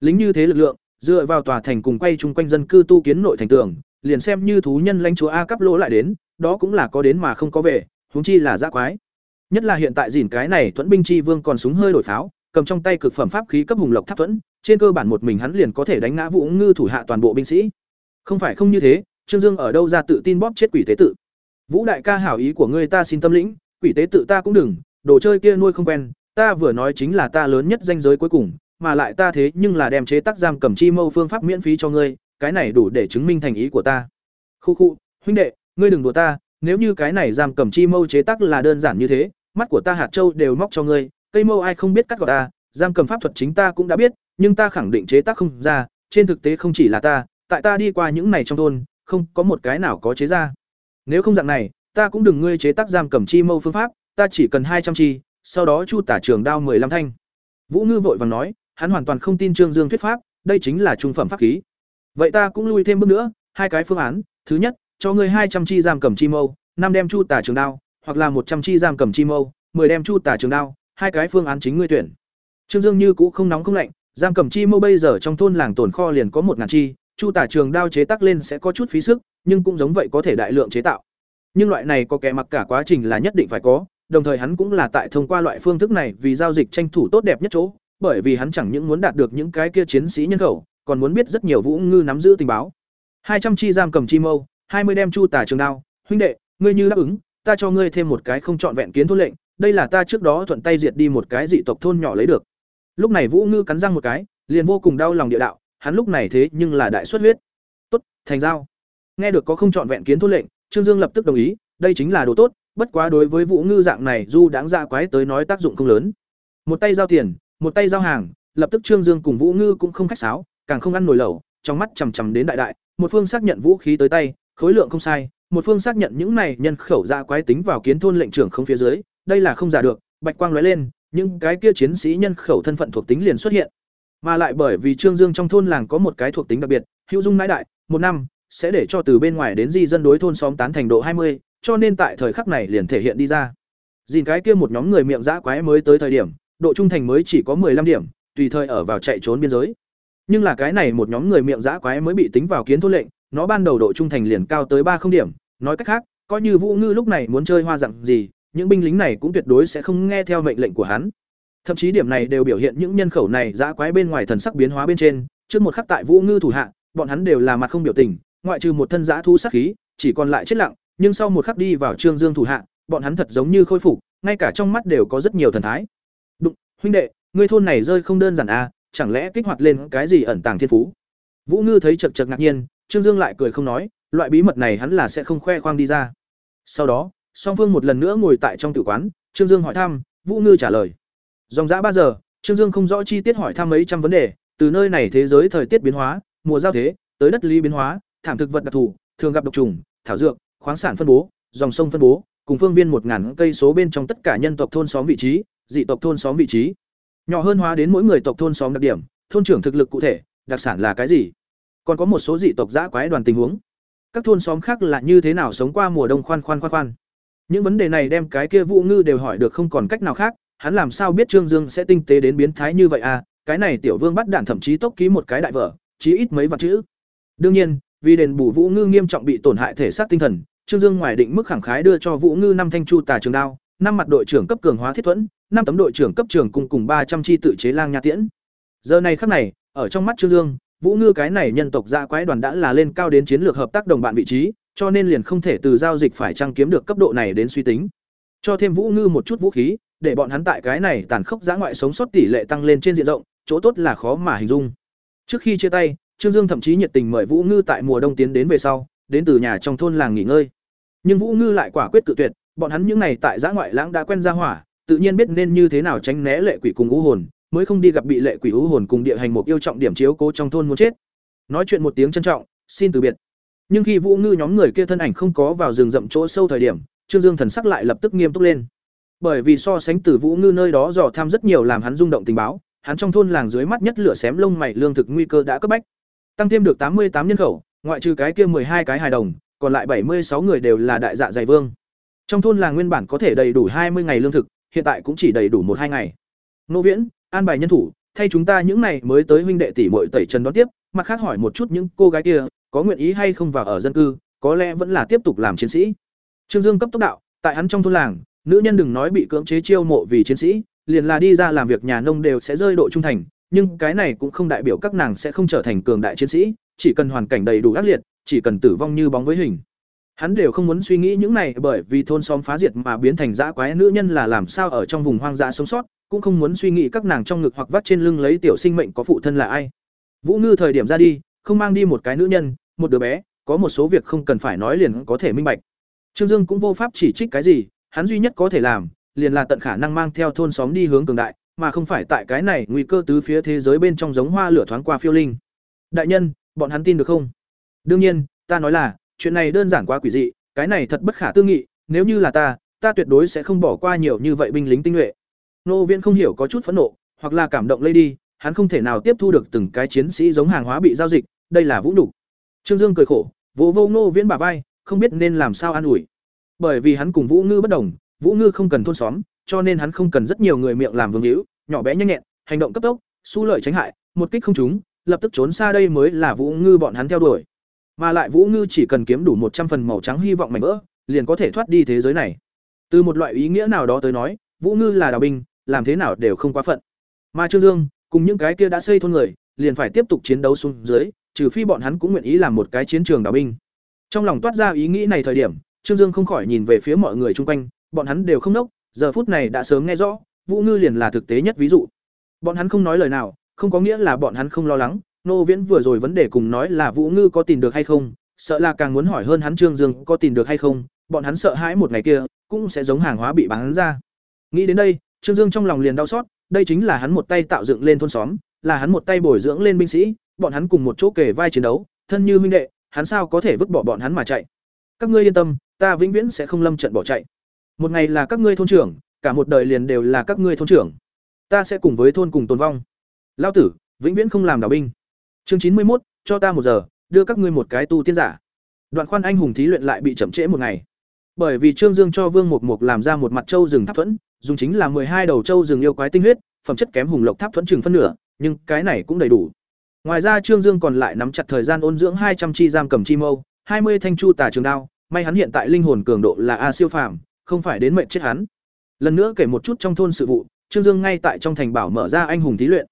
Lính như thế lực lượng, dựa vào tòa thành cùng quay chung quanh dân cư tu kiến nội thành tường, liền xem như thú nhân lãnh chúa a cấp lỗ lại đến, đó cũng là có đến mà không có về, huống chi là dã quái. Nhất là hiện tại dỉn cái này thuẫn binh chi vương còn súng hơi đổi pháo, cầm trong tay cực phẩm pháp khí cấp hùng lộc tháp thuẫn, trên cơ bản một mình hắn liền có thể đánh ngã vũ ngư thủ hạ toàn bộ binh sĩ. Không phải không như thế, trương dương ở đâu ra tự tin bóp chết quỷ tế tự vũ đại ca hảo ý của ngươi ta xin tâm lĩnh, quỷ tế tự ta cũng đừng, đồ chơi kia nuôi không quen, ta vừa nói chính là ta lớn nhất danh giới cuối cùng, mà lại ta thế nhưng là đem chế tác giam cầm chi mâu phương pháp miễn phí cho ngươi, cái này đủ để chứng minh thành ý của ta. Khu khu, huynh đệ, ngươi đừng đùa ta, nếu như cái này giam cầm chi mâu chế tác là đơn giản như thế, mắt của ta hạt châu đều móc cho ngươi, cây mâu ai không biết cắt gọt ta, giam cầm pháp thuật chính ta cũng đã biết, nhưng ta khẳng định chế tác không ra, trên thực tế không chỉ là ta, tại ta đi qua những này trong thôn, không có một cái nào có chế ra nếu không dạng này, ta cũng đừng ngươi chế tác giam cầm chi mâu phương pháp, ta chỉ cần hai trăm chi, sau đó chu tả trường đao mười lăm thanh. Vũ ngư vội vàng nói, hắn hoàn toàn không tin trương dương thuyết pháp, đây chính là trung phẩm pháp khí. Vậy ta cũng lui thêm bước nữa, hai cái phương án, thứ nhất, cho ngươi hai trăm chi giam cầm chi mâu, năm đem chu tả trường đao, hoặc là một trăm chi giam cầm chi mâu, mười đem chu tả trường đao, hai cái phương án chính ngươi tuyển. Trương dương như cũ không nóng không lạnh, giam cầm chi mâu bây giờ trong thôn làng tồn kho liền có một ngàn chi chu tả trường đao chế tác lên sẽ có chút phí sức, nhưng cũng giống vậy có thể đại lượng chế tạo. Nhưng loại này có kẻ mặc cả quá trình là nhất định phải có, đồng thời hắn cũng là tại thông qua loại phương thức này vì giao dịch tranh thủ tốt đẹp nhất chỗ, bởi vì hắn chẳng những muốn đạt được những cái kia chiến sĩ nhân khẩu, còn muốn biết rất nhiều vũ ngư nắm giữ tình báo. Hai trăm chi giam cầm chi mâu, hai mươi đem chu tả trường đao. Huynh đệ, ngươi như đáp ứng, ta cho ngươi thêm một cái không trọn vẹn kiến thôn lệnh, đây là ta trước đó thuận tay diệt đi một cái dị tộc thôn nhỏ lấy được. Lúc này vũ ngư cắn răng một cái, liền vô cùng đau lòng địa đạo hắn lúc này thế nhưng là đại xuất huyết. Tốt, thành giao. Nghe được có không chọn vẹn kiến thôn lệnh, trương dương lập tức đồng ý, đây chính là đồ tốt, bất quá đối với vũ ngư dạng này du đáng ra quái tới nói tác dụng không lớn. Một tay giao tiền, một tay giao hàng, lập tức trương dương cùng vũ ngư cũng không khách sáo, càng không ăn nổi lẩu, trong mắt chằm chằm đến đại đại, một phương xác nhận vũ khí tới tay, khối lượng không sai, một phương xác nhận những này nhân khẩu ra quái tính vào kiến thôn lệnh trưởng không phía dưới, đây là không giả được, bạch quang lóe lên, những cái kia chiến sĩ nhân khẩu thân phận thuộc tính liền xuất hiện mà lại bởi vì trương dương trong thôn làng có một cái thuộc tính đặc biệt, hữu dung nãi đại, một năm sẽ để cho từ bên ngoài đến di dân đối thôn xóm tán thành độ hai mươi, cho nên tại thời khắc này liền thể hiện đi ra. Dìn cái kia một nhóm người miệng dã quái mới tới thời điểm, độ trung thành mới chỉ có 15 điểm, tùy thời ở vào chạy trốn biên giới. Nhưng là cái này một nhóm người miệng dã quái mới bị tính vào kiến thôn lệnh, nó ban đầu độ trung thành liền cao tới ba không điểm. Nói cách khác, coi như vũ ngư lúc này muốn chơi hoa dặn gì, những binh lính này cũng tuyệt đối sẽ không nghe theo mệnh lệnh của hắn thậm chí điểm này đều biểu hiện những nhân khẩu này dã quái bên ngoài thần sắc biến hóa bên trên, trước một khắc tại vũ ngư thủ hạ, bọn hắn đều là mặt không biểu tình, ngoại trừ một thân dã thu sắc khí, chỉ còn lại chết lặng, nhưng sau một khắc đi vào trương dương thủ hạ, bọn hắn thật giống như khôi phục, ngay cả trong mắt đều có rất nhiều thần thái. Đụng, huynh đệ, ngươi thôn này rơi không đơn giản à chẳng lẽ kích hoạt lên cái gì ẩn tàng thiên phú? Vũ ngư thấy chật chật ngạc nhiên, trương dương lại cười không nói, loại bí mật này hắn là sẽ không khoe khoang đi ra. Sau đó, song phương một lần nữa ngồi tại trong tử quán, trương dương hỏi thăm, vũ ngư trả lời dòng dã ba giờ, trương dương không rõ chi tiết hỏi thăm mấy trăm vấn đề, từ nơi này thế giới thời tiết biến hóa, mùa giao thế, tới đất lý biến hóa, thảm thực vật đặc thù, thường gặp độc trùng, thảo dược, khoáng sản phân bố, dòng sông phân bố, cùng phương viên một ngàn cây số bên trong tất cả nhân tộc thôn xóm vị trí, dị tộc thôn xóm vị trí. Nhỏ hơn hóa đến mỗi người tộc thôn xóm đặc điểm, thôn trưởng thực lực cụ thể, đặc sản là cái gì? Còn có một số dị tộc giã quái đoàn tình huống. Các thôn xóm khác là như thế nào sống qua mùa đông khoan khoan khoan khoan? Những vấn đề này đem cái kia vũ ngư đều hỏi được không còn cách nào khác hắn làm sao biết trương dương sẽ tinh tế đến biến thái như vậy à? Cái này tiểu vương bắt đạn thậm chí tốc ký một cái đại vở, chí ít mấy vật chữ. Đương nhiên, vì đền bù vũ ngư nghiêm trọng bị tổn hại thể xác tinh thần, trương dương ngoài định mức khẳng khái đưa cho vũ ngư năm thanh chu tà trường đao, năm mặt đội trưởng cấp cường hóa thiết thuẫn, năm tấm đội trưởng cấp trường cùng cùng ba trăm chi tự chế lang nha tiễn. Giờ này khắc này, ở trong mắt trương dương, vũ ngư cái này nhân tộc dạ quái đoàn đã là lên cao đến chiến lược hợp tác đồng bạn vị trí, cho nên liền không thể từ giao dịch phải trang kiếm được cấp độ này đến suy tính. Cho thêm vũ ngư một chút vũ khí để bọn hắn tại cái này tàn khốc giã ngoại sống sót tỷ lệ tăng lên trên diện rộng, chỗ tốt là khó mà hình dung. Trước khi chia tay, trương dương thậm chí nhiệt tình mời vũ ngư tại mùa đông tiến đến về sau, đến từ nhà trong thôn làng nghỉ ngơi. Nhưng vũ ngư lại quả quyết cự tuyệt, bọn hắn những này tại giã ngoại lãng đã quen ra hỏa, tự nhiên biết nên như thế nào tránh né lệ quỷ cùng u hồn, mới không đi gặp bị lệ quỷ u hồn cùng địa hành một yêu trọng điểm chiếu cố trong thôn muốn chết. Nói chuyện một tiếng trân trọng, xin từ biệt. Nhưng khi vũ ngư nhóm người kia thân ảnh không có vào rừng rậm chỗ sâu thời điểm, trương dương thần sắc lại lập tức nghiêm túc lên bởi vì so sánh từ vũ ngư nơi đó dò tham rất nhiều làm hắn rung động tình báo, hắn trong thôn làng dưới mắt nhất lửa xém lông mày lương thực nguy cơ đã cấp bách. Tăng thêm được tám mươi tám nhân khẩu, ngoại trừ cái kia hai cái hài đồng, còn lại bảy mươi sáu người đều là đại dạ dày vương. Trong thôn làng nguyên bản có thể đầy đủ hai mươi ngày lương thực, hiện tại cũng chỉ đầy đủ một hai ngày. Nô viễn, an bài nhân thủ, thay chúng ta những này mới tới huynh đệ tỷ muội tẩy trần đón tiếp, mặt khác hỏi một chút những cô gái kia, có nguyện ý hay không vào ở dân cư, có lẽ vẫn là tiếp tục làm chiến sĩ. Trương dương cấp tốc đạo, tại hắn trong thôn làng nữ nhân đừng nói bị cưỡng chế chiêu mộ vì chiến sĩ, liền là đi ra làm việc nhà nông đều sẽ rơi độ trung thành, nhưng cái này cũng không đại biểu các nàng sẽ không trở thành cường đại chiến sĩ, chỉ cần hoàn cảnh đầy đủ ác liệt, chỉ cần tử vong như bóng với hình. Hắn đều không muốn suy nghĩ những này bởi vì thôn xóm phá diệt mà biến thành dã quái nữ nhân là làm sao ở trong vùng hoang dã sống sót, cũng không muốn suy nghĩ các nàng trong ngực hoặc vắt trên lưng lấy tiểu sinh mệnh có phụ thân là ai. Vũ ngư thời điểm ra đi, không mang đi một cái nữ nhân, một đứa bé, có một số việc không cần phải nói liền có thể minh bạch. Trương dương cũng vô pháp chỉ trích cái gì hắn duy nhất có thể làm, liền là tận khả năng mang theo thôn xóm đi hướng cường đại, mà không phải tại cái này nguy cơ tứ phía thế giới bên trong giống hoa lửa thoáng qua phiêu linh. Đại nhân, bọn hắn tin được không? Đương nhiên, ta nói là, chuyện này đơn giản quá quỷ dị, cái này thật bất khả tư nghị, nếu như là ta ta tuyệt đối sẽ không bỏ qua nhiều như vậy binh lính tinh nhuệ. Nô viễn không hiểu có chút phẫn nộ, hoặc là cảm động lây đi, hắn không thể nào tiếp thu được từng cái chiến sĩ giống hàng hóa bị giao dịch, đây là vũ nhục. Trương dương cười khổ, vỗ vô nô viễn bà vai, không biết nên làm sao an ủi bởi vì hắn cùng vũ ngư bất đồng, vũ ngư không cần thôn xóm, cho nên hắn không cần rất nhiều người miệng làm vương hữu nhỏ bé nhanh nhẹn, hành động cấp tốc su lợi tránh hại, một kích không trúng, lập tức trốn xa đây mới là vũ ngư bọn hắn theo đuổi. Mà lại vũ ngư chỉ cần kiếm đủ một trăm phần màu trắng hy vọng mảnh vỡ, liền có thể thoát đi thế giới này. Từ một loại ý nghĩa nào đó tới nói, vũ ngư là đào binh, làm thế nào đều không quá phận. Mà trương dương, cùng những cái kia đã xây thôn người, liền phải tiếp tục chiến đấu xuống dưới, trừ phi bọn hắn cũng nguyện ý làm một cái chiến trường đào binh. Trong lòng toát ra ý nghĩ này thời điểm trương dương không khỏi nhìn về phía mọi người chung quanh bọn hắn đều không nốc giờ phút này đã sớm nghe rõ, Vũ Ngư liền là thực tế nhất ví dụ. Bọn hắn không nói lời nào, không có nghĩa là bọn hắn không lo lắng, Nô Viễn vừa rồi vấn đề cùng nói là Vũ Ngư có tìm được hay không, sợ là càng muốn hỏi hơn hắn Trương Dương có tìm được hay không, bọn hắn sợ hãi một ngày kia cũng sẽ giống hàng hóa bị bán ra. Nghĩ đến đây, Trương Dương trong lòng liền đau xót, đây chính là hắn một tay tạo dựng lên thôn xóm, là hắn một tay bồi dưỡng lên binh sĩ, bọn hắn cùng một chỗ kề vai chiến đấu, thân như huynh đệ, hắn sao có thể vứt bỏ bọn hắn mà chạy. Các ngươi yên tâm, ta vĩnh viễn sẽ không lâm trận bỏ chạy. Một ngày là các ngươi thôn trưởng, cả một đời liền đều là các ngươi thôn trưởng. Ta sẽ cùng với thôn cùng tồn vong. Lão tử, vĩnh viễn không làm đào binh. Chương chín mươi một, cho ta một giờ, đưa các ngươi một cái tu tiên giả. Đoạn khoan anh hùng thí luyện lại bị chậm trễ một ngày. Bởi vì Trương Dương cho Vương Mục Mục làm ra một mặt châu rừng tháp thuẫn, dùng chính là hai đầu châu rừng yêu quái tinh huyết, phẩm chất kém hùng lộc tháp thuẫn chừng phân nửa, nhưng cái này cũng đầy đủ. Ngoài ra Trương Dương còn lại nắm chặt thời gian ôn dưỡng hai trăm chi giam cầm chi mâu, hai mươi thanh chu tà trường đao, may hắn hiện tại linh hồn cường độ là a siêu phàm, không phải đến mệnh chết hắn. Lần nữa kể một chút trong thôn sự vụ, Trương Dương ngay tại trong thành bảo mở ra anh hùng thí luyện.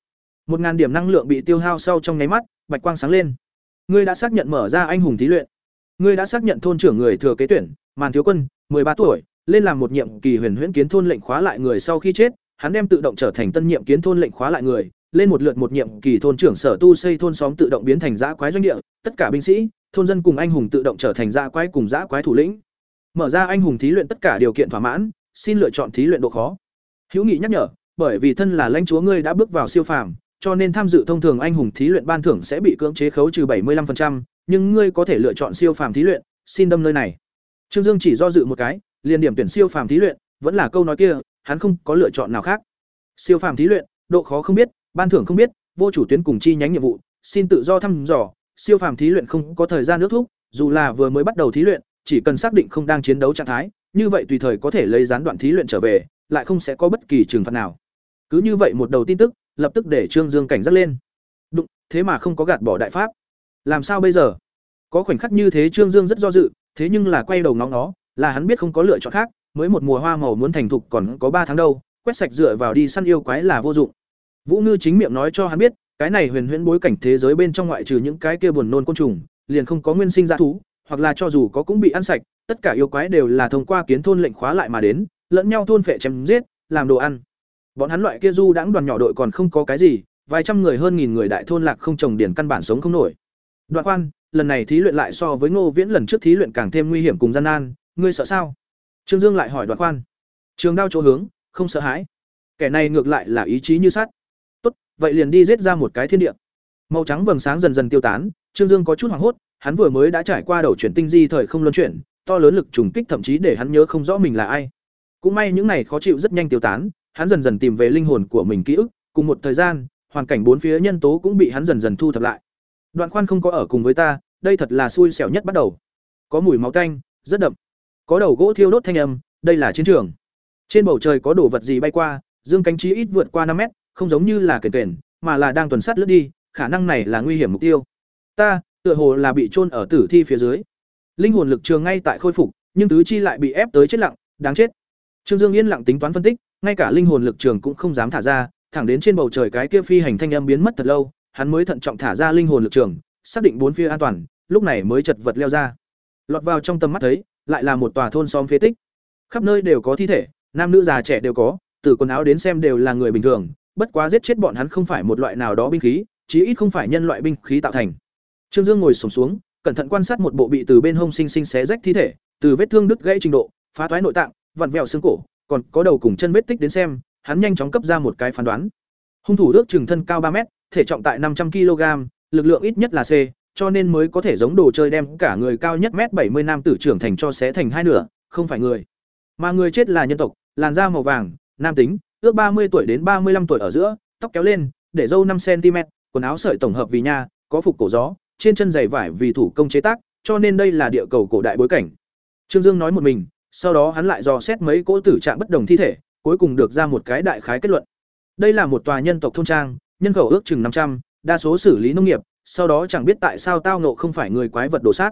Một ngàn điểm năng lượng bị tiêu hao sau trong nháy mắt, bạch quang sáng lên. Ngươi đã xác nhận mở ra anh hùng thí luyện. Ngươi đã xác nhận thôn trưởng người thừa kế tuyển, Màn Thiếu Quân, ba tuổi, lên làm một nhiệm kỳ huyền huyễn kiến thôn lệnh khóa lại người sau khi chết, hắn đem tự động trở thành tân nhiệm kiến thôn lệnh khóa lại người, lên một lượt một nhiệm kỳ thôn trưởng sở tu xây thôn xóm tự động biến thành dã quái doanh địa, tất cả binh sĩ, thôn dân cùng anh hùng tự động trở thành dã quái cùng dã quái thủ lĩnh. Mở ra anh hùng thí luyện tất cả điều kiện thỏa mãn, xin lựa chọn thí luyện độ khó. Hữu Nghị nhắc nhở, bởi vì thân là lãnh chúa ngươi đã bước vào siêu phàm, cho nên tham dự thông thường anh hùng thí luyện ban thưởng sẽ bị cưỡng chế khấu trừ 75%, nhưng ngươi có thể lựa chọn siêu phàm thí luyện, xin đâm nơi này. Trương Dương chỉ do dự một cái, liền điểm tuyển siêu phàm thí luyện, vẫn là câu nói kia, hắn không có lựa chọn nào khác. Siêu phàm thí luyện, độ khó không biết, ban thưởng không biết, vô chủ tuyến cùng chi nhánh nhiệm vụ, xin tự do thăm dò, siêu phàm thí luyện không có thời gian nước thúc, dù là vừa mới bắt đầu thí luyện, chỉ cần xác định không đang chiến đấu trạng thái, như vậy tùy thời có thể lấy gián đoạn thí luyện trở về, lại không sẽ có bất kỳ trừng phạt nào. Cứ như vậy một đầu tin tức, lập tức để Trương Dương cảnh giác lên. Đụng, thế mà không có gạt bỏ đại pháp. Làm sao bây giờ? Có khoảnh khắc như thế Trương Dương rất do dự, thế nhưng là quay đầu ngóng nó, là hắn biết không có lựa chọn khác, mới một mùa hoa màu muốn thành thục còn có ba tháng đâu, quét sạch dựa vào đi săn yêu quái là vô dụng. Vũ Ngư chính miệng nói cho hắn biết, cái này huyền huyễn bối cảnh thế giới bên trong ngoại trừ những cái kia buồn nôn côn trùng, liền không có nguyên sinh dã thú, hoặc là cho dù có cũng bị ăn sạch, tất cả yêu quái đều là thông qua kiến thôn lệnh khóa lại mà đến, lẫn nhau thôn phệ chém giết, làm đồ ăn. Bọn hắn loại kia du đãng đoàn nhỏ đội còn không có cái gì, vài trăm người hơn nghìn người đại thôn lạc không trồng điển căn bản sống không nổi. Đoạn Quan, lần này thí luyện lại so với Ngô Viễn lần trước thí luyện càng thêm nguy hiểm cùng gian nan, ngươi sợ sao? Trương Dương lại hỏi Đoạn Quan. Trường đao chỗ hướng, không sợ hãi. Kẻ này ngược lại là ý chí như sắt. Vậy liền đi giết ra một cái thiên địa. Màu trắng vầng sáng dần dần tiêu tán, Trương Dương có chút hoảng hốt, hắn vừa mới đã trải qua đầu chuyển tinh di thời không luân chuyển, to lớn lực trùng kích thậm chí để hắn nhớ không rõ mình là ai. Cũng may những này khó chịu rất nhanh tiêu tán, hắn dần dần tìm về linh hồn của mình ký ức, cùng một thời gian, hoàn cảnh bốn phía nhân tố cũng bị hắn dần dần thu thập lại. Đoạn Khoan không có ở cùng với ta, đây thật là xui xẻo nhất bắt đầu. Có mùi máu tanh, rất đậm. Có đầu gỗ thiêu đốt thanh âm, đây là chiến trường. Trên bầu trời có đồ vật gì bay qua, dương cánh chí ít vượt qua năm mét, không giống như là kền kền, mà là đang tuần sát lướt đi, khả năng này là nguy hiểm mục tiêu. Ta, tựa hồ là bị chôn ở tử thi phía dưới. Linh hồn lực trường ngay tại khôi phục, nhưng tứ chi lại bị ép tới chết lặng, đáng chết. Trương Dương yên lặng tính toán phân tích, ngay cả linh hồn lực trường cũng không dám thả ra, thẳng đến trên bầu trời cái kia phi hành thanh âm biến mất thật lâu, hắn mới thận trọng thả ra linh hồn lực trường, xác định bốn phía an toàn, lúc này mới chật vật leo ra. Lọt vào trong tầm mắt thấy, lại là một tòa thôn xóm phế tích. Khắp nơi đều có thi thể, nam nữ già trẻ đều có, từ quần áo đến xem đều là người bình thường, bất quá giết chết bọn hắn không phải một loại nào đó binh khí, chí ít không phải nhân loại binh khí tạo thành. Trương Dương ngồi sổm xuống, cẩn thận quan sát một bộ bị từ bên hông sinh sinh xé rách thi thể, từ vết thương đứt gãy trình độ, phá toái nội tạng, vặn vẹo xương cổ, còn có đầu cùng chân vết tích đến xem, hắn nhanh chóng cấp ra một cái phán đoán. Hung thủ ước chừng thân cao ba mét, thể trọng tại năm trăm kg, lực lượng ít nhất là C, cho nên mới có thể giống đồ chơi đem cả người cao nhất mét bảy mươi nam tử trưởng thành cho xé thành hai nửa, không phải người. Mà người chết là nhân tộc, làn da màu vàng, nam tính, ước ba mươi tuổi đến ba mươi 35 tuổi ở giữa, tóc kéo lên, để râu năm cm, quần áo sợi tổng hợp vì nha, có phục cổ gió, trên chân giày vải vì thủ công chế tác, cho nên đây là địa cầu cổ đại bối cảnh. Trương Dương nói một mình, sau đó hắn lại dò xét mấy cỗ tử trạng bất đồng thi thể, cuối cùng được ra một cái đại khái kết luận. Đây là một tòa nhân tộc thôn trang, nhân khẩu ước chừng năm trăm, đa số xử lý nông nghiệp, sau đó chẳng biết tại sao tao ngộ không phải người quái vật đồ sát.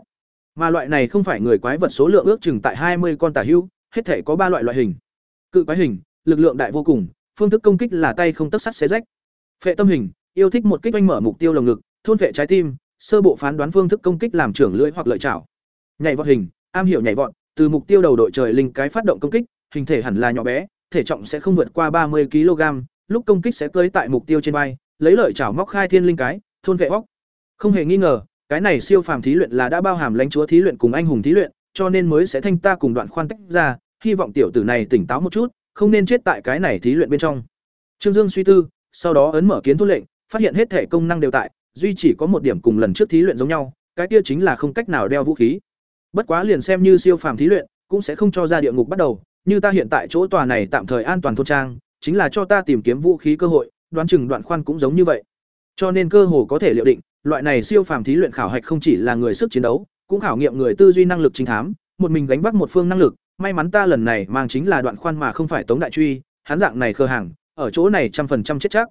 Mà loại này không phải người quái vật số lượng ước chừng tại hai mươi con tả hữu, hết thể có ba loại loại hình. Cự quái hình, lực lượng đại vô cùng, phương thức công kích là tay không tấc sắt xé rách. Phệ tâm hình, yêu thích một kích oanh mở mục tiêu lồng ngực, thôn vệ trái tim, sơ bộ phán đoán phương thức công kích làm trưởng lưỡi hoặc lợi chảo. Nhảy vọt hình, am hiểu nhảy vọt, từ mục tiêu đầu đội trời linh cái phát động công kích, hình thể hẳn là nhỏ bé, thể trọng sẽ không vượt qua ba mươi kg, lúc công kích sẽ cưỡi tại mục tiêu trên vai, lấy lợi chảo móc khai thiên linh cái, thôn vệ óc. Không hề nghi ngờ, cái này siêu phàm thí luyện là đã bao hàm lãnh chúa thí luyện cùng anh hùng thí luyện, cho nên mới sẽ thanh ta cùng đoạn khoan tách ra, hy vọng tiểu tử này tỉnh táo một chút, không nên chết tại cái này thí luyện bên trong. Trương Dương suy tư, sau đó ấn mở kiến thôn lệnh, phát hiện hết thể công năng đều tại, duy chỉ có một điểm cùng lần trước thí luyện giống nhau, cái kia chính là không cách nào đeo vũ khí. Bất quá liền xem như siêu phàm thí luyện, cũng sẽ không cho ra địa ngục bắt đầu, như ta hiện tại chỗ tòa này tạm thời an toàn thôn trang, chính là cho ta tìm kiếm vũ khí cơ hội, đoán chừng đoạn khoan cũng giống như vậy. Cho nên cơ hồ có thể liệu định, loại này siêu phàm thí luyện khảo hạch không chỉ là người sức chiến đấu, cũng khảo nghiệm người tư duy năng lực chính thám, một mình gánh vác một phương năng lực, may mắn ta lần này mang chính là đoạn khoan mà không phải Tống Đại Truy, hắn dạng này khờ hàng, ở chỗ này trăm phần trăm chết chắc.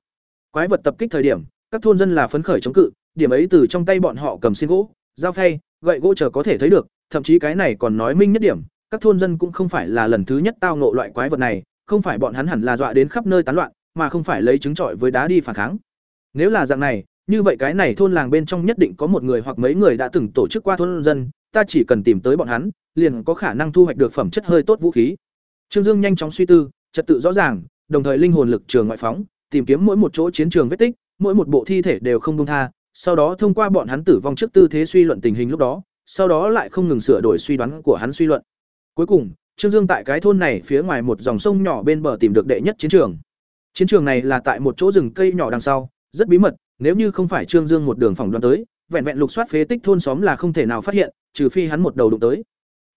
Quái vật tập kích thời điểm, các thôn dân là phấn khởi chống cự, điểm ấy từ trong tay bọn họ cầm xiên gỗ, dao phay, gậy gỗ chờ có thể thấy được, thậm chí cái này còn nói minh nhất điểm, các thôn dân cũng không phải là lần thứ nhất tao nộ loại quái vật này, không phải bọn hắn hẳn là dọa đến khắp nơi tán loạn, mà không phải lấy trứng trọi với đá đi phản kháng. Nếu là dạng này, như vậy cái này thôn làng bên trong nhất định có một người hoặc mấy người đã từng tổ chức qua thôn dân, ta chỉ cần tìm tới bọn hắn, liền có khả năng thu hoạch được phẩm chất hơi tốt vũ khí. Trương Dương nhanh chóng suy tư, trật tự rõ ràng, đồng thời linh hồn lực trường ngoại phóng, tìm kiếm mỗi một chỗ chiến trường vết tích, mỗi một bộ thi thể đều không buông tha, sau đó thông qua bọn hắn tử vong trước tư thế suy luận tình hình lúc đó, sau đó lại không ngừng sửa đổi suy đoán của hắn suy luận. Cuối cùng, Trương Dương tại cái thôn này phía ngoài một dòng sông nhỏ bên bờ tìm được đệ nhất chiến trường. Chiến trường này là tại một chỗ rừng cây nhỏ đằng sau, rất bí mật, nếu như không phải Trương Dương một đường phòng đoán tới, vẹn vẹn lục soát phế tích thôn xóm là không thể nào phát hiện, trừ phi hắn một đầu đụng tới.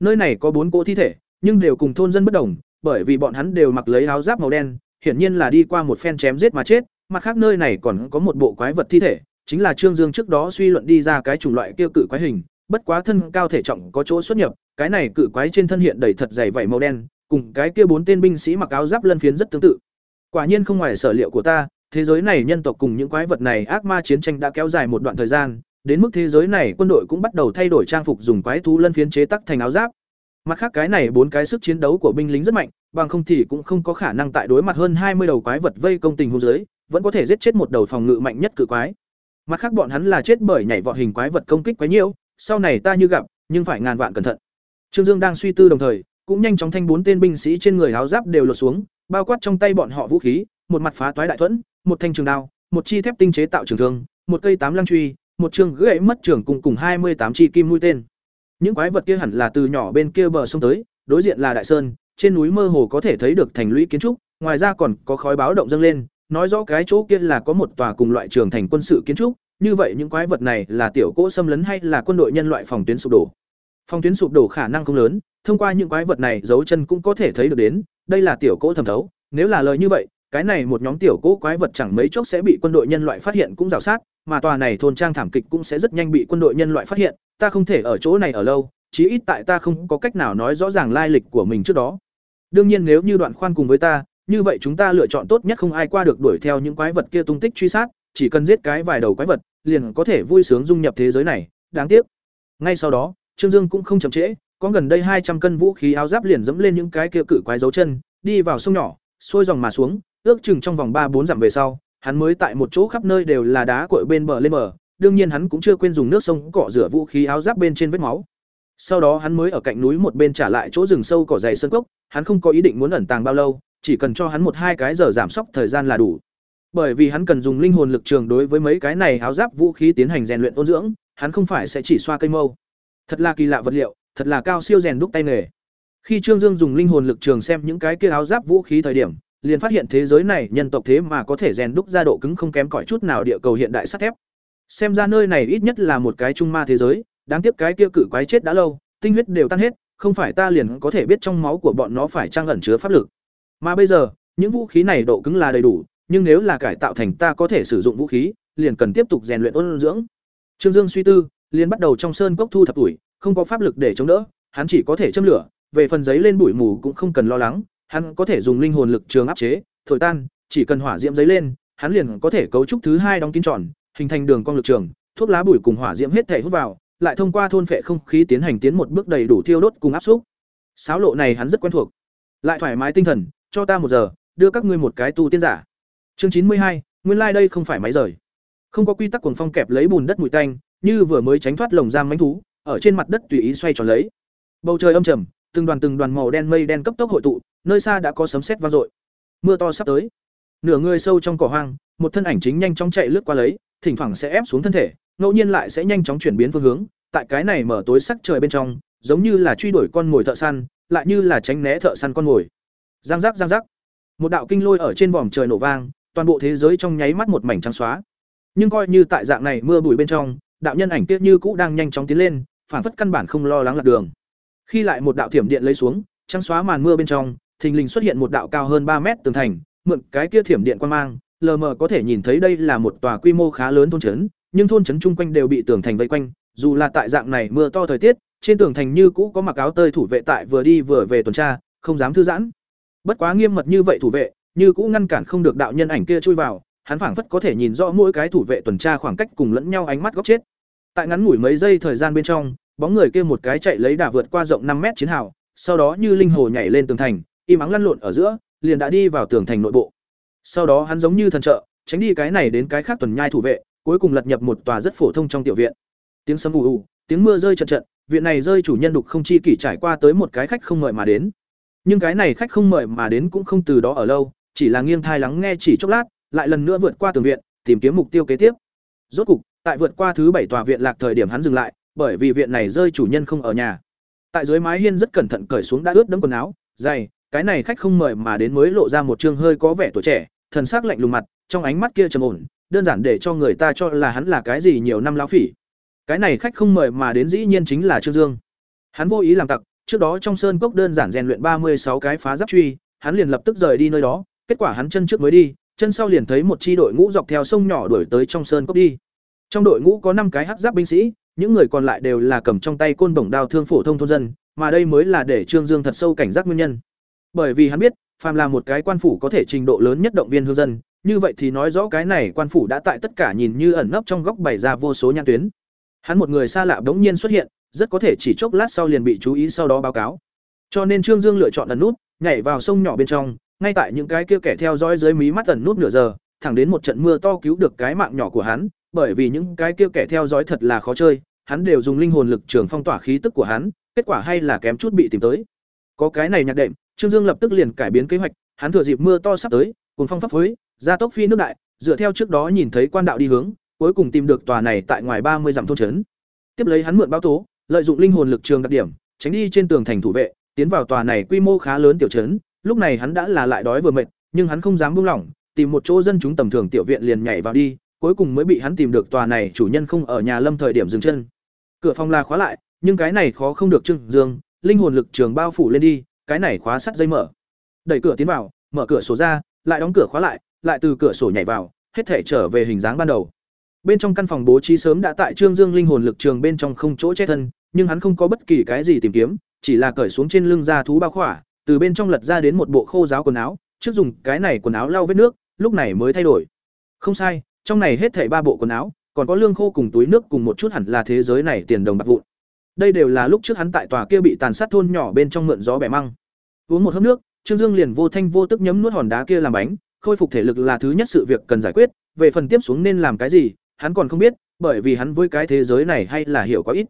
Nơi này có bốn cỗ thi thể, nhưng đều cùng thôn dân bất đồng, bởi vì bọn hắn đều mặc lấy áo giáp màu đen, hiển nhiên là đi qua một phen chém giết mà chết, mặt khác nơi này còn có một bộ quái vật thi thể, chính là Trương Dương trước đó suy luận đi ra cái chủng loại kia cự quái hình, bất quá thân cao thể trọng có chỗ xuất nhập, cái này cự quái trên thân hiện đầy thật dày vảy màu đen, cùng cái kia bốn tên binh sĩ mặc áo giáp lân phiến rất tương tự. Quả nhiên không ngoài sở liệu của ta, thế giới này nhân tộc cùng những quái vật này ác ma chiến tranh đã kéo dài một đoạn thời gian, đến mức thế giới này quân đội cũng bắt đầu thay đổi trang phục dùng quái thú lân phiến chế tác thành áo giáp. Mặt khác cái này bốn cái sức chiến đấu của binh lính rất mạnh, bằng không thì cũng không có khả năng tại đối mặt hơn hai mươi đầu quái vật vây công tình huống dưới, vẫn có thể giết chết một đầu phòng ngự mạnh nhất cự quái. Mặt khác bọn hắn là chết bởi nhảy vọt hình quái vật công kích quái nhiễu, sau này ta như gặp, nhưng phải ngàn vạn cẩn thận. Trương Dương đang suy tư đồng thời, cũng nhanh chóng thanh bốn tên binh sĩ trên người áo giáp đều lột xuống, bao quát trong tay bọn họ vũ khí, một mặt phá toái đại thuẫn, một thanh trường đao, một chi thép tinh chế tạo trường thương, một cây tám lăng truy, một trường gãy mất trường cùng cùng hai mươi tám chi kim mũi tên. Những quái vật kia hẳn là từ nhỏ bên kia bờ sông tới, đối diện là đại sơn, trên núi mơ hồ có thể thấy được thành lũy kiến trúc, ngoài ra còn có khói báo động dâng lên, nói rõ cái chỗ kia là có một tòa cùng loại trường thành quân sự kiến trúc, như vậy những quái vật này là tiểu cỗ xâm lấn hay là quân đội nhân loại phòng tuyến sụp đổ. Phòng tuyến sụp đổ khả năng không lớn, thông qua những quái vật này dấu chân cũng có thể thấy được đến, đây là tiểu cỗ thẩm thấu, nếu là lời như vậy, cái này một nhóm tiểu cỗ quái vật chẳng mấy chốc sẽ bị quân đội nhân loại phát hiện cũng rào sát, mà tòa này thôn trang thảm kịch cũng sẽ rất nhanh bị quân đội nhân loại phát hiện, ta không thể ở chỗ này ở lâu, chí ít tại ta không có cách nào nói rõ ràng lai lịch của mình trước đó. Đương nhiên nếu như đoạn khoan cùng với ta, như vậy chúng ta lựa chọn tốt nhất không ai qua được đuổi theo những quái vật kia tung tích truy sát, chỉ cần giết cái vài đầu quái vật, liền có thể vui sướng dung nhập thế giới này, đáng tiếc. Ngay sau đó, Trương Dương cũng không chậm trễ, có gần đây hai trăm cân vũ khí áo giáp liền dẫm lên những cái kia cự quái dấu chân, đi vào sông nhỏ, xuôi dòng mà xuống, ước chừng trong vòng ba bốn dặm về sau, hắn mới tại một chỗ khắp nơi đều là đá cội bên bờ lên bờ, đương nhiên hắn cũng chưa quên dùng nước sông cọ rửa vũ khí áo giáp bên trên vết máu. Sau đó hắn mới ở cạnh núi một bên trả lại chỗ rừng sâu cỏ dày sơn cốc, hắn không có ý định muốn ẩn tàng bao lâu, chỉ cần cho hắn một hai cái giờ giảm sốc thời gian là đủ. Bởi vì hắn cần dùng linh hồn lực trường đối với mấy cái này áo giáp vũ khí tiến hành rèn luyện ôn dưỡng, hắn không phải sẽ chỉ xoa cây mâu. Thật là kỳ lạ vật liệu, thật là cao siêu rèn đúc tay nghề. Khi Trương Dương dùng linh hồn lực trường xem những cái kia áo giáp vũ khí thời điểm, liền phát hiện thế giới này nhân tộc thế mà có thể rèn đúc ra độ cứng không kém cỏi chút nào địa cầu hiện đại sắt thép. Xem ra nơi này ít nhất là một cái trung ma thế giới, đáng tiếc cái kia cự quái chết đã lâu, tinh huyết đều tan hết, không phải ta liền có thể biết trong máu của bọn nó phải trang ẩn chứa pháp lực. Mà bây giờ, những vũ khí này độ cứng là đầy đủ, nhưng nếu là cải tạo thành ta có thể sử dụng vũ khí, liền cần tiếp tục rèn luyện ôn dưỡng. Trương Dương suy tư, liền bắt đầu trong sơn cốc thu thập tuổi, không có pháp lực để chống đỡ, hắn chỉ có thể châm lửa, về phần giấy lên bụi mù cũng không cần lo lắng, hắn có thể dùng linh hồn lực trường áp chế, thổi tan, chỉ cần hỏa diễm giấy lên, hắn liền có thể cấu trúc thứ hai đóng kín tròn, hình thành đường cong lực trường, thuốc lá bụi cùng hỏa diễm hết thể hút vào, lại thông qua thôn phệ không khí tiến hành tiến một bước đầy đủ thiêu đốt cùng áp xúc. Sáo lộ này hắn rất quen thuộc. Lại thoải mái tinh thần, cho ta một giờ, đưa các ngươi một cái tu tiên giả. Chương chín mươi hai, nguyên lai like đây không phải máy rời. Không có quy tắc cuồng phong kẹp lấy bùn đất mùi tanh, như vừa mới tránh thoát lồng giam mãnh thú, ở trên mặt đất tùy ý xoay tròn lấy. Bầu trời âm trầm, từng đoàn từng đoàn màu đen mây đen cấp tốc hội tụ, nơi xa đã có sấm sét vang dội. Mưa to sắp tới. Nửa người sâu trong cỏ hoang, một thân ảnh chính nhanh chóng chạy lướt qua lấy, thỉnh thoảng sẽ ép xuống thân thể, ngẫu nhiên lại sẽ nhanh chóng chuyển biến phương hướng, tại cái này mở tối sắc trời bên trong, giống như là truy đuổi con ngồi thợ săn, lại như là tránh né thợ săn con ngồi. Giang giác giang giác. Một đạo kinh lôi ở trên vòm trời nổ vang, toàn bộ thế giới trong nháy mắt một mảnh trắng xóa. Nhưng coi như tại dạng này mưa bụi bên trong, đạo nhân ảnh kia như cũ đang nhanh chóng tiến lên, phản phất căn bản không lo lắng lạc đường. Khi lại một đạo thiểm điện lấy xuống, trắng xóa màn mưa bên trong, thình lình xuất hiện một đạo cao hơn ba mét tường thành, mượn cái kia thiểm điện quan mang, lờ mờ có thể nhìn thấy đây là một tòa quy mô khá lớn thôn trấn, nhưng thôn trấn chung quanh đều bị tường thành vây quanh, dù là tại dạng này mưa to thời tiết, trên tường thành như cũ có mặc áo tơi thủ vệ tại vừa đi vừa về tuần tra, không dám thư giãn. Bất quá nghiêm mật như vậy thủ vệ, như cũ ngăn cản không được đạo nhân ảnh kia chui vào, hắn phảng phất có thể nhìn rõ mỗi cái thủ vệ tuần tra khoảng cách cùng lẫn nhau ánh mắt góc chết. Tại ngắn ngủi mấy giây thời gian bên trong, bóng người kia một cái chạy lấy đà vượt qua rộng năm mét chiến hào, sau đó như linh hồ nhảy lên tường thành, im ắng lăn lộn ở giữa, liền đã đi vào tường thành nội bộ. Sau đó hắn giống như thần trợ, tránh đi cái này đến cái khác tuần nhai thủ vệ, cuối cùng lật nhập một tòa rất phổ thông trong tiểu viện. Tiếng sấm ù ù, tiếng mưa rơi trận trận, viện này rơi chủ nhân đục không chi kỷ trải qua tới một cái khách không mời mà đến. Nhưng cái này khách không mời mà đến cũng không từ đó ở lâu, chỉ là nghiêng thai lắng nghe chỉ chốc lát, lại lần nữa vượt qua tường viện, tìm kiếm mục tiêu kế tiếp. Rốt cục, tại vượt qua thứ bảy tòa viện lạc thời điểm hắn dừng lại, bởi vì viện này rơi chủ nhân không ở nhà. Tại dưới mái hiên rất cẩn thận cởi xuống đã ướt đẫm quần áo, giày, cái này khách không mời mà đến mới lộ ra một trương hơi có vẻ tuổi trẻ, thần sắc lạnh lùng mặt, trong ánh mắt kia trầm ổn, đơn giản để cho người ta cho là hắn là cái gì nhiều năm lão phỉ. Cái này khách không mời mà đến dĩ nhiên chính là Trương Dương. Hắn vô ý làm tặc, trước đó trong sơn cốc đơn giản rèn luyện ba mươi sáu cái phá giáp truy, hắn liền lập tức rời đi nơi đó, kết quả hắn chân trước mới đi, chân sau liền thấy một chi đội ngũ dọc theo sông nhỏ đuổi tới trong sơn cốc đi. Trong đội ngũ có năm cái hắc giáp binh sĩ, những người còn lại đều là cầm trong tay côn bổng đao thương phổ thông thôn dân, mà đây mới là để Trương Dương thật sâu cảnh giác nguyên nhân. Bởi vì hắn biết, phàm là một cái quan phủ có thể trình độ lớn nhất động viên hương dân, như vậy thì nói rõ cái này quan phủ đã tại tất cả nhìn như ẩn nấp trong góc bày ra vô số nhãn tuyến. Hắn một người xa lạ bỗng nhiên xuất hiện, rất có thể chỉ chốc lát sau liền bị chú ý sau đó báo cáo. Cho nên Trương Dương lựa chọn ẩn nút, nhảy vào sông nhỏ bên trong, ngay tại những cái kia kẻ theo dõi dưới mí mắt ẩn nút nửa giờ, thẳng đến một trận mưa to cứu được cái mạng nhỏ của hắn, bởi vì những cái kia kẻ theo dõi thật là khó chơi, hắn đều dùng linh hồn lực trường phong tỏa khí tức của hắn, kết quả hay là kém chút bị tìm tới. Có cái này nhạc đệm, Trương Dương lập tức liền cải biến kế hoạch, hắn thừa dịp mưa to sắp tới, cùng phong pháp phối, ra tốc phi nước đại, dựa theo trước đó nhìn thấy quan đạo đi hướng, cuối cùng tìm được tòa này tại ngoài ba mươi dặm thôn trấn. Tiếp lấy hắn mượn báo tố, lợi dụng linh hồn lực trường đặc điểm, tránh đi trên tường thành thủ vệ, tiến vào tòa này quy mô khá lớn tiểu trấn, lúc này hắn đã là lại đói vừa mệt, nhưng hắn không dám buông lỏng, tìm một chỗ dân chúng tầm thường tiểu viện liền nhảy vào đi, cuối cùng mới bị hắn tìm được tòa này chủ nhân không ở nhà lâm thời điểm dừng chân. Cửa phòng là khóa lại, nhưng cái này khó không được Trương Dương, linh hồn lực trường bao phủ lên đi, cái này khóa sắt dây mở. Đẩy cửa tiến vào, mở cửa sổ ra, lại đóng cửa khóa lại, lại từ cửa sổ nhảy vào, hết thể trở về hình dáng ban đầu. Bên trong căn phòng bố trí sớm đã tại Trương Dương linh hồn lực trường bên trong không chỗ che thân, nhưng hắn không có bất kỳ cái gì tìm kiếm, chỉ là cởi xuống trên lưng da thú bao khỏa, từ bên trong lật ra đến một bộ khô giáo quần áo, trước dùng cái này quần áo lau vết nước, lúc này mới thay đổi. Không sai, trong này hết thảy ba bộ quần áo, còn có lương khô cùng túi nước cùng một chút hẳn là thế giới này tiền đồng bạc vụn. Đây đều là lúc trước hắn tại tòa kia bị tàn sát thôn nhỏ bên trong mượn gió bẻ măng. Uống một hớp nước, Trương Dương liền vô thanh vô tức nhấm nuốt hòn đá kia làm bánh, khôi phục thể lực là thứ nhất sự việc cần giải quyết, về phần tiếp xuống nên làm cái gì, hắn còn không biết, bởi vì hắn với cái thế giới này hay là hiểu có ít.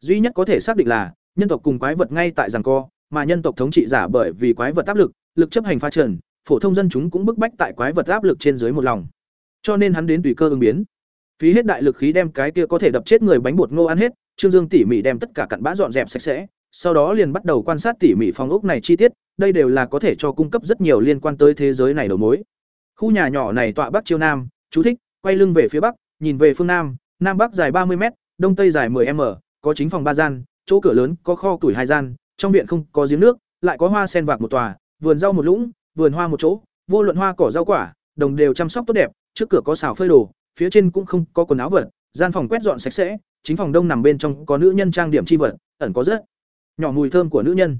Duy nhất có thể xác định là, nhân tộc cùng quái vật ngay tại giằng co, mà nhân tộc thống trị giả bởi vì quái vật áp lực, lực chấp hành pha trần, phổ thông dân chúng cũng bức bách tại quái vật áp lực trên dưới một lòng. Cho nên hắn đến tùy cơ ứng biến. Phí hết đại lực khí đem cái kia có thể đập chết người bánh bột ngô ăn hết, Trương Dương tỉ mỉ đem tất cả cặn bã dọn dẹp sạch sẽ, sau đó liền bắt đầu quan sát tỉ mỉ phòng ốc này chi tiết, đây đều là có thể cho cung cấp rất nhiều liên quan tới thế giới này đầu mối. Khu nhà nhỏ này tọa bắc chiêu nam, chú thích, quay lưng về phía bắc, nhìn về phương nam, nam bắc dài ba mươi m đông tây dài 10 m, có chính phòng ba gian, chỗ cửa lớn có kho tuổi hai gian, trong viện không có giếng nước, lại có hoa sen vạc một tòa, vườn rau một lũng, vườn hoa một chỗ, vô luận hoa cỏ rau quả, đồng đều chăm sóc tốt đẹp, trước cửa có xào phơi đồ, phía trên cũng không có quần áo vật, gian phòng quét dọn sạch sẽ, chính phòng đông nằm bên trong có nữ nhân trang điểm chi vật, ẩn có rất nhỏ mùi thơm của nữ nhân.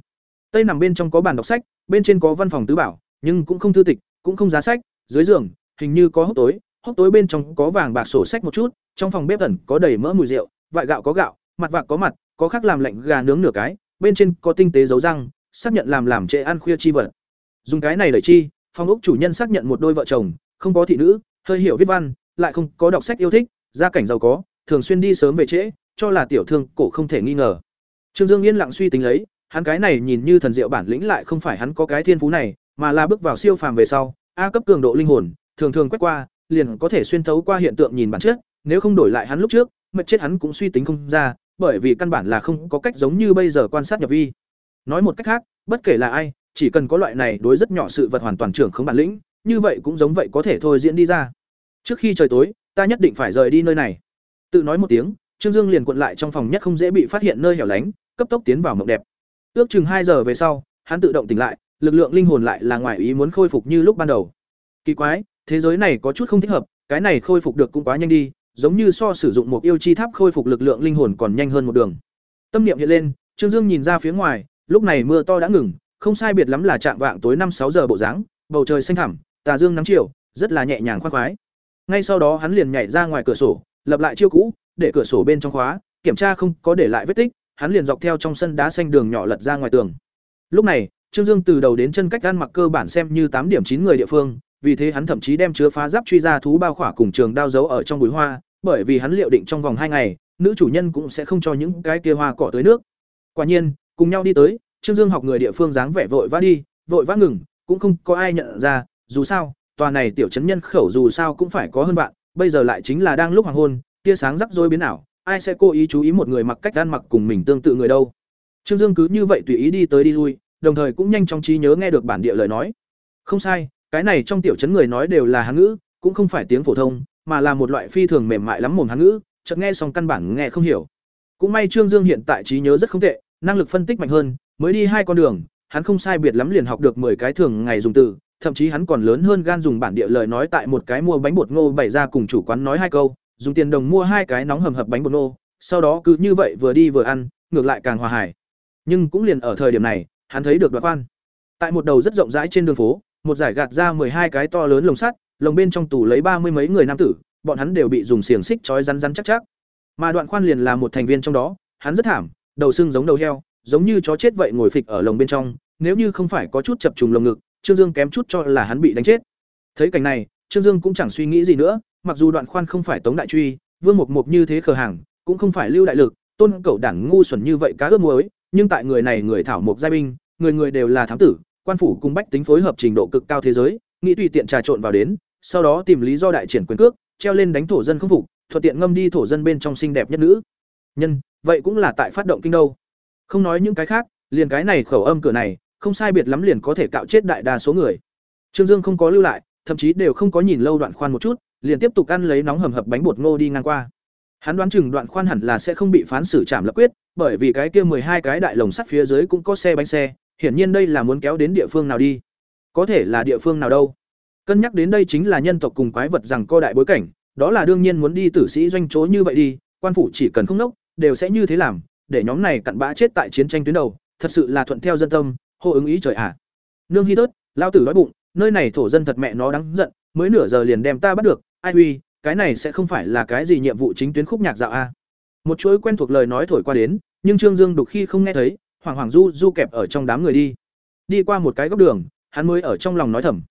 Tây nằm bên trong có bàn đọc sách, bên trên có văn phòng tứ bảo, nhưng cũng không thư tịch, cũng không giá sách, dưới giường hình như có hốc tối, hốc tối bên trong có vàng bạc sổ sách một chút, trong phòng bếp ẩn có đầy mỡ mùi rượu, vại gạo có gạo, mặt vạc có mặt, có khác làm lạnh gà nướng nửa cái, bên trên có tinh tế dấu răng, xác nhận làm làm trễ ăn khuya chi vật. Dùng cái này đẩy chi, phòng ốc chủ nhân xác nhận một đôi vợ chồng, không có thị nữ, hơi hiểu viết văn, lại không có đọc sách yêu thích, gia cảnh giàu có, thường xuyên đi sớm về trễ, cho là tiểu thương cổ không thể nghi ngờ. Trương Dương yên lặng suy tính lấy, hắn cái này nhìn như thần diệu bản lĩnh lại không phải hắn có cái thiên phú này, mà là bước vào siêu phàm về sau, A cấp cường độ linh hồn, thường thường quét qua, liền có thể xuyên thấu qua hiện tượng nhìn bản chất, nếu không đổi lại hắn lúc trước, mệt chết hắn cũng suy tính không ra, bởi vì căn bản là không có cách giống như bây giờ quan sát nhập vi. Nói một cách khác, bất kể là ai, chỉ cần có loại này đối rất nhỏ sự vật hoàn toàn trưởng không bản lĩnh, như vậy cũng giống vậy có thể thôi diễn đi ra. Trước khi trời tối, ta nhất định phải rời đi nơi này. Tự nói một tiếng, Trương Dương liền cuộn lại trong phòng nhất không dễ bị phát hiện nơi hẻo lánh, cấp tốc tiến vào mộng đẹp. Ước chừng hai giờ về sau, hắn tự động tỉnh lại, lực lượng linh hồn lại là ngoài ý muốn khôi phục như lúc ban đầu. Kỳ quái, thế giới này có chút không thích hợp, cái này khôi phục được cũng quá nhanh đi, giống như so sử dụng một yêu chi tháp khôi phục lực lượng linh hồn còn nhanh hơn một đường. Tâm niệm hiện lên, Trương Dương nhìn ra phía ngoài, lúc này mưa to đã ngừng, không sai biệt lắm là trạng vạng tối năm sáu giờ bộ dáng, bầu trời xanh thẳm, tà dương nắng chiều, rất là nhẹ nhàng khoan khoái. Ngay sau đó hắn liền nhảy ra ngoài cửa sổ, lập lại chiêu cũ, để cửa sổ bên trong khóa, kiểm tra không có để lại vết tích, hắn liền dọc theo trong sân đá xanh đường nhỏ lật ra ngoài tường. Lúc này, Trương Dương từ đầu đến chân cách ăn mặc cơ bản xem như tám điểm chín người địa phương, vì thế hắn thậm chí đem chứa phá giáp truy ra thú bao khỏa cùng trường đao giấu ở trong bụi hoa, bởi vì hắn liệu định trong vòng hai ngày, nữ chủ nhân cũng sẽ không cho những cái kia hoa cỏ tới nước. Quả nhiên, cùng nhau đi tới, Trương Dương học người địa phương dáng vẻ vội vã đi, vội vã ngừng, cũng không có ai nhận ra, dù sao, tòa này tiểu trấn nhân khẩu dù sao cũng phải có hơn bạn, bây giờ lại chính là đang lúc hoàng hôn, tia sáng rắc rối biến ảo, ai sẽ cố ý chú ý một người mặc cách ăn mặc cùng mình tương tự người đâu. Trương Dương cứ như vậy tùy ý đi tới đi lui, đồng thời cũng nhanh chóng trí nhớ nghe được bản địa lời nói. Không sai, cái này trong tiểu trấn người nói đều là hán ngữ, cũng không phải tiếng phổ thông, mà là một loại phi thường mềm mại lắm mồm hán ngữ, chợt nghe xong căn bản nghe không hiểu. Cũng may Trương Dương hiện tại trí nhớ rất không tệ, năng lực phân tích mạnh hơn, mới đi hai con đường, hắn không sai biệt lắm liền học được 10 cái thường ngày dùng từ, thậm chí hắn còn lớn hơn gan dùng bản địa lời nói tại một cái mua bánh bột ngô bày ra cùng chủ quán nói hai câu, dùng tiền đồng mua hai cái nóng hầm hập bánh bột ngô, sau đó cứ như vậy vừa đi vừa ăn, ngược lại càng hòa hải. Nhưng cũng liền ở thời điểm này, hắn thấy được đoạn Quan. Tại một đầu rất rộng rãi trên đường phố, một giải gạt ra hai cái to lớn lồng sắt, lồng bên trong tủ lấy ba mươi mấy người nam tử, bọn hắn đều bị dùng xiềng xích trói rắn rắn chắc chắc. Mà Đoạn Khoan liền là một thành viên trong đó, hắn rất thảm, đầu xương giống đầu heo, giống như chó chết vậy ngồi phịch ở lồng bên trong, nếu như không phải có chút chập trùng lồng ngực, Trương Dương kém chút cho là hắn bị đánh chết. Thấy cảnh này, Trương Dương cũng chẳng suy nghĩ gì nữa, mặc dù Đoạn Khoan không phải Tống Đại Truy, Vương Mục Mục như thế khờ hàng, cũng không phải Lưu Đại Lực, Tôn Cẩu đảng ngu xuẩn như vậy cá ướp muối, nhưng tại người này người thảo mục giai binh, người người đều là thám tử, quan phủ cùng bách tính phối hợp trình độ cực cao thế giới, nghĩ tùy tiện trà trộn vào đến, sau đó tìm lý do đại triển quyền cước, treo lên đánh thổ dân không phục, thuận tiện ngâm đi thổ dân bên trong xinh đẹp nhất nữ. Nhân, vậy cũng là tại phát động kinh đâu. Không nói những cái khác, liền cái này khẩu âm cửa này, không sai biệt lắm liền có thể cạo chết đại đa số người. Trương Dương không có lưu lại, thậm chí đều không có nhìn lâu đoạn khoan một chút, liền tiếp tục ăn lấy nóng hầm hập bánh bột ngô đi ngang qua. Hắn đoán chừng đoạn khoan hẳn là sẽ không bị phán xử trảm lập quyết, bởi vì cái kia hai cái đại lồng sắt phía dưới cũng có xe bánh xe, hiển nhiên đây là muốn kéo đến địa phương nào đi. Có thể là địa phương nào đâu. Cân nhắc đến đây chính là nhân tộc cùng quái vật rằng co đại bối cảnh, đó là đương nhiên muốn đi tử sĩ doanh chỗ như vậy đi, quan phủ chỉ cần không nốc, đều sẽ như thế làm, để nhóm này cặn bã chết tại chiến tranh tuyến đầu, thật sự là thuận theo dân tâm, hô ứng ý trời ạ. À. Nương Hi tớt, lao tử đói bụng, nơi này thổ dân thật mẹ nó đáng giận, mới nửa giờ liền đem ta bắt được, ai uy, cái này sẽ không phải là cái gì nhiệm vụ chính tuyến khúc nhạc dạo a. À. Một chuỗi quen thuộc lời nói thổi qua đến, nhưng Trương Dương đục khi không nghe thấy, hoàng hoàng du du kẹp ở trong đám người đi. Đi qua một cái góc đường, hắn mới ở trong lòng nói thầm.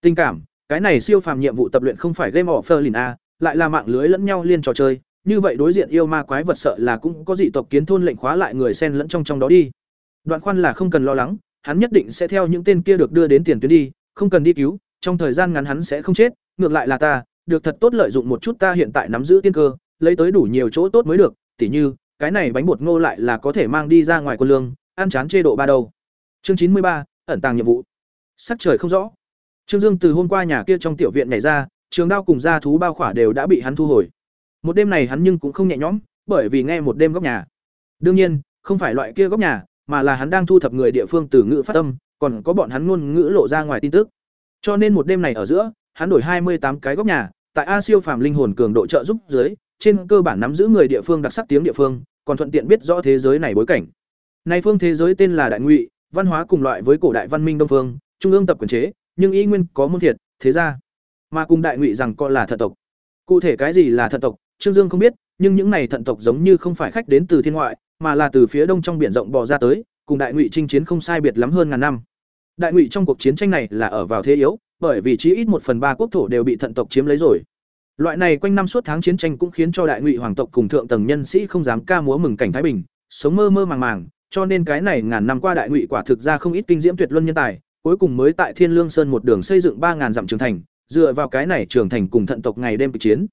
Tình cảm, cái này siêu phàm nhiệm vụ tập luyện không phải game of lìn a, à, lại là mạng lưới lẫn nhau liên trò chơi, như vậy đối diện yêu ma quái vật sợ là cũng có dị tộc kiến thôn lệnh khóa lại người xen lẫn trong trong đó đi. Đoạn Khoan là không cần lo lắng, hắn nhất định sẽ theo những tên kia được đưa đến tiền tuyến đi, không cần đi cứu, trong thời gian ngắn hắn sẽ không chết, ngược lại là ta, được thật tốt lợi dụng một chút ta hiện tại nắm giữ tiên cơ, lấy tới đủ nhiều chỗ tốt mới được, tỉ như, cái này bánh bột ngô lại là có thể mang đi ra ngoài quân lương, ăn chán chê độ ba đầu. Chương chín mươi ba, ẩn tàng nhiệm vụ. Sắc trời không rõ. Trương Dương từ hôm qua nhà kia trong tiểu viện nhảy ra, trường đao cùng gia thú bao khỏa đều đã bị hắn thu hồi. Một đêm này hắn nhưng cũng không nhẹ nhõm, bởi vì nghe một đêm góc nhà. Đương nhiên, không phải loại kia góc nhà, mà là hắn đang thu thập người địa phương từ ngữ phát tâm, còn có bọn hắn ngôn ngữ lộ ra ngoài tin tức. Cho nên một đêm này ở giữa, hắn đổi hai mươi tám cái góc nhà, tại A siêu phàm linh hồn cường độ trợ giúp dưới, trên cơ bản nắm giữ người địa phương đặc sắc tiếng địa phương, còn thuận tiện biết rõ thế giới này bối cảnh. Này phương thế giới tên là Đại Ngụy, văn hóa cùng loại với cổ đại văn minh Đông phương, trung ương tập quyền chế, nhưng y nguyên có môn thiệt, thế ra mà cùng Đại Ngụy rằng coi là thần tộc. Cụ thể cái gì là thần tộc, Trương Dương không biết, nhưng những này thần tộc giống như không phải khách đến từ thiên ngoại, mà là từ phía đông trong biển rộng bò ra tới, cùng Đại Ngụy chinh chiến không sai biệt lắm hơn ngàn năm. Đại Ngụy trong cuộc chiến tranh này là ở vào thế yếu, bởi vì chí ít một phần ba quốc thổ đều bị thận tộc chiếm lấy rồi. Loại này quanh năm suốt tháng chiến tranh cũng khiến cho Đại Ngụy hoàng tộc cùng thượng tầng nhân sĩ không dám ca múa mừng cảnh thái bình, sống mơ mơ màng màng, cho nên cái này ngàn năm qua đại ngụy quả thực ra không ít kinh diễm tuyệt luân nhân tài, cuối cùng mới tại Thiên Lương Sơn một đường xây dựng ba ngàn dặm trường thành, dựa vào cái này trường thành cùng thận tộc ngày đêm kịch chiến.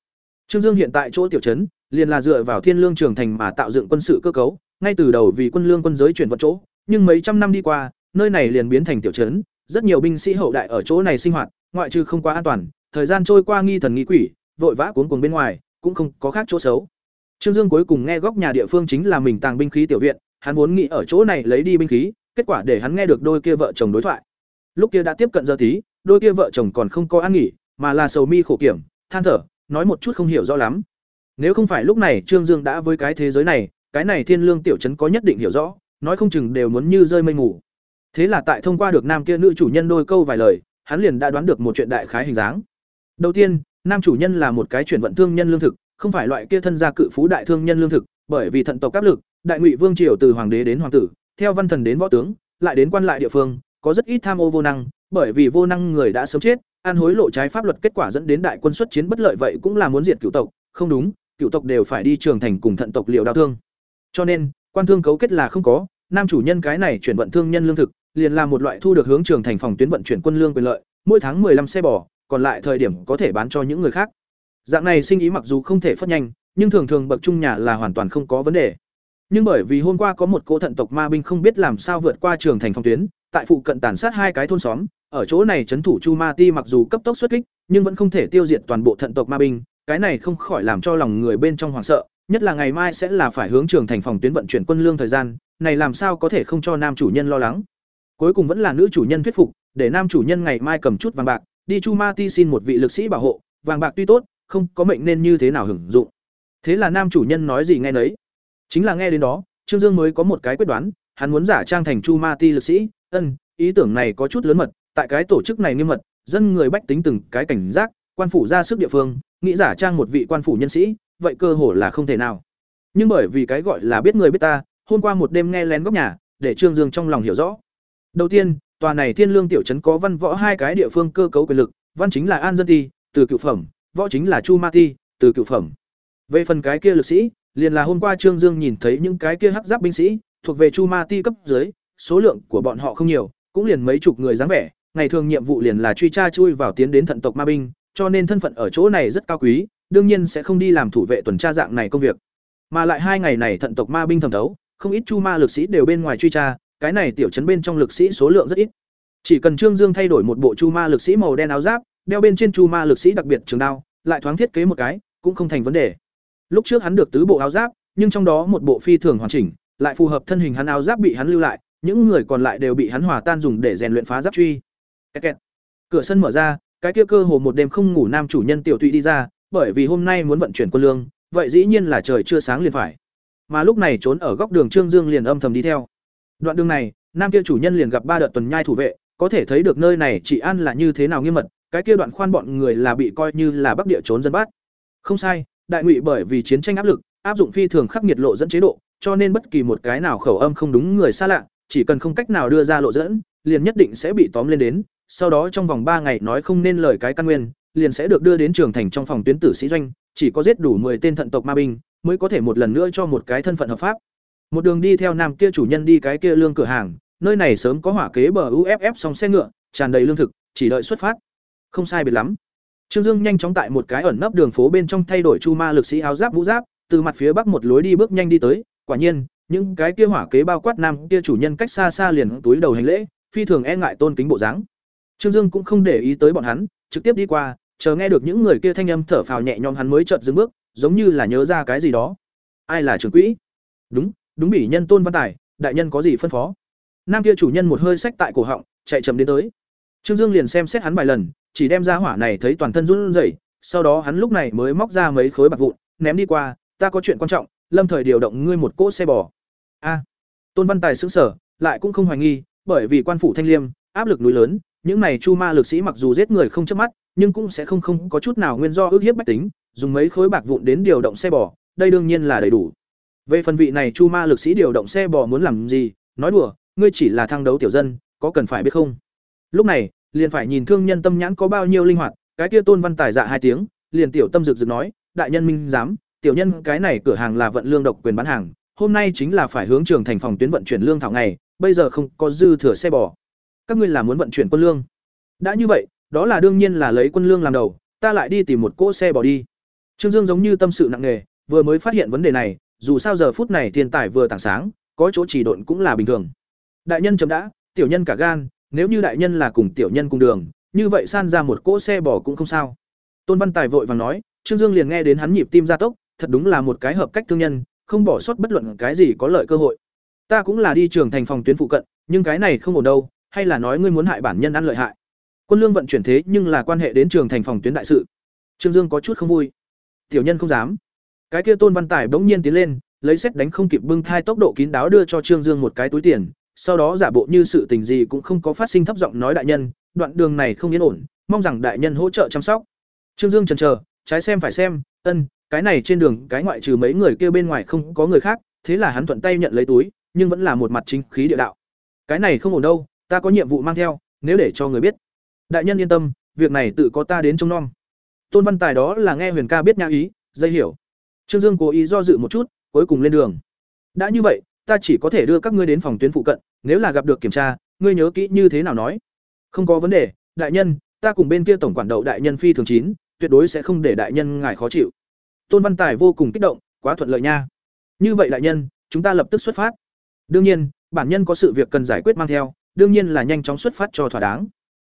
Trương Dương hiện tại chỗ tiểu trấn, liền là dựa vào Thiên Lương trường thành mà tạo dựng quân sự cơ cấu, ngay từ đầu vì quân lương quân giới chuyển vận chỗ, nhưng mấy trăm năm đi qua, nơi này liền biến thành tiểu trấn, rất nhiều binh sĩ hậu đại ở chỗ này sinh hoạt, ngoại trừ không quá an toàn, thời gian trôi qua nghi thần nghi quỷ, vội vã cuốn cuồng bên ngoài, cũng không có khác chỗ xấu. Trương Dương cuối cùng nghe góc nhà địa phương chính là mình tàng binh khí tiểu viện, hắn vốn nghĩ ở chỗ này lấy đi binh khí, kết quả để hắn nghe được đôi kia vợ chồng đối thoại. Lúc kia đã tiếp cận giờ tí, đôi kia vợ chồng còn không có ăn nghỉ, mà là sầu mi khổ kiểm, than thở, nói một chút không hiểu rõ lắm. Nếu không phải lúc này Trương Dương đã với cái thế giới này, cái này Thiên Lương tiểu trấn có nhất định hiểu rõ, nói không chừng đều muốn như rơi mây mù. Thế là tại thông qua được nam kia nữ chủ nhân đôi câu vài lời, hắn liền đã đoán được một chuyện đại khái hình dáng. Đầu tiên, nam chủ nhân là một cái chuyển vận thương nhân lương thực, không phải loại kia thân gia cự phú đại thương nhân lương thực, bởi vì thận tộc áp lực, đại ngụy vương triều từ hoàng đế đến hoàng tử, theo văn thần đến võ tướng, lại đến quan lại địa phương, có rất ít tham ô vô năng, bởi vì vô năng người đã sớm chết, ăn hối lộ trái pháp luật kết quả dẫn đến đại quân xuất chiến bất lợi vậy cũng là muốn diệt cựu tộc, không đúng, cựu tộc đều phải đi trường thành cùng thận tộc Liệu đao thương. Cho nên, quan thương cấu kết là không có, nam chủ nhân cái này chuyển vận thương nhân lương thực, liền là một loại thu được hướng trường thành phòng tuyến vận chuyển quân lương quyền lợi, mỗi tháng 15 xe bò, còn lại thời điểm có thể bán cho những người khác. Dạng này sinh ý mặc dù không thể phát nhanh, nhưng thường thường bậc trung nhà là hoàn toàn không có vấn đề. Nhưng bởi vì hôm qua có một cỗ thận tộc ma binh không biết làm sao vượt qua trường thành phòng tuyến, tại phụ cận tàn sát hai cái thôn xóm, ở chỗ này trấn thủ Chu Ma Ti mặc dù cấp tốc xuất kích, nhưng vẫn không thể tiêu diệt toàn bộ thận tộc ma binh, cái này không khỏi làm cho lòng người bên trong hoảng sợ, nhất là ngày mai sẽ là phải hướng trường thành phòng tuyến vận chuyển quân lương thời gian, này làm sao có thể không cho nam chủ nhân lo lắng. Cuối cùng vẫn là nữ chủ nhân thuyết phục, để nam chủ nhân ngày mai cầm chút vàng bạc, đi Chu Ma Ti xin một vị lực sĩ bảo hộ, vàng bạc tuy tốt, không có mệnh nên như thế nào hưởng dụng. Thế là nam chủ nhân nói gì nghe nấy. Chính là nghe đến đó, Trương Dương mới có một cái quyết đoán, hắn muốn giả trang thành Chu Ma Ti lực sĩ, ân, ý tưởng này có chút lớn mật, tại cái tổ chức này nghiêm mật, dân người bách tính từng cái cảnh giác, quan phủ ra sức địa phương, nghĩ giả trang một vị quan phủ nhân sĩ, vậy cơ hội là không thể nào. Nhưng bởi vì cái gọi là biết người biết ta, hôm qua một đêm nghe lén góc nhà, để Trương Dương trong lòng hiểu rõ. Đầu tiên, tòa này Thiên Lương tiểu trấn có văn võ hai cái địa phương cơ cấu quyền lực, văn chính là An dân ti, từ cựu phẩm, võ chính là Chu Ma ti, từ cựu phẩm. Về phần cái kia lực sĩ, liền là hôm qua Trương Dương nhìn thấy những cái kia hắc giáp binh sĩ, thuộc về Chu Ma ti cấp dưới, số lượng của bọn họ không nhiều, cũng liền mấy chục người dáng vẻ, ngày thường nhiệm vụ liền là truy tra chui vào tiến đến thận tộc ma binh, cho nên thân phận ở chỗ này rất cao quý, đương nhiên sẽ không đi làm thủ vệ tuần tra dạng này công việc. Mà lại hai ngày này thận tộc ma binh thẩm thấu, không ít chu ma lực sĩ đều bên ngoài truy tra, cái này tiểu trấn bên trong lực sĩ số lượng rất ít. Chỉ cần Trương Dương thay đổi một bộ chu ma lực sĩ màu đen áo giáp, đeo bên trên chu ma lực sĩ đặc biệt trường đao, lại thoáng thiết kế một cái, cũng không thành vấn đề. Lúc trước hắn được tứ bộ áo giáp, nhưng trong đó một bộ phi thường hoàn chỉnh, lại phù hợp thân hình hắn áo giáp bị hắn lưu lại, những người còn lại đều bị hắn hòa tan dùng để rèn luyện phá giáp truy. Kẹt kẹt. Cửa sân mở ra, cái kia cơ hồ một đêm không ngủ nam chủ nhân tiểu tụy đi ra, bởi vì hôm nay muốn vận chuyển quân lương, vậy dĩ nhiên là trời chưa sáng liền phải. Mà lúc này trốn ở góc đường Trương Dương liền âm thầm đi theo. Đoạn đường này, nam kia chủ nhân liền gặp ba đợt tuần nhai thủ vệ, có thể thấy được nơi này chỉ an là như thế nào nghiêm mật, cái kia đoạn khoan bọn người là bị coi như là bắc địa trốn dân bát. Không sai, đại ngụy bởi vì chiến tranh áp lực, áp dụng phi thường khắc nghiệt lộ dẫn chế độ, cho nên bất kỳ một cái nào khẩu âm không đúng người xa lạ, chỉ cần không cách nào đưa ra lộ dẫn, liền nhất định sẽ bị tóm lên đến, sau đó trong vòng ba ngày nói không nên lời cái căn nguyên, liền sẽ được đưa đến trường thành trong phòng tuyến tử sĩ doanh, chỉ có giết đủ 10 tên thận tộc ma binh, mới có thể một lần nữa cho một cái thân phận hợp pháp. Một đường đi theo nam kia chủ nhân đi cái kia lương cửa hàng, nơi này sớm có hỏa kế bờ UFF xong xe ngựa, tràn đầy lương thực, chỉ đợi xuất phát. Không sai biệt lắm. Trương Dương nhanh chóng tại một cái ẩn nấp đường phố bên trong thay đổi chu ma lực sĩ áo giáp mũ giáp, từ mặt phía bắc một lối đi bước nhanh đi tới, quả nhiên, những cái kia hỏa kế bao quát nam kia chủ nhân cách xa xa liền túi đầu hành lễ, phi thường e ngại tôn kính bộ dáng. Trương Dương cũng không để ý tới bọn hắn, trực tiếp đi qua, chờ nghe được những người kia thanh âm thở phào nhẹ nhõm hắn mới chợt dừng bước, giống như là nhớ ra cái gì đó. Ai là trưởng quỹ? Đúng, đúng bị nhân Tôn Văn Tài, đại nhân có gì phân phó? Nam kia chủ nhân một hơi sách tại cổ họng, chạy chậm đến tới. Trương Dương liền xem xét hắn vài lần, chỉ đem ra hỏa này thấy toàn thân run rẩy, sau đó hắn lúc này mới móc ra mấy khối bạc vụn, ném đi qua, ta có chuyện quan trọng, lâm thời điều động ngươi một cỗ xe bò. A. Tôn Văn Tài sững sở, lại cũng không hoài nghi, bởi vì quan phủ Thanh Liêm, áp lực núi lớn, những này chu ma lực sĩ mặc dù giết người không chớp mắt, nhưng cũng sẽ không không có chút nào nguyên do ước hiếp bách tính, dùng mấy khối bạc vụn đến điều động xe bò, đây đương nhiên là đầy đủ. Về phần vị này chu ma lực sĩ điều động xe bò muốn làm gì, nói đùa, ngươi chỉ là thăng đấu tiểu dân, có cần phải biết không? Lúc này, liền phải nhìn thương nhân tâm nhãn có bao nhiêu linh hoạt, cái kia Tôn Văn Tài dạ hai tiếng, liền tiểu tâm rực rực nói, đại nhân minh giám, tiểu nhân cái này cửa hàng là vận lương độc quyền bán hàng, hôm nay chính là phải hướng trường thành phòng tuyến vận chuyển lương thảo ngày, bây giờ không có dư thừa xe bò. Các ngươi là muốn vận chuyển quân lương. Đã như vậy, đó là đương nhiên là lấy quân lương làm đầu, ta lại đi tìm một cỗ xe bỏ đi. Trương Dương giống như tâm sự nặng nề, vừa mới phát hiện vấn đề này, dù sao giờ phút này thiên tài vừa tảng sáng, có chỗ chỉ độn cũng là bình thường. Đại nhân chấm đã, tiểu nhân cả gan, nếu như đại nhân là cùng tiểu nhân cùng đường, như vậy san ra một cỗ xe bỏ cũng không sao. Tôn Văn Tài vội vàng nói, Trương Dương liền nghe đến hắn nhịp tim gia tốc, thật đúng là một cái hợp cách thương nhân, không bỏ sót bất luận cái gì có lợi cơ hội. Ta cũng là đi trường thành phòng tuyến phụ cận, nhưng cái này không ổn đâu, hay là nói ngươi muốn hại bản nhân ăn lợi hại. Quân lương vận chuyển thế nhưng là quan hệ đến trường thành phòng tuyến đại sự. Trương Dương có chút không vui. Tiểu nhân không dám. Cái kia Tôn Văn Tài bỗng nhiên tiến lên, lấy xét đánh không kịp bưng thai tốc độ kín đáo đưa cho Trương Dương một cái túi tiền, sau đó giả bộ như sự tình gì cũng không có phát sinh thấp giọng nói đại nhân, đoạn đường này không yên ổn, mong rằng đại nhân hỗ trợ chăm sóc. Trương Dương chần chờ, trái xem phải xem, ân, cái này trên đường cái ngoại trừ mấy người kia bên ngoài không có người khác, thế là hắn thuận tay nhận lấy túi, nhưng vẫn là một mặt chính khí địa đạo. Cái này không ổn đâu, ta có nhiệm vụ mang theo, nếu để cho người biết. Đại nhân yên tâm, việc này tự có ta đến trông nom. Tôn Văn Tài đó là nghe Huyền ca biết nhã ý, dây hiểu. Trương Dương cố ý do dự một chút, cuối cùng lên đường. Đã như vậy, ta chỉ có thể đưa các ngươi đến phòng tuyến phụ cận, nếu là gặp được kiểm tra, ngươi nhớ kỹ như thế nào nói. Không có vấn đề, đại nhân, ta cùng bên kia tổng quản đậu đại nhân phi thường chín, tuyệt đối sẽ không để đại nhân ngài khó chịu. Tôn Văn Tài vô cùng kích động, quá thuận lợi nha. Như vậy đại nhân, chúng ta lập tức xuất phát. Đương nhiên, bản nhân có sự việc cần giải quyết mang theo, đương nhiên là nhanh chóng xuất phát cho thỏa đáng.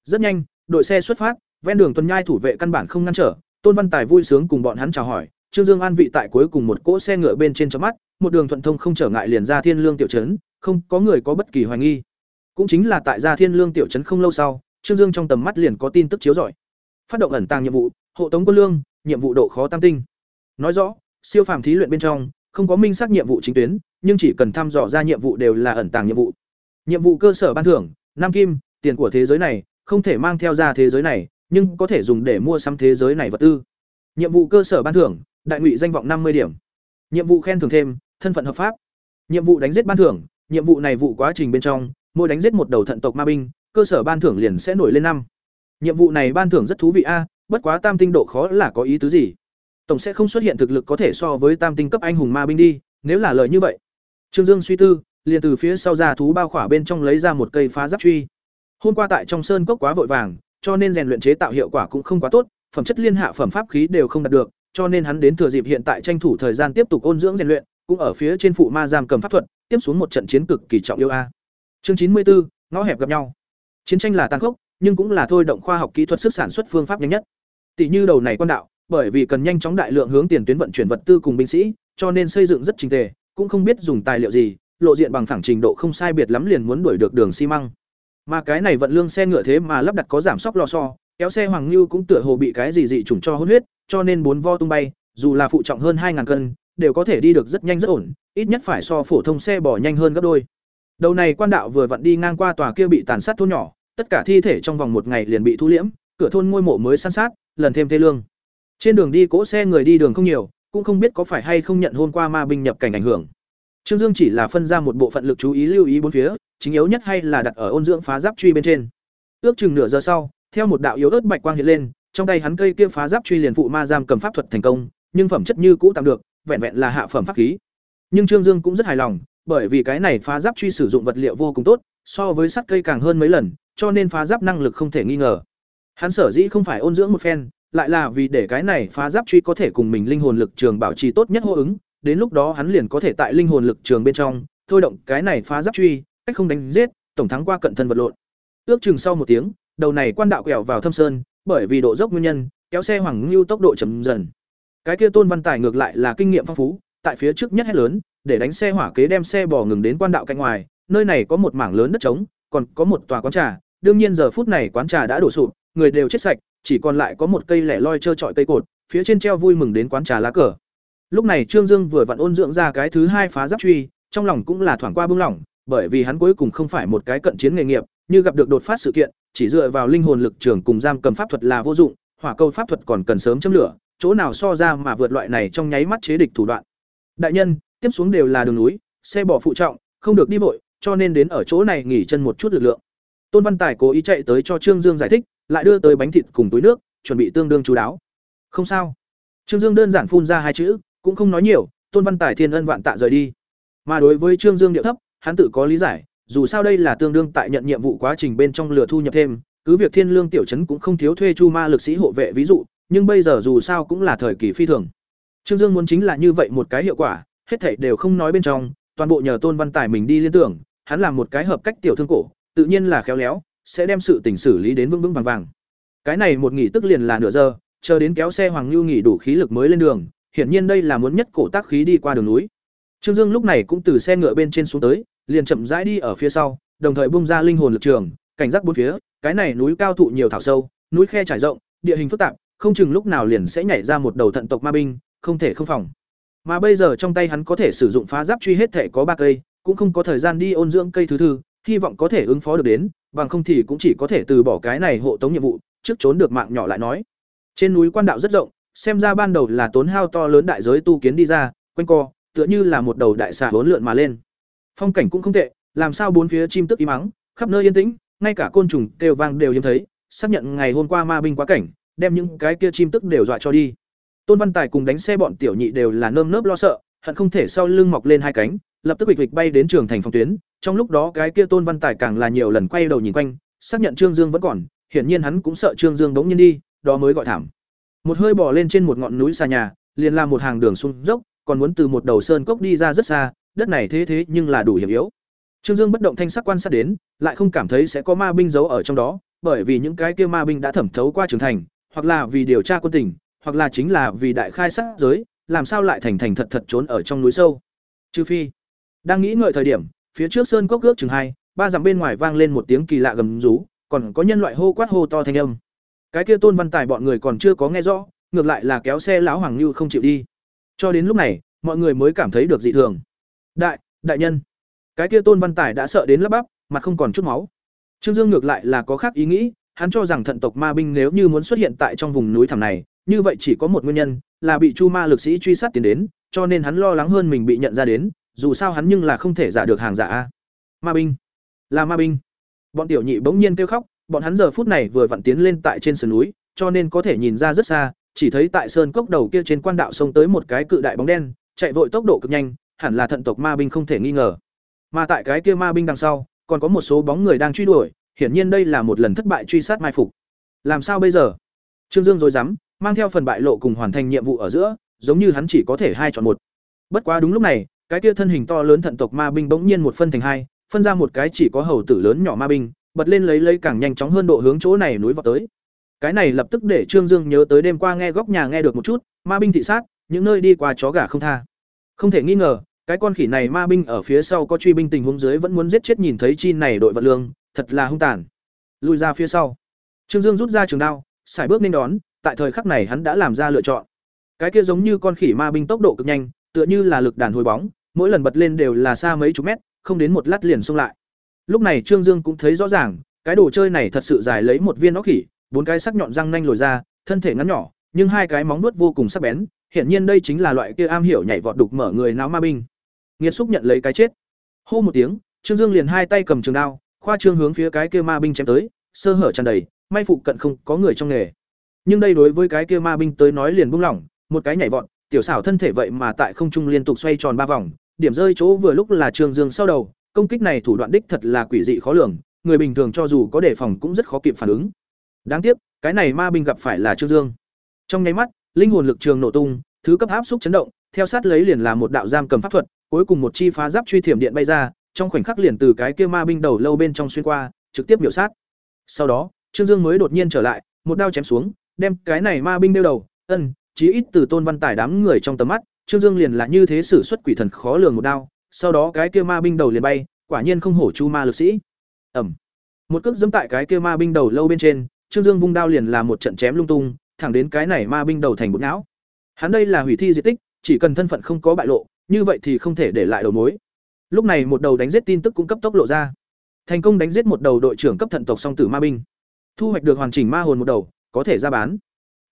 Rất nhanh, đội xe xuất phát, ven đường tuần nhai thủ vệ căn bản không ngăn trở, Tôn Văn Tài vui sướng cùng bọn hắn chào hỏi, Trương Dương an vị tại cuối cùng một cỗ xe ngựa bên trên chớp mắt, một đường thuận thông không trở ngại liền ra Thiên Lương tiểu trấn, không có người có bất kỳ hoài nghi. Cũng chính là tại gia Thiên Lương tiểu trấn không lâu sau, Trương Dương trong tầm mắt liền có tin tức chiếu rọi. Phát động ẩn tàng nhiệm vụ, hộ tống quân lương, nhiệm vụ độ khó tam tinh. Nói rõ, siêu phàm thí luyện bên trong không có minh xác nhiệm vụ chính tuyến, nhưng chỉ cần thăm dò ra nhiệm vụ đều là ẩn tàng nhiệm vụ. Nhiệm vụ cơ sở ban thưởng, nam kim, tiền của thế giới này, không thể mang theo ra thế giới này, nhưng có thể dùng để mua sắm thế giới này vật tư. Nhiệm vụ cơ sở ban thưởng, đại ngụy danh vọng năm mươi điểm. Nhiệm vụ khen thưởng thêm, thân phận hợp pháp. Nhiệm vụ đánh giết ban thưởng, nhiệm vụ này vụ quá trình bên trong, mỗi đánh giết một đầu thận tộc ma binh, cơ sở ban thưởng liền sẽ nổi lên năm. Nhiệm vụ này ban thưởng rất thú vị a, bất quá tam tinh độ khó là có ý tứ gì? Tổng sẽ không xuất hiện thực lực có thể so với tam tinh cấp anh hùng ma binh đi, nếu là lời như vậy. Trương Dương suy tư, liền từ phía sau ra thú bao khỏa bên trong lấy ra một cây phá giáp truy. Hôm qua tại trong sơn cốc quá vội vàng, cho nên rèn luyện chế tạo hiệu quả cũng không quá tốt, phẩm chất liên hạ phẩm pháp khí đều không đạt được, cho nên hắn đến thừa dịp hiện tại tranh thủ thời gian tiếp tục ôn dưỡng rèn luyện, cũng ở phía trên phụ ma giam cầm pháp thuật, tiếp xuống một trận chiến cực kỳ trọng yêu a. Chương chín mươi 94, ngõ hẹp gặp nhau. Chiến tranh là tàn khốc, nhưng cũng là thôi động khoa học kỹ thuật sức sản xuất phương pháp nhanh nhất. Tỷ như đầu này quan đạo, bởi vì cần nhanh chóng đại lượng hướng tiền tuyến vận chuyển vật tư cùng binh sĩ, cho nên xây dựng rất trình tề, cũng không biết dùng tài liệu gì, lộ diện bằng phẳng trình độ không sai biệt lắm liền muốn đuổi được đường xi măng. Mà cái này vận lương xe ngựa thế mà lắp đặt có giảm sóc lò xo, kéo xe Hoàng Nưu cũng tựa hồ bị cái gì dị trùng cho hôn huyết, cho nên bốn vo tung bay, dù là phụ trọng hơn 2000 cân, đều có thể đi được rất nhanh rất ổn, ít nhất phải so phổ thông xe bò nhanh hơn gấp đôi. Đầu này quan đạo vừa vặn đi ngang qua tòa kia bị tàn sát thôn nhỏ, tất cả thi thể trong vòng một ngày liền bị thu liễm, cửa thôn ngôi mộ mới san sát, lần thêm thê lương. Trên đường đi cỗ xe người đi đường không nhiều, cũng không biết có phải hay không nhận hôm qua ma binh nhập cảnh ảnh hưởng. Trương Dương chỉ là phân ra một bộ phận lực chú ý lưu ý bốn phía, chính yếu nhất hay là đặt ở ôn dưỡng phá giáp truy bên trên. Ước chừng nửa giờ sau, theo một đạo yếu ớt bạch quang hiện lên, trong tay hắn cây kia phá giáp truy liền phụ ma giam cầm pháp thuật thành công, nhưng phẩm chất như cũ tạm được, vẹn vẹn là hạ phẩm pháp khí. Nhưng Trương Dương cũng rất hài lòng, bởi vì cái này phá giáp truy sử dụng vật liệu vô cùng tốt, so với sắt cây càng hơn mấy lần, cho nên phá giáp năng lực không thể nghi ngờ. Hắn sở dĩ không phải ôn dưỡng một phen, lại là vì để cái này phá giáp truy có thể cùng mình linh hồn lực trường bảo trì tốt nhất hô ứng, đến lúc đó hắn liền có thể tại linh hồn lực trường bên trong, thôi động cái này phá giáp truy, cách không đánh giết, tổng thắng qua cận thân vật lộn. Ước chừng sau một tiếng, đầu này quan đạo quẹo vào thâm sơn, bởi vì độ dốc nguyên nhân, kéo xe Hoàng ngưu tốc độ chậm dần. Cái kia Tôn Văn Tài ngược lại là kinh nghiệm phong phú, tại phía trước nhất hét lớn, để đánh xe hỏa kế đem xe bò ngừng đến quan đạo cạnh ngoài, nơi này có một mảng lớn đất trống, còn có một tòa quán trà, đương nhiên giờ phút này quán trà đã đổ sụp, người đều chết sạch, chỉ còn lại có một cây lẻ loi trơ trọi cây cột, phía trên treo vui mừng đến quán trà lá cờ. Lúc này Trương Dương vừa vặn ôn dưỡng ra cái thứ hai phá giáp truy, trong lòng cũng là thoảng qua bưng lỏng, bởi vì hắn cuối cùng không phải một cái cận chiến nghề nghiệp, như gặp được đột phát sự kiện, chỉ dựa vào linh hồn lực trường cùng giam cầm pháp thuật là vô dụng, hỏa câu pháp thuật còn cần sớm châm lửa, chỗ nào so ra mà vượt loại này trong nháy mắt chế địch thủ đoạn. Đại nhân, tiếp xuống đều là đường núi, xe bỏ phụ trọng, không được đi vội, cho nên đến ở chỗ này nghỉ chân một chút lực lượng. Tôn Văn Tài cố ý chạy tới cho Trương Dương giải thích, lại đưa tới bánh thịt cùng túi nước, chuẩn bị tương đương chú đáo. Không sao. Trương Dương đơn giản phun ra hai chữ, cũng không nói nhiều, Tôn Văn Tài thiên ân vạn tạ rời đi. Mà đối với Trương Dương điệu thấp, hắn tự có lý giải, dù sao đây là tương đương tại nhận nhiệm vụ quá trình bên trong lừa thu nhập thêm, cứ việc Thiên Lương tiểu chấn cũng không thiếu thuê chu ma lực sĩ hộ vệ ví dụ, nhưng bây giờ dù sao cũng là thời kỳ phi thường. Trương Dương muốn chính là như vậy một cái hiệu quả, hết thảy đều không nói bên trong, toàn bộ nhờ Tôn Văn Tài mình đi liên tưởng, hắn làm một cái hợp cách tiểu thương cổ, tự nhiên là khéo léo, sẽ đem sự tình xử lý đến vững vững vàng vàng. Cái này một nghỉ tức liền là nửa giờ, chờ đến kéo xe Hoàng lưu nghỉ đủ khí lực mới lên đường, hiển nhiên đây là muốn nhất cổ tác khí đi qua đường núi. Trương Dương lúc này cũng từ xe ngựa bên trên xuống tới, liền chậm rãi đi ở phía sau, đồng thời bung ra linh hồn lực trường, cảnh giác bốn phía, cái này núi cao thụ nhiều thảo sâu, núi khe trải rộng, địa hình phức tạp, không chừng lúc nào liền sẽ nhảy ra một đầu thận tộc ma binh, không thể không phòng. Mà bây giờ trong tay hắn có thể sử dụng phá giáp truy hết thể có ba cây, cũng không có thời gian đi ôn dưỡng cây thứ thư, hy vọng có thể ứng phó được đến, bằng không thì cũng chỉ có thể từ bỏ cái này hộ tống nhiệm vụ, trước trốn được mạng nhỏ lại nói. Trên núi quan đạo rất rộng, xem ra ban đầu là tốn hao to lớn đại giới tu kiến đi ra, quanh co, tựa như là một đầu đại xà hỗn lượn mà lên. Phong cảnh cũng không tệ, làm sao bốn phía chim tức im mắng, khắp nơi yên tĩnh, ngay cả côn trùng kêu vang đều hiếm thấy, xác nhận ngày hôm qua ma binh quá cảnh, đem những cái kia chim tức đều dọa cho đi. Tôn Văn Tài cùng đánh xe bọn tiểu nhị đều là nơm nớp lo sợ, hận không thể sau lưng mọc lên hai cánh, lập tức bịch bịch bay đến trường thành phòng tuyến, trong lúc đó cái kia Tôn Văn Tài càng là nhiều lần quay đầu nhìn quanh, xác nhận Trương Dương vẫn còn, hiển nhiên hắn cũng sợ Trương Dương bỗng nhiên đi, đó mới gọi thảm. Một hơi bỏ lên trên một ngọn núi xa nhà, liền làm một hàng đường xuống dốc, còn muốn từ một đầu sơn cốc đi ra rất xa, đất này thế thế nhưng là đủ hiểm yếu. Trương Dương bất động thanh sắc quan sát đến, lại không cảm thấy sẽ có ma binh giấu ở trong đó, bởi vì những cái kia ma binh đã thẩm thấu qua trường thành, hoặc là vì điều tra quân tình, hoặc là chính là vì đại khai sát giới, làm sao lại thành thành thật thật trốn ở trong núi sâu. Trừ phi, đang nghĩ ngợi thời điểm, phía trước sơn cốc ước chừng hai, ba dặm bên ngoài vang lên một tiếng kỳ lạ gầm rú, còn có nhân loại hô quát hô to thanh âm. Cái kia Tôn Văn Tài bọn người còn chưa có nghe rõ, ngược lại là kéo xe lão Hoàng Nưu không chịu đi. Cho đến lúc này, mọi người mới cảm thấy được dị thường. Đại, đại nhân. Cái kia Tôn Văn Tài đã sợ đến lắp bắp, mặt không còn chút máu. Trương Dương ngược lại là có khác ý nghĩ, hắn cho rằng thận tộc ma binh nếu như muốn xuất hiện tại trong vùng núi thẳm này, như vậy chỉ có một nguyên nhân, là bị Chu Ma lực sĩ truy sát tiến đến, cho nên hắn lo lắng hơn mình bị nhận ra đến, dù sao hắn nhưng là không thể giả được hàng giả a. Ma binh, là ma binh. Bọn tiểu nhị bỗng nhiên kêu khóc, bọn hắn giờ phút này vừa vặn tiến lên tại trên sườn núi, cho nên có thể nhìn ra rất xa, chỉ thấy tại sơn cốc đầu kia trên quan đạo sông tới một cái cự đại bóng đen, chạy vội tốc độ cực nhanh, hẳn là thận tộc ma binh không thể nghi ngờ. Mà tại cái kia ma binh đằng sau, còn có một số bóng người đang truy đuổi, hiển nhiên đây là một lần thất bại truy sát mai phục. Làm sao bây giờ? Trương Dương rối rắm, mang theo phần bại lộ cùng hoàn thành nhiệm vụ ở giữa, giống như hắn chỉ có thể hai chọn một. Bất quá đúng lúc này, cái kia thân hình to lớn thận tộc ma binh bỗng nhiên một phân thành hai, phân ra một cái chỉ có hầu tử lớn nhỏ ma binh, bật lên lấy lấy càng nhanh chóng hơn độ hướng chỗ này núi vào tới. Cái này lập tức để Trương Dương nhớ tới đêm qua nghe góc nhà nghe được một chút, ma binh thị sát, những nơi đi qua chó gà không tha. Không thể nghi ngờ, cái con khỉ này ma binh ở phía sau có truy binh tình huống dưới vẫn muốn giết chết nhìn thấy chi này đội vật lương, thật là hung tàn. Lùi ra phía sau. Trương Dương rút ra trường đao, xài bước nên đón, tại thời khắc này hắn đã làm ra lựa chọn. Cái kia giống như con khỉ ma binh tốc độ cực nhanh, tựa như là lực đàn hồi bóng, mỗi lần bật lên đều là xa mấy chục mét, không đến một lát liền xông lại. Lúc này Trương Dương cũng thấy rõ ràng, cái đồ chơi này thật sự dài lấy một viên óc khỉ, bốn cái sắc nhọn răng nanh lồi ra, thân thể ngắn nhỏ, nhưng hai cái móng vuốt vô cùng sắc bén, hiển nhiên đây chính là loại kia am hiểu nhảy vọt đục mở người náo ma binh. Nghiệt xúc nhận lấy cái chết. Hô một tiếng, Trương Dương liền hai tay cầm trường đao, khoa trương hướng phía cái kia ma binh chém tới, sơ hở tràn đầy, may phụ cận không có người trong nghề. Nhưng đây đối với cái kia ma binh tới nói liền buông lỏng, một cái nhảy vọt, tiểu xảo thân thể vậy mà tại không trung liên tục xoay tròn ba vòng, điểm rơi chỗ vừa lúc là Trương Dương sau đầu, công kích này thủ đoạn đích thật là quỷ dị khó lường, người bình thường cho dù có đề phòng cũng rất khó kịp phản ứng. Đáng tiếc, cái này ma binh gặp phải là Trương Dương. Trong nháy mắt, linh hồn lực trường nổ tung, thứ cấp áp xúc chấn động, theo sát lấy liền là một đạo giam cầm pháp thuật, cuối cùng một chi phá giáp truy thiểm điện bay ra, trong khoảnh khắc liền từ cái kia ma binh đầu lâu bên trong xuyên qua, trực tiếp biểu sát. Sau đó, Trương Dương mới đột nhiên trở lại, một đao chém xuống, đem cái này ma binh đeo đầu, ân, chí ít từ Tôn Văn Tải đám người trong tầm mắt, Trương Dương liền là như thế xử xuất quỷ thần khó lường một đao, sau đó cái kia ma binh đầu liền bay, quả nhiên không hổ chu ma lực sĩ. Ầm. Một cước giẫm tại cái kia ma binh đầu lâu bên trên, Trương Dương vung đao liền là một trận chém lung tung, thẳng đến cái này ma binh đầu thành bột não. Hắn đây là hủy thi di tích, chỉ cần thân phận không có bại lộ, như vậy thì không thể để lại đầu mối. Lúc này một đầu đánh giết tin tức cũng cấp tốc lộ ra. Thành công đánh giết một đầu đội trưởng cấp thận tộc song tử ma binh. Thu hoạch được hoàn chỉnh ma hồn một đầu, có thể ra bán.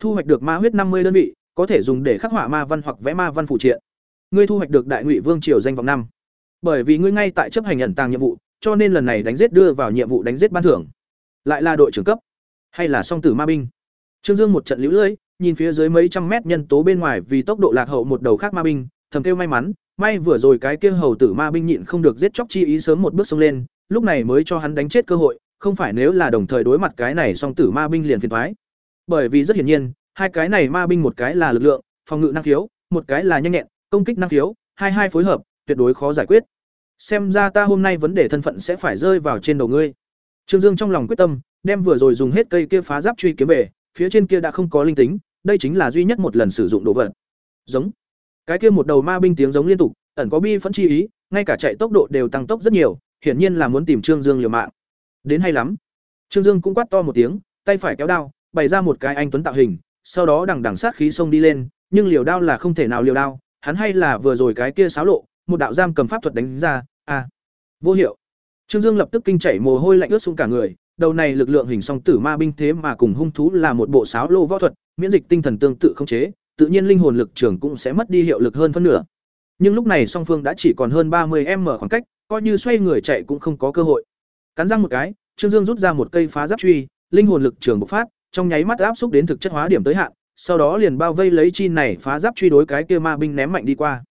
Thu hoạch được ma huyết năm mươi đơn vị, có thể dùng để khắc họa ma văn hoặc vẽ ma văn phụ triện. Ngươi thu hoạch được đại ngụy vương triều danh vọng năm. Bởi vì ngươi ngay tại chấp hành nhận tàng nhiệm vụ, cho nên lần này đánh giết đưa vào nhiệm vụ đánh giết ban thưởng. Lại là đội trưởng cấp, hay là song tử ma binh. Trương Dương một trận liễu lưỡi, nhìn phía dưới mấy trăm mét nhân tố bên ngoài vì tốc độ lạc hậu một đầu khác ma binh, thầm kêu may mắn, may vừa rồi cái kia hầu tử ma binh nhịn không được giết chóc chi ý sớm một bước xông lên, lúc này mới cho hắn đánh chết cơ hội, không phải nếu là đồng thời đối mặt cái này song tử ma binh liền phiền toái. Bởi vì rất hiển nhiên, hai cái này ma binh một cái là lực lượng, phòng ngự năng khiếu, một cái là nhanh nhẹn, công kích năng khiếu, hai hai phối hợp, tuyệt đối khó giải quyết. Xem ra ta hôm nay vấn đề thân phận sẽ phải rơi vào trên đầu ngươi. Trương Dương trong lòng quyết tâm, đem vừa rồi dùng hết cây kia phá giáp truy kiếm về, phía trên kia đã không có linh tính, đây chính là duy nhất một lần sử dụng đồ vật. Giống. Cái kia một đầu ma binh tiếng giống liên tục, ẩn có bi phẫn chi ý, ngay cả chạy tốc độ đều tăng tốc rất nhiều, hiển nhiên là muốn tìm Trương Dương liều mạng. Đến hay lắm. Trương Dương cũng quát to một tiếng, tay phải kéo đao, bày ra một cái anh tuấn tạo hình, sau đó đằng đằng sát khí xông đi lên, nhưng liều đao là không thể nào liều đao, hắn hay là vừa rồi cái kia xáo lộ, một đạo giam cầm pháp thuật đánh ra, a, vô hiệu. Trương Dương lập tức kinh chảy mồ hôi lạnh ướt xuống cả người, đầu này lực lượng hình song tử ma binh thế mà cùng hung thú là một bộ sáo lô võ thuật, miễn dịch tinh thần tương tự không chế, tự nhiên linh hồn lực trường cũng sẽ mất đi hiệu lực hơn phân nửa. Nhưng lúc này song phương đã chỉ còn hơn ba mươi m khoảng cách, coi như xoay người chạy cũng không có cơ hội. Cắn răng một cái, Trương Dương rút ra một cây phá giáp truy, linh hồn lực trường bộc phát, trong nháy mắt áp xúc đến thực chất hóa điểm tới hạn, sau đó liền bao vây lấy chi này phá giáp truy đối cái kia ma binh ném mạnh đi qua.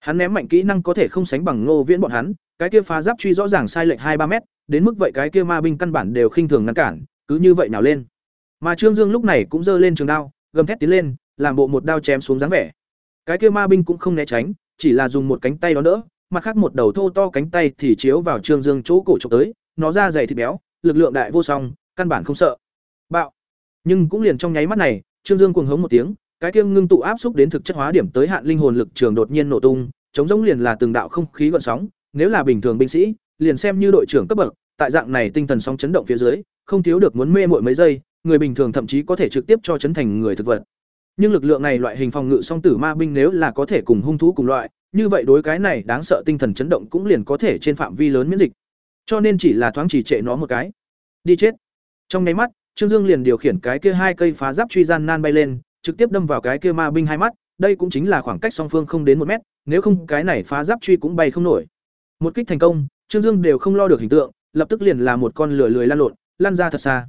Hắn ném mạnh kỹ năng có thể không sánh bằng Ngô Viễn bọn hắn, cái kia phá giáp truy rõ ràng sai lệch hai ba mét, đến mức vậy cái kia ma binh căn bản đều khinh thường ngăn cản, cứ như vậy nào lên. Mà Trương Dương lúc này cũng giơ lên trường đao, gầm thét tiến lên, làm bộ một đao chém xuống dáng vẻ. Cái kia ma binh cũng không né tránh, chỉ là dùng một cánh tay đó đỡ, mặt khác một đầu thô to cánh tay thì chiếu vào Trương Dương chỗ cổ chụp tới, nó ra dày thịt béo, lực lượng đại vô song, căn bản không sợ. Bạo. Nhưng cũng liền trong nháy mắt này, Trương Dương cuồng hống một tiếng, cái kia ngưng tụ áp xúc đến thực chất hóa điểm tới hạn linh hồn lực trường đột nhiên nổ tung, chống giống liền là từng đạo không khí gợn sóng, nếu là bình thường binh sĩ, liền xem như đội trưởng cấp bậc, tại dạng này tinh thần sóng chấn động phía dưới, không thiếu được muốn mê muội mấy giây, người bình thường thậm chí có thể trực tiếp cho chấn thành người thực vật. Nhưng lực lượng này loại hình phòng ngự song tử ma binh nếu là có thể cùng hung thú cùng loại, như vậy đối cái này đáng sợ tinh thần chấn động cũng liền có thể trên phạm vi lớn miễn dịch. Cho nên chỉ là thoáng chỉ trệ nó một cái. Đi chết. Trong nháy mắt, Trương Dương liền điều khiển cái kia hai cây phá giáp truy gian nan bay lên, trực tiếp đâm vào cái kia ma binh hai mắt, đây cũng chính là khoảng cách song phương không đến một mét, nếu không cái này phá giáp truy cũng bay không nổi. Một kích thành công, Trương Dương đều không lo được hình tượng, lập tức liền là một con lửa lười lan lộn, lăn ra thật xa.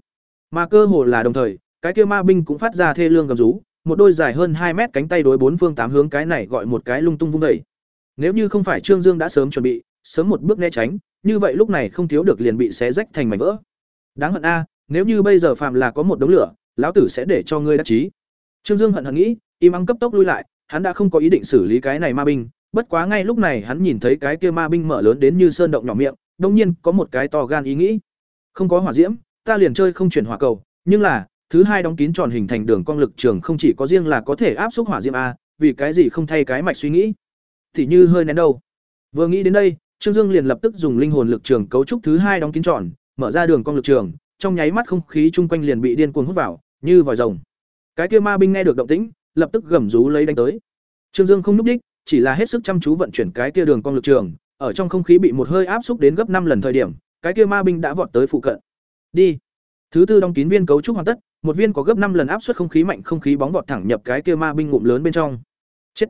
Mà cơ hồ là đồng thời, cái kia ma binh cũng phát ra thê lương gầm rú, một đôi dài hơn hai mét cánh tay đối bốn phương tám hướng cái này gọi một cái lung tung vung dậy. Nếu như không phải Trương Dương đã sớm chuẩn bị, sớm một bước né tránh, như vậy lúc này không thiếu được liền bị xé rách thành mảnh vỡ. Đáng hận a, nếu như bây giờ phàm là có một đống lửa, lão tử sẽ để cho ngươi đắc chí. Trương Dương hận hận nghĩ, im ắng cấp tốc lui lại, hắn đã không có ý định xử lý cái này ma binh, bất quá ngay lúc này hắn nhìn thấy cái kia ma binh mở lớn đến như sơn động nhỏ miệng, đương nhiên có một cái to gan ý nghĩ. Không có hỏa diễm, ta liền chơi không chuyển hỏa cầu, nhưng là, thứ hai đóng kín tròn hình thành đường cong lực trường không chỉ có riêng là có thể áp xúc hỏa diễm a, vì cái gì không thay cái mạch suy nghĩ. Thì như hơi nén đâu. Vừa nghĩ đến đây, Trương Dương liền lập tức dùng linh hồn lực trường cấu trúc thứ hai đóng kín tròn, mở ra đường cong lực trường, trong nháy mắt không khí chung quanh liền bị điên cuồng hút vào, như vòi rồng. Cái kia ma binh nghe được động tĩnh, lập tức gầm rú lấy đánh tới. Trương Dương không lúc đích, chỉ là hết sức chăm chú vận chuyển cái kia đường cong lực trường, ở trong không khí bị một hơi áp xúc đến gấp năm lần thời điểm, cái kia ma binh đã vọt tới phụ cận. Đi. Thứ tư đóng kín viên cấu trúc hoàn tất, một viên có gấp năm lần áp suất không khí mạnh không khí bóng vọt thẳng nhập cái kia ma binh ngụm lớn bên trong. Chết.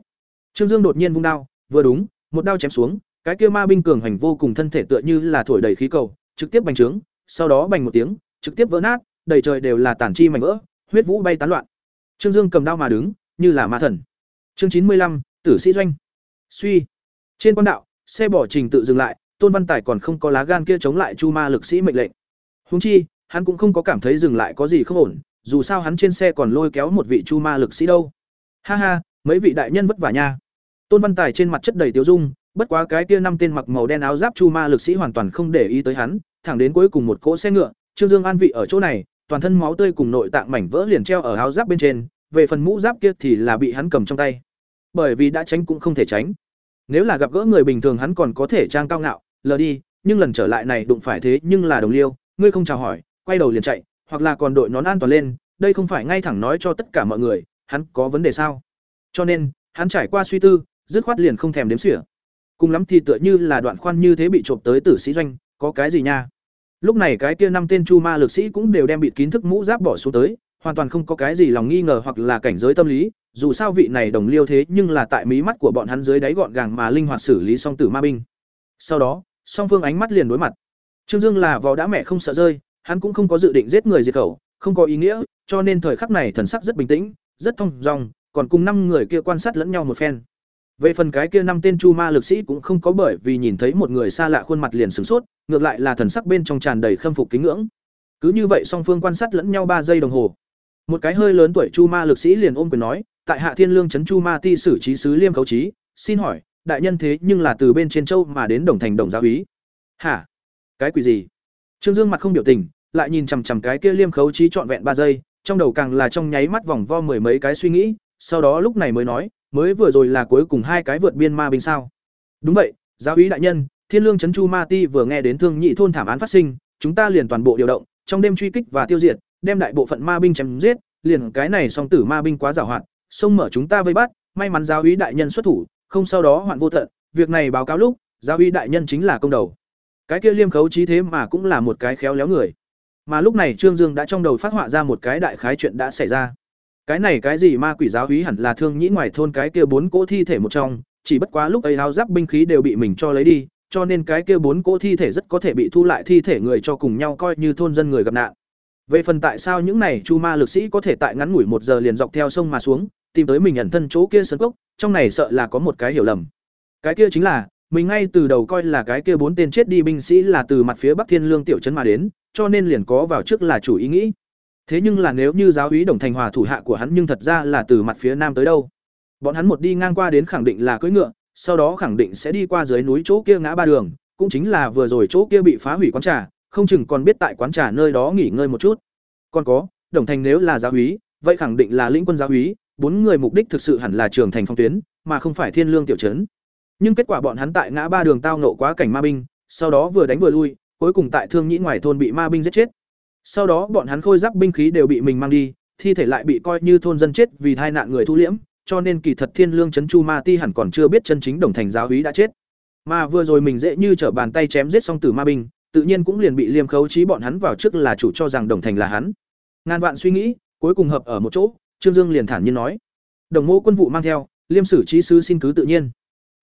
Trương Dương đột nhiên vung đao, vừa đúng, một đao chém xuống, cái kia ma binh cường hành vô cùng thân thể tựa như là thổi đầy khí cầu, trực tiếp bành trướng, sau đó bành một tiếng, trực tiếp vỡ nát, đầy trời đều là tản chi mảnh vỡ, huyết vũ bay tán loạn. Trương Dương cầm đao mà đứng, như là ma thần. Chương chín mươi lăm, Tử sĩ doanh. Suy. Trên quan đạo, xe bỏ trình tự dừng lại, Tôn Văn Tài còn không có lá gan kia chống lại Chu Ma lực sĩ mệnh lệnh. Huống chi, hắn cũng không có cảm thấy dừng lại có gì không ổn, dù sao hắn trên xe còn lôi kéo một vị Chu Ma lực sĩ đâu. Ha ha, mấy vị đại nhân vất vả nha. Tôn Văn Tài trên mặt chất đầy tiêu dung, bất quá cái kia năm tên mặc màu đen áo giáp Chu Ma lực sĩ hoàn toàn không để ý tới hắn, thẳng đến cuối cùng một cỗ xe ngựa, Trương Dương an vị ở chỗ này, toàn thân máu tươi cùng nội tạng mảnh vỡ liền treo ở áo giáp bên trên, về phần mũ giáp kia thì là bị hắn cầm trong tay. Bởi vì đã tránh cũng không thể tránh. Nếu là gặp gỡ người bình thường hắn còn có thể trang cao ngạo, lờ đi, nhưng lần trở lại này đụng phải thế nhưng là đồng liêu, ngươi không chào hỏi, quay đầu liền chạy, hoặc là còn đội nón an toàn lên, đây không phải ngay thẳng nói cho tất cả mọi người, hắn có vấn đề sao? Cho nên, hắn trải qua suy tư, dứt khoát liền không thèm đếm xỉa. Cùng lắm thì tựa như là đoạn khoan như thế bị trộm tới tử sĩ doanh, có cái gì nha? Lúc này cái kia năm tên chu ma lực sĩ cũng đều đem bị kín thức mũ giáp bỏ xuống tới, hoàn toàn không có cái gì lòng nghi ngờ hoặc là cảnh giới tâm lý, dù sao vị này đồng liêu thế nhưng là tại mí mắt của bọn hắn dưới đáy gọn gàng mà linh hoạt xử lý song tử ma binh. Sau đó, song phương ánh mắt liền đối mặt. Trương Dương là vò đã mẹ không sợ rơi, hắn cũng không có dự định giết người diệt khẩu, không có ý nghĩa, cho nên thời khắc này thần sắc rất bình tĩnh, rất thông dong, còn cùng năm người kia quan sát lẫn nhau một phen về phần cái kia năm tên chu ma lực sĩ cũng không có bởi vì nhìn thấy một người xa lạ khuôn mặt liền sửng sốt, ngược lại là thần sắc bên trong tràn đầy khâm phục kính ngưỡng. Cứ như vậy song phương quan sát lẫn nhau ba giây đồng hồ. Một cái hơi lớn tuổi chu ma lực sĩ liền ôm quyền nói, tại hạ thiên lương trấn chu ma ti sử trí sứ liêm khấu trí xin hỏi, đại nhân thế nhưng là từ bên trên châu mà đến đồng thành đồng giáo úy? Hả? Cái quỷ gì? Trương dương mặt không biểu tình, lại nhìn chằm chằm cái kia liêm khấu trí trọn vẹn ba giây, trong đầu càng là trong nháy mắt vòng vo mười mấy cái suy nghĩ, sau đó lúc này mới nói mới vừa rồi là cuối cùng hai cái vượt biên ma binh sao? Đúng vậy, giáo úy đại nhân, thiên lương trấn chu ma ti vừa nghe đến thương nhị thôn thảm án phát sinh, chúng ta liền toàn bộ điều động, trong đêm truy kích và tiêu diệt, đem đại bộ phận ma binh chém giết, liền cái này song tử ma binh quá giảo hoạt xông mở chúng ta vây bắt, may mắn giáo úy đại nhân xuất thủ, không sau đó hoạn vô tận, việc này báo cáo lúc, giáo úy đại nhân chính là công đầu. Cái kia liêm khấu trí thế mà cũng là một cái khéo léo người. Mà lúc này trương dương đã trong đầu phát họa ra một cái đại khái chuyện đã xảy ra cái này cái gì ma quỷ giáo hí hẳn là thương nhĩ ngoài thôn cái kia bốn cỗ thi thể một trong, chỉ bất quá lúc ấy áo giáp binh khí đều bị mình cho lấy đi, cho nên cái kia bốn cỗ thi thể rất có thể bị thu lại thi thể người cho cùng nhau coi như thôn dân người gặp nạn. Về phần tại sao những này chu ma lực sĩ có thể tại ngắn ngủi một giờ liền dọc theo sông mà xuống, tìm tới mình ẩn thân chỗ kia sân cốc, trong này sợ là có một cái hiểu lầm. Cái kia chính là, mình ngay từ đầu coi là cái kia bốn tên chết đi binh sĩ là từ mặt phía bắc thiên lương tiểu trấn mà đến, cho nên liền có vào trước là chủ ý nghĩ thế nhưng là nếu như giáo úy đồng thành hòa thủ hạ của hắn nhưng thật ra là từ mặt phía nam tới đâu? Bọn hắn một đi ngang qua đến khẳng định là cưỡi ngựa, sau đó khẳng định sẽ đi qua dưới núi chỗ kia ngã ba đường, cũng chính là vừa rồi chỗ kia bị phá hủy quán trà, không chừng còn biết tại quán trà nơi đó nghỉ ngơi một chút. Còn có, đồng thành nếu là giáo úy, vậy khẳng định là lĩnh quân giáo úy, bốn người mục đích thực sự hẳn là trường thành phong tuyến, mà không phải thiên lương tiểu trấn. Nhưng kết quả bọn hắn tại ngã ba đường tao nộ quá cảnh ma binh, sau đó vừa đánh vừa lui, cuối cùng tại thương nhĩ ngoài thôn bị ma binh giết chết sau đó bọn hắn khôi giáp binh khí đều bị mình mang đi, thi thể lại bị coi như thôn dân chết vì tai nạn người thu liễm, cho nên kỳ thật thiên lương trấn chu ma ti hẳn còn chưa biết chân chính đồng thành giáo úy đã chết. Mà vừa rồi mình dễ như trở bàn tay chém giết xong tử ma binh, tự nhiên cũng liền bị liêm khấu trí bọn hắn vào trước là chủ cho rằng đồng thành là hắn. Ngàn vạn suy nghĩ, cuối cùng hợp ở một chỗ, trương dương liền thản nhiên nói. Đồng mô quân vụ mang theo, liêm sử trí sứ xin cứ tự nhiên.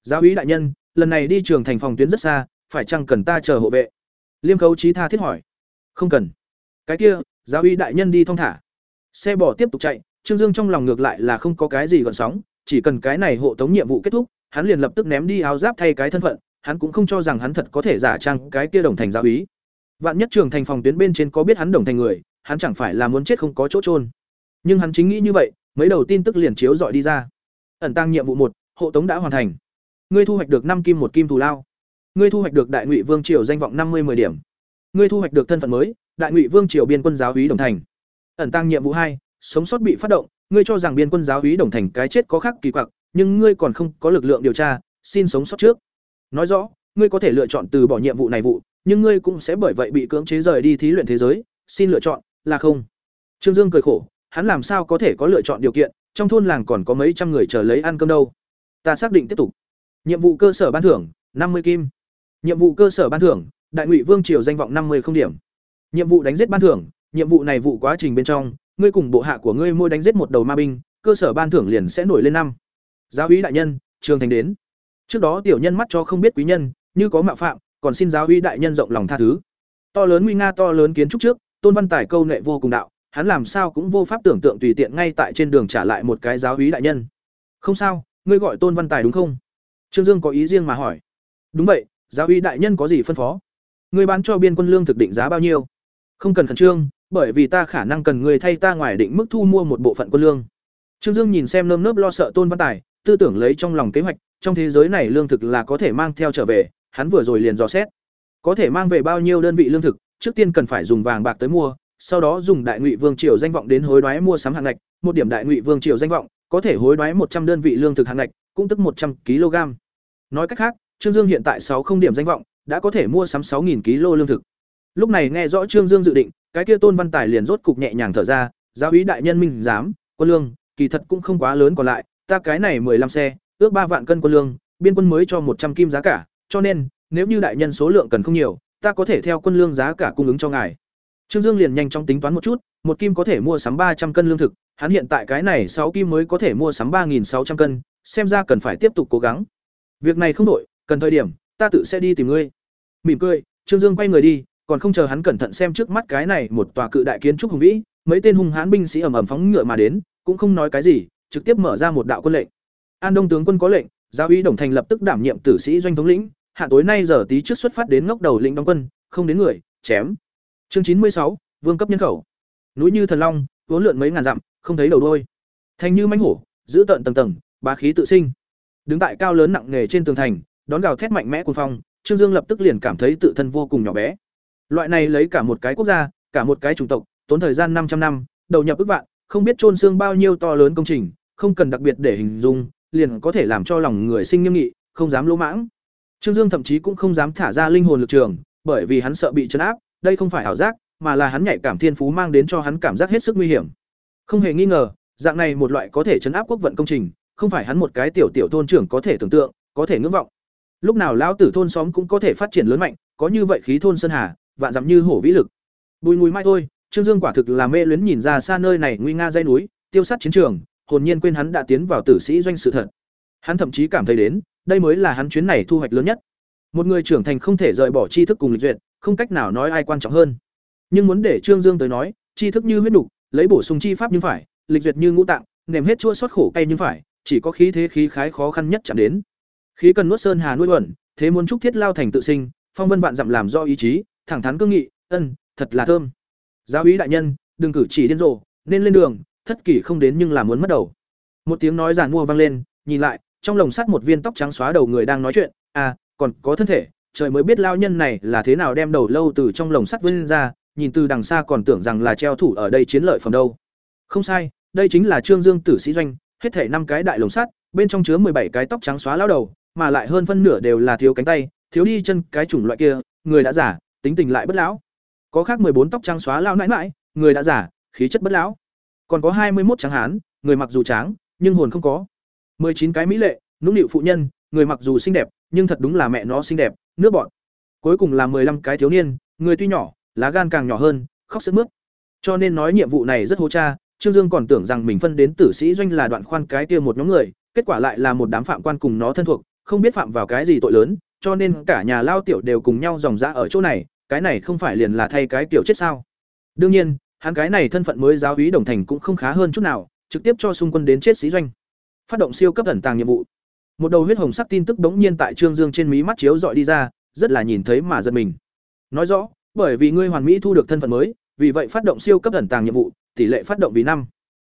Giáo úy đại nhân, lần này đi trường thành phòng tuyến rất xa, phải chăng cần ta chờ hộ vệ? Liêm khấu trí tha thiết hỏi. Không cần cái kia, giáo úy đại nhân đi thong thả. Xe bỏ tiếp tục chạy, trương dương trong lòng ngược lại là không có cái gì gọn sóng, chỉ cần cái này hộ tống nhiệm vụ kết thúc, hắn liền lập tức ném đi áo giáp thay cái thân phận, hắn cũng không cho rằng hắn thật có thể giả trang cái kia đồng thành giáo úy vạn nhất trường thành phòng tuyến bên trên có biết hắn đồng thành người, hắn chẳng phải là muốn chết không có chỗ trôn nhưng hắn chính nghĩ như vậy, mấy đầu tin tức liền chiếu dọi đi ra. Ẩn tăng nhiệm vụ một, hộ tống đã hoàn thành. Ngươi thu hoạch được năm kim một kim thù lao. Ngươi thu hoạch được đại ngụy vương triều danh vọng năm mươi 10 điểm. Ngươi thu hoạch được thân phận mới đại ngụy vương triều biên quân giáo úy đồng thành. Ẩn tăng nhiệm vụ hai, sống sót bị phát động, ngươi cho rằng biên quân giáo úy đồng thành cái chết có khác kỳ quặc, nhưng ngươi còn không có lực lượng điều tra, xin sống sót trước. Nói rõ, ngươi có thể lựa chọn từ bỏ nhiệm vụ này vụ, nhưng ngươi cũng sẽ bởi vậy bị cưỡng chế rời đi thí luyện thế giới, xin lựa chọn là không. Trương dương cười khổ, hắn làm sao có thể có lựa chọn điều kiện, trong thôn làng còn có mấy trăm người chờ lấy ăn cơm đâu. Ta xác định tiếp tục. Nhiệm vụ cơ sở ban thưởng, năm mươi kim. Nhiệm vụ cơ sở ban thưởng, đại ngụy vương triều danh vọng năm mươi không điểm nhiệm vụ đánh giết ban thưởng, nhiệm vụ này vụ quá trình bên trong, ngươi cùng bộ hạ của ngươi mua đánh giết một đầu ma binh, cơ sở ban thưởng liền sẽ nổi lên năm. Giáo úy đại nhân, trường thành đến. Trước đó tiểu nhân mắt cho không biết quý nhân, như có mạo phạm, còn xin giáo úy đại nhân rộng lòng tha thứ. To lớn nguy nga to lớn kiến trúc trước, tôn văn tài câu nệ vô cùng đạo, hắn làm sao cũng vô pháp tưởng tượng tùy tiện ngay tại trên đường trả lại một cái giáo úy đại nhân. Không sao, ngươi gọi tôn văn tài đúng không? Trương dương có ý riêng mà hỏi. Đúng vậy, giáo úy đại nhân có gì phân phó? Ngươi bán cho biên quân lương thực định giá bao nhiêu? Không cần khẩn trương, bởi vì ta khả năng cần người thay ta ngoài định mức thu mua một bộ phận quân lương. Trương dương nhìn xem nơm nớp lo sợ tôn văn tài, tư tưởng lấy trong lòng kế hoạch, trong thế giới này lương thực là có thể mang theo trở về, hắn vừa rồi liền dò xét. Có thể mang về bao nhiêu đơn vị lương thực, trước tiên cần phải dùng vàng bạc tới mua, sau đó dùng đại ngụy vương triều danh vọng đến hối đoái mua sắm hạng ngạch, một điểm đại ngụy vương triều danh vọng, có thể hối đoái một trăm đơn vị lương thực hạng ngạch, cũng tức một trăm kg. Nói cách khác, trương dương hiện tại sáu không điểm danh vọng, đã có thể mua sắm sáu kg lương thực lúc này nghe rõ trương dương dự định, cái kia tôn văn tài liền rốt cục nhẹ nhàng thở ra, giáo úy đại nhân minh giám, quân lương, kỳ thật cũng không quá lớn còn lại, ta cái này mười lăm xe, ước ba vạn cân quân lương, biên quân mới cho một trăm kim giá cả, cho nên, nếu như đại nhân số lượng cần không nhiều, ta có thể theo quân lương giá cả cung ứng cho ngài. Trương dương liền nhanh chóng tính toán một chút, một kim có thể mua sắm ba trăm cân lương thực, hắn hiện tại cái này sáu kim mới có thể mua sắm ba sáu trăm cân, xem ra cần phải tiếp tục cố gắng. Việc này không đổi, cần thời điểm, ta tự sẽ đi tìm ngươi. Mỉm cười, trương dương quay người đi còn không chờ hắn cẩn thận xem trước mắt cái này một tòa cự đại kiến trúc hùng vĩ mấy tên hung hãn binh sĩ ầm ầm phóng ngựa mà đến cũng không nói cái gì trực tiếp mở ra một đạo quân lệnh an đông tướng quân có lệnh Giáo úy Đồng Thành lập tức đảm nhiệm tử sĩ doanh thống lĩnh, hạ tối nay giờ tí trước xuất phát đến ngốc đầu lĩnh đóng quân, không đến người, chém. Chương chín mươi sáu, vương cấp nhân khẩu. Núi như thần long, vốn lượn mấy ngàn dặm, không thấy đầu đuôi. Thành như mánh hổ, giữ tận tầng tầng, bá khí tự sinh. Đứng tại cao lớn nặng nề trên tường thành, đón gào thét mạnh mẽ cuồng phong, Trương Dương lập tức liền cảm thấy tự thân vô cùng nhỏ bé. Loại này lấy cả một cái quốc gia, cả một cái chủng tộc, tốn thời gian 500 năm, đầu nhập ức vạn, không biết chôn xương bao nhiêu to lớn công trình, không cần đặc biệt để hình dung, liền có thể làm cho lòng người sinh nghiêm nghị, không dám lỗ mãng. Trương Dương thậm chí cũng không dám thả ra linh hồn lực trường, bởi vì hắn sợ bị trấn áp, đây không phải ảo giác, mà là hắn nhạy cảm thiên phú mang đến cho hắn cảm giác hết sức nguy hiểm. Không hề nghi ngờ, dạng này một loại có thể trấn áp quốc vận công trình, không phải hắn một cái tiểu tiểu thôn trưởng có thể tưởng tượng, có thể ngưỡng vọng. Lúc nào lão tử thôn xóm cũng có thể phát triển lớn mạnh, có như vậy khí thôn sơn hà, vạn dặm như hổ vĩ lực. Bùi mùi mai thôi, Trương Dương quả thực là mê luyến nhìn ra xa nơi này nguy nga dãy núi, tiêu sát chiến trường, hồn nhiên quên hắn đã tiến vào tử sĩ doanh sự thật. Hắn thậm chí cảm thấy đến, đây mới là hắn chuyến này thu hoạch lớn nhất. Một người trưởng thành không thể rời bỏ tri thức cùng lịch duyệt, không cách nào nói ai quan trọng hơn. Nhưng muốn để Trương Dương tới nói, tri thức như huyết nục, lấy bổ sung chi pháp nhưng phải, lịch duyệt như ngũ tạng, nềm hết chua xót khổ cay nhưng phải, chỉ có khí thế khí khái khó khăn nhất chạm đến. Khí cần nuốt sơn hà nuôi uẩn, thế muốn trúc thiết lao thành tự sinh, phong vân vạn dặm làm do ý chí, thẳng thắn cương nghị, ân, thật là thơm. Giáo úy đại nhân, đừng cử chỉ điên rồ, nên lên đường, thất kỷ không đến nhưng là muốn mất đầu. Một tiếng nói giản mua vang lên, nhìn lại, trong lồng sắt một viên tóc trắng xóa đầu người đang nói chuyện, à, còn có thân thể, trời mới biết lao nhân này là thế nào đem đầu lâu từ trong lồng sắt vươn ra, nhìn từ đằng xa còn tưởng rằng là treo thủ ở đây chiến lợi phẩm đâu. Không sai, đây chính là Trương Dương Tử sĩ doanh, hết thể năm cái đại lồng sắt, bên trong chứa bảy cái tóc trắng xóa lao đầu, mà lại hơn phân nửa đều là thiếu cánh tay, thiếu đi chân cái chủng loại kia, người đã giả, tính tình lại bất lão. Có khác bốn tóc trắng xóa lao nãi nãi, người đã giả, khí chất bất lão. Còn có hai mươi một trắng hán, người mặc dù trắng, nhưng hồn không có. chín cái mỹ lệ, nũng nịu phụ nhân, người mặc dù xinh đẹp, nhưng thật đúng là mẹ nó xinh đẹp, nước bọn. Cuối cùng là 15 cái thiếu niên, người tuy nhỏ, lá gan càng nhỏ hơn, khóc sướt mướt. Cho nên nói nhiệm vụ này rất hô cha, Trương Dương còn tưởng rằng mình phân đến tử sĩ doanh là đoạn khoan cái kia một nhóm người, kết quả lại là một đám phạm quan cùng nó thân thuộc, không biết phạm vào cái gì tội lớn, cho nên cả nhà lao tiểu đều cùng nhau dòng dã ở chỗ này, cái này không phải liền là thay cái tiểu chết sao? Đương nhiên, hắn cái này thân phận mới giáo úy đồng thành cũng không khá hơn chút nào, trực tiếp cho xung quân đến chết sĩ doanh. Phát động siêu cấp ẩn tàng nhiệm vụ. Một đầu huyết hồng sắc tin tức đống nhiên tại Trương Dương trên mí mắt chiếu dọi đi ra, rất là nhìn thấy mà giật mình. Nói rõ, bởi vì ngươi hoàn mỹ thu được thân phận mới, vì vậy phát động siêu cấp ẩn tàng nhiệm vụ, tỷ lệ phát động vì năm.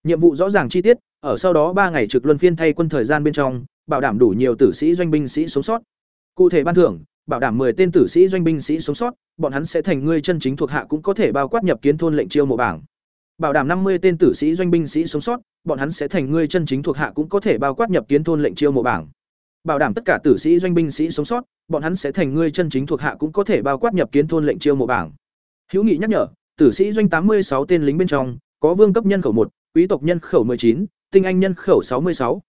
Nhiệm vụ rõ ràng chi tiết, ở sau đó ba ngày trực luân phiên thay quân thời gian bên trong, bảo đảm đủ nhiều tử sĩ doanh binh sĩ sống sót. Cụ thể ban thưởng, bảo đảm 10 tên tử sĩ doanh binh sĩ sống sót, bọn hắn sẽ thành ngươi chân chính thuộc hạ cũng có thể bao quát nhập kiến thôn lệnh chiêu mộ bảng. Bảo đảm 50 tên tử sĩ doanh binh sĩ sống sót, bọn hắn sẽ thành ngươi chân chính thuộc hạ cũng có thể bao quát nhập kiến thôn lệnh chiêu mộ bảng. Bảo đảm tất cả tử sĩ doanh binh sĩ sống sót, bọn hắn sẽ thành ngươi chân chính thuộc hạ cũng có thể bao quát nhập kiến thôn lệnh chiêu mộ bảng. Hữu nghị nhắc nhở, tử sĩ doanh 86 tên lính bên trong, có vương cấp nhân khẩu 1, quý tộc nhân khẩu 19, tinh anh nhân khẩu 66.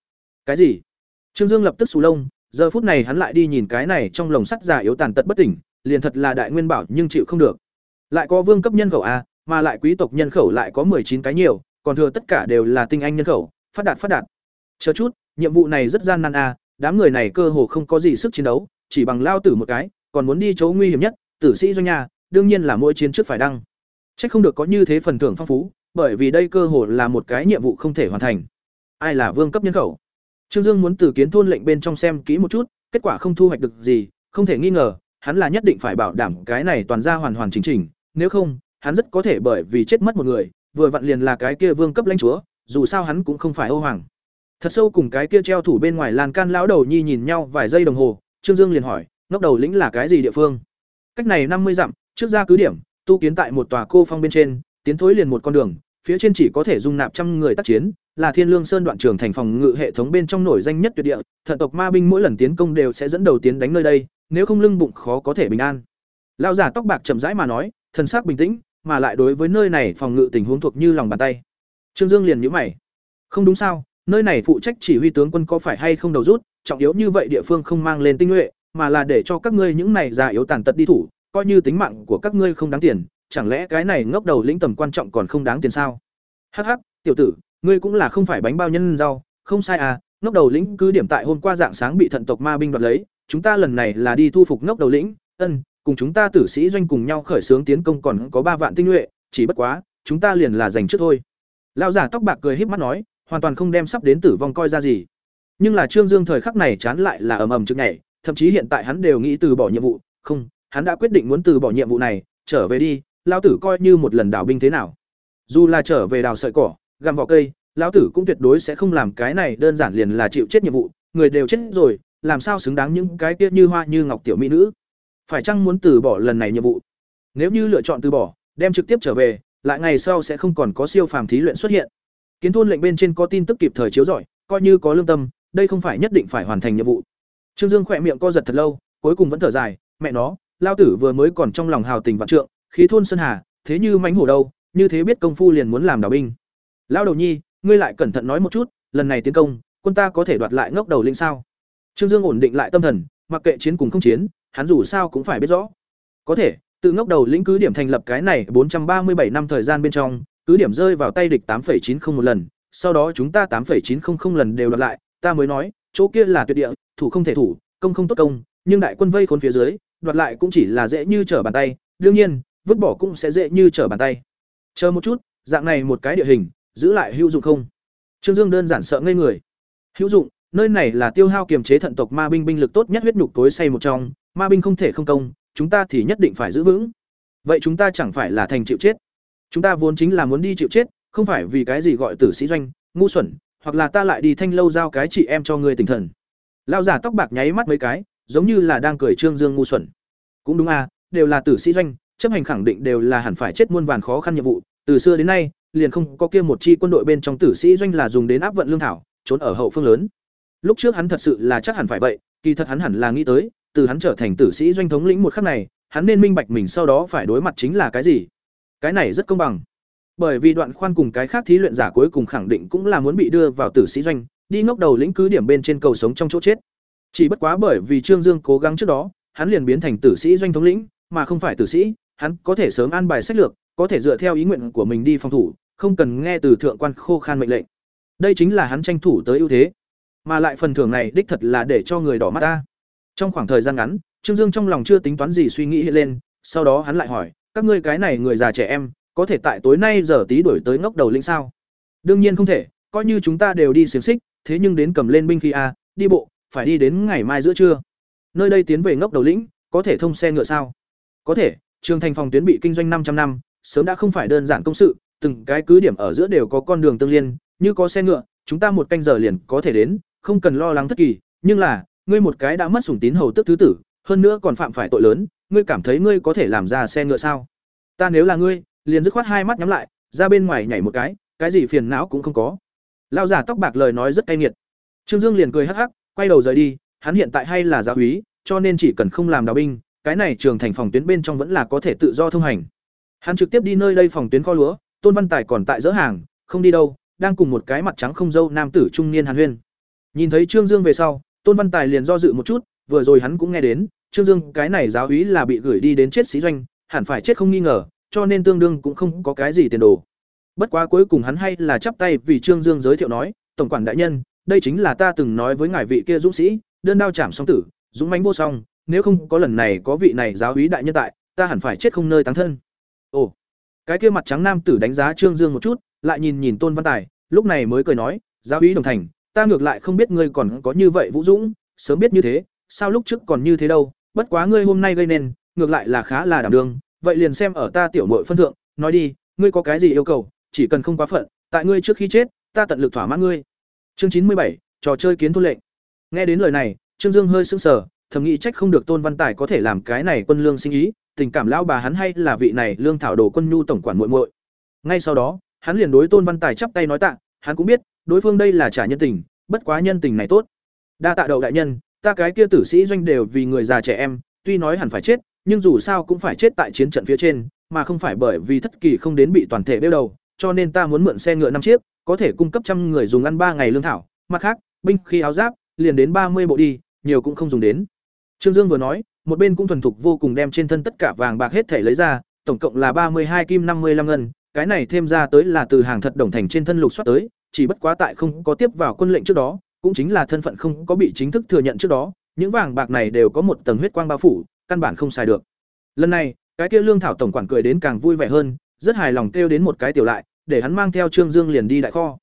Cái gì? Trương Dương lập tức sù lông, giờ phút này hắn lại đi nhìn cái này trong lồng sắt già yếu tàn tật bất tỉnh, liền thật là đại nguyên bảo nhưng chịu không được. Lại có vương cấp nhân khẩu a, mà lại quý tộc nhân khẩu lại có chín cái nhiều, còn thừa tất cả đều là tinh anh nhân khẩu, phát đạt phát đạt. Chờ chút, nhiệm vụ này rất gian nan a, đám người này cơ hồ không có gì sức chiến đấu, chỉ bằng lao tử một cái, còn muốn đi chỗ nguy hiểm nhất, tử sĩ doanh nhà, đương nhiên là mỗi chiến trước phải đăng. trách không được có như thế phần thưởng phong phú, bởi vì đây cơ hồ là một cái nhiệm vụ không thể hoàn thành. Ai là vương cấp nhân khẩu? Trương Dương muốn từ kiến thôn lệnh bên trong xem kỹ một chút, kết quả không thu hoạch được gì, không thể nghi ngờ, hắn là nhất định phải bảo đảm cái này toàn ra hoàn hoàn chỉnh chỉnh, nếu không, hắn rất có thể bởi vì chết mất một người, vừa vặn liền là cái kia vương cấp lãnh chúa, dù sao hắn cũng không phải Âu Hoàng. Thật sâu cùng cái kia treo thủ bên ngoài lan can lão đầu nhi nhìn nhau vài giây đồng hồ, Trương Dương liền hỏi, ngốc đầu lĩnh là cái gì địa phương? Cách này năm mươi dặm, trước ra cứ điểm, tu kiến tại một tòa cô phong bên trên, tiến thối liền một con đường, phía trên chỉ có thể dung nạp trăm người tác chiến, là Thiên Lương Sơn đoạn trường thành phòng ngự hệ thống bên trong nổi danh nhất tuyệt địa, thần tộc ma binh mỗi lần tiến công đều sẽ dẫn đầu tiến đánh nơi đây, nếu không lưng bụng khó có thể bình an. Lão giả tóc bạc chậm rãi mà nói, thần sắc bình tĩnh, mà lại đối với nơi này phòng ngự tình huống thuộc như lòng bàn tay. Trương Dương liền nhíu mày. Không đúng sao, nơi này phụ trách chỉ huy tướng quân có phải hay không đầu rút, trọng yếu như vậy địa phương không mang lên tinh nhuệ, mà là để cho các ngươi những này già yếu tàn tật đi thủ, coi như tính mạng của các ngươi không đáng tiền, chẳng lẽ cái này ngốc đầu lĩnh tầm quan trọng còn không đáng tiền sao? Hắc hắc, tiểu tử, ngươi cũng là không phải bánh bao nhân rau, không sai à, ngốc đầu lĩnh cứ điểm tại hôm qua dạng sáng bị thận tộc ma binh đoạt lấy, chúng ta lần này là đi thu phục ngốc đầu lĩnh, ân, cùng chúng ta tử sĩ doanh cùng nhau khởi xướng tiến công còn có ba vạn tinh nhuệ, chỉ bất quá, chúng ta liền là giành trước thôi. Lão giả tóc bạc cười híp mắt nói, hoàn toàn không đem sắp đến tử vong coi ra gì. nhưng là trương dương thời khắc này chán lại là ầm ầm chực nhảy thậm chí hiện tại hắn đều nghĩ từ bỏ nhiệm vụ không hắn đã quyết định muốn từ bỏ nhiệm vụ này trở về đi Lão tử coi như một lần đào binh thế nào. Dù là trở về đào sợi cỏ, gặm vỏ cây, lão tử cũng tuyệt đối sẽ không làm cái này đơn giản liền là chịu chết nhiệm vụ, người đều chết rồi, làm sao xứng đáng những cái kia như hoa như ngọc tiểu mỹ nữ. Phải chăng muốn từ bỏ lần này nhiệm vụ? Nếu như lựa chọn từ bỏ, đem trực tiếp trở về, lại ngày sau sẽ không còn có siêu phàm thí luyện xuất hiện. Kiến thôn lệnh bên trên có tin tức kịp thời chiếu rọi, coi như có lương tâm, đây không phải nhất định phải hoàn thành nhiệm vụ. Trương dương khỏe miệng co giật thật lâu, cuối cùng vẫn thở dài, mẹ nó lao tử vừa mới còn trong lòng hào tình vạn trượng khí thôn sơn hà, thế như mánh hổ đâu, như thế biết công phu liền muốn làm đảo binh. Lao đầu nhi, ngươi lại cẩn thận nói một chút, lần này tiến công, quân ta có thể đoạt lại ngốc đầu linh sao? Trương dương ổn định lại tâm thần, mặc kệ chiến cùng không chiến, hắn dù sao cũng phải biết rõ. Có thể, tự ngốc đầu lĩnh cứ điểm thành lập cái này bốn trăm ba mươi bảy năm thời gian bên trong, cứ điểm rơi vào tay địch tám chín không một lần, sau đó chúng ta tám chín không không lần đều đoạt lại, ta mới nói, chỗ kia là tuyệt địa, thủ không thể thủ, công không tốt công, nhưng đại quân vây khốn phía dưới, đoạt lại cũng chỉ là dễ như trở bàn tay. Đương nhiên vứt bỏ cũng sẽ dễ như trở bàn tay. Chờ một chút, dạng này một cái địa hình, giữ lại hữu dụng không? Trương dương đơn giản sợ ngây người. Hữu dụng, nơi này là tiêu hao kiềm chế thận tộc ma binh binh lực tốt nhất huyết nhục tối say một trong, ma binh không thể không công, chúng ta thì nhất định phải giữ vững. Vậy chúng ta chẳng phải là thành chịu chết? Chúng ta vốn chính là muốn đi chịu chết, không phải vì cái gì gọi tử sĩ doanh, ngu xuẩn, hoặc là ta lại đi thanh lâu giao cái chị em cho người tinh thần. Lao giả tóc bạc nháy mắt mấy cái, giống như là đang cười trương dương ngu xuẩn. Cũng đúng à đều là tử sĩ doanh chấp hành khẳng định đều là hẳn phải chết muôn vàn khó khăn nhiệm vụ, từ xưa đến nay, liền không có kia một chi quân đội bên trong tử sĩ doanh là dùng đến áp vận lương thảo, trốn ở hậu phương lớn. Lúc trước hắn thật sự là chắc hẳn phải vậy, kỳ thật hắn hẳn là nghĩ tới, từ hắn trở thành tử sĩ doanh thống lĩnh một khắc này, hắn nên minh bạch mình sau đó phải đối mặt chính là cái gì. Cái này rất công bằng. Bởi vì đoạn khoan cùng cái khác thí luyện giả cuối cùng khẳng định cũng là muốn bị đưa vào tử sĩ doanh, đi ngốc đầu lĩnh cứ điểm bên trên cầu sống trong chỗ chết. Chỉ bất quá bởi vì trương dương cố gắng trước đó, hắn liền biến thành tử sĩ doanh thống lĩnh, mà không phải tử sĩ hắn có thể sớm an bài sách lược, có thể dựa theo ý nguyện của mình đi phòng thủ, không cần nghe từ thượng quan khô khan mệnh lệnh. Đây chính là hắn tranh thủ tới ưu thế. Mà lại phần thưởng này đích thật là để cho người đỏ mắt ta. Trong khoảng thời gian ngắn, trương dương trong lòng chưa tính toán gì suy nghĩ hiện lên, sau đó hắn lại hỏi, các ngươi cái này người già trẻ em, có thể tại tối nay giờ tí đổi tới ngốc đầu lĩnh sao? Đương nhiên không thể, coi như chúng ta đều đi xiển xích, thế nhưng đến cầm lên binh khí a đi bộ, phải đi đến ngày mai giữa trưa. Nơi đây tiến về ngốc đầu lĩnh, có thể thông xe ngựa sao? Có thể trường thành phòng tuyến bị kinh doanh 500 năm, sớm đã không phải đơn giản công sự, từng cái cứ điểm ở giữa đều có con đường tương liên, như có xe ngựa, chúng ta một canh giờ liền có thể đến, không cần lo lắng thất kỳ, nhưng là, ngươi một cái đã mất sủng tín hầu tức thứ tử, hơn nữa còn phạm phải tội lớn, ngươi cảm thấy ngươi có thể làm ra xe ngựa sao? Ta nếu là ngươi, liền dứt khoát hai mắt nhắm lại, ra bên ngoài nhảy một cái cái gì phiền não cũng không có. Lao giả tóc bạc lời nói rất cay nghiệt. Trương dương liền cười hắc hắc, quay đầu rời đi, hắn hiện tại hay là giáo úy, cho nên chỉ cần không làm đào binh cái này trường thành phòng tuyến bên trong vẫn là có thể tự do thông hành. Hắn trực tiếp đi nơi đây phòng tuyến kho lúa, tôn văn tài còn tại dỡ hàng, không đi đâu, đang cùng một cái mặt trắng không dâu nam tử trung niên hàn huyên. Nhìn thấy trương dương về sau, tôn văn tài liền do dự một chút, vừa rồi hắn cũng nghe đến, trương dương, cái này giáo úy là bị gửi đi đến chết sĩ doanh, hẳn phải chết không nghi ngờ, cho nên tương đương cũng không có cái gì tiền đồ. Bất quá cuối cùng hắn hay là chắp tay vì trương dương giới thiệu nói, tổng quản đại nhân, đây chính là ta từng nói với ngài vị kia dũng sĩ, đơn đao chạm song tử, dũng mãnh vô song nếu không có lần này có vị này giáo úy đại nhân tại, ta hẳn phải chết không nơi táng thân. Ồ, cái kia mặt trắng nam tử đánh giá trương dương một chút, lại nhìn nhìn tôn văn tài, lúc này mới cười nói, giáo úy đồng thành, ta ngược lại không biết ngươi còn có như vậy vũ dũng, sớm biết như thế, sao lúc trước còn như thế đâu, bất quá ngươi hôm nay gây nên, ngược lại là khá là đảm đương, vậy liền xem ở ta tiểu mội phân thượng, nói đi, ngươi có cái gì yêu cầu, chỉ cần không quá phận, tại ngươi trước khi chết, ta tận lực thỏa mãn ngươi. Chương chín mươi bảy, trò chơi kiến thôn lệnh. Nghe đến lời này, trương dương hơi sững sờ thầm nghĩ trách không được tôn văn tài có thể làm cái này quân lương sinh ý, tình cảm lão bà hắn hay là vị này lương thảo đồ quân nhu tổng quản muội muội. Ngay sau đó, hắn liền đối tôn văn tài chắp tay nói tạ, hắn cũng biết, đối phương đây là trả nhân tình, bất quá nhân tình này tốt. Đa tạ đậu đại nhân, ta cái kia tử sĩ doanh đều vì người già trẻ em, tuy nói hẳn phải chết, nhưng dù sao cũng phải chết tại chiến trận phía trên, mà không phải bởi vì thất kỳ không đến bị toàn thể đeo đầu, cho nên ta muốn mượn xe ngựa năm chiếc, có thể cung cấp trăm người dùng ăn ba ngày lương thảo. Mặt khác, binh khi áo giáp, liền đến ba mươi bộ đi, nhiều cũng không dùng đến trương dương vừa nói một bên cũng thuần thục vô cùng đem trên thân tất cả vàng bạc hết thể lấy ra tổng cộng là ba mươi hai kim năm mươi lăm ngân cái này thêm ra tới là từ hàng thật đồng thành trên thân lục soát tới chỉ bất quá tại không có tiếp vào quân lệnh trước đó cũng chính là thân phận không có bị chính thức thừa nhận trước đó những vàng bạc này đều có một tầng huyết quang bao phủ căn bản không xài được. Lần này cái kia lương thảo tổng quản cười đến càng vui vẻ hơn rất hài lòng kêu đến một cái tiểu lại để hắn mang theo trương dương liền đi đại kho.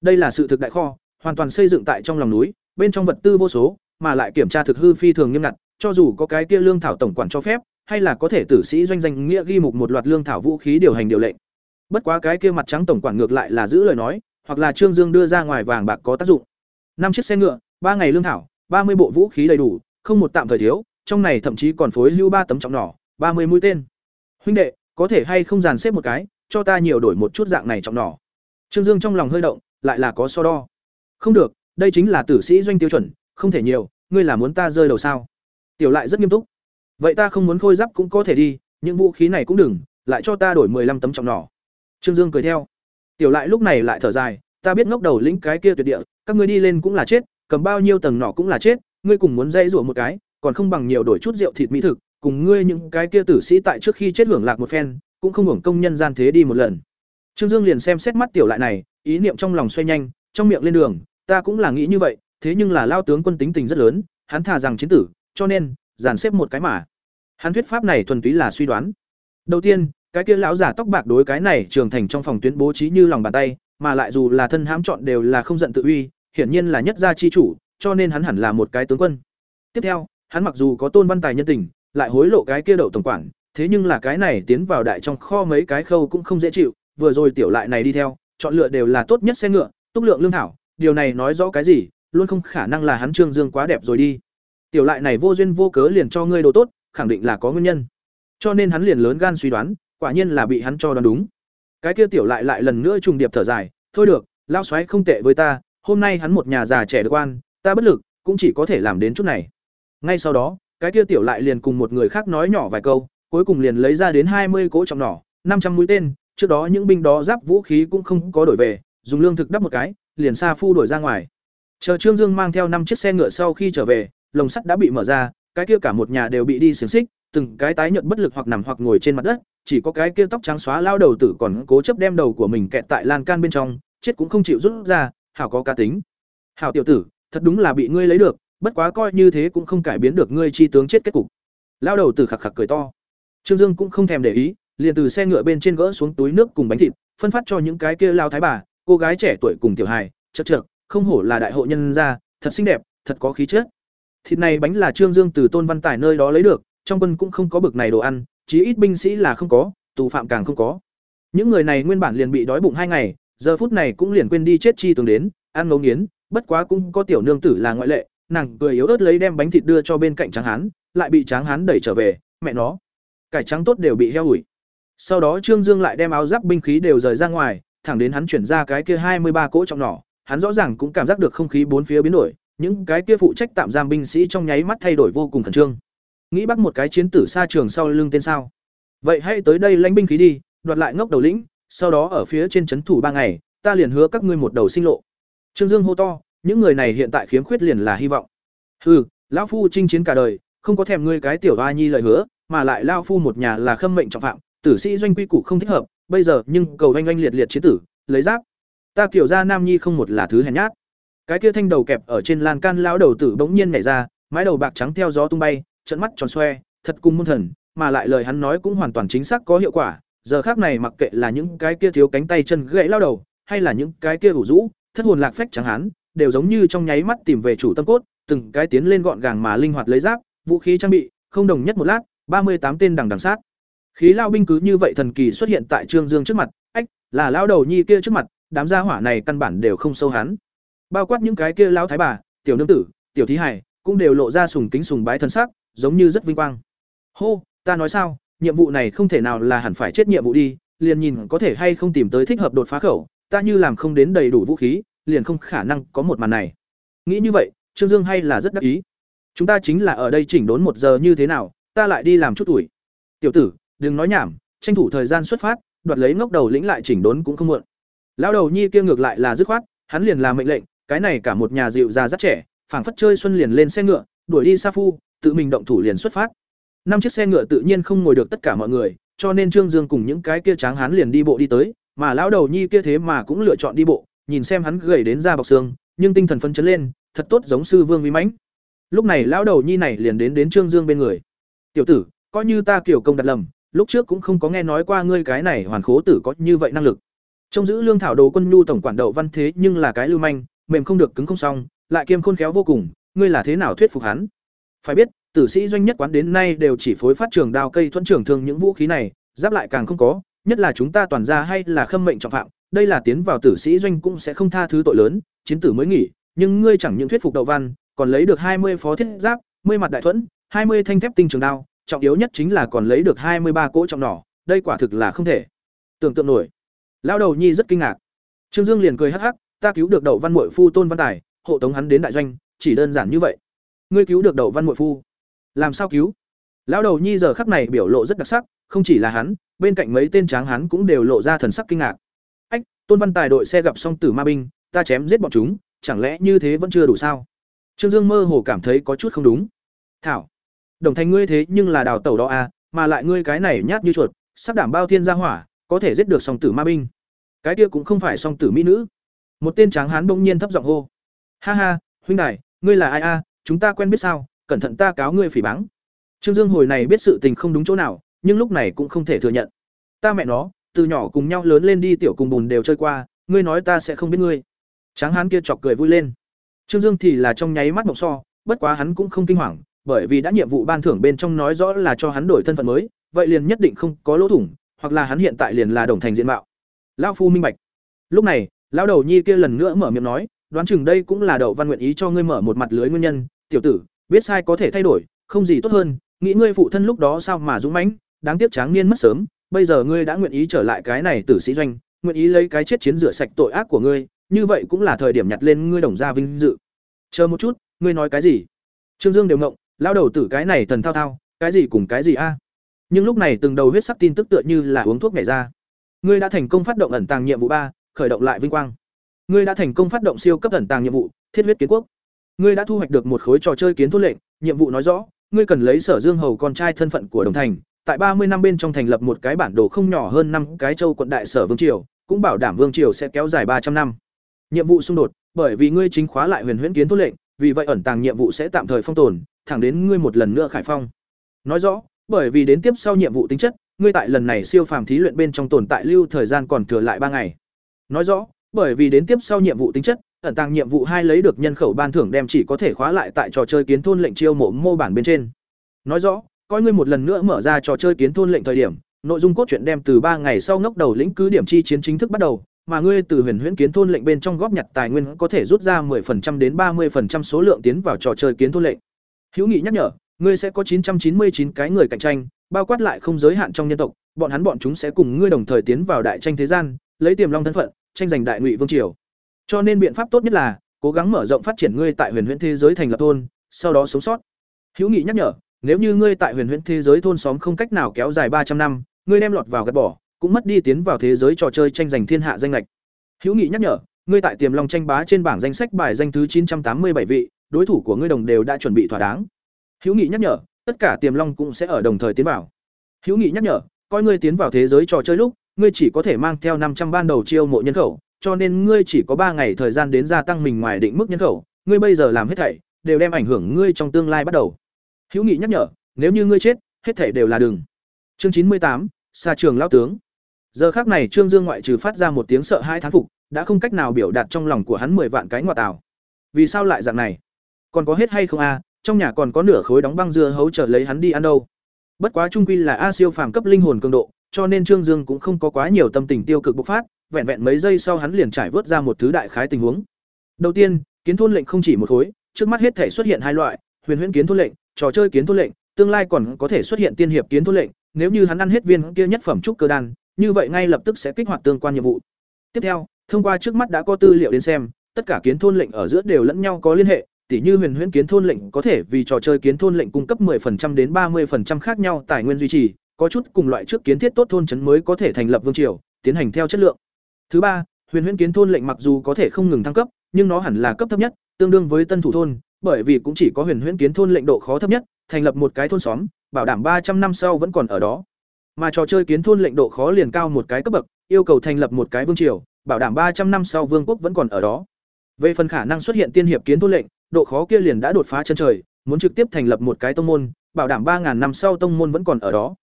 Đây là sự thực đại kho hoàn toàn xây dựng tại trong lòng núi bên trong vật tư vô số, mà lại kiểm tra thực hư phi thường nghiêm ngặt, cho dù có cái kia lương thảo tổng quản cho phép, hay là có thể tử sĩ doanh danh nghĩa ghi mục một loạt lương thảo vũ khí điều hành điều lệnh. Bất quá cái kia mặt trắng tổng quản ngược lại là giữ lời nói, hoặc là Trương Dương đưa ra ngoài vàng bạc có tác dụng. năm chiếc xe ngựa, ba ngày lương thảo, ba mươi bộ vũ khí đầy đủ, không một tạm thời thiếu, trong này thậm chí còn phối lưu ba tấm trọng nỏ, ba mươi mũi tên. Huynh đệ, có thể hay không dàn xếp một cái, cho ta nhiều đổi một chút dạng này trọng nỏ. Trương Dương trong lòng hơi động, lại là có so đo. Không được, đây chính là tử sĩ doanh tiêu chuẩn, không thể nhiều, ngươi là muốn ta rơi đầu sao? Tiểu lại rất nghiêm túc. Vậy ta không muốn khôi giáp cũng có thể đi, những vũ khí này cũng đừng, lại cho ta đổi 15 tấm trọng nỏ. Trương Dương cười theo. Tiểu lại lúc này lại thở dài, ta biết ngốc đầu lĩnh cái kia tuyệt địa, các ngươi đi lên cũng là chết, cầm bao nhiêu tầng nỏ cũng là chết, ngươi cùng muốn dây rủa một cái, còn không bằng nhiều đổi chút rượu thịt mỹ thực, cùng ngươi những cái kia tử sĩ tại trước khi chết hưởng lạc một phen, cũng không hưởng công nhân gian thế đi một lần. Trương Dương liền xem xét mắt tiểu lại này, ý niệm trong lòng xoay nhanh, trong miệng lên đường, ta cũng là nghĩ như vậy, thế nhưng là lao tướng quân tính tình rất lớn, hắn thà rằng chiến tử, cho nên dàn xếp một cái mà. Hắn thuyết pháp này thuần túy là suy đoán. Đầu tiên, cái kia lão giả tóc bạc đối cái này trường thành trong phòng tuyến bố trí như lòng bàn tay, mà lại dù là thân hãm chọn đều là không giận tự uy, hiển nhiên là nhất gia chi chủ, cho nên hắn hẳn là một cái tướng quân. Tiếp theo, hắn mặc dù có tôn văn tài nhân tình, lại hối lộ cái kia đậu tổng quản, thế nhưng là cái này tiến vào đại trong kho mấy cái khâu cũng không dễ chịu, vừa rồi tiểu lại này đi theo, chọn lựa đều là tốt nhất xe ngựa, túc lượng lương thảo, điều này nói rõ cái gì, luôn không khả năng là hắn Trương Dương quá đẹp rồi đi. Tiểu lại này vô duyên vô cớ liền cho ngươi đồ tốt, khẳng định là có nguyên nhân. Cho nên hắn liền lớn gan suy đoán, quả nhiên là bị hắn cho đoán đúng. Cái kia tiểu lại lại lần nữa trùng điệp thở dài, thôi được, lao xoáy không tệ với ta, hôm nay hắn một nhà già trẻ được quan, ta bất lực, cũng chỉ có thể làm đến chút này. Ngay sau đó, cái kia tiểu lại liền cùng một người khác nói nhỏ vài câu, cuối cùng liền lấy ra đến hai mươi cỗ trọng nỏ, năm trăm mũi tên, trước đó những binh đó giáp vũ khí cũng không có đổi về, dùng lương thực đắp một cái, liền xa phu đuổi ra ngoài. Chờ Trương Dương mang theo năm chiếc xe ngựa sau khi trở về, lồng sắt đã bị mở ra, cái kia cả một nhà đều bị đi xiềng xích, từng cái tái nhợt bất lực hoặc nằm hoặc ngồi trên mặt đất, chỉ có cái kia tóc trắng xóa lao đầu tử còn cố chấp đem đầu của mình kẹt tại lan can bên trong, chết cũng không chịu rút ra, hảo có cá tính. Hảo tiểu tử, thật đúng là bị ngươi lấy được, bất quá coi như thế cũng không cải biến được ngươi chi tướng chết kết cục. Lao đầu tử khặc khặc cười to. Trương Dương cũng không thèm để ý, liền từ xe ngựa bên trên gỡ xuống túi nước cùng bánh thịt, phân phát cho những cái kia lao thái bà, cô gái trẻ tuổi cùng tiểu hài, chậc chậc, không hổ là đại hộ nhân gia, thật xinh đẹp, thật có khí chất. Thịt này bánh là Trương Dương từ Tôn Văn Tài nơi đó lấy được, trong quân cũng không có bực này đồ ăn, chí ít binh sĩ là không có, tù phạm càng không có. Những người này nguyên bản liền bị đói bụng hai ngày, giờ phút này cũng liền quên đi chết chi tướng đến, ăn ngấu nghiến, bất quá cũng có tiểu nương tử là ngoại lệ, nàng cười yếu ớt lấy đem bánh thịt đưa cho bên cạnh Tráng Hán, lại bị Tráng Hán đẩy trở về, mẹ nó, cải trắng tốt đều bị heo ủi. Sau đó Trương Dương lại đem áo giáp binh khí đều rời ra ngoài, thẳng đến hắn chuyển ra cái kia hai mươi ba cỗ trọng nỏ, hắn rõ ràng cũng cảm giác được không khí bốn phía biến đổi, những cái kia phụ trách tạm giam binh sĩ trong nháy mắt thay đổi vô cùng khẩn trương. Nghĩ bắt một cái chiến tử xa trường sau lưng tên sao? Vậy hãy tới đây lãnh binh khí đi, đoạt lại ngốc đầu lĩnh, sau đó ở phía trên trấn thủ ba ngày, ta liền hứa các ngươi một đầu sinh lộ. Trương Dương hô to, những người này hiện tại khiếm khuyết liền là hy vọng. Hừ, lão phu chinh chiến cả đời, không có thèm ngươi cái tiểu oa nhi lời hứa, mà lại lão phu một nhà là khâm mệnh trọng phạm, tử sĩ doanh quy củ không thích hợp, bây giờ nhưng cầu oanh oanh liệt liệt chiến tử, lấy giáp. Ta kiểu ra nam nhi không một là thứ hèn nhát. Cái kia thanh đầu kẹp ở trên lan can lão đầu tử bỗng nhiên nhảy ra, mái đầu bạc trắng theo gió tung bay, trận mắt tròn xoe, thật cung môn thần, mà lại lời hắn nói cũng hoàn toàn chính xác có hiệu quả, giờ khác này mặc kệ là những cái kia thiếu cánh tay chân gãy lao đầu, hay là những cái kia ủ rũ, thất hồn lạc phách chẳng hắn, đều giống như trong nháy mắt tìm về chủ tâm cốt, từng cái tiến lên gọn gàng mà linh hoạt lấy giáp, vũ khí trang bị, không đồng nhất một lát, ba mươi tám tên đằng đằng sát. Khí lao binh cứ như vậy thần kỳ xuất hiện tại Trương Dương trước mặt, ách, là lao đầu nhi kia trước mặt, đám gia hỏa này căn bản đều không sâu hắn. Bao quát những cái kia lao thái bà, tiểu nương tử, tiểu thí hải, cũng đều lộ ra sùng kính sùng bái thân sắc, giống như rất vinh quang. Hô, ta nói sao, nhiệm vụ này không thể nào là hẳn phải chết nhiệm vụ đi, liền nhìn có thể hay không tìm tới thích hợp đột phá khẩu, ta như làm không đến đầy đủ vũ khí, liền không khả năng có một màn này. Nghĩ như vậy, Trương Dương hay là rất đắc ý. Chúng ta chính là ở đây chỉnh đốn một giờ như thế nào, ta lại đi làm chút tuổi. Tiểu tử, đừng nói nhảm, tranh thủ thời gian xuất phát, đoạt lấy ngốc đầu lĩnh lại chỉnh đốn cũng không muộn. Lão đầu nhi kia ngược lại là dứt khoát, hắn liền làm mệnh lệnh, cái này cả một nhà dịu già rất trẻ, phảng phất chơi xuân liền lên xe ngựa, đuổi đi Sa Phu, tự mình động thủ liền xuất phát. Năm chiếc xe ngựa tự nhiên không ngồi được tất cả mọi người, cho nên Trương Dương cùng những cái kia tráng hán liền đi bộ đi tới, mà lão đầu nhi kia thế mà cũng lựa chọn đi bộ, nhìn xem hắn gầy đến da bọc xương, nhưng tinh thần phấn chấn lên, thật tốt giống sư vương uy mãnh. Lúc này lão đầu nhi này liền đến đến Trương Dương bên người. "Tiểu tử, coi như ta kiểu công đặt lầm, lúc trước cũng không có nghe nói qua ngươi cái này hoàn khố tử có như vậy năng lực." Trong giữ lương thảo đồ quân nhu tổng quản đậu văn thế nhưng là cái lưu manh, mềm không được cứng không xong, lại kiêm khôn khéo vô cùng, ngươi là thế nào thuyết phục hắn? Phải biết, tử sĩ doanh nhất quán đến nay đều chỉ phối phát trường đao cây thuẫn trường thường những vũ khí này, giáp lại càng không có, nhất là chúng ta toàn ra hay là khâm mệnh trọng phạm, đây là tiến vào tử sĩ doanh cũng sẽ không tha thứ tội lớn, chiến tử mới nghỉ, nhưng ngươi chẳng những thuyết phục đậu văn, còn lấy được hai mươi phó thiết giáp, 10 mặt đại thuẫn, hai mươi thanh thép tinh trường đao, trọng yếu nhất chính là còn lấy được hai mươi ba cỗ trọng nỏ, đây quả thực là không thể tưởng tượng nổi. Lão đầu nhi rất kinh ngạc. Trương Dương liền cười hắc hắc, ta cứu được Đậu Văn Muội phu Tôn Văn Tài, hộ tống hắn đến đại doanh, chỉ đơn giản như vậy. Ngươi cứu được Đậu Văn Muội phu? Làm sao cứu? Lão đầu nhi giờ khắc này biểu lộ rất đặc sắc, không chỉ là hắn, bên cạnh mấy tên tráng hắn cũng đều lộ ra thần sắc kinh ngạc. Ách, Tôn Văn Tài đội xe gặp song tử ma binh, ta chém giết bọn chúng, chẳng lẽ như thế vẫn chưa đủ sao? Trương Dương mơ hồ cảm thấy có chút không đúng. Thảo, đồng thành ngươi thế nhưng là đào tẩu đó à, mà lại ngươi cái này nhát như chuột, sắp đảm bao thiên gia hỏa, có thể giết được song tử ma binh. Cái kia cũng không phải song tử mỹ nữ. Một tên tráng hán bỗng nhiên thấp giọng hô. Ha ha, huynh đài, ngươi là ai a? chúng ta quen biết sao, cẩn thận ta cáo ngươi phỉ báng. Trương Dương hồi này biết sự tình không đúng chỗ nào, nhưng lúc này cũng không thể thừa nhận. Ta mẹ nó, từ nhỏ cùng nhau lớn lên đi tiểu cùng bùn đều chơi qua, ngươi nói ta sẽ không biết ngươi. Tráng hán kia chọc cười vui lên. Trương Dương thì là trong nháy mắt mộng so, bất quá hắn cũng không kinh hoàng, bởi vì đã nhiệm vụ ban thưởng bên trong nói rõ là cho hắn đổi thân phận mới, vậy liền nhất định không có lỗ thủng, hoặc là hắn hiện tại liền là đồng thành diện mạo. Lão phu minh bạch. Lúc này, lão đầu nhi kia lần nữa mở miệng nói, đoán chừng đây cũng là đậu văn nguyện ý cho ngươi mở một mặt lưới nguyên nhân, tiểu tử, biết sai có thể thay đổi, không gì tốt hơn, nghĩ ngươi phụ thân lúc đó sao mà dũng mãnh, đáng tiếc tráng niên mất sớm, bây giờ ngươi đã nguyện ý trở lại cái này tử sĩ doanh, nguyện ý lấy cái chết chiến rửa sạch tội ác của ngươi, như vậy cũng là thời điểm nhặt lên ngươi đồng gia vinh dự. Chờ một chút, ngươi nói cái gì? Trương Dương đều ngộng, lao đầu tử cái này thần thao thao, cái gì cùng cái gì a? Nhưng lúc này từng đầu huyết sắc tin tức tựa như là uống thuốc nhảy ra. Ngươi đã thành công phát động ẩn tàng nhiệm vụ ba, khởi động lại vinh quang. Ngươi đã thành công phát động siêu cấp ẩn tàng nhiệm vụ, thiết huyết kiến quốc. Ngươi đã thu hoạch được một khối trò chơi kiến thôn lệnh, nhiệm vụ nói rõ, ngươi cần lấy Sở Dương Hầu con trai thân phận của đồng thành, tại ba mươi năm bên trong thành lập một cái bản đồ không nhỏ hơn năm cái châu quận đại sở vương triều, cũng bảo đảm vương triều sẽ kéo dài ba trăm năm. Nhiệm vụ xung đột, bởi vì ngươi chính khóa lại huyền huyễn kiến thôn lệnh, vì vậy ẩn tàng nhiệm vụ sẽ tạm thời phong tồn, thẳng đến ngươi một lần nữa khải phong. Nói rõ, bởi vì đến tiếp sau nhiệm vụ tính chất, ngươi tại lần này siêu phàm thí luyện bên trong tồn tại lưu thời gian còn thừa lại ba ngày. Nói rõ, bởi vì đến tiếp sau nhiệm vụ tính chất, ẩn tàng nhiệm vụ hai lấy được nhân khẩu ban thưởng đem chỉ có thể khóa lại tại trò chơi kiến thôn lệnh chiêu mộ mô bản bên trên. Nói rõ, coi ngươi một lần nữa mở ra trò chơi kiến thôn lệnh thời điểm, nội dung cốt truyện đem từ ba ngày sau ngốc đầu lĩnh cứ điểm chi chiến chính thức bắt đầu, mà ngươi từ huyền huyễn kiến thôn lệnh bên trong góp nhặt tài nguyên có thể rút ra 10% đến 30% số lượng tiến vào trò chơi kiến thôn lệnh. Hữu nghị nhắc nhở, ngươi sẽ có 999 cái người cạnh tranh, bao quát lại không giới hạn trong nhân tộc, bọn hắn bọn chúng sẽ cùng ngươi đồng thời tiến vào đại tranh thế gian, lấy tiềm long thân phận, tranh giành đại ngụy vương triều. Cho nên biện pháp tốt nhất là cố gắng mở rộng phát triển ngươi tại huyền huyễn thế giới thành lập thôn, sau đó sống sót. Hữu nghị nhắc nhở, nếu như ngươi tại huyền huyễn thế giới thôn xóm không cách nào kéo dài 300 năm, ngươi đem lọt vào gạt bỏ, cũng mất đi tiến vào thế giới trò chơi tranh giành thiên hạ danh lệch. Hữu nghị nhắc nhở, ngươi tại tiềm long tranh bá trên bảng danh sách bài danh thứ 987 vị, đối thủ của ngươi đồng đều đã chuẩn bị thỏa đáng. Hữu nghị nhắc nhở, tất cả tiềm long cũng sẽ ở đồng thời tiến vào. Hữu nghị nhắc nhở, coi ngươi tiến vào thế giới trò chơi lúc, ngươi chỉ có thể mang theo 500 ban đầu chiêu mộ nhân khẩu, cho nên ngươi chỉ có 3 ngày thời gian đến gia tăng mình ngoài định mức nhân khẩu, ngươi bây giờ làm hết thảy đều đem ảnh hưởng ngươi trong tương lai bắt đầu. Hữu nghị nhắc nhở, nếu như ngươi chết, hết thảy đều là đường. Chương 98, xa trường lão tướng. Giờ khắc này Trương Dương ngoại trừ phát ra một tiếng sợ hãi thán phục, đã không cách nào biểu đạt trong lòng của hắn mười vạn cái ngọa tảo. Vì sao lại dạng này? Còn có hết hay không a? trong nhà còn có nửa khối đóng băng dưa hấu chờ lấy hắn đi ăn đâu. Bất quá trung quy là A siêu phàm cấp linh hồn cường độ, cho nên Trương Dương cũng không có quá nhiều tâm tình tiêu cực bộc phát, vẹn vẹn mấy giây sau hắn liền trải vớt ra một thứ đại khái tình huống. Đầu tiên, kiến thôn lệnh không chỉ một khối, trước mắt hết thể xuất hiện hai loại, huyền huyễn kiến thôn lệnh, trò chơi kiến thôn lệnh, tương lai còn có thể xuất hiện tiên hiệp kiến thôn lệnh, nếu như hắn ăn hết viên kia nhất phẩm trúc cơ đan, như vậy ngay lập tức sẽ kích hoạt tương quan nhiệm vụ. Tiếp theo, thông qua trước mắt đã có tư liệu đến xem, tất cả kiến thôn lệnh ở giữa đều lẫn nhau có liên hệ, tỉ như huyền huyễn kiến thôn lệnh có thể vì trò chơi kiến thôn lệnh cung cấp 10% đến 30% khác nhau tài nguyên duy trì, có chút cùng loại trước kiến thiết tốt thôn trấn mới có thể thành lập vương triều, tiến hành theo chất lượng. Thứ ba, huyền huyễn kiến thôn lệnh mặc dù có thể không ngừng thăng cấp, nhưng nó hẳn là cấp thấp nhất, tương đương với tân thủ thôn, bởi vì cũng chỉ có huyền huyễn kiến thôn lệnh độ khó thấp nhất, thành lập một cái thôn xóm, bảo đảm 300 năm sau vẫn còn ở đó. Mà trò chơi kiến thôn lệnh độ khó liền cao một cái cấp bậc, yêu cầu thành lập một cái vương triều, bảo đảm 300 năm sau vương quốc vẫn còn ở đó. Về phần khả năng xuất hiện tiên hiệp kiến thôn lệnh, độ khó kia liền đã đột phá chân trời, muốn trực tiếp thành lập một cái tông môn, bảo đảm 3000 năm sau tông môn vẫn còn ở đó.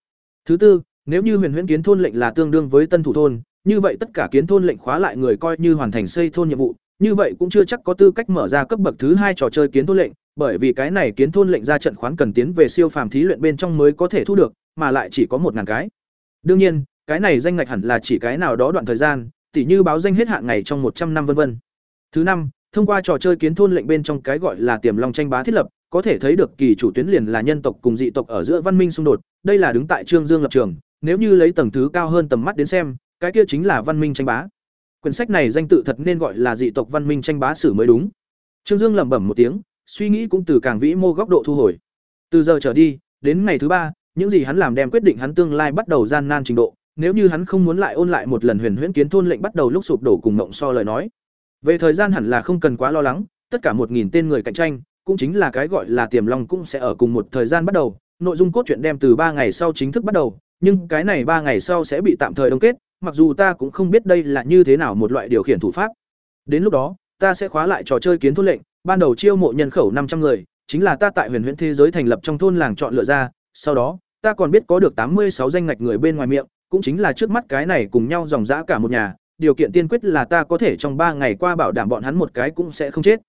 Thứ tư, nếu như Huyền Huyễn kiến thôn lệnh là tương đương với tân thủ thôn, như vậy tất cả kiến thôn lệnh khóa lại người coi như hoàn thành xây thôn nhiệm vụ, như vậy cũng chưa chắc có tư cách mở ra cấp bậc thứ hai trò chơi kiến thôn lệnh, bởi vì cái này kiến thôn lệnh ra trận khoán cần tiến về siêu phàm thí luyện bên trong mới có thể thu được, mà lại chỉ có một ngàn cái. Đương nhiên, cái này danh ngạch hẳn là chỉ cái nào đó đoạn thời gian, tỉ như báo danh hết hạn ngày trong một trăm năm vân vân. Thứ năm, thông qua trò chơi kiến thôn lệnh bên trong cái gọi là tiềm long tranh bá thiết lập, có thể thấy được kỳ chủ tuyến liền là nhân tộc cùng dị tộc ở giữa văn minh xung đột, đây là đứng tại Trương Dương lập trường, nếu như lấy tầng thứ cao hơn tầm mắt đến xem, cái kia chính là văn minh tranh bá. Quyển sách này danh tự thật nên gọi là dị tộc văn minh tranh bá sử mới đúng. Trương Dương lẩm bẩm một tiếng, suy nghĩ cũng từ càng vĩ mô góc độ thu hồi. Từ giờ trở đi, đến ngày thứ ba, những gì hắn làm đem quyết định hắn tương lai bắt đầu gian nan trình độ, nếu như hắn không muốn lại ôn lại một lần huyền huyễn kiến thôn lệnh bắt đầu lúc sụp đổ cùng mộng so lời nói. Về thời gian hẳn là không cần quá lo lắng, tất cả một nghìn tên người cạnh tranh, cũng chính là cái gọi là tiềm long cũng sẽ ở cùng một thời gian bắt đầu, nội dung cốt truyện đem từ ba ngày sau chính thức bắt đầu, nhưng cái này ba ngày sau sẽ bị tạm thời đông kết, mặc dù ta cũng không biết đây là như thế nào một loại điều khiển thủ pháp. Đến lúc đó, ta sẽ khóa lại trò chơi kiến thôn lệnh, ban đầu chiêu mộ nhân khẩu năm trăm người, chính là ta tại huyền huyễn thế giới thành lập trong thôn làng chọn lựa ra, sau đó, ta còn biết có được tám mươi sáu danh ngạch người bên ngoài miệng, cũng chính là trước mắt cái này cùng nhau dòng dã cả một nhà, điều kiện tiên quyết là ta có thể trong ba ngày qua bảo đảm bọn hắn một cái cũng sẽ không chết.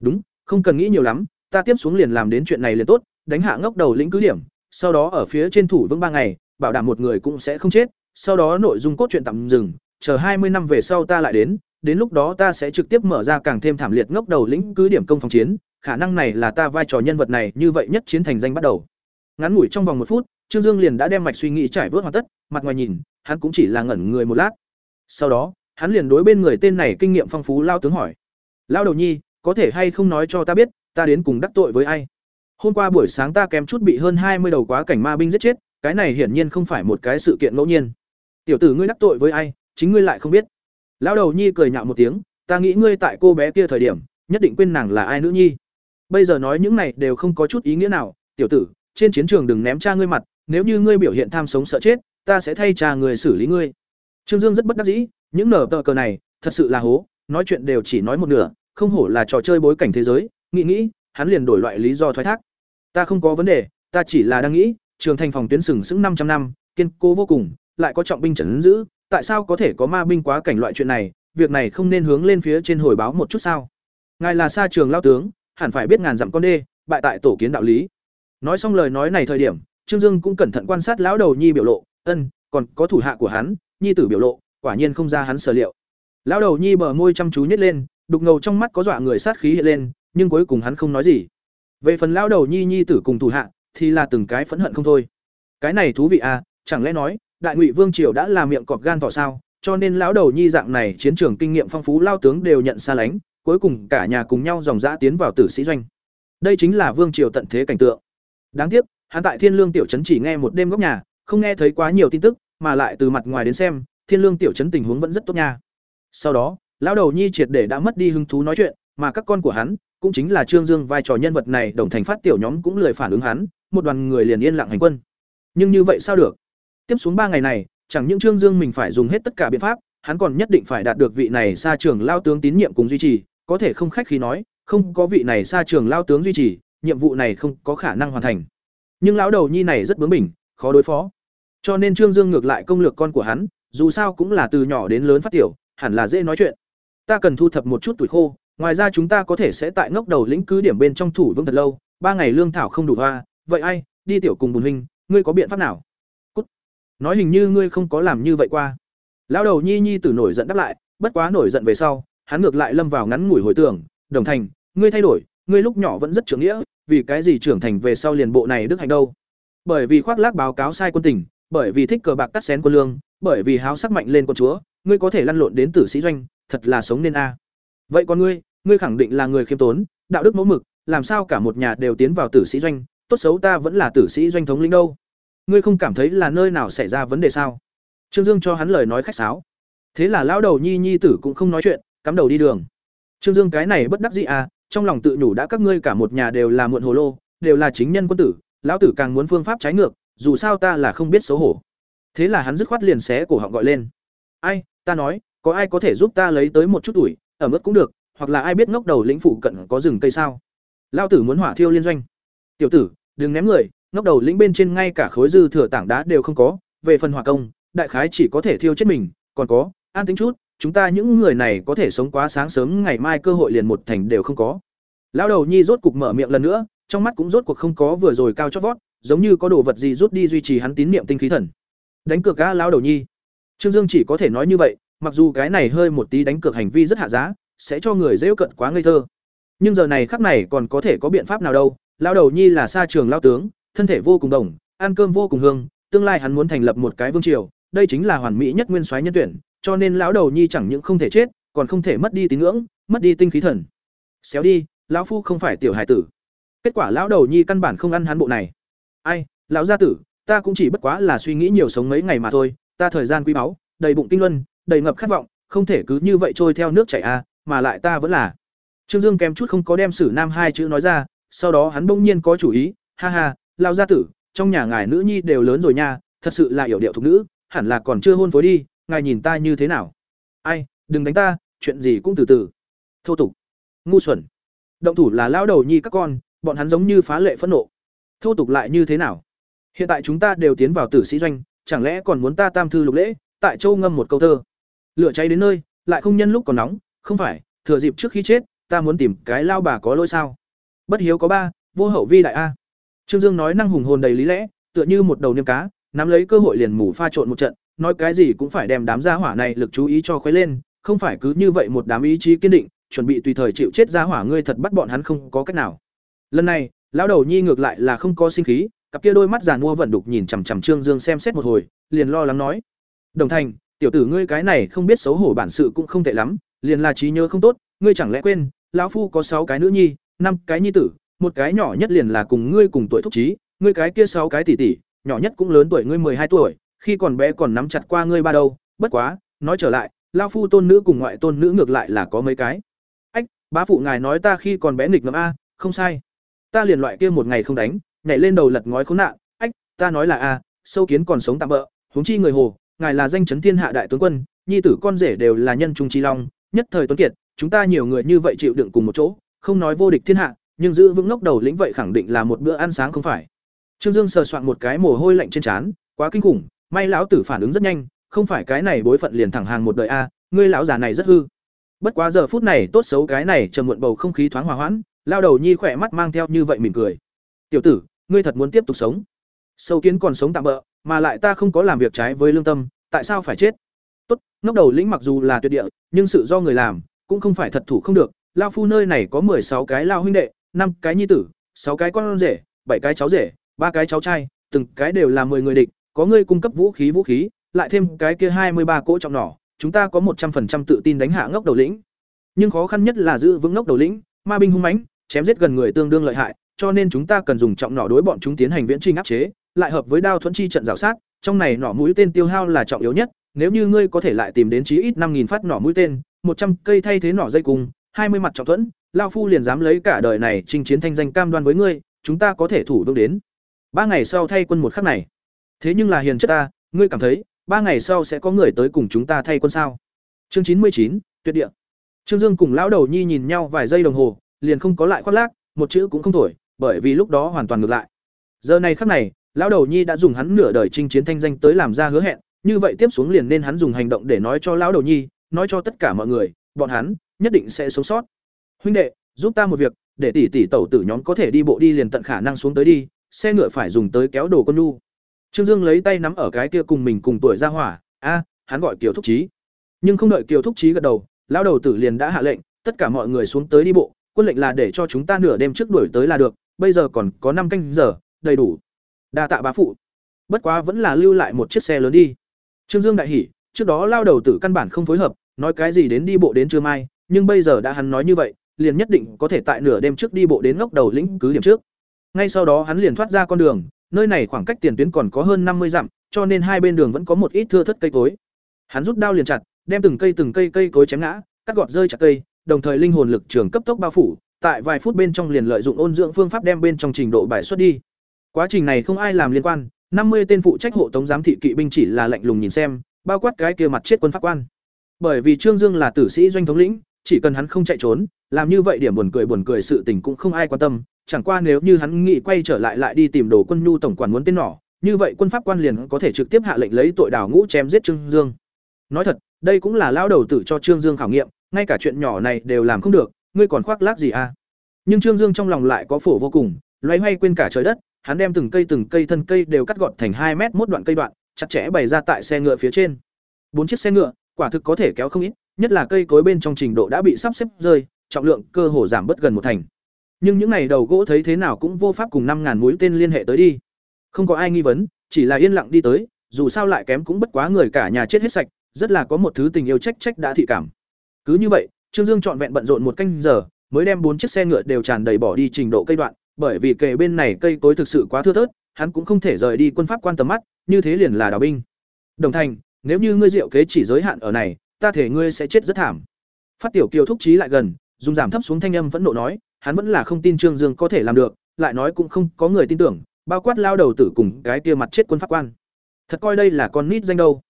Đúng, không cần nghĩ nhiều lắm, ta tiếp xuống liền làm đến chuyện này liền tốt, đánh hạ ngốc đầu lĩnh cứ điểm, sau đó ở phía trên thủ vững ba ngày, bảo đảm một người cũng sẽ không chết, sau đó nội dung cốt truyện tạm dừng, chờ hai mươi năm về sau ta lại đến, đến lúc đó ta sẽ trực tiếp mở ra càng thêm thảm liệt ngốc đầu lĩnh cứ điểm công phòng chiến, khả năng này là ta vai trò nhân vật này như vậy nhất chiến thành danh bắt đầu. Ngắn ngủi trong vòng một phút, Trương Dương liền đã đem mạch suy nghĩ trải vớt hoàn tất, mặt ngoài nhìn, hắn cũng chỉ là ngẩn người một lát. Sau đó, hắn liền đối bên người tên này kinh nghiệm phong phú lao tướng hỏi: "Lao đầu nhi, có thể hay không nói cho ta biết, ta đến cùng đắc tội với ai?" Hôm qua buổi sáng ta kém chút bị hơn hai mươi đầu quá cảnh ma binh giết chết, cái này hiển nhiên không phải một cái sự kiện ngẫu nhiên. Tiểu tử ngươi đắc tội với ai, chính ngươi lại không biết. Lão đầu nhi cười nhạo một tiếng, ta nghĩ ngươi tại cô bé kia thời điểm, nhất định quên nàng là ai nữ nhi. Bây giờ nói những này đều không có chút ý nghĩa nào, tiểu tử, trên chiến trường đừng ném cha ngươi mặt, nếu như ngươi biểu hiện tham sống sợ chết, ta sẽ thay cha người xử lý ngươi. Trương Dương rất bất đắc dĩ, những nở tờ cờ này, thật sự là hố, nói chuyện đều chỉ nói một nửa, không hổ là trò chơi bối cảnh thế giới, nghĩ nghĩ, hắn liền đổi loại lý do thoái thác. Ta không có vấn đề, ta chỉ là đang nghĩ, trường thành phòng tuyến sừng sững 500 năm, kiên cố vô cùng, lại có trọng binh trấn giữ, tại sao có thể có ma binh quá cảnh loại chuyện này, việc này không nên hướng lên phía trên hồi báo một chút sao? Ngài là sa trường lao tướng, hẳn phải biết ngàn dặm con đê, bại tại tổ kiến đạo lý. Nói xong lời nói này thời điểm, Trương Dương cũng cẩn thận quan sát lão đầu nhi biểu lộ, ân, còn có thủ hạ của hắn, nhi tử biểu lộ, quả nhiên không ra hắn sở liệu. Lão đầu nhi bờ môi chăm chú nhét lên, đục ngầu trong mắt có dọa người sát khí hiện lên, nhưng cuối cùng hắn không nói gì. Về phần lão đầu nhi nhi tử cùng thủ hạ, thì là từng cái phẫn hận không thôi. Cái này thú vị à, chẳng lẽ nói, đại ngụy vương triều đã là miệng cọp gan tỏ sao? Cho nên lão đầu nhi dạng này chiến trường kinh nghiệm phong phú lao tướng đều nhận xa lánh, cuối cùng cả nhà cùng nhau dòng dã tiến vào tử sĩ doanh. Đây chính là vương triều tận thế cảnh tượng. Đáng tiếc, hắn tại Thiên Lương tiểu trấn chỉ nghe một đêm góc nhà, không nghe thấy quá nhiều tin tức, mà lại từ mặt ngoài đến xem, Thiên Lương tiểu trấn tình huống vẫn rất tốt nha. Sau đó, lão đầu nhi triệt để đã mất đi hứng thú nói chuyện, mà các con của hắn, cũng chính là Trương Dương vai trò nhân vật này đồng thành phát tiểu nhóm cũng lười phản ứng hắn, một đoàn người liền yên lặng hành quân. Nhưng như vậy sao được? Tiếp xuống ba ngày này, chẳng những Trương Dương mình phải dùng hết tất cả biện pháp, hắn còn nhất định phải đạt được vị này xa trường lao tướng tín nhiệm cùng duy trì, có thể không khách khí nói, không có vị này xa trường lao tướng duy trì, nhiệm vụ này không có khả năng hoàn thành. Nhưng lão đầu nhi này rất bướng bỉnh, khó đối phó. Cho nên Trương Dương ngược lại công lược con của hắn, dù sao cũng là từ nhỏ đến lớn phát tiểu, hẳn là dễ nói chuyện. Ta cần thu thập một chút tuổi khô, ngoài ra chúng ta có thể sẽ tại ngốc đầu lĩnh cứ điểm bên trong thủ vững thật lâu, ba ngày lương thảo không đủ hoa, vậy ai, đi tiểu cùng bùn huynh, ngươi có biện pháp nào? Cút. Nói hình như ngươi không có làm như vậy qua. Lão đầu Nhi Nhi tử nổi giận đáp lại, bất quá nổi giận về sau, hắn ngược lại lâm vào ngắn ngủi hồi tưởng, "Đồng Thành, ngươi thay đổi, ngươi lúc nhỏ vẫn rất trưởng nghĩa, vì cái gì trưởng thành về sau liền bộ này đức hạnh đâu?" Bởi vì khoác lác báo cáo sai quân tình, bởi vì thích cờ bạc cắt xén quân lương, bởi vì háo sắc mạnh lên quân chúa, ngươi có thể lăn lộn đến tử sĩ doanh, thật là sống nên a. Vậy còn ngươi, ngươi khẳng định là người khiêm tốn, đạo đức mẫu mực, làm sao cả một nhà đều tiến vào tử sĩ doanh, tốt xấu ta vẫn là tử sĩ doanh thống lĩnh đâu. Ngươi không cảm thấy là nơi nào xảy ra vấn đề sao? Trương Dương cho hắn lời nói khách sáo. Thế là lão đầu Nhi Nhi tử cũng không nói chuyện, cắm đầu đi đường. Trương Dương cái này bất đắc dĩ à, trong lòng tự nhủ đã các ngươi cả một nhà đều là muộn hồ lô, đều là chính nhân quân tử, lão tử càng muốn phương pháp trái ngược, dù sao ta là không biết xấu hổ. Thế là hắn dứt khoát liền xé cổ họng gọi lên. "Ai, ta nói, có ai có thể giúp ta lấy tới một chút tuổi, ở mức cũng được, hoặc là ai biết ngốc đầu lĩnh phụ cận có rừng cây sao?" Lão tử muốn hỏa thiêu liên doanh. "Tiểu tử, đừng ném người, ngốc đầu lĩnh bên trên ngay cả khối dư thừa tảng đá đều không có, về phần hỏa công, đại khái chỉ có thể thiêu chết mình, còn có, an tính chút, chúng ta những người này có thể sống quá sáng sớm ngày mai cơ hội liền một thành đều không có lão đầu nhi rốt cục mở miệng lần nữa trong mắt cũng rốt cuộc không có vừa rồi cao chót vót giống như có đồ vật gì rút đi duy trì hắn tín niệm tinh khí thần đánh cược cá lão đầu nhi trương dương chỉ có thể nói như vậy mặc dù cái này hơi một tí đánh cược hành vi rất hạ giá, sẽ cho người dễ cận quá ngây thơ. Nhưng giờ này khắc này còn có thể có biện pháp nào đâu, lão đầu nhi là xa trường lao tướng, thân thể vô cùng đồng, ăn cơm vô cùng hương, tương lai hắn muốn thành lập một cái vương triều, đây chính là hoàn mỹ nhất nguyên soái nhân tuyển, cho nên lão đầu nhi chẳng những không thể chết, còn không thể mất đi tín ngưỡng, mất đi tinh khí thần. Xéo đi, lão phu không phải tiểu hải tử. Kết quả lão đầu nhi căn bản không ăn hắn bộ này. Ai, lão gia tử, ta cũng chỉ bất quá là suy nghĩ nhiều sống mấy ngày mà thôi, ta thời gian quý báu, đầy bụng kinh luân đầy ngập khát vọng không thể cứ như vậy trôi theo nước chảy a à, mà lại ta vẫn là. Trương dương kém chút không có đem sử nam hai chữ nói ra sau đó hắn bỗng nhiên có chủ ý ha ha lão gia tử trong nhà ngài nữ nhi đều lớn rồi nha thật sự là hiểu điệu thục nữ hẳn là còn chưa hôn phối đi ngài nhìn ta như thế nào? Ai đừng đánh ta chuyện gì cũng từ từ. Thô tục. Ngu xuẩn. Động thủ là lão đầu nhi các con bọn hắn giống như phá lệ phẫn nộ. Thô tục lại như thế nào? Hiện tại chúng ta đều tiến vào tử sĩ doanh chẳng lẽ còn muốn ta tam thư lục lễ tại châu ngâm một câu thơ? Lửa cháy đến nơi, lại không nhân lúc còn nóng, không phải, thừa dịp trước khi chết, ta muốn tìm cái lao bà có lỗi sao? Bất hiếu có ba, vô hậu vi đại a. Trương dương nói năng hùng hồn đầy lý lẽ, tựa như một đầu niêm cá, nắm lấy cơ hội liền mù pha trộn một trận, nói cái gì cũng phải đem đám gia hỏa này lực chú ý cho khuấy lên, không phải cứ như vậy một đám ý chí kiên định, chuẩn bị tùy thời chịu chết gia hỏa ngươi thật bắt bọn hắn không có cách nào. Lần này, lão đầu nhi ngược lại là không có sinh khí, cặp kia đôi mắt giàn mua vẫn đục nhìn chằm chằm trương dương xem xét một hồi, liền lo lắng nói. Đồng thành tiểu tử ngươi cái này không biết xấu hổ bản sự cũng không tệ lắm, liền là trí nhớ không tốt, ngươi chẳng lẽ quên, lão phu có sáu cái nữ nhi, năm cái nhi tử, một cái nhỏ nhất liền là cùng ngươi cùng tuổi thúc trí, ngươi cái kia sáu cái tỷ tỷ, nhỏ nhất cũng lớn tuổi ngươi mười hai tuổi, khi còn bé còn nắm chặt qua ngươi ba đâu, bất quá, nói trở lại, lão phu tôn nữ cùng ngoại tôn nữ ngược lại là có mấy cái. Ách, bá phụ ngài nói ta khi còn bé nghịch ngợm a, không sai. Ta liền loại kia một ngày không đánh, nhảy lên đầu lật ngói khốn nạn. Ách, ta nói là a, sâu kiến còn sống tạm bỡ huống chi người hồ ngài là danh chấn thiên hạ đại tướng quân, nhi tử con rể đều là nhân trung trí long, nhất thời tuấn kiệt, chúng ta nhiều người như vậy chịu đựng cùng một chỗ, không nói vô địch thiên hạ, nhưng giữ vững ngốc đầu lĩnh vậy khẳng định là một bữa ăn sáng không phải. Trương dương sờ soạn một cái mồ hôi lạnh trên trán, quá kinh khủng, may lão tử phản ứng rất nhanh, không phải cái này bối phận liền thẳng hàng một đời a, ngươi lão già này rất hư. Bất quá giờ phút này tốt xấu cái này trầm muộn bầu không khí thoáng hòa hoãn, lao đầu nhi khỏe mắt mang theo như vậy mỉm cười. Tiểu tử, ngươi thật muốn tiếp tục sống? Sâu kiến còn sống tạm bỡ mà lại ta không có làm việc trái với lương tâm, tại sao phải chết? Tốt, ngốc đầu lĩnh mặc dù là tuyệt địa, nhưng sự do người làm, cũng không phải thật thủ không được. Lao phu nơi này có sáu cái lao huynh đệ, năm cái nhi tử, sáu cái con rể, bảy cái cháu rể, ba cái cháu trai, từng cái đều là 10 người địch, có ngươi cung cấp vũ khí vũ khí, lại thêm cái kia hai mươi ba cỗ trọng nỏ, chúng ta có một trăm phần trăm tự tin đánh hạ ngốc đầu lĩnh. Nhưng khó khăn nhất là giữ vững ngốc đầu lĩnh, ma binh hung mãnh, chém giết gần người tương đương lợi hại, cho nên chúng ta cần dùng trọng nỏ đối bọn chúng tiến hành viễn chinh áp chế lại hợp với đao thuẫn chi trận rào sát, trong này nỏ mũi tên tiêu hao là trọng yếu nhất, nếu như ngươi có thể lại tìm đến chí ít năm phát nỏ mũi tên, một trăm cây thay thế nỏ dây cùng, hai mươi mặt trọng thuẫn, lao phu liền dám lấy cả đời này chinh chiến thanh danh cam đoan với ngươi, chúng ta có thể thủ vương đến. Ba ngày sau thay quân một khắc này. Thế nhưng là hiền chất ta, ngươi cảm thấy, ba ngày sau sẽ có người tới cùng chúng ta thay quân sao? Chương chín mươi chín, tuyệt địa. Trương dương cùng lão đầu nhi nhìn nhau vài giây đồng hồ, liền không có lại khoác lác, một chữ cũng không thổi, bởi vì lúc đó hoàn toàn ngược lại. Giờ này khắc này lão đầu nhi đã dùng hắn nửa đời chinh chiến thanh danh tới làm ra hứa hẹn, như vậy tiếp xuống liền nên hắn dùng hành động để nói cho lão đầu nhi, nói cho tất cả mọi người, bọn hắn nhất định sẽ sống sót. Huynh đệ, giúp ta một việc, để tỷ tỷ tẩu tử nhóm có thể đi bộ đi liền tận khả năng xuống tới đi, xe ngựa phải dùng tới kéo đồ con nu. Trương dương lấy tay nắm ở cái kia cùng mình cùng tuổi ra hỏa, a, hắn gọi kiều thúc trí nhưng không đợi kiều thúc trí gật đầu, lão đầu tử liền đã hạ lệnh, tất cả mọi người xuống tới đi bộ, quân lệnh là để cho chúng ta nửa đêm trước đuổi tới là được, bây giờ còn có năm canh giờ, đầy đủ đa tạ bá phụ. Bất quá vẫn là lưu lại một chiếc xe lớn đi. Trương dương đại hỉ, trước đó lao đầu tử căn bản không phối hợp, nói cái gì đến đi bộ đến trưa mai, nhưng bây giờ đã hắn nói như vậy, liền nhất định có thể tại nửa đêm trước đi bộ đến ngóc đầu lĩnh cứ điểm trước. Ngay sau đó hắn liền thoát ra con đường, nơi này khoảng cách tiền tuyến còn có hơn năm mươi dặm, cho nên hai bên đường vẫn có một ít thưa thất cây cối. Hắn rút đao liền chặt, đem từng cây từng cây cây cối chém ngã, cắt gọt rơi chặt cây, đồng thời linh hồn lực trường cấp tốc bao phủ, tại vài phút bên trong liền lợi dụng ôn dưỡng phương pháp đem bên trong trình độ bài xuất đi quá trình này không ai làm liên quan năm mươi tên phụ trách hộ tống giám thị kỵ binh chỉ là lạnh lùng nhìn xem bao quát cái kia mặt chết quân pháp quan bởi vì trương dương là tử sĩ doanh thống lĩnh chỉ cần hắn không chạy trốn làm như vậy điểm buồn cười buồn cười sự tình cũng không ai quan tâm chẳng qua nếu như hắn nghĩ quay trở lại lại đi tìm đồ quân nhu tổng quản muốn tên nỏ như vậy quân pháp quan liền có thể trực tiếp hạ lệnh lấy tội đảo ngũ chém giết trương dương nói thật đây cũng là lao đầu tử cho Trương Dương khảo nghiệm, ngay cả chuyện nhỏ này đều làm không được, ngươi còn khoác lác gì à? Nhưng Trương Dương trong lòng lại có phổ vô cùng, loay hoay quên cả trời đất, hắn đem từng cây từng cây thân cây đều cắt gọt thành hai mét mốt đoạn cây đoạn, chặt chẽ bày ra tại xe ngựa phía trên. Bốn chiếc xe ngựa, quả thực có thể kéo không ít, nhất là cây cối bên trong trình độ đã bị sắp xếp rơi, trọng lượng cơ hồ giảm bất gần một thành. Nhưng những này đầu gỗ thấy thế nào cũng vô pháp cùng năm ngàn mũi tên liên hệ tới đi. Không có ai nghi vấn, chỉ là yên lặng đi tới, dù sao lại kém cũng bất quá người cả nhà chết hết sạch, rất là có một thứ tình yêu trách trách đã thị cảm. Cứ như vậy, Trương Dương trọn vẹn bận rộn một canh giờ, mới đem bốn chiếc xe ngựa đều tràn đầy bỏ đi trình độ cây đoạn, bởi vì kề bên này cây cối thực sự quá thưa thớt, hắn cũng không thể rời đi quân pháp quan tầm mắt, như thế liền là đào binh. Đồng Thành, nếu như ngươi diệu kế chỉ giới hạn ở này, ta thể ngươi sẽ chết rất thảm. Phát tiểu Kiều thúc chí lại gần, dùng giảm thấp xuống thanh âm vẫn nộ nói, hắn vẫn là không tin Trương Dương có thể làm được, lại nói cũng không có người tin tưởng, bao quát lao đầu tử cùng cái kia mặt chết quân pháp quan. Thật coi đây là con nít danh đâu.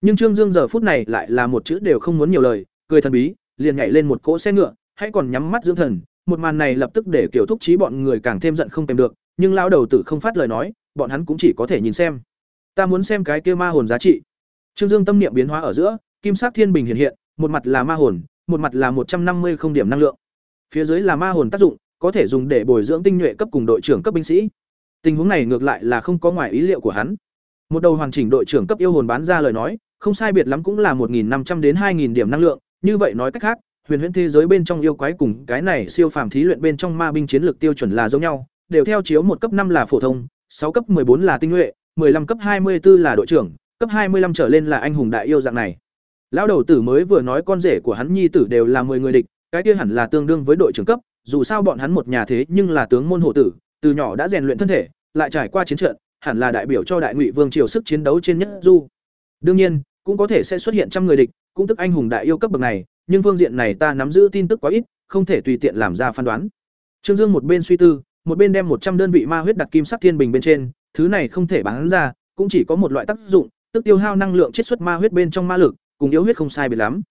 Nhưng Trương Dương giờ phút này lại là một chữ đều không muốn nhiều lời, cười thần bí, liền nhảy lên một cỗ xe ngựa, hãy còn nhắm mắt dưỡng thần, một màn này lập tức để kiểu thúc trí bọn người càng thêm giận không kèm được, nhưng lão đầu tử không phát lời nói, bọn hắn cũng chỉ có thể nhìn xem. Ta muốn xem cái kia ma hồn giá trị. Trương Dương tâm niệm biến hóa ở giữa, kim sắc thiên bình hiện hiện, một mặt là ma hồn, một mặt là một trăm năm mươi không điểm năng lượng. Phía dưới là ma hồn tác dụng, có thể dùng để bồi dưỡng tinh nhuệ cấp cùng đội trưởng cấp binh sĩ. Tình huống này ngược lại là không có ngoài ý liệu của hắn. Một đầu hoàn chỉnh đội trưởng cấp yêu hồn bán ra lời nói, không sai biệt lắm cũng là một năm trăm đến hai điểm năng lượng, như vậy nói cách khác, huyền huyễn thế giới bên trong yêu quái cùng cái này siêu phàm thí luyện bên trong ma binh chiến lược tiêu chuẩn là giống nhau, đều theo chiếu một cấp năm là phổ thông, sáu cấp bốn là tinh nhuệ, 15 cấp 24 là đội trưởng, cấp 25 trở lên là anh hùng đại yêu dạng này. Lão đầu tử mới vừa nói con rể của hắn nhi tử đều là 10 người địch, cái kia hẳn là tương đương với đội trưởng cấp, dù sao bọn hắn một nhà thế nhưng là tướng môn hộ tử, từ nhỏ đã rèn luyện thân thể, lại trải qua chiến trận, hẳn là đại biểu cho đại ngụy vương triều sức chiến đấu trên nhất du. Đương nhiên, cũng có thể sẽ xuất hiện trăm người địch, cũng tức anh hùng đại yêu cấp bậc này, nhưng phương diện này ta nắm giữ tin tức quá ít, không thể tùy tiện làm ra phán đoán. Trương Dương một bên suy tư, một bên đem một trăm đơn vị ma huyết đặt kim sắc thiên bình bên trên, thứ này không thể bán ra, cũng chỉ có một loại tác dụng, tức tiêu hao năng lượng chiết xuất ma huyết bên trong ma lực, cùng yếu huyết không sai biệt lắm.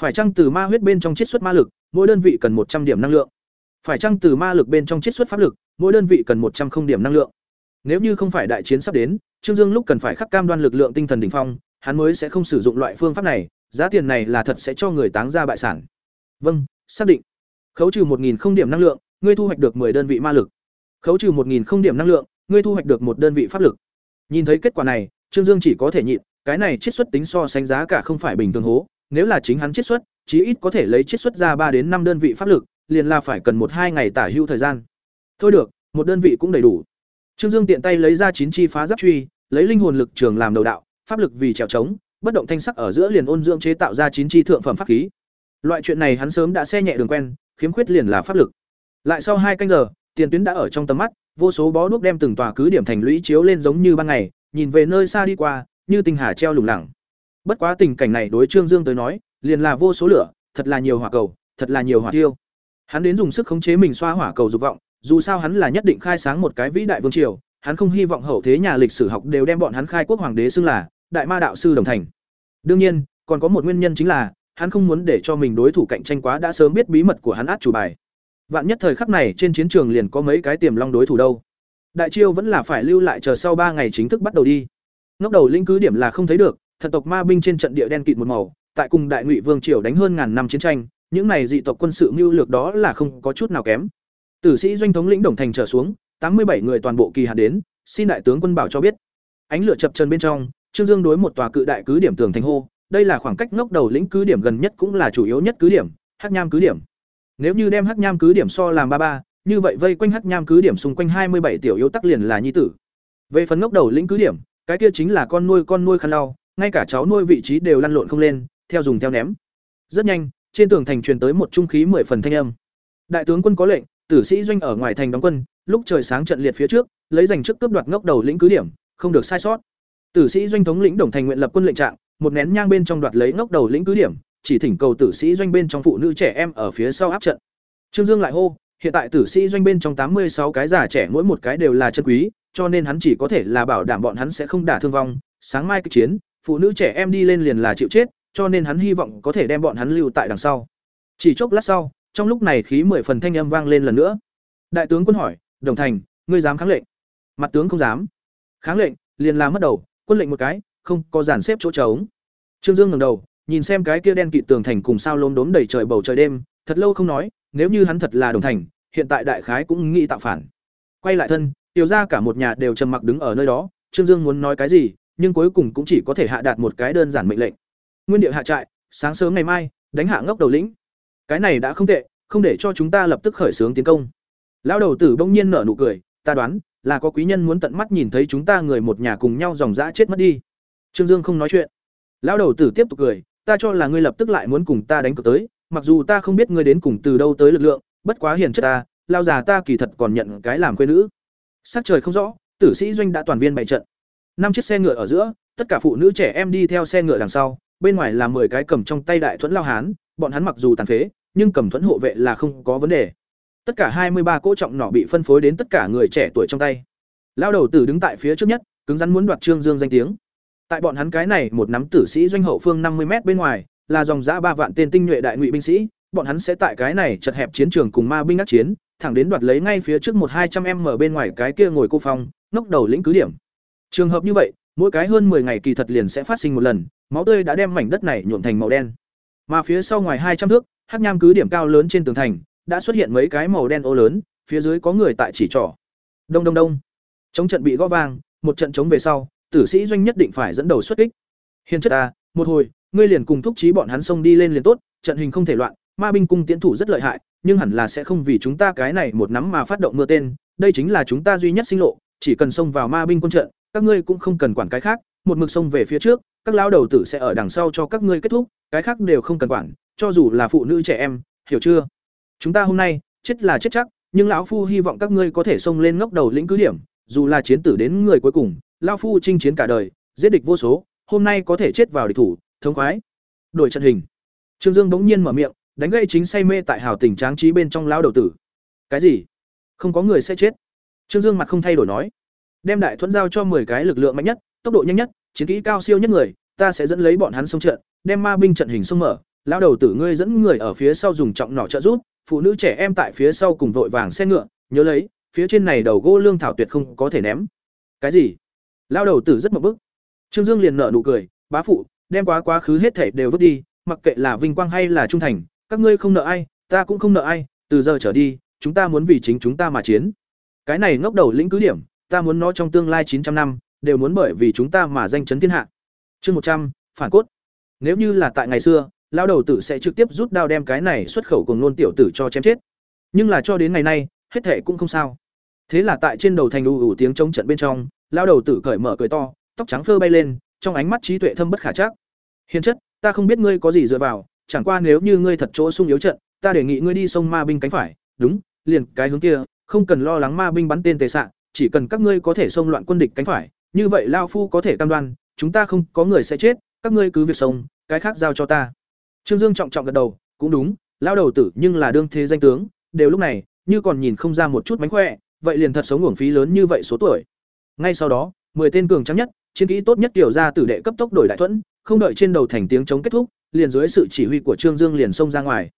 Phải chăng từ ma huyết bên trong chiết xuất ma lực, mỗi đơn vị cần một trăm điểm năng lượng. Phải chăng từ ma lực bên trong chiết xuất pháp lực, mỗi đơn vị cần một trăm không điểm năng lượng. Nếu như không phải đại chiến sắp đến, Trương Dương lúc cần phải khắc cam đoan lực lượng tinh thần đỉnh phong, hắn mới sẽ không sử dụng loại phương pháp này, giá tiền này là thật sẽ cho người táng ra bại sản. Vâng, xác định. Khấu trừ một nghìn không điểm năng lượng, ngươi thu hoạch được 10 đơn vị ma lực. Khấu trừ một nghìn không điểm năng lượng, ngươi thu hoạch được một đơn vị pháp lực. Nhìn thấy kết quả này, Trương Dương chỉ có thể nhịn, cái này chiết xuất tính so sánh giá cả không phải bình thường hố, nếu là chính hắn chiết xuất, chí ít có thể lấy chiết xuất ra ba đến năm đơn vị pháp lực, liền là phải cần một hai ngày tả hưu thời gian. Thôi được, một đơn vị cũng đầy đủ. Trương Dương tiện tay lấy ra chín chi phá giáp truy, lấy linh hồn lực trường làm đầu đạo, pháp lực vì trèo trống, bất động thanh sắc ở giữa liền ôn dưỡng chế tạo ra chín chi thượng phẩm pháp khí. Loại chuyện này hắn sớm đã xe nhẹ đường quen, khiếm khuyết liền là pháp lực. Lại sau hai canh giờ, tiền tuyến đã ở trong tầm mắt, vô số bó đuốc đem từng tòa cứ điểm thành lũy chiếu lên giống như ban ngày, nhìn về nơi xa đi qua, như tình hà treo lủng lẳng. Bất quá tình cảnh này đối Trương Dương tới nói, liền là vô số lửa, thật là nhiều hỏa cầu, thật là nhiều hỏa tiêu. Hắn đến dùng sức khống chế mình xoa hỏa cầu dục vọng, dù sao hắn là nhất định khai sáng một cái vĩ đại vương triều, hắn không hy vọng hậu thế nhà lịch sử học đều đem bọn hắn khai quốc hoàng đế xưng là đại ma đạo sư đồng thành. Đương nhiên, còn có một nguyên nhân chính là, hắn không muốn để cho mình đối thủ cạnh tranh quá đã sớm biết bí mật của hắn át chủ bài. Vạn nhất thời khắc này trên chiến trường liền có mấy cái tiềm long đối thủ đâu. Đại chiêu vẫn là phải lưu lại chờ sau ba ngày chính thức bắt đầu đi. Ngốc đầu linh cứ điểm là không thấy được, thần tộc ma binh trên trận địa đen kịt một màu, tại cùng đại ngụy vương triều đánh hơn ngàn năm chiến tranh, những này dị tộc quân sự mưu lược đó là không có chút nào kém. Tử sĩ doanh thống lĩnh đồng thành trở xuống, tám mươi bảy người toàn bộ kỳ hạn đến, xin đại tướng quân bảo cho biết. Ánh lửa chập chân bên trong, Trương Dương đối một tòa cự đại cứ điểm tường thành hô, đây là khoảng cách ngốc đầu lĩnh cứ điểm gần nhất cũng là chủ yếu nhất cứ điểm, Hắc Nham cứ điểm. Nếu như đem Hắc Nham cứ điểm so làm ba ba, như vậy vây quanh Hắc Nham cứ điểm xung quanh hai mươi bảy tiểu yếu tắc liền là nhi tử. Về phần ngốc đầu lĩnh cứ điểm, cái kia chính là con nuôi con nuôi khăn lau, ngay cả cháu nuôi vị trí đều lăn lộn không lên, theo dùng theo ném. Rất nhanh, trên tường thành truyền tới một trung khí mười phần thanh âm. Đại tướng quân có lệnh, tử sĩ doanh ở ngoài thành đóng quân, lúc trời sáng trận liệt phía trước, lấy giành trước cướp đoạt ngốc đầu lĩnh cứ điểm, không được sai sót. Tử sĩ doanh thống lĩnh đồng thành nguyện lập quân lệnh trạng, một nén nhang bên trong đoạt lấy ngóc đầu lĩnh cứ điểm, chỉ thỉnh cầu tử sĩ doanh bên trong phụ nữ trẻ em ở phía sau áp trận. Trương Dương lại hô, hiện tại tử sĩ doanh bên trong tám mươi sáu cái già trẻ mỗi một cái đều là chân quý, cho nên hắn chỉ có thể là bảo đảm bọn hắn sẽ không đả thương vong, sáng mai kịch chiến, phụ nữ trẻ em đi lên liền là chịu chết, cho nên hắn hy vọng có thể đem bọn hắn lưu tại đằng sau. Chỉ chốc lát sau, trong lúc này khí mười phần thanh âm vang lên lần nữa. Đại tướng quân hỏi, "Đồng Thành, ngươi dám kháng lệnh?" Mặt tướng không dám. Kháng lệnh, liền làm mất đầu, quân lệnh một cái, không có dàn xếp chỗ trống. Trương Dương ngẩng đầu, nhìn xem cái kia đen kịt tường thành cùng sao lốm đốm đầy trời bầu trời đêm, thật lâu không nói, nếu như hắn thật là đồng thành, hiện tại đại khái cũng nghĩ tạo phản. Quay lại thân, tiểu ra cả một nhà đều trầm mặc đứng ở nơi đó, Trương Dương muốn nói cái gì, nhưng cuối cùng cũng chỉ có thể hạ đạt một cái đơn giản mệnh lệnh. Nguyên điệu hạ trại, sáng sớm ngày mai, đánh hạ ngốc đầu lĩnh. Cái này đã không tệ, không để cho chúng ta lập tức khởi xướng tiến công. Lão đầu tử bỗng nhiên nở nụ cười, ta đoán là có quý nhân muốn tận mắt nhìn thấy chúng ta người một nhà cùng nhau dòng dã chết mất đi. Trương Dương không nói chuyện. Lão đầu tử tiếp tục cười, ta cho là ngươi lập tức lại muốn cùng ta đánh cược tới, mặc dù ta không biết ngươi đến cùng từ đâu tới lực lượng, bất quá hiền chất ta, lao già ta kỳ thật còn nhận cái làm quê nữ. Sắc trời không rõ, tử sĩ doanh đã toàn viên bày trận. Năm chiếc xe ngựa ở giữa, tất cả phụ nữ trẻ em đi theo xe ngựa đằng sau, bên ngoài là 10 cái cầm trong tay đại thuẫn lao hán, bọn hắn mặc dù tàn phế, nhưng cầm thuẫn hộ vệ là không có vấn đề. Tất cả hai mươi ba cỗ trọng nỏ bị phân phối đến tất cả người trẻ tuổi trong tay. Lao đầu tử đứng tại phía trước nhất, cứng rắn muốn đoạt Trương Dương danh tiếng. Tại bọn hắn cái này một nắm tử sĩ doanh hậu phương năm mươi m bên ngoài, là dòng dã ba vạn tên tinh nhuệ đại ngụy binh sĩ, bọn hắn sẽ tại cái này chật hẹp chiến trường cùng ma binh ác chiến, thẳng đến đoạt lấy ngay phía trước một hai trăm em mở bên ngoài cái kia ngồi cô phong, ngốc đầu lĩnh cứ điểm. Trường hợp như vậy, mỗi cái hơn 10 ngày kỳ thật liền sẽ phát sinh một lần, máu tươi đã đem mảnh đất này nhuộm thành màu đen. Mà phía sau ngoài hai trăm thước, hắc nham cứ điểm cao lớn trên tường thành, đã xuất hiện mấy cái màu đen ô lớn, phía dưới có người tại chỉ trỏ. Đông đông đông. Chống trận bị gõ vang, một trận chống về sau, tử sĩ doanh nhất định phải dẫn đầu xuất kích. Hiền chất ta, một hồi, ngươi liền cùng thúc chí bọn hắn xông đi lên liền tốt, trận hình không thể loạn, ma binh cung tiến thủ rất lợi hại, nhưng hẳn là sẽ không vì chúng ta cái này một nắm mà phát động mưa tên, đây chính là chúng ta duy nhất sinh lộ, chỉ cần xông vào ma binh quân trận, các ngươi cũng không cần quản cái khác, một mực xông về phía trước, các lão đầu tử sẽ ở đằng sau cho các ngươi kết thúc, cái khác đều không cần quản, cho dù là phụ nữ trẻ em, hiểu chưa? Chúng ta hôm nay, chết là chết chắc, nhưng lão phu hy vọng các ngươi có thể xông lên ngóc đầu lĩnh cứ điểm, dù là chiến tử đến người cuối cùng, lão phu chinh chiến cả đời, giết địch vô số, hôm nay có thể chết vào địch thủ, thống khoái. Đổi trận hình. Trương Dương bỗng nhiên mở miệng, đánh gây chính say mê tại hào tình tráng trí bên trong lão đầu tử. Cái gì? Không có người sẽ chết. Trương Dương mặt không thay đổi nói, đem đại thuẫn giao cho 10 cái lực lượng mạnh nhất, tốc độ nhanh nhất, chiến kỹ cao siêu nhất người, ta sẽ dẫn lấy bọn hắn xông trận, đem ma binh trận hình xông mở, lão đầu tử ngươi dẫn người ở phía sau dùng trọng nỏ trợ giúp, phụ nữ trẻ em tại phía sau cùng vội vàng xe ngựa, nhớ lấy, phía trên này đầu gỗ lương thảo tuyệt không có thể ném. Cái gì? Lão đầu tử rất mập bức. Trương Dương liền nở nụ cười, bá phụ, đem quá quá khứ hết thảy đều vứt đi, mặc kệ là vinh quang hay là trung thành, các ngươi không nợ ai, ta cũng không nợ ai, từ giờ trở đi, chúng ta muốn vì chính chúng ta mà chiến. Cái này ngốc đầu lĩnh cứ điểm, ta muốn nó trong tương lai chín trăm năm, đều muốn bởi vì chúng ta mà danh chấn thiên hạ. Chương một trăm phản cốt. Nếu như là tại ngày xưa, lão đầu tử sẽ trực tiếp rút đao đem cái này xuất khẩu cùng nôn tiểu tử cho chém chết. Nhưng là cho đến ngày nay, hết thệ cũng không sao. Thế là tại trên đầu thành ù ù tiếng chống trận bên trong, lão đầu tử cởi mở cười to, tóc trắng phơ bay lên, trong ánh mắt trí tuệ thâm bất khả trắc. Hiền chất, ta không biết ngươi có gì dựa vào, chẳng qua nếu như ngươi thật chỗ sung yếu trận, ta đề nghị ngươi đi sông ma binh cánh phải, đúng, liền cái hướng kia, không cần lo lắng ma binh bắn tên tề sạng, chỉ cần các ngươi có thể xông loạn quân địch cánh phải, như vậy lão phu có thể cam đoan, chúng ta không có người sẽ chết, các ngươi cứ việc sông, cái khác giao cho ta. Trương Dương trọng trọng gật đầu, cũng đúng, lao đầu tử nhưng là đương thế danh tướng, đều lúc này, như còn nhìn không ra một chút mánh khỏe, vậy liền thật sống uổng phí lớn như vậy số tuổi. Ngay sau đó, mười tên cường trắng nhất, chiến kỹ tốt nhất tiểu ra tử đệ cấp tốc đổi đại thuẫn, không đợi trên đầu thành tiếng chống kết thúc, liền dưới sự chỉ huy của Trương Dương liền xông ra ngoài.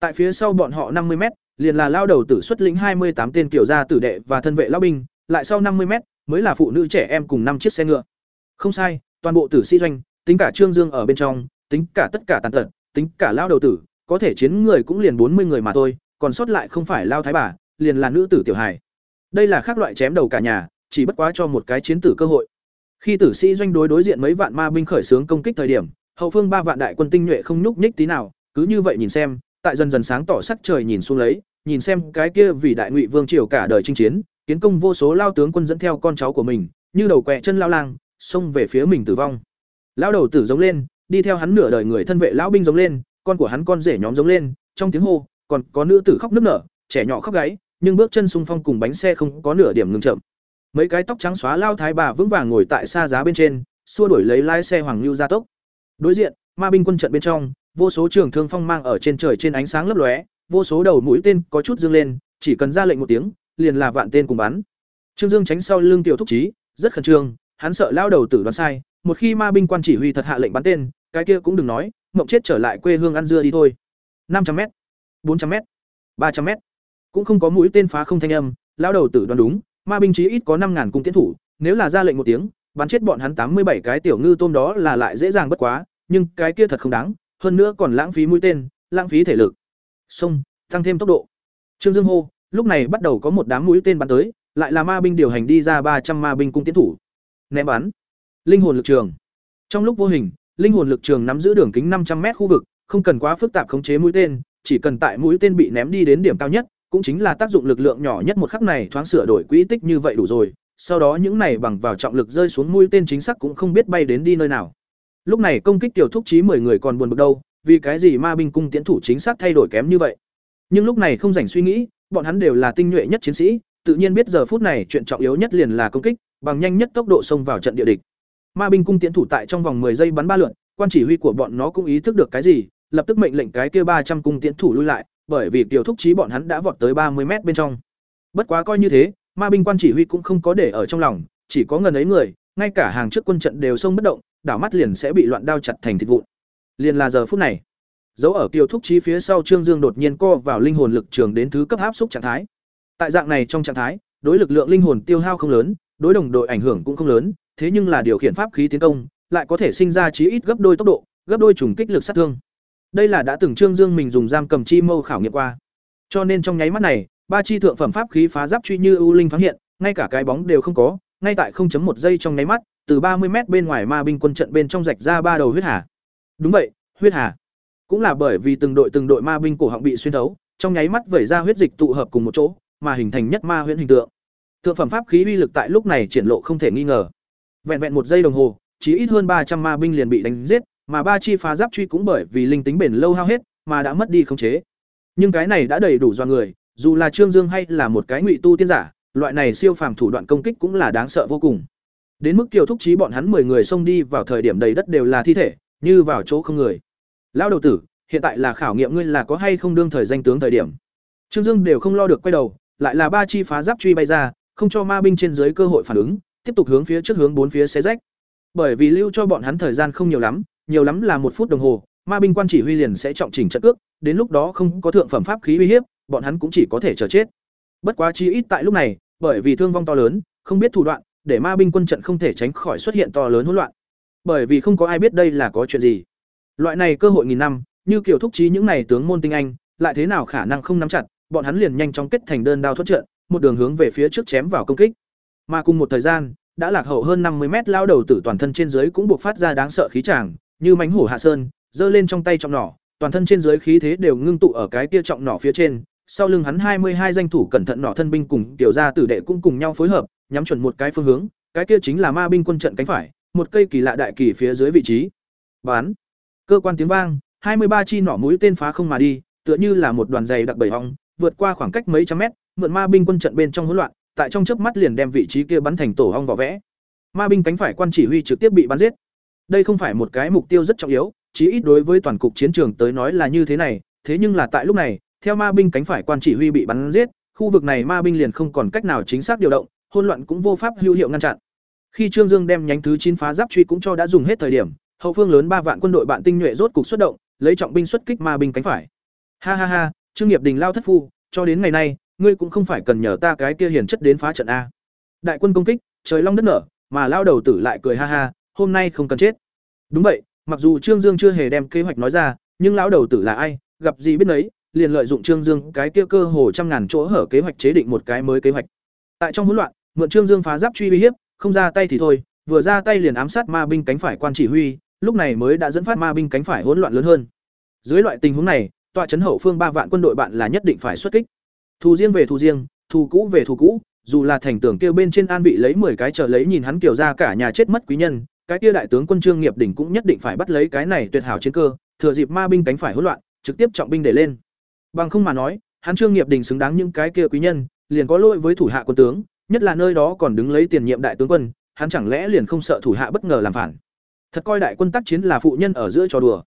Tại phía sau bọn họ năm mươi m liền là lao đầu tử xuất lĩnh hai mươi tám tên kiểu gia tử đệ và thân vệ lao binh, lại sau năm mươi m mới là phụ nữ trẻ em cùng năm chiếc xe ngựa. Không sai, toàn bộ tử sĩ doanh, tính cả Trương Dương ở bên trong, tính cả tất cả tàn tật, tính cả lao đầu tử, có thể chiến người cũng liền bốn mươi người mà thôi, còn sót lại không phải lao thái bà, liền là nữ tử tiểu hài. Đây là khác loại chém đầu cả nhà, chỉ bất quá cho một cái chiến tử cơ hội. Khi tử sĩ doanh đối đối diện mấy vạn ma binh khởi xướng công kích thời điểm, hậu phương ba vạn đại quân tinh nhuệ không nhúc nhích tí nào, cứ như vậy nhìn xem, tại dần dần sáng tỏ sắc trời nhìn xuống lấy, nhìn xem cái kia vì đại ngụy vương triều cả đời chinh chiến, kiến công vô số lao tướng quân dẫn theo con cháu của mình, như đầu quẹ chân lao lang, xông về phía mình tử vong. lao đầu tử giống lên, đi theo hắn nửa đời người thân vệ lão binh giống lên, con của hắn con rể nhóm giống lên, trong tiếng hô, còn có nữ tử khóc nức nở, trẻ nhỏ khóc gáy, nhưng bước chân xung phong cùng bánh xe không có nửa điểm ngừng chậm. Mấy cái tóc trắng xóa lao thái bà vững vàng ngồi tại xa giá bên trên, xua đuổi lấy lái xe hoàng lưu gia tốc. Đối diện, ma binh quân trận bên trong, vô số trường thương phong mang ở trên trời trên ánh sáng lấp lóe, vô số đầu mũi tên có chút dương lên, chỉ cần ra lệnh một tiếng, liền là vạn tên cùng bắn. Trương Dương tránh sau lưng tiểu thúc chí, rất khẩn trương, hắn sợ lao đầu tử đoán sai, một khi ma binh quan chỉ huy thật hạ lệnh bắn tên, cái kia cũng đừng nói, mộng chết trở lại quê hương ăn dưa đi thôi. năm trăm m 400 m 300 m Cũng không có mũi tên phá không thanh âm, lão đầu tử đoán đúng, ma binh chí ít có năm ngàn cung tiến thủ, nếu là ra lệnh một tiếng, bắn chết bọn hắn tám mươi bảy cái tiểu ngư tôm đó là lại dễ dàng bất quá, nhưng cái kia thật không đáng, hơn nữa còn lãng phí mũi tên, lãng phí thể lực. Xông, tăng thêm tốc độ. Trương Dương hô, lúc này bắt đầu có một đám mũi tên bắn tới, lại là ma binh điều hành đi ra ba trăm ma binh cung tiến thủ. Ném bắn. Linh hồn lực trường. Trong lúc vô hình, linh hồn lực trường nắm giữ đường kính năm trăm m khu vực, không cần quá phức tạp khống chế mũi tên, chỉ cần tại mũi tên bị ném đi đến điểm cao nhất, cũng chính là tác dụng lực lượng nhỏ nhất một khắc này thoáng sửa đổi quỹ tích như vậy đủ rồi. Sau đó những này bằng vào trọng lực rơi xuống mũi tên chính xác cũng không biết bay đến đi nơi nào. Lúc này công kích tiểu thúc chí 10 người còn buồn bực đâu, vì cái gì ma binh cung tiến thủ chính xác thay đổi kém như vậy. Nhưng lúc này không rảnh suy nghĩ, bọn hắn đều là tinh nhuệ nhất chiến sĩ, tự nhiên biết giờ phút này chuyện trọng yếu nhất liền là công kích, bằng nhanh nhất tốc độ xông vào trận địa địch. Ma binh cung tiễn thủ tại trong vòng 10 giây bắn ba lượt, quan chỉ huy của bọn nó cũng ý thức được cái gì, lập tức mệnh lệnh cái kia ba trăm cung tiễn thủ lui lại, bởi vì tiểu thúc chí bọn hắn đã vọt tới ba mươi mét bên trong. Bất quá coi như thế, ma binh quan chỉ huy cũng không có để ở trong lòng, chỉ có ngần ấy người, ngay cả hàng trước quân trận đều xông bất động, đảo mắt liền sẽ bị loạn đao chặt thành thịt vụn. Liền là giờ phút này, dấu ở tiểu thúc chí phía sau Trương Dương đột nhiên co vào linh hồn lực trường đến thứ cấp áp xúc trạng thái. Tại dạng này trong trạng thái, đối lực lượng linh hồn tiêu hao không lớn, đối đồng đội ảnh hưởng cũng không lớn, thế nhưng là điều khiển pháp khí tiến công, lại có thể sinh ra chí ít gấp đôi tốc độ, gấp đôi trùng kích lực sát thương. Đây là đã từng Trương Dương mình dùng giam cầm chi mâu khảo nghiệm qua. Cho nên trong nháy mắt này, ba chi thượng phẩm pháp khí phá giáp truy như ưu linh thoáng hiện, ngay cả cái bóng đều không có, ngay tại 0.1 giây trong nháy mắt, từ 30 mét bên ngoài ma binh quân trận bên trong rạch ra ba đầu huyết hà. Đúng vậy, huyết hà. Cũng là bởi vì từng đội từng đội ma binh cổ họng bị xuyên thấu, trong nháy mắt vẩy ra huyết dịch tụ hợp cùng một chỗ, mà hình thành nhất ma huyễn hình tượng. Thượng phẩm pháp khí uy lực tại lúc này triển lộ không thể nghi ngờ. Vẹn vẹn một giây đồng hồ, chỉ ít hơn ba trăm ma binh liền bị đánh giết, mà ba chi phá giáp truy cũng bởi vì linh tính bền lâu hao hết, mà đã mất đi khống chế. Nhưng cái này đã đầy đủ do người, dù là Trương Dương hay là một cái ngụy tu tiên giả, loại này siêu phàm thủ đoạn công kích cũng là đáng sợ vô cùng. Đến mức kiều thúc chí bọn hắn 10 người xông đi vào thời điểm đầy đất đều là thi thể, như vào chỗ không người. Lão đầu tử, hiện tại là khảo nghiệm ngươi là có hay không đương thời danh tướng thời điểm. Trương Dương đều không lo được quay đầu, lại là ba chi phá giáp truy bay ra, không cho ma binh trên dưới cơ hội phản ứng, tiếp tục hướng phía trước hướng bốn phía xé rách. Bởi vì lưu cho bọn hắn thời gian không nhiều lắm, nhiều lắm là một phút đồng hồ, ma binh quan chỉ huy liền sẽ trọng chỉnh trận cước, đến lúc đó không có thượng phẩm pháp khí uy hiếp, bọn hắn cũng chỉ có thể chờ chết. Bất quá chi ít tại lúc này, bởi vì thương vong to lớn, không biết thủ đoạn, để ma binh quân trận không thể tránh khỏi xuất hiện to lớn hỗn loạn. Bởi vì không có ai biết đây là có chuyện gì. Loại này cơ hội nghìn năm, như kiểu thúc trí những này tướng môn tinh anh, lại thế nào khả năng không nắm chặt, bọn hắn liền nhanh chóng kết thành đơn đao thoát trận, một đường hướng về phía trước chém vào công kích. Mà cùng một thời gian, đã lạc hậu hơn năm mươi mét lao đầu tử toàn thân trên dưới cũng buộc phát ra đáng sợ khí tràng, như mánh hổ hạ sơn, giơ lên trong tay trọng nỏ, toàn thân trên dưới khí thế đều ngưng tụ ở cái kia trọng nỏ phía trên, sau lưng hắn hai mươi hai danh thủ cẩn thận nỏ thân binh cùng tiểu gia tử đệ cũng cùng nhau phối hợp, nhắm chuẩn một cái phương hướng, cái kia chính là ma binh quân trận cánh phải, một cây kỳ lạ đại kỳ phía dưới vị trí. Bán. Cơ quan tiếng vang, hai mươi ba chi nỏ mũi tên phá không mà đi, tựa như là một đoàn dày đặc bảy ong, vượt qua khoảng cách mấy trăm mét, mượn ma binh quân trận bên trong hỗn loạn, tại trong chớp mắt liền đem vị trí kia bắn thành tổ hong vỏ vẽ. Ma binh cánh phải quan chỉ huy trực tiếp bị bắn giết. Đây không phải một cái mục tiêu rất trọng yếu, chí ít đối với toàn cục chiến trường tới nói là như thế này, thế nhưng là tại lúc này, theo ma binh cánh phải quan chỉ huy bị bắn giết, khu vực này ma binh liền không còn cách nào chính xác điều động, hỗn loạn cũng vô pháp hữu hiệu ngăn chặn. Khi Trương Dương đem nhánh thứ chín phá giáp truy cũng cho đã dùng hết thời điểm, hậu phương lớn ba vạn quân đội bạn tinh nhuệ rốt cục xuất động, lấy trọng binh xuất kích ma binh cánh phải. Ha ha ha, Trương Nghiệp Đình lao thất phu, cho đến ngày nay, ngươi cũng không phải cần nhờ ta cái kia hiển chất đến phá trận a. Đại quân công kích, trời long đất nở, mà lao đầu tử lại cười ha ha, hôm nay không cần chết. Đúng vậy, mặc dù Trương Dương chưa hề đem kế hoạch nói ra, nhưng lão đầu tử là ai, gặp gì biết nấy, liền lợi dụng Trương Dương cái kia cơ hồ trăm ngàn chỗ hở kế hoạch chế định một cái mới kế hoạch. Tại trong hỗn loạn, mượn Trương Dương phá giáp truy uy hiếp, không ra tay thì thôi, vừa ra tay liền ám sát ma binh cánh phải quan chỉ huy, lúc này mới đã dẫn phát ma binh cánh phải hỗn loạn lớn hơn. Dưới loại tình huống này, tọa trấn hậu phương ba vạn quân đội bạn là nhất định phải xuất kích. Thù riêng về thù riêng, thù cũ về thù cũ, dù là thành tưởng kêu bên trên an vị lấy 10 cái chờ lấy nhìn hắn kiểu ra cả nhà chết mất quý nhân, cái kia đại tướng quân Trương Nghiệp đỉnh cũng nhất định phải bắt lấy cái này tuyệt hảo chiến cơ, thừa dịp ma binh cánh phải hỗn loạn, trực tiếp trọng binh để lên. Bằng không mà nói, hắn Trương Nghiệp đỉnh xứng đáng những cái kia quý nhân, liền có lỗi với thủ hạ quân tướng, nhất là nơi đó còn đứng lấy tiền nhiệm đại tướng quân, hắn chẳng lẽ liền không sợ thủ hạ bất ngờ làm phản. Thật coi đại quân tác chiến là phụ nhân ở giữa trò đùa.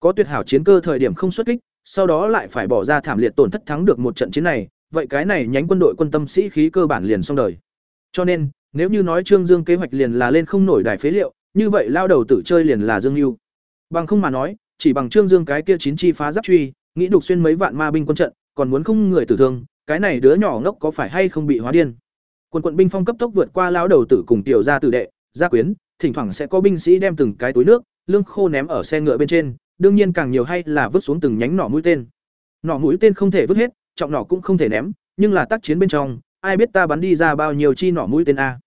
Có tuyệt hảo chiến cơ thời điểm không xuất kích, sau đó lại phải bỏ ra thảm liệt tổn thất thắng được một trận chiến này, vậy cái này nhánh quân đội quân tâm sĩ khí cơ bản liền xong đời. Cho nên, nếu như nói Trương Dương kế hoạch liền là lên không nổi đài phế liệu, như vậy lao đầu tử chơi liền là Dương Nưu. Bằng không mà nói, chỉ bằng Trương Dương cái kia chín chi phá giáp truy, nghĩ đục xuyên mấy vạn ma binh quân trận, còn muốn không người tử thương, cái này đứa nhỏ ngốc có phải hay không bị hóa điên. Quân quận binh phong cấp tốc vượt qua lao đầu tử cùng tiểu gia tử đệ, gia quyến, thỉnh thoảng sẽ có binh sĩ đem từng cái túi nước, lương khô ném ở xe ngựa bên trên, đương nhiên càng nhiều hay là vứt xuống từng nhánh nỏ mũi tên. Nỏ mũi tên không thể vứt hết, trọng nỏ cũng không thể ném, nhưng là tác chiến bên trong, ai biết ta bắn đi ra bao nhiêu chi nỏ mũi tên a.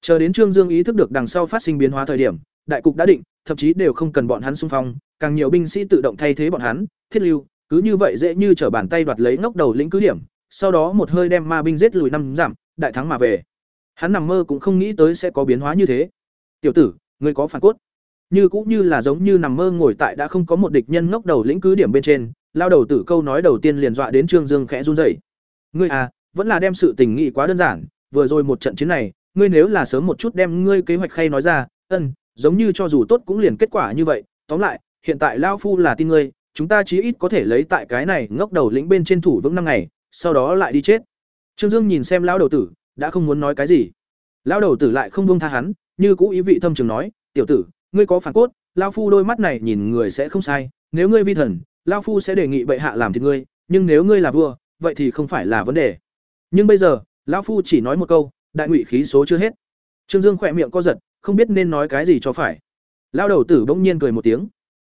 Chờ đến Trương Dương ý thức được đằng sau phát sinh biến hóa thời điểm, đại cục đã định, thậm chí đều không cần bọn hắn xung phong, càng nhiều binh sĩ tự động thay thế bọn hắn, thiết lưu, cứ như vậy dễ như trở bàn tay đoạt lấy ngốc đầu lĩnh cứ điểm, sau đó một hơi đem ma binh giết lùi năm giảm, đại thắng mà về. Hắn nằm mơ cũng không nghĩ tới sẽ có biến hóa như thế. "Tiểu tử, ngươi có phản cốt?" Như cũng như là giống như nằm mơ ngồi tại đã không có một địch nhân ngốc đầu lĩnh cứ điểm bên trên, lao đầu tử câu nói đầu tiên liền dọa đến Trương Dương khẽ run rẩy. "Ngươi à, vẫn là đem sự tình nghị quá đơn giản, vừa rồi một trận chiến này, ngươi nếu là sớm một chút đem ngươi kế hoạch khay nói ra, ân, giống như cho dù tốt cũng liền kết quả như vậy, tóm lại, hiện tại lao phu là tin ngươi, chúng ta chí ít có thể lấy tại cái này ngốc đầu lĩnh bên trên thủ vững năm ngày, sau đó lại đi chết. Trương Dương nhìn xem lão đầu tử, đã không muốn nói cái gì. Lão đầu tử lại không buông tha hắn, như cũ ý vị thâm trường nói, "Tiểu tử, ngươi có phản cốt, lão phu đôi mắt này nhìn người sẽ không sai, nếu ngươi vi thần, lão phu sẽ đề nghị bệ hạ làm thịt ngươi, nhưng nếu ngươi là vua, vậy thì không phải là vấn đề." Nhưng bây giờ, lão phu chỉ nói một câu, đại ngụy khí số chưa hết. Trương Dương khỏe miệng co giật, không biết nên nói cái gì cho phải. Lão đầu tử bỗng nhiên cười một tiếng.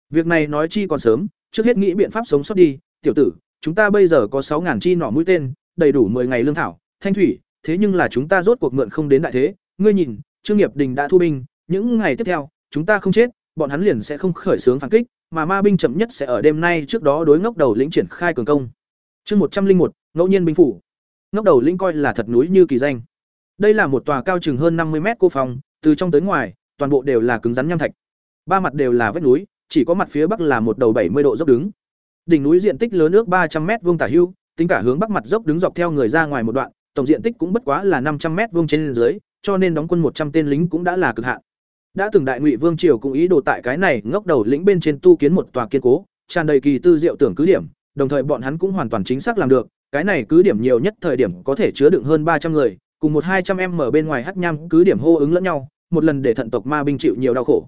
Việc này nói chi còn sớm, trước hết nghĩ biện pháp sống sót đi, tiểu tử, chúng ta bây giờ có sáu ngàn chi nỏ mũi tên, đầy đủ 10 ngày lương thảo, thanh thủy, thế nhưng là chúng ta rốt cuộc mượn không đến đại thế, ngươi nhìn, Trương Nghiệp Đình đã thu binh, những ngày tiếp theo, chúng ta không chết, bọn hắn liền sẽ không khởi xướng phản kích, mà ma binh chậm nhất sẽ ở đêm nay trước đó đối ngốc đầu lĩnh triển khai cường công. Chương một trăm linh một ngẫu nhiên binh phủ. Ngốc đầu lĩnh coi là thật núi như kỳ danh. Đây là một tòa cao chừng hơn năm mươi mét cô phòng, từ trong tới ngoài, toàn bộ đều là cứng rắn nham thạch. Ba mặt đều là vách núi, chỉ có mặt phía bắc là một đầu bảy mươi độ dốc đứng. Đỉnh núi diện tích lớn ước ba trăm m vuông tả hưu, tính cả hướng bắc mặt dốc đứng dọc theo người ra ngoài một đoạn, tổng diện tích cũng bất quá là năm trăm m vuông trên dưới, cho nên đóng quân một trăm tên lính cũng đã là cực hạn. Đã từng đại ngụy vương triều cũng ý đồ tại cái này ngốc đầu lĩnh bên trên tu kiến một tòa kiên cố, tràn đầy kỳ tư diệu tưởng cứ điểm, đồng thời bọn hắn cũng hoàn toàn chính xác làm được, cái này cứ điểm nhiều nhất thời điểm có thể chứa đựng hơn ba trăm người, cùng một hai trăm em mở bên ngoài hắc nham cứ điểm hô ứng lẫn nhau, một lần để thận tộc ma binh chịu nhiều đau khổ.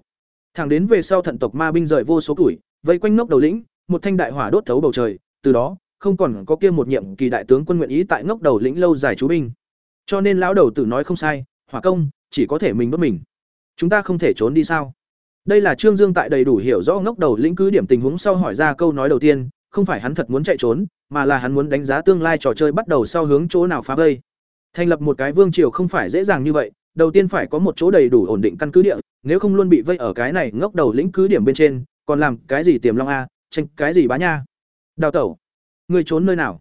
Thẳng đến về sau thận tộc ma binh rời vô số tuổi, vây quanh ngốc đầu lĩnh, một thanh đại hỏa đốt thấu bầu trời, từ đó, không còn có kia một nhiệm kỳ đại tướng quân nguyện ý tại ngốc đầu lĩnh lâu dài chú binh. Cho nên lão đầu tử nói không sai, hỏa công, chỉ có thể mình bất mình. Chúng ta không thể trốn đi sao? Đây là Trương Dương tại đầy đủ hiểu rõ ngốc đầu lĩnh cứ điểm tình huống sau hỏi ra câu nói đầu tiên, không phải hắn thật muốn chạy trốn, mà là hắn muốn đánh giá tương lai trò chơi bắt đầu sau hướng chỗ nào phá vây. Thành lập một cái vương triều không phải dễ dàng như vậy, đầu tiên phải có một chỗ đầy đủ ổn định căn cứ địa, nếu không luôn bị vây ở cái này ngốc đầu lĩnh cứ điểm bên trên, còn làm cái gì tiềm long a, tranh cái gì bá nha. Đào tẩu, người trốn nơi nào?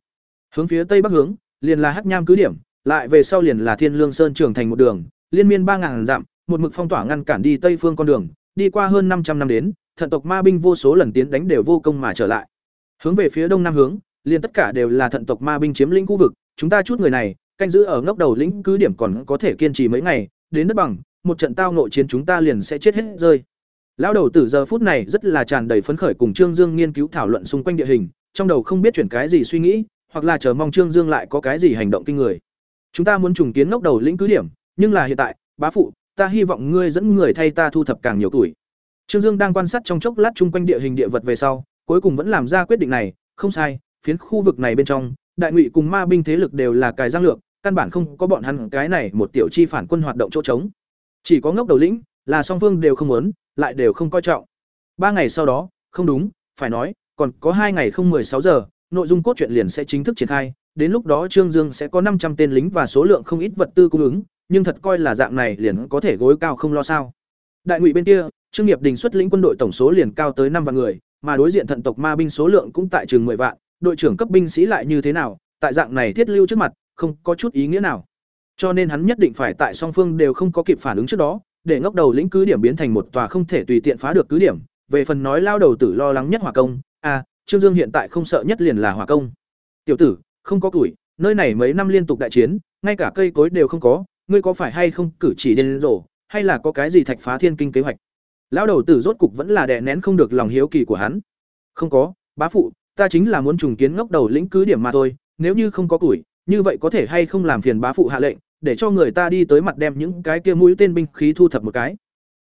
Hướng phía tây bắc hướng, liền là Hắc Nham cứ điểm, lại về sau liền là Thiên Lương Sơn trưởng thành một đường, liên miên ba ngàn dặm, một mực phong tỏa ngăn cản đi tây phương con đường, đi qua hơn năm trăm năm đến, thần tộc ma binh vô số lần tiến đánh đều vô công mà trở lại. Hướng về phía đông nam hướng, liền tất cả đều là thần tộc ma binh chiếm lĩnh khu vực, chúng ta chút người này, canh giữ ở ngốc đầu lĩnh cứ điểm còn có thể kiên trì mấy ngày, đến đất bằng, một trận tao nội chiến chúng ta liền sẽ chết hết rơi. Lão đầu tử giờ phút này rất là tràn đầy phấn khởi cùng Trương Dương nghiên cứu thảo luận xung quanh địa hình, trong đầu không biết chuyển cái gì suy nghĩ, hoặc là chờ mong Trương Dương lại có cái gì hành động kinh người. Chúng ta muốn trùng kiến ngốc đầu lĩnh cứ điểm, nhưng là hiện tại, bá phụ, ta hy vọng ngươi dẫn người thay ta thu thập càng nhiều tuổi. Trương Dương đang quan sát trong chốc lát chung quanh địa hình địa vật về sau, cuối cùng vẫn làm ra quyết định này, không sai, phiến khu vực này bên trong, đại ngụy cùng ma binh thế lực đều là cài giang lược, căn bản không có bọn hắn cái này một tiểu chi phản quân hoạt động chỗ trống. Chỉ có ngốc đầu lĩnh, là song phương đều không muốn, lại đều không coi trọng. Ba ngày sau đó, không đúng, phải nói, còn có hai ngày không sáu giờ, nội dung cốt truyện liền sẽ chính thức triển khai, đến lúc đó Trương Dương sẽ có năm trăm tên lính và số lượng không ít vật tư cung ứng, nhưng thật coi là dạng này liền có thể gối cao không lo sao. Đại ngụy bên kia, Trương Nghiệp Đình xuất lĩnh quân đội tổng số liền cao tới năm vạn người, mà đối diện thận tộc ma binh số lượng cũng tại chừng 10 vạn, đội trưởng cấp binh sĩ lại như thế nào, tại dạng này thiết lưu trước mặt, không có chút ý nghĩa nào. Cho nên hắn nhất định phải tại song phương đều không có kịp phản ứng trước đó, để ngóc đầu lĩnh cứ điểm biến thành một tòa không thể tùy tiện phá được cứ điểm. Về phần nói lao đầu tử lo lắng nhất hỏa công, à, Trương Dương hiện tại không sợ nhất liền là hỏa công. Tiểu tử, không có tuổi, nơi này mấy năm liên tục đại chiến, ngay cả cây cối đều không có, ngươi có phải hay không cử chỉ điên rổ, hay là có cái gì thạch phá thiên kinh kế hoạch? Lão đầu tử rốt cục vẫn là đè nén không được lòng hiếu kỳ của hắn. Không có, bá phụ, ta chính là muốn trùng kiến ngốc đầu lĩnh cứ điểm mà thôi, nếu như không có củi, như vậy có thể hay không làm phiền bá phụ hạ lệnh, để cho người ta đi tới mặt đem những cái kia mũi tên binh khí thu thập một cái.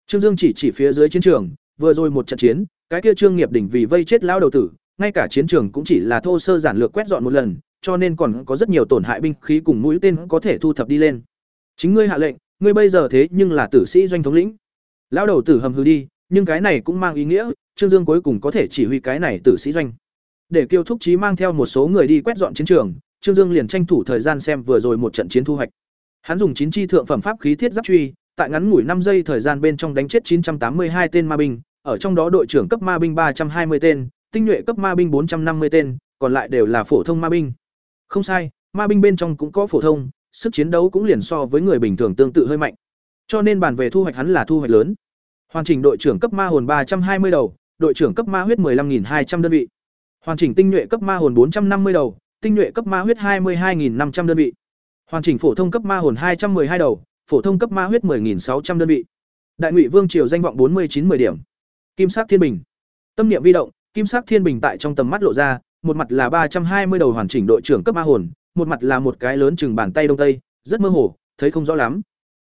Trương Dương chỉ chỉ phía dưới chiến trường, vừa rồi một trận chiến, cái kia Trương Nghiệp đỉnh vì vây chết lão đầu tử, ngay cả chiến trường cũng chỉ là thô sơ giản lược quét dọn một lần, cho nên còn có rất nhiều tổn hại binh khí cùng mũi tên có thể thu thập đi lên. Chính ngươi hạ lệnh, ngươi bây giờ thế nhưng là tử sĩ doanh thống lĩnh. Lão đầu tử hầm hừ đi, nhưng cái này cũng mang ý nghĩa trương dương cuối cùng có thể chỉ huy cái này tử sĩ doanh để kiêu thúc trí mang theo một số người đi quét dọn chiến trường trương dương liền tranh thủ thời gian xem vừa rồi một trận chiến thu hoạch hắn dùng chín chi thượng phẩm pháp khí thiết giáp truy tại ngắn ngủi năm giây thời gian bên trong đánh chết 982 tên ma binh, ở trong đó đội trưởng cấp ma binh 320 tên, tinh nhuệ cấp ma binh 450 tên, còn lại đều là phổ thông ma binh. Không sai, ma binh bên trong cũng có phổ thông, sức chiến đấu cũng liền so với người bình thường tương tự hơi mạnh. Cho nên bàn về thu hoạch hắn là thu hoạch lớn. Hoàn chỉnh đội trưởng cấp ma hồn 320 đầu, đội trưởng cấp ma huyết 15200 đơn vị. Hoàn chỉnh tinh nhuệ cấp ma hồn 450 đầu, tinh nhuệ cấp ma huyết 22500 đơn vị. Hoàn chỉnh phổ thông cấp ma hồn 212 đầu, phổ thông cấp ma huyết 10600 đơn vị. Đại Ngụy Vương triều danh vọng 49 10 điểm. Kim sắc thiên bình. Tâm niệm vi động, kim sắc thiên bình tại trong tầm mắt lộ ra, một mặt là 320 đầu hoàn chỉnh đội trưởng cấp ma hồn, một mặt là một cái lớn chừng bàn tay đông tây, rất mơ hồ, thấy không rõ lắm.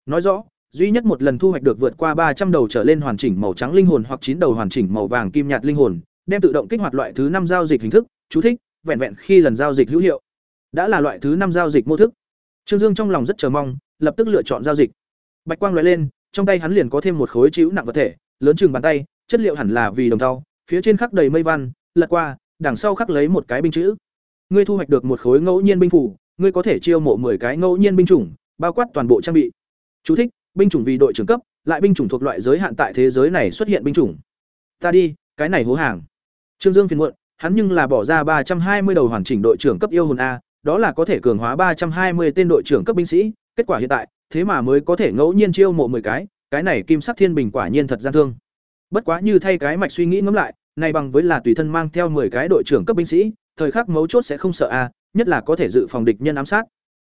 Nói rõ, duy nhất một lần thu hoạch được vượt qua 300 đầu trở lên hoàn chỉnh màu trắng linh hồn hoặc 9 đầu hoàn chỉnh màu vàng kim nhạt linh hồn, đem tự động kích hoạt loại thứ năm giao dịch hình thức, chú thích, vẹn vẹn khi lần giao dịch hữu hiệu. Đã là loại thứ năm giao dịch mô thức. Trương Dương trong lòng rất chờ mong, lập tức lựa chọn giao dịch. Bạch quang lóe lên, trong tay hắn liền có thêm một khối chữ nặng vật thể, lớn chừng bàn tay, chất liệu hẳn là vì đồng thau, phía trên khắc đầy mây văn, lật qua, đằng sau khắc lấy một cái binh chữ. Ngươi thu hoạch được một khối ngẫu nhiên binh phủ, ngươi có thể chiêu mộ 10 cái ngẫu nhiên binh chủng, bao quát toàn bộ trang bị. Chú thích: Binh chủng vì đội trưởng cấp, lại binh chủng thuộc loại giới hạn tại thế giới này xuất hiện binh chủng. Ta đi, cái này hố hàng. Trương Dương phiền muộn, hắn nhưng là bỏ ra ba trăm hai mươi đầu hoàn chỉnh đội trưởng cấp yêu hồn a, đó là có thể cường hóa ba trăm hai mươi tên đội trưởng cấp binh sĩ, kết quả hiện tại, thế mà mới có thể ngẫu nhiên chiêu mộ 10 cái, cái này kim sắc thiên bình quả nhiên thật gian thương. Bất quá như thay cái mạch suy nghĩ ngẫm lại, này bằng với là tùy thân mang theo 10 cái đội trưởng cấp binh sĩ, thời khắc mấu chốt sẽ không sợ a, nhất là có thể dự phòng địch nhân ám sát.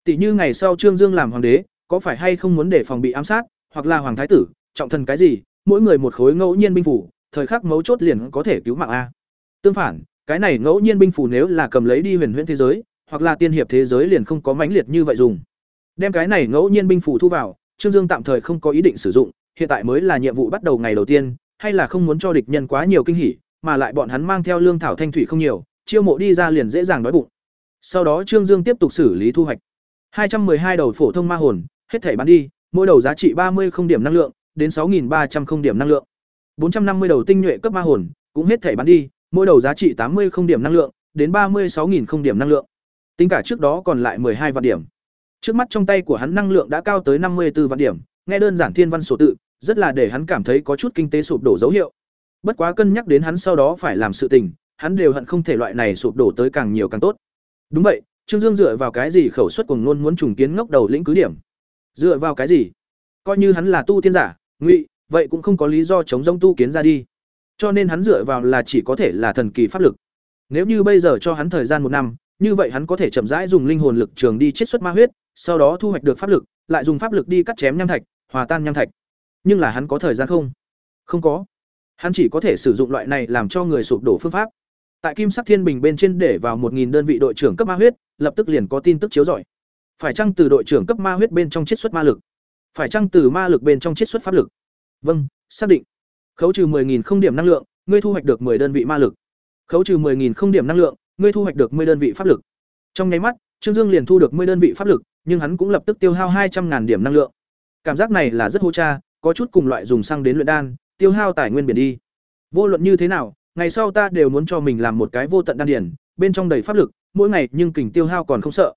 Tỷ như ngày sau Trương Dương làm hoàng đế, có phải hay không muốn để phòng bị ám sát, hoặc là hoàng thái tử, trọng thần cái gì, mỗi người một khối ngẫu nhiên binh phủ, thời khắc mấu chốt liền có thể cứu mạng a. Tương phản, cái này ngẫu nhiên binh phủ nếu là cầm lấy đi huyền huyễn thế giới, hoặc là tiên hiệp thế giới liền không có mãnh liệt như vậy dùng. Đem cái này ngẫu nhiên binh phủ thu vào, Trương Dương tạm thời không có ý định sử dụng, hiện tại mới là nhiệm vụ bắt đầu ngày đầu tiên, hay là không muốn cho địch nhân quá nhiều kinh hỉ, mà lại bọn hắn mang theo lương thảo thanh thủy không nhiều, chiêu mộ đi ra liền dễ dàng đói bụng. Sau đó Trương Dương tiếp tục xử lý thu hoạch. hai trăm hai đầu phổ thông ma hồn, hết thảy bán đi, mỗi đầu giá trị ba mươi không điểm năng lượng, đến sáu ba trăm không điểm năng lượng. bốn trăm năm mươi đầu tinh nhuệ cấp ma hồn, cũng hết thảy bán đi, mỗi đầu giá trị tám mươi không điểm năng lượng, đến ba mươi sáu không điểm năng lượng. Tính cả trước đó còn lại hai vạn điểm. Trước mắt trong tay của hắn năng lượng đã cao tới năm mươi 54 vạn điểm, nghe đơn giản thiên văn sổ tự, rất là để hắn cảm thấy có chút kinh tế sụp đổ dấu hiệu. Bất quá cân nhắc đến hắn sau đó phải làm sự tình, hắn đều hận không thể loại này sụp đổ tới càng nhiều càng tốt. Đúng vậy, Trương Dương dựa vào cái gì khẩu suất cùng luôn muốn trùng kiến ngốc đầu lĩnh cứ điểm? Dựa vào cái gì? Coi như hắn là tu tiên giả, ngụy, vậy cũng không có lý do chống rống tu kiến ra đi. Cho nên hắn dựa vào là chỉ có thể là thần kỳ pháp lực. Nếu như bây giờ cho hắn thời gian một năm, như vậy hắn có thể chậm rãi dùng linh hồn lực trường đi chiết xuất ma huyết, sau đó thu hoạch được pháp lực, lại dùng pháp lực đi cắt chém nham thạch, hòa tan nham thạch. Nhưng là hắn có thời gian không? Không có. Hắn chỉ có thể sử dụng loại này làm cho người sụp đổ phương pháp. Tại Kim Sắc Thiên Bình bên trên để vào 1000 đơn vị đội trưởng cấp ma huyết, lập tức liền có tin tức chiếu rọi. Phải chăng từ đội trưởng cấp ma huyết bên trong chiết xuất ma lực? Phải chăng từ ma lực bên trong chiết xuất pháp lực? Vâng, xác định. Khấu trừ 10000 không điểm năng lượng, ngươi thu hoạch được 10 đơn vị ma lực. Khấu trừ 10000 không điểm năng lượng, ngươi thu hoạch được 10 đơn vị pháp lực. Trong nháy mắt, Trương Dương liền thu được 10 đơn vị pháp lực, nhưng hắn cũng lập tức tiêu hao 200.000 điểm năng lượng. Cảm giác này là rất hô cha, có chút cùng loại dùng xăng đến luyện đan, tiêu hao tài nguyên biển đi. Vô luận như thế nào, ngày sau ta đều muốn cho mình làm một cái vô tận đan điển, bên trong đầy pháp lực, mỗi ngày nhưng kình tiêu hao còn không sợ.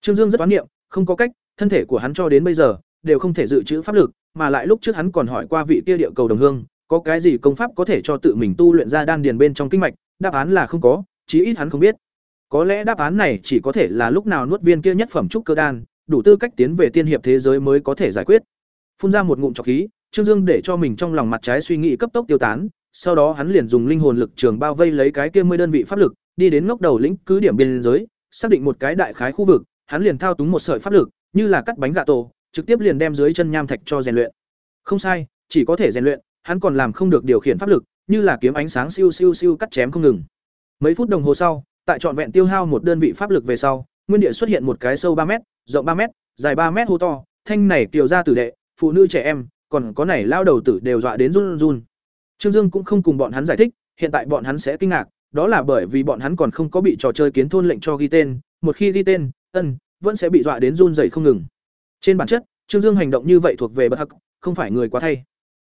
Trương Dương rất toán niệm, không có cách, thân thể của hắn cho đến bây giờ đều không thể dự trữ pháp lực, mà lại lúc trước hắn còn hỏi qua vị kia địa cầu đồng hương, có cái gì công pháp có thể cho tự mình tu luyện ra đan điền bên trong kinh mạch, đáp án là không có, chí ít hắn không biết. Có lẽ đáp án này chỉ có thể là lúc nào nuốt viên kia nhất phẩm trúc cơ đan, đủ tư cách tiến về tiên hiệp thế giới mới có thể giải quyết. Phun ra một ngụm trọc khí, Trương Dương để cho mình trong lòng mặt trái suy nghĩ cấp tốc tiêu tán, sau đó hắn liền dùng linh hồn lực trường bao vây lấy cái kia mươi đơn vị pháp lực, đi đến ngốc đầu lĩnh cứ điểm biên giới, xác định một cái đại khái khu vực, hắn liền thao túng một sợi pháp lực, như là cắt bánh gạ tổ, trực tiếp liền đem dưới chân nham thạch cho rèn luyện. Không sai, chỉ có thể rèn luyện, hắn còn làm không được điều khiển pháp lực, như là kiếm ánh sáng siêu siêu siêu cắt chém không ngừng. Mấy phút đồng hồ sau, tại trọn vẹn tiêu hao một đơn vị pháp lực về sau, nguyên địa xuất hiện một cái sâu ba m rộng ba m dài ba m hô to, thanh này kiều ra tử đệ, phụ nữ trẻ em, còn có này lao đầu tử đều dọa đến run run. Trương Dương cũng không cùng bọn hắn giải thích, hiện tại bọn hắn sẽ kinh ngạc, đó là bởi vì bọn hắn còn không có bị trò chơi kiến thôn lệnh cho ghi tên, một khi ghi tên, ân, vẫn sẽ bị dọa đến run rẩy không ngừng. Trên bản chất, Trương Dương hành động như vậy thuộc về bất hắc, không phải người quá thay.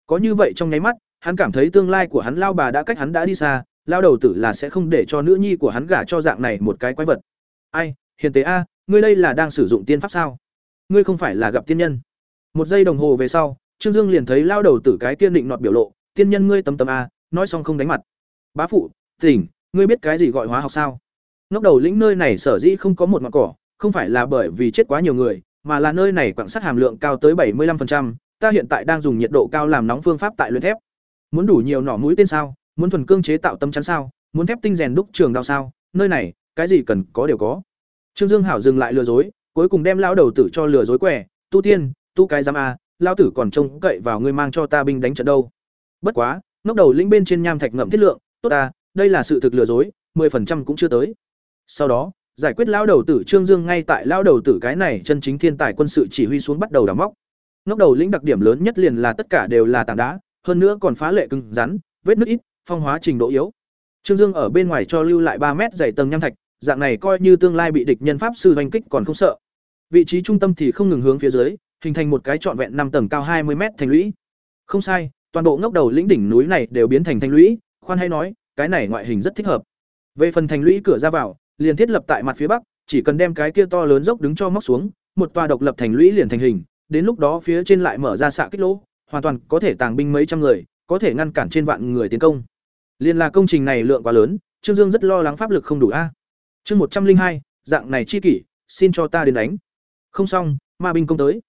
Có như vậy trong nháy mắt, hắn cảm thấy tương lai của hắn lao bà đã cách hắn đã đi xa lao đầu tử là sẽ không để cho nữ nhi của hắn gả cho dạng này một cái quái vật ai hiền tế a ngươi đây là đang sử dụng tiên pháp sao ngươi không phải là gặp tiên nhân một giây đồng hồ về sau trương dương liền thấy lao đầu tử cái kiên định nọt biểu lộ tiên nhân ngươi tấm tấm a nói xong không đánh mặt. Bá phụ tỉnh ngươi biết cái gì gọi hóa học sao? Ngốc đầu lĩnh nơi này sở dĩ không có một ngọn cỏ không phải là bởi vì chết quá nhiều người mà là nơi này quặng sắt hàm lượng cao tới bảy mươi 75%, ta hiện tại đang dùng nhiệt độ cao làm nóng phương pháp tại luyện thép. Muốn đủ nhiều nỏ mũi tên sao? Muốn thuần cương chế tạo tấm chắn sao? Muốn thép tinh rèn đúc trường đao sao? Nơi này cái gì cần có đều có. Trương dương hảo dừng lại lừa dối cuối cùng đem lão đầu tử cho lừa dối quẻ. Tu tiên tu cái giám a lão tử còn trông cậy vào ngươi mang cho ta binh đánh trận đâu bất quá ngóc đầu lĩnh bên trên nham thạch ngậm thiết lượng, tốt ta, đây là sự thực lừa dối, mười phần trăm cũng chưa tới. Sau đó, giải quyết lão đầu tử trương dương ngay tại lão đầu tử cái này chân chính thiên tài quân sự chỉ huy xuống bắt đầu đào móc. Ngóc đầu lĩnh đặc điểm lớn nhất liền là tất cả đều là tảng đá, hơn nữa còn phá lệ cứng rắn, vết nứt ít, phong hóa trình độ yếu. Trương dương ở bên ngoài cho lưu lại ba mét dày tầng nham thạch, dạng này coi như tương lai bị địch nhân pháp sư oanh kích còn không sợ. Vị trí trung tâm thì không ngừng hướng phía dưới, hình thành một cái trọn vẹn năm tầng cao hai mươi m thành lũy. Không sai toàn bộ ngóc đầu lĩnh đỉnh núi này đều biến thành thành lũy, khoan hay nói, cái này ngoại hình rất thích hợp. Về phần thành lũy cửa ra vào, liền thiết lập tại mặt phía bắc, chỉ cần đem cái kia to lớn dốc đứng cho móc xuống, một tòa độc lập thành lũy liền thành hình, đến lúc đó phía trên lại mở ra xạ kích lỗ, hoàn toàn có thể tàng binh mấy trăm người, có thể ngăn cản trên vạn người tiến công. Liền là công trình này lượng quá lớn, trương dương rất lo lắng pháp lực không đủ a. Chương một trăm linh hai, dạng này chi kỷ, xin cho ta đến đánh. Không xong, ma binh công tới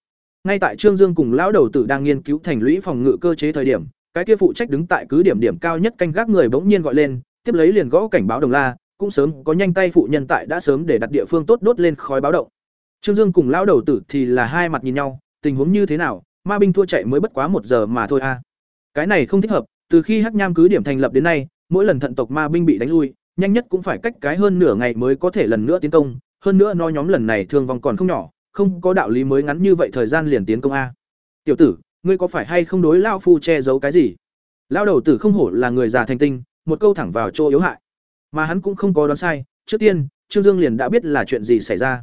ngay tại trương dương cùng lão đầu tử đang nghiên cứu thành lũy phòng ngự cơ chế thời điểm, cái kia phụ trách đứng tại cứ điểm điểm cao nhất canh gác người bỗng nhiên gọi lên, tiếp lấy liền gõ cảnh báo đồng la, cũng sớm có nhanh tay phụ nhân tại đã sớm để đặt địa phương tốt đốt lên khói báo động. Trương dương cùng lão đầu tử thì là hai mặt nhìn nhau, tình huống như thế nào, ma binh thua chạy mới bất quá một giờ mà thôi a cái này không thích hợp, từ khi hắc nham cứ điểm thành lập đến nay, mỗi lần thận tộc ma binh bị đánh lui, nhanh nhất cũng phải cách cái hơn nửa ngày mới có thể lần nữa tiến công, hơn nữa nó nhóm lần này thương vong còn không nhỏ không có đạo lý mới ngắn như vậy thời gian liền tiến công a. Tiểu tử, ngươi có phải hay không đối lao phu che giấu cái gì? Lao đầu tử không hổ là người già thành tinh, một câu thẳng vào chỗ yếu hại. Mà hắn cũng không có đoán sai, trước tiên, trương dương liền đã biết là chuyện gì xảy ra.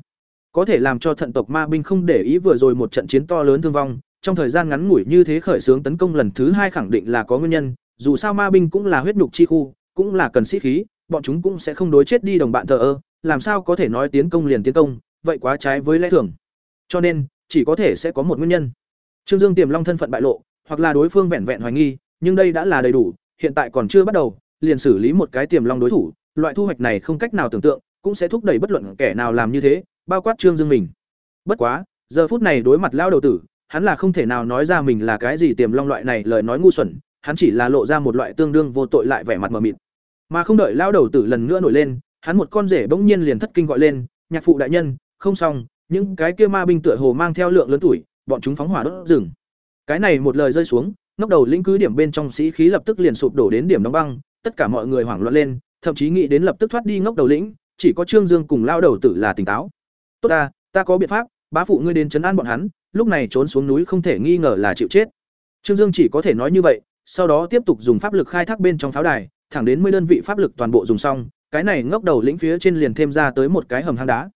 Có thể làm cho thận tộc ma binh không để ý vừa rồi một trận chiến to lớn thương vong, trong thời gian ngắn ngủi như thế khởi xướng tấn công lần thứ hai khẳng định là có nguyên nhân, dù sao ma binh cũng là huyết nhục chi khu, cũng là cần sĩ khí, bọn chúng cũng sẽ không đối chết đi đồng bạn thờ ơ, làm sao có thể nói tiến công liền tiến công, vậy quá trái với lẽ thường cho nên, chỉ có thể sẽ có một nguyên nhân. Trương dương tiềm long thân phận bại lộ, hoặc là đối phương vẹn vẹn hoài nghi, nhưng đây đã là đầy đủ, hiện tại còn chưa bắt đầu, liền xử lý một cái tiềm long đối thủ, loại thu hoạch này không cách nào tưởng tượng, cũng sẽ thúc đẩy bất luận kẻ nào làm như thế, bao quát trương dương mình. Bất quá, giờ phút này đối mặt lao đầu tử, hắn là không thể nào nói ra mình là cái gì tiềm long loại này lời nói ngu xuẩn, hắn chỉ là lộ ra một loại tương đương vô tội lại vẻ mặt mờ mịt. Mà không đợi lao đầu tử lần nữa nổi lên, hắn một con rể bỗng nhiên liền thất kinh gọi lên, nhạc phụ đại nhân, không xong những cái kia ma binh tựa hồ mang theo lượng lớn tuổi, bọn chúng phóng hỏa đốt rừng. Cái này một lời rơi xuống ngóc đầu lĩnh cứ điểm bên trong sĩ khí lập tức liền sụp đổ đến điểm đóng băng, tất cả mọi người hoảng loạn lên, thậm chí nghĩ đến lập tức thoát đi ngóc đầu lĩnh, chỉ có trương dương cùng lao đầu tử là tỉnh táo. Tốt ta ta có biện pháp, bá phụ ngươi đến chấn an bọn hắn, lúc này trốn xuống núi không thể nghi ngờ là chịu chết. Trương dương chỉ có thể nói như vậy, sau đó tiếp tục dùng pháp lực khai thác bên trong pháo đài, thẳng đến 10 đơn vị pháp lực toàn bộ dùng xong, cái này ngóc đầu lĩnh phía trên liền thêm ra tới một cái hầm hang đá.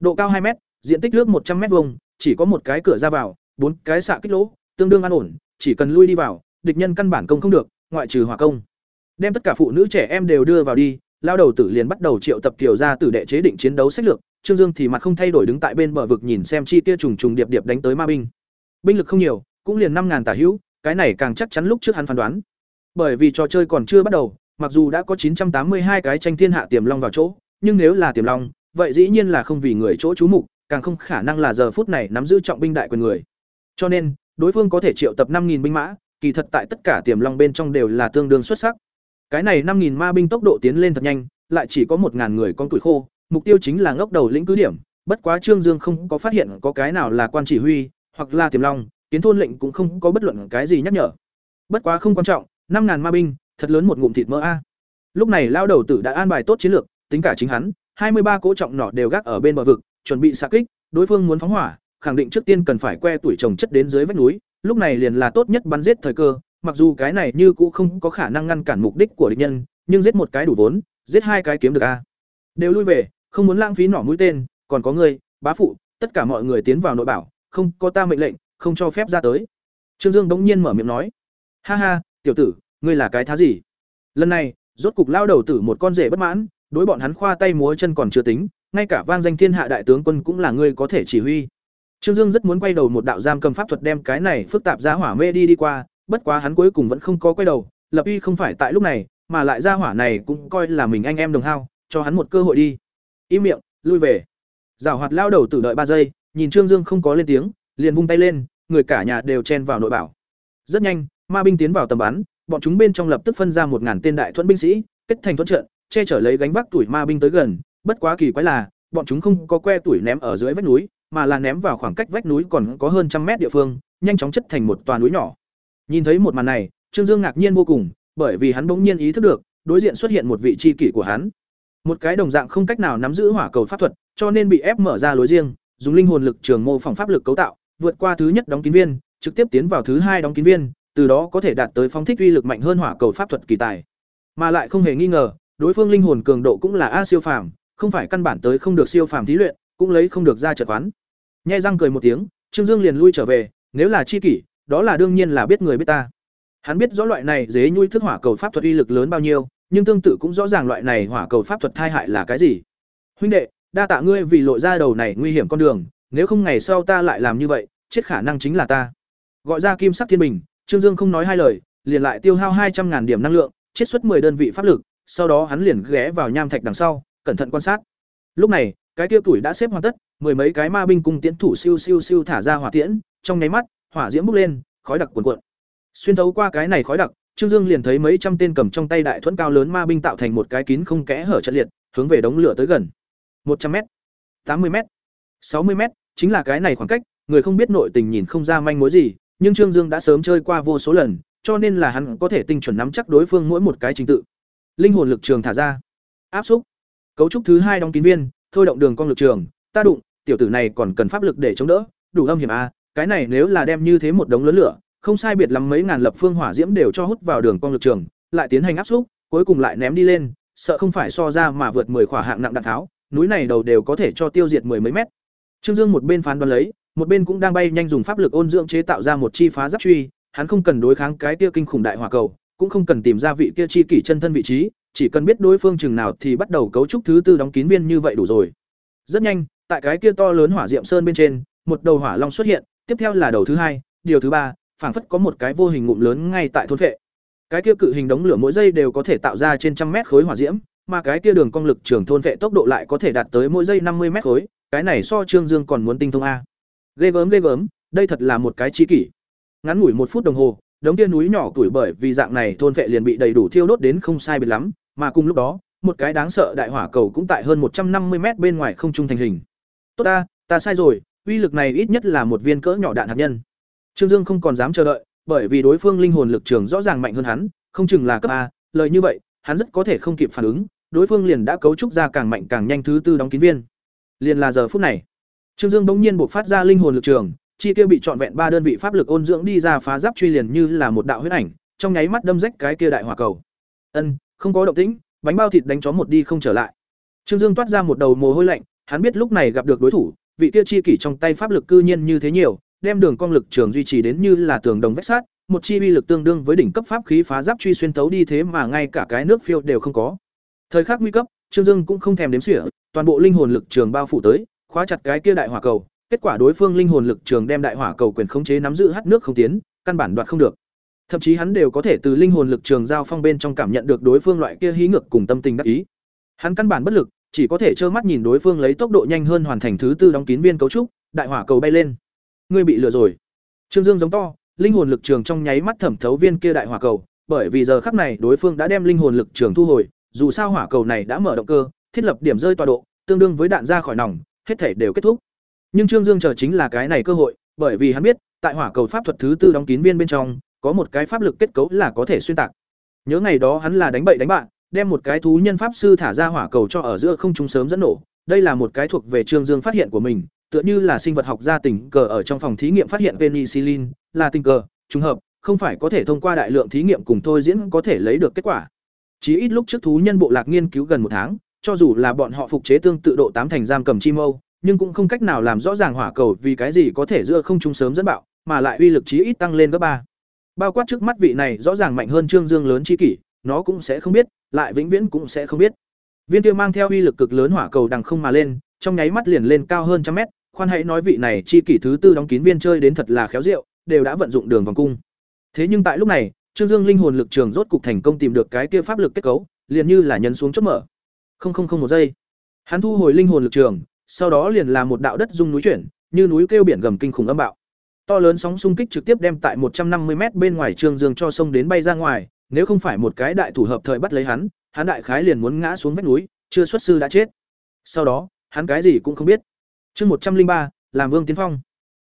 Độ cao hai m diện tích nước một trăm m vuông, chỉ có một cái cửa ra vào, bốn cái xạ kích lỗ, tương đương an ổn, chỉ cần lui đi vào, địch nhân căn bản công không được, ngoại trừ hỏa công. Đem tất cả phụ nữ trẻ em đều đưa vào đi, lao đầu tử liền bắt đầu triệu tập tiểu ra tử đệ chế định chiến đấu sách lược, trương dương thì mặt không thay đổi đứng tại bên bờ vực nhìn xem chi kia trùng trùng điệp điệp đánh tới ma binh. Binh lực không nhiều, cũng liền năm ngàn tả hữu, cái này càng chắc chắn lúc trước hắn phán đoán. Bởi vì trò chơi còn chưa bắt đầu, mặc dù đã có chín trăm tám mươi hai cái tranh thiên hạ tiềm long vào chỗ, nhưng nếu là tiềm long, vậy dĩ nhiên là không vì người chỗ chú mục càng không khả năng là giờ phút này nắm giữ trọng binh đại quyền người. Cho nên, đối phương có thể triệu tập năm binh mã, kỳ thật tại tất cả tiềm long bên trong đều là tương đương xuất sắc. Cái này năm ma binh tốc độ tiến lên thật nhanh, lại chỉ có một người con tuổi khô, mục tiêu chính là ngốc đầu lĩnh cứ điểm. Bất quá trương dương không có phát hiện có cái nào là quan chỉ huy, hoặc là tiềm long, kiến thôn lệnh cũng không có bất luận cái gì nhắc nhở. Bất quá không quan trọng, năm ngàn ma binh, thật lớn một ngụm thịt mỡ a. Lúc này lao đầu tử đã an bài tốt chiến lược, tính cả chính hắn, hai mươi ba cỗ trọng nỏ đều gác ở bên bờ vực chuẩn bị xạ kích, đối phương muốn phóng hỏa, khẳng định trước tiên cần phải que tuổi trồng chất đến dưới vách núi, lúc này liền là tốt nhất bắn giết thời cơ, mặc dù cái này như cũng không có khả năng ngăn cản mục đích của địch nhân, nhưng giết một cái đủ vốn, giết hai cái kiếm được a. Đều lui về, không muốn lãng phí nỏ mũi tên, còn có ngươi, bá phụ, tất cả mọi người tiến vào nội bảo, không có ta mệnh lệnh, không cho phép ra tới. Trương dương bỗng nhiên mở miệng nói, ha ha, tiểu tử, ngươi là cái thá gì? Lần này, rốt cục lao đầu tử một con rể bất mãn, đối bọn hắn khoa tay múa chân còn chưa tính ngay cả vang danh thiên hạ đại tướng quân cũng là ngươi có thể chỉ huy. Trương dương rất muốn quay đầu một đạo giam cầm pháp thuật đem cái này phức tạp ra hỏa mê đi đi qua, bất quá hắn cuối cùng vẫn không có quay đầu, lập uy không phải tại lúc này, mà lại ra hỏa này cũng coi là mình anh em đồng hao, cho hắn một cơ hội đi. Im miệng, lui về. Giảo hoạt lao đầu tử đợi ba giây, nhìn trương dương không có lên tiếng, liền vung tay lên, người cả nhà đều chen vào nội bảo. Rất nhanh, ma binh tiến vào tầm bắn, bọn chúng bên trong lập tức phân ra một ngàn tên đại thuẫn binh sĩ, kết thành thuẫn trận, che chở lấy gánh vác tuổi ma binh tới gần bất quá kỳ quái là, bọn chúng không có que tuổi ném ở dưới vách núi, mà là ném vào khoảng cách vách núi còn có hơn trăm mét địa phương, nhanh chóng chất thành một tòa núi nhỏ. Nhìn thấy một màn này, trương dương ngạc nhiên vô cùng, bởi vì hắn bỗng nhiên ý thức được, đối diện xuất hiện một vị tri kỷ của hắn. Một cái đồng dạng không cách nào nắm giữ hỏa cầu pháp thuật, cho nên bị ép mở ra lối riêng, dùng linh hồn lực trường mô phỏng pháp lực cấu tạo, vượt qua thứ nhất đóng kín viên, trực tiếp tiến vào thứ hai đóng kín viên, từ đó có thể đạt tới phóng thích uy lực mạnh hơn hỏa cầu pháp thuật kỳ tài. Mà lại không hề nghi ngờ, đối phương linh hồn cường độ cũng là a siêu phàm không phải căn bản tới không được siêu phàm thí luyện, cũng lấy không được ra trật quán. Nhe răng cười một tiếng, trương dương liền lui trở về, nếu là chi kỷ, đó là đương nhiên là biết người biết ta. Hắn biết rõ loại này dế nhui thức hỏa cầu pháp thuật uy lực lớn bao nhiêu, nhưng tương tự cũng rõ ràng loại này hỏa cầu pháp thuật thai hại là cái gì. Huynh đệ, đa tạ ngươi vì lộ ra đầu này nguy hiểm con đường, nếu không ngày sau ta lại làm như vậy, chết khả năng chính là ta. Gọi ra kim sắc thiên bình, trương dương không nói hai lời, liền lại tiêu hao hai trăm ngàn điểm năng lượng, chiết xuất 10 đơn vị pháp lực, sau đó hắn liền ghé vào nham thạch đằng sau cẩn thận quan sát. Lúc này, cái tiêu tuổi đã xếp hoàn tất, mười mấy cái ma binh cùng tiễn thủ siêu siêu siêu thả ra hỏa tiễn, trong nháy mắt, hỏa diễm bốc lên, khói đặc cuồn cuộn. Xuyên thấu qua cái này khói đặc, trương dương liền thấy mấy trăm tên cầm trong tay đại thuẫn cao lớn ma binh tạo thành một cái kín không kẽ hở trận liệt, hướng về đống lửa tới gần. Một trăm m tám mươi m sáu mươi m chính là cái này khoảng cách, người không biết nội tình nhìn không ra manh mối gì, nhưng trương dương đã sớm chơi qua vô số lần, cho nên là hắn có thể tinh chuẩn nắm chắc đối phương mỗi một cái trình tự. Linh hồn lực trường thả ra. Áp xúc cấu trúc thứ hai đóng kín viên, thôi động đường con lực trường, ta đụng, tiểu tử này còn cần pháp lực để chống đỡ, đủ âm hiểm a cái này nếu là đem như thế một đống lớn lửa, không sai biệt lắm mấy ngàn lập phương hỏa diễm đều cho hút vào đường con lực trường, lại tiến hành áp xúc, cuối cùng lại ném đi lên, sợ không phải so ra mà vượt 10 khỏa hạng nặng đạn tháo, núi này đầu đều có thể cho tiêu diệt mười mấy mét. Trương dương một bên phán đoán lấy, một bên cũng đang bay nhanh dùng pháp lực ôn dưỡng chế tạo ra một chi phá giáp truy, hắn không cần đối kháng cái kia kinh khủng đại hỏa cầu, cũng không cần tìm ra vị kia chi kỷ chân thân vị trí chỉ cần biết đối phương chừng nào thì bắt đầu cấu trúc thứ tư đóng kín viên như vậy đủ rồi. Rất nhanh, tại cái kia to lớn hỏa diệm sơn bên trên, một đầu hỏa long xuất hiện, tiếp theo là đầu thứ hai, điều thứ ba, phảng phất có một cái vô hình ngụm lớn ngay tại thôn vệ. Cái kia cự hình đống lửa mỗi giây đều có thể tạo ra trên trăm mét khối hỏa diễm, mà cái kia đường cong lực trường thôn vệ tốc độ lại có thể đạt tới mỗi giây năm mươi mét khối, cái này so trương dương còn muốn tinh thông a. Ghê gớm ghê gớm, đây thật là một cái trí kỷ. Ngắn ngủi một phút đồng hồ, đống kia núi nhỏ tuổi bởi vì dạng này thôn vệ liền bị đầy đủ thiêu đốt đến không sai biệt lắm mà cùng lúc đó, một cái đáng sợ đại hỏa cầu cũng tại hơn một trăm năm mươi mét bên ngoài không trung thành hình. Tốt ta ta sai rồi, uy lực này ít nhất là một viên cỡ nhỏ đạn hạt nhân. Trương dương không còn dám chờ đợi, bởi vì đối phương linh hồn lực trường rõ ràng mạnh hơn hắn, không chừng là cấp a, lời như vậy, hắn rất có thể không kịp phản ứng, đối phương liền đã cấu trúc ra càng mạnh càng nhanh thứ tư đóng kín viên. Liền là giờ phút này, trương dương bỗng nhiên buộc phát ra linh hồn lực trường, chi kia bị trọn vẹn ba đơn vị pháp lực ôn dưỡng đi ra phá giáp truy liền như là một đạo huyết ảnh, trong nháy mắt đâm rách cái kia đại hỏa cầu. Ân không có động tĩnh, bánh bao thịt đánh chó một đi không trở lại. Trương dương toát ra một đầu mồ hôi lạnh, hắn biết lúc này gặp được đối thủ, vị kia chi kỷ trong tay pháp lực cư nhiên như thế nhiều, đem đường cong lực trường duy trì đến như là tường đồng vách sát một chi uy lực tương đương với đỉnh cấp pháp khí phá giáp truy xuyên tấu đi thế mà ngay cả cái nước phiêu đều không có. Thời khắc nguy cấp, trương dương cũng không thèm đếm xỉa, toàn bộ linh hồn lực trường bao phủ tới, khóa chặt cái kia đại hỏa cầu, kết quả đối phương linh hồn lực trường đem đại hỏa cầu quyền khống chế nắm giữ hắt nước không tiến, căn bản đoạt không được thậm chí hắn đều có thể từ linh hồn lực trường giao phong bên trong cảm nhận được đối phương loại kia hí ngược cùng tâm tình đắc ý. Hắn căn bản bất lực, chỉ có thể trơ mắt nhìn đối phương lấy tốc độ nhanh hơn hoàn thành thứ tư đóng kín viên cấu trúc, đại hỏa cầu bay lên. Ngươi bị lừa rồi. Trương dương giống to, linh hồn lực trường trong nháy mắt thẩm thấu viên kia đại hỏa cầu, bởi vì giờ khắc này đối phương đã đem linh hồn lực trường thu hồi, dù sao hỏa cầu này đã mở động cơ, thiết lập điểm rơi tọa độ, tương đương với đạn ra khỏi nòng, hết thể đều kết thúc. Nhưng trương dương chờ chính là cái này cơ hội, bởi vì hắn biết, tại hỏa cầu pháp thuật thứ tư đóng kín viên bên trong có một cái pháp lực kết cấu là có thể xuyên tạc. Nhớ ngày đó hắn là đánh bậy đánh bạn đem một cái thú nhân pháp sư thả ra hỏa cầu cho ở giữa không trung sớm dẫn nổ. Đây là một cái thuộc về trương dương phát hiện của mình tựa như là sinh vật học gia tình cờ ở trong phòng thí nghiệm phát hiện penicillin là tình cờ trùng hợp không phải có thể thông qua đại lượng thí nghiệm cùng thôi diễn có thể lấy được kết quả. Chí ít lúc trước thú nhân bộ lạc nghiên cứu gần một tháng, cho dù là bọn họ phục chế tương tự độ tám thành giam cầm chi mâu, nhưng cũng không cách nào làm rõ ràng hỏa cầu vì cái gì có thể giữa không trung sớm dẫn bạo, mà lại uy lực chí ít tăng lên gấp ba bao quát trước mắt vị này rõ ràng mạnh hơn Trương Dương lớn chi kỷ, nó cũng sẽ không biết, lại vĩnh viễn cũng sẽ không biết. Viên tiêu mang theo uy lực cực lớn hỏa cầu đằng không mà lên, trong nháy mắt liền lên cao hơn trăm mét, khoan hãy nói vị này chi kỷ thứ tư đóng kín viên chơi đến thật là khéo diệu, đều đã vận dụng đường vòng cung. Thế nhưng tại lúc này, Trương Dương linh hồn lực trường rốt cục thành công tìm được cái kia pháp lực kết cấu, liền như là nhấn xuống chốt mở. Không không không một giây. Hắn thu hồi linh hồn lực trường, sau đó liền là một đạo đất rung núi chuyển, như núi kêu biển gầm kinh khủng âm bạo. To lớn sóng xung kích trực tiếp đem tại một trăm năm mươi mét bên ngoài Trương Dương cho sông đến bay ra ngoài, nếu không phải một cái đại thủ hợp thời bắt lấy hắn, hắn đại khái liền muốn ngã xuống vách núi, chưa xuất sư đã chết. Sau đó, hắn cái gì cũng không biết. Chương một trăm linh ba, làm Vương Tiến Phong.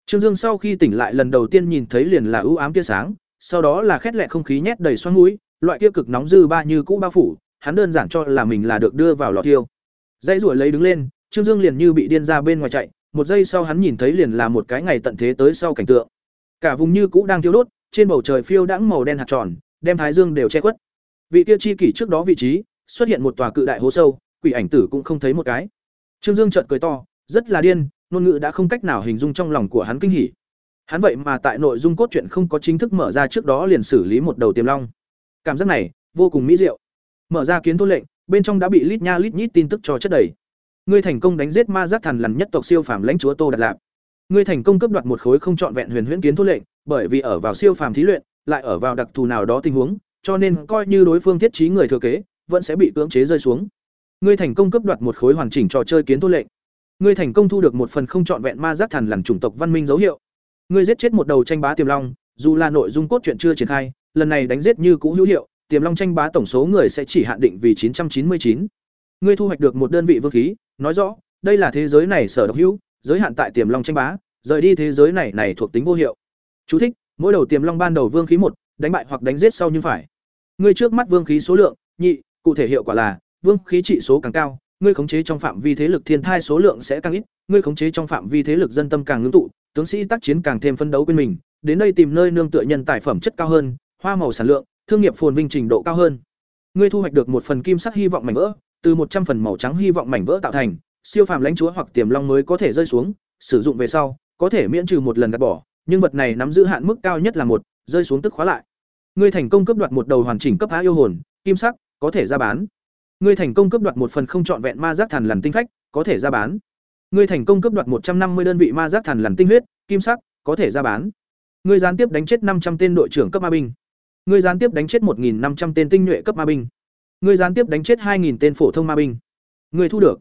Trương Dương sau khi tỉnh lại lần đầu tiên nhìn thấy liền là ưu ám tia sáng, sau đó là khét lẹ không khí nhét đầy xoắn mũi, loại kia cực nóng dư ba như cũ bao phủ, hắn đơn giản cho là mình là được đưa vào lò thiêu. dãy rủa lấy đứng lên, Trương Dương liền như bị điên ra bên ngoài chạy, một giây sau hắn nhìn thấy liền là một cái ngày tận thế tới sau cảnh tượng. Cả vùng như cũ đang thiêu đốt, trên bầu trời phiêu đãng màu đen hạt tròn, đem thái dương đều che khuất. Vị kia chi kỷ trước đó vị trí, xuất hiện một tòa cự đại hố sâu, quỷ ảnh tử cũng không thấy một cái. Trương Dương chợt cười to, rất là điên, ngôn ngữ đã không cách nào hình dung trong lòng của hắn kinh hỉ. Hắn vậy mà tại nội dung cốt truyện không có chính thức mở ra trước đó liền xử lý một đầu tiềm long. Cảm giác này vô cùng mỹ diệu. Mở ra kiến thôn lệnh, bên trong đã bị lít nha lít nhít tin tức cho chất đầy. Ngươi thành công đánh giết ma giác thần lần nhất tộc siêu phàm lãnh chúa Tô Đạt Lạp. Ngươi thành công cướp đoạt một khối không trọn vẹn huyền huyễn kiến thôn lệnh, bởi vì ở vào siêu phàm thí luyện, lại ở vào đặc thù nào đó tình huống, cho nên coi như đối phương thiết trí người thừa kế, vẫn sẽ bị cưỡng chế rơi xuống. Ngươi thành công cướp đoạt một khối hoàn chỉnh trò chơi kiến thôn lệnh. Ngươi thành công thu được một phần không trọn vẹn ma giác thần lần chủng tộc văn minh dấu hiệu. Ngươi giết chết một đầu tranh bá tiềm long, dù là nội dung cốt truyện chưa triển khai, lần này đánh giết như cũ hữu hiệu, tiềm long tranh bá tổng số người sẽ chỉ hạn định vì 999. Ngươi thu hoạch được một đơn vị vương khí, nói rõ, đây là thế giới này sở độc hữu, giới hạn tại tiềm long tranh bá, rời đi thế giới này này thuộc tính vô hiệu. Chú thích: Mỗi đầu tiềm long ban đầu vương khí một, đánh bại hoặc đánh giết sau như phải. Ngươi trước mắt vương khí số lượng, nhị, cụ thể hiệu quả là vương khí trị số càng cao, ngươi khống chế trong phạm vi thế lực thiên thai số lượng sẽ càng ít, ngươi khống chế trong phạm vi thế lực dân tâm càng ngưng tụ, tướng sĩ tác chiến càng thêm phân đấu quên mình, đến đây tìm nơi nương tựa nhân tài phẩm chất cao hơn, hoa màu sản lượng, thương nghiệp phồn vinh trình độ cao hơn. Ngươi thu hoạch được một phần kim sắc hy vọng mảnh vỡ, từ một trăm phần màu trắng hy vọng mảnh vỡ tạo thành, siêu phàm lãnh chúa hoặc tiềm long mới có thể rơi xuống, sử dụng về sau, có thể miễn trừ một lần gạt bỏ, nhưng vật này nắm giữ hạn mức cao nhất là một, rơi xuống tức khóa lại. Ngươi thành công cấp đoạt một đầu hoàn chỉnh cấp há yêu hồn, kim sắc, có thể ra bán. Ngươi thành công cấp đoạt một phần không trọn vẹn ma giác thần lần tinh phách, có thể ra bán. Ngươi thành công cấp đoạt một trăm năm mươi đơn vị ma giác thần lần tinh huyết, kim sắc, có thể ra bán. Ngươi gián tiếp đánh chết năm trăm tên đội trưởng cấp ma binh. Ngươi gián tiếp đánh chết một năm trăm tên tinh nhuệ cấp ma binh. Ngươi gián tiếp đánh chết hai tên phổ thông ma binh. Ngươi thu được.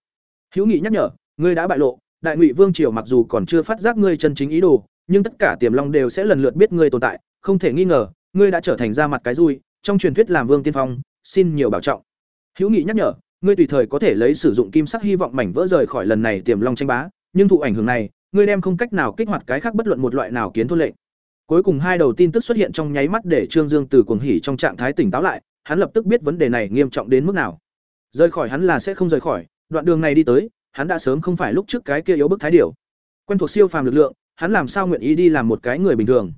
Hữu Nghị nhắc nhở, ngươi đã bại lộ, Đại Ngụy Vương triều mặc dù còn chưa phát giác ngươi chân chính ý đồ, nhưng tất cả tiềm long đều sẽ lần lượt biết ngươi tồn tại, không thể nghi ngờ, ngươi đã trở thành ra mặt cái rui, trong truyền thuyết làm vương tiên phong, xin nhiều bảo trọng. Hữu Nghị nhắc nhở, ngươi tùy thời có thể lấy sử dụng kim sắc hy vọng mảnh vỡ rời khỏi lần này tiềm long tranh bá, nhưng thụ ảnh hưởng này, ngươi đem không cách nào kích hoạt cái khác bất luận một loại nào kiến thôn lệnh. Cuối cùng hai đầu tin tức xuất hiện trong nháy mắt để Trương Dương từ cuồng hỉ trong trạng thái tỉnh táo lại, hắn lập tức biết vấn đề này nghiêm trọng đến mức nào. Rời khỏi hắn là sẽ không rời khỏi, đoạn đường này đi tới, hắn đã sớm không phải lúc trước cái kia yếu bức thái điểu. Quen thuộc siêu phàm lực lượng, hắn làm sao nguyện ý đi làm một cái người bình thường.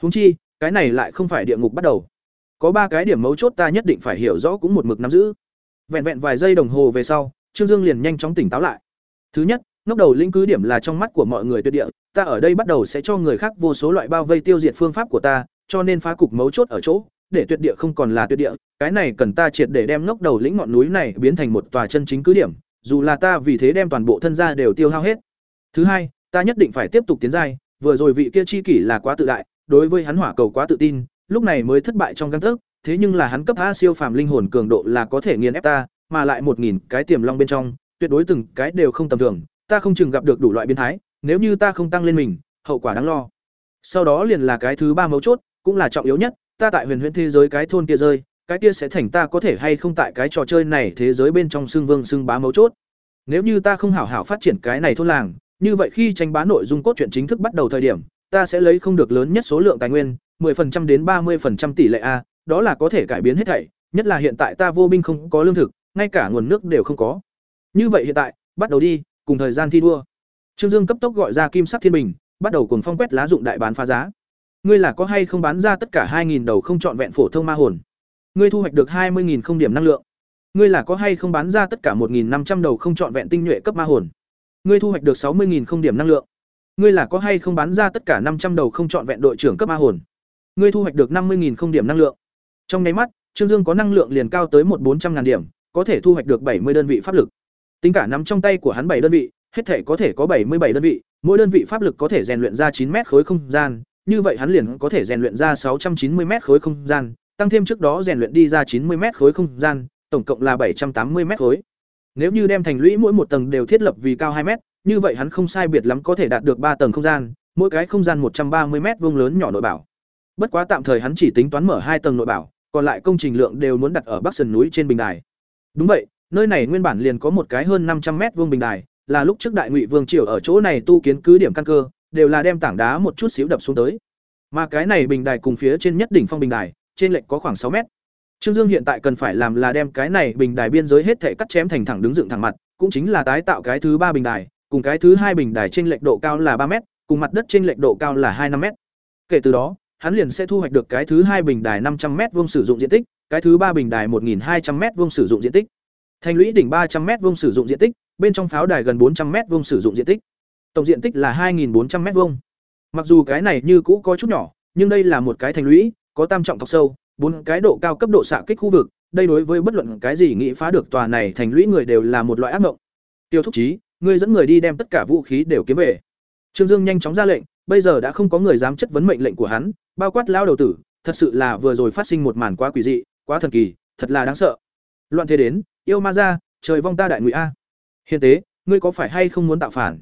Huống chi, cái này lại không phải địa ngục bắt đầu. Có ba cái điểm mấu chốt ta nhất định phải hiểu rõ cũng một mực nắm giữ. Vẹn vẹn vài giây đồng hồ về sau, Trương Dương liền nhanh chóng tỉnh táo lại. Thứ nhất, ngóc đầu lĩnh cứ điểm là trong mắt của mọi người tuyệt địa, ta ở đây bắt đầu sẽ cho người khác vô số loại bao vây tiêu diệt phương pháp của ta, cho nên phá cục mấu chốt ở chỗ, để tuyệt địa không còn là tuyệt địa, cái này cần ta triệt để đem ngốc đầu lĩnh ngọn núi này biến thành một tòa chân chính cứ điểm, dù là ta vì thế đem toàn bộ thân gia đều tiêu hao hết. Thứ hai, ta nhất định phải tiếp tục tiến giai, vừa rồi vị kia chi kỷ là quá tự đại, đối với hắn hỏa cầu quá tự tin, lúc này mới thất bại trong gang tấc, thế nhưng là hắn cấp A siêu phàm linh hồn cường độ là có thể nghiền ép ta, mà lại một nghìn cái tiềm long bên trong, tuyệt đối từng cái đều không tầm thường, ta không chừng gặp được đủ loại biến thái, nếu như ta không tăng lên mình, hậu quả đáng lo. Sau đó liền là cái thứ ba mấu chốt, cũng là trọng yếu nhất, ta tại huyền huyễn thế giới cái thôn kia rơi, cái kia sẽ thành ta có thể hay không tại cái trò chơi này thế giới bên trong xương vương xương bá mấu chốt. Nếu như ta không hảo hảo phát triển cái này thôn làng, như vậy khi tranh bá nội dung cốt truyện chính thức bắt đầu thời điểm, ta sẽ lấy không được lớn nhất số lượng tài nguyên, 10% đến 30% tỷ lệ a, đó là có thể cải biến hết thảy, nhất là hiện tại ta vô binh không có lương thực, ngay cả nguồn nước đều không có. Như vậy hiện tại, bắt đầu đi, cùng thời gian thi đua. Trương Dương cấp tốc gọi ra Kim Sắc Thiên Bình, bắt đầu cuồng phong quét lá dụng đại bán phá giá. Ngươi là có hay không bán ra tất cả 2000 đầu không chọn vẹn phổ thông ma hồn? Ngươi thu hoạch được 20000 không điểm năng lượng. Ngươi là có hay không bán ra tất cả 1500 đầu không chọn vẹn tinh nhuệ cấp ma hồn? Ngươi thu hoạch được 60000 không điểm năng lượng. Ngươi là có hay không bán ra tất cả 500 đầu không chọn vẹn đội trưởng cấp ma hồn? ngươi thu hoạch được năm mươi không điểm năng lượng trong nháy mắt, trương dương có năng lượng liền cao tới một bốn trăm ngàn điểm, có thể thu hoạch được bảy mươi đơn vị pháp lực tính cả nắm trong tay của hắn bảy đơn vị, hết thể có thể có bảy mươi bảy đơn vị, mỗi đơn vị pháp lực có thể rèn luyện ra chín mét khối không gian như vậy hắn liền có thể rèn luyện ra sáu trăm chín mươi mét khối không gian tăng thêm trước đó rèn luyện đi ra chín mươi mét khối không gian tổng cộng là bảy trăm tám mươi mét khối nếu như đem thành lũy mỗi một tầng đều thiết lập vì cao 2 mét như vậy hắn không sai biệt lắm có thể đạt được ba tầng không gian mỗi cái không gian 130 mét vuông lớn nhỏ nội bảo. Bất quá tạm thời hắn chỉ tính toán mở hai tầng nội bảo, còn lại công trình lượng đều muốn đặt ở Bắc sườn núi trên bình đài. Đúng vậy, nơi này nguyên bản liền có một cái hơn 500 mét vuông bình đài, là lúc trước Đại Ngụy Vương triều ở chỗ này tu kiến cứ điểm căn cơ, đều là đem tảng đá một chút xíu đập xuống tới. Mà cái này bình đài cùng phía trên nhất đỉnh phong bình đài, trên lệch có khoảng sáu mét. Trương Dương hiện tại cần phải làm là đem cái này bình đài biên giới hết thể cắt chém thành thẳng đứng dựng thẳng mặt, cũng chính là tái tạo cái thứ ba bình đài, cùng cái thứ hai bình đài trên lệch độ cao là ba mét, cùng mặt đất trên lệch độ cao là hai năm mét. kể từ đó hắn liền sẽ thu hoạch được cái thứ hai bình đài năm trăm m vuông sử dụng diện tích cái thứ ba bình đài một hai trăm m vuông sử dụng diện tích thành lũy đỉnh ba trăm m vuông sử dụng diện tích bên trong pháo đài gần bốn trăm m vuông sử dụng diện tích tổng diện tích là hai bốn trăm m vuông mặc dù cái này như cũ có chút nhỏ nhưng đây là một cái thành lũy có tam trọng thọc sâu bốn cái độ cao cấp độ xạ kích khu vực đây đối với bất luận cái gì nghĩ phá được tòa này thành lũy người đều là một loại ác mộng tiêu thúc chí ngươi dẫn người đi đem tất cả vũ khí đều kiếm về Trương Dương nhanh chóng ra lệnh, bây giờ đã không có người dám chất vấn mệnh lệnh của hắn, bao quát lao đầu tử, thật sự là vừa rồi phát sinh một màn quá quỷ dị, quá thần kỳ, thật là đáng sợ. Loạn thế đến, yêu ma ra, trời vong ta đại ngụy a. Hiền tế, ngươi có phải hay không muốn tạo phản?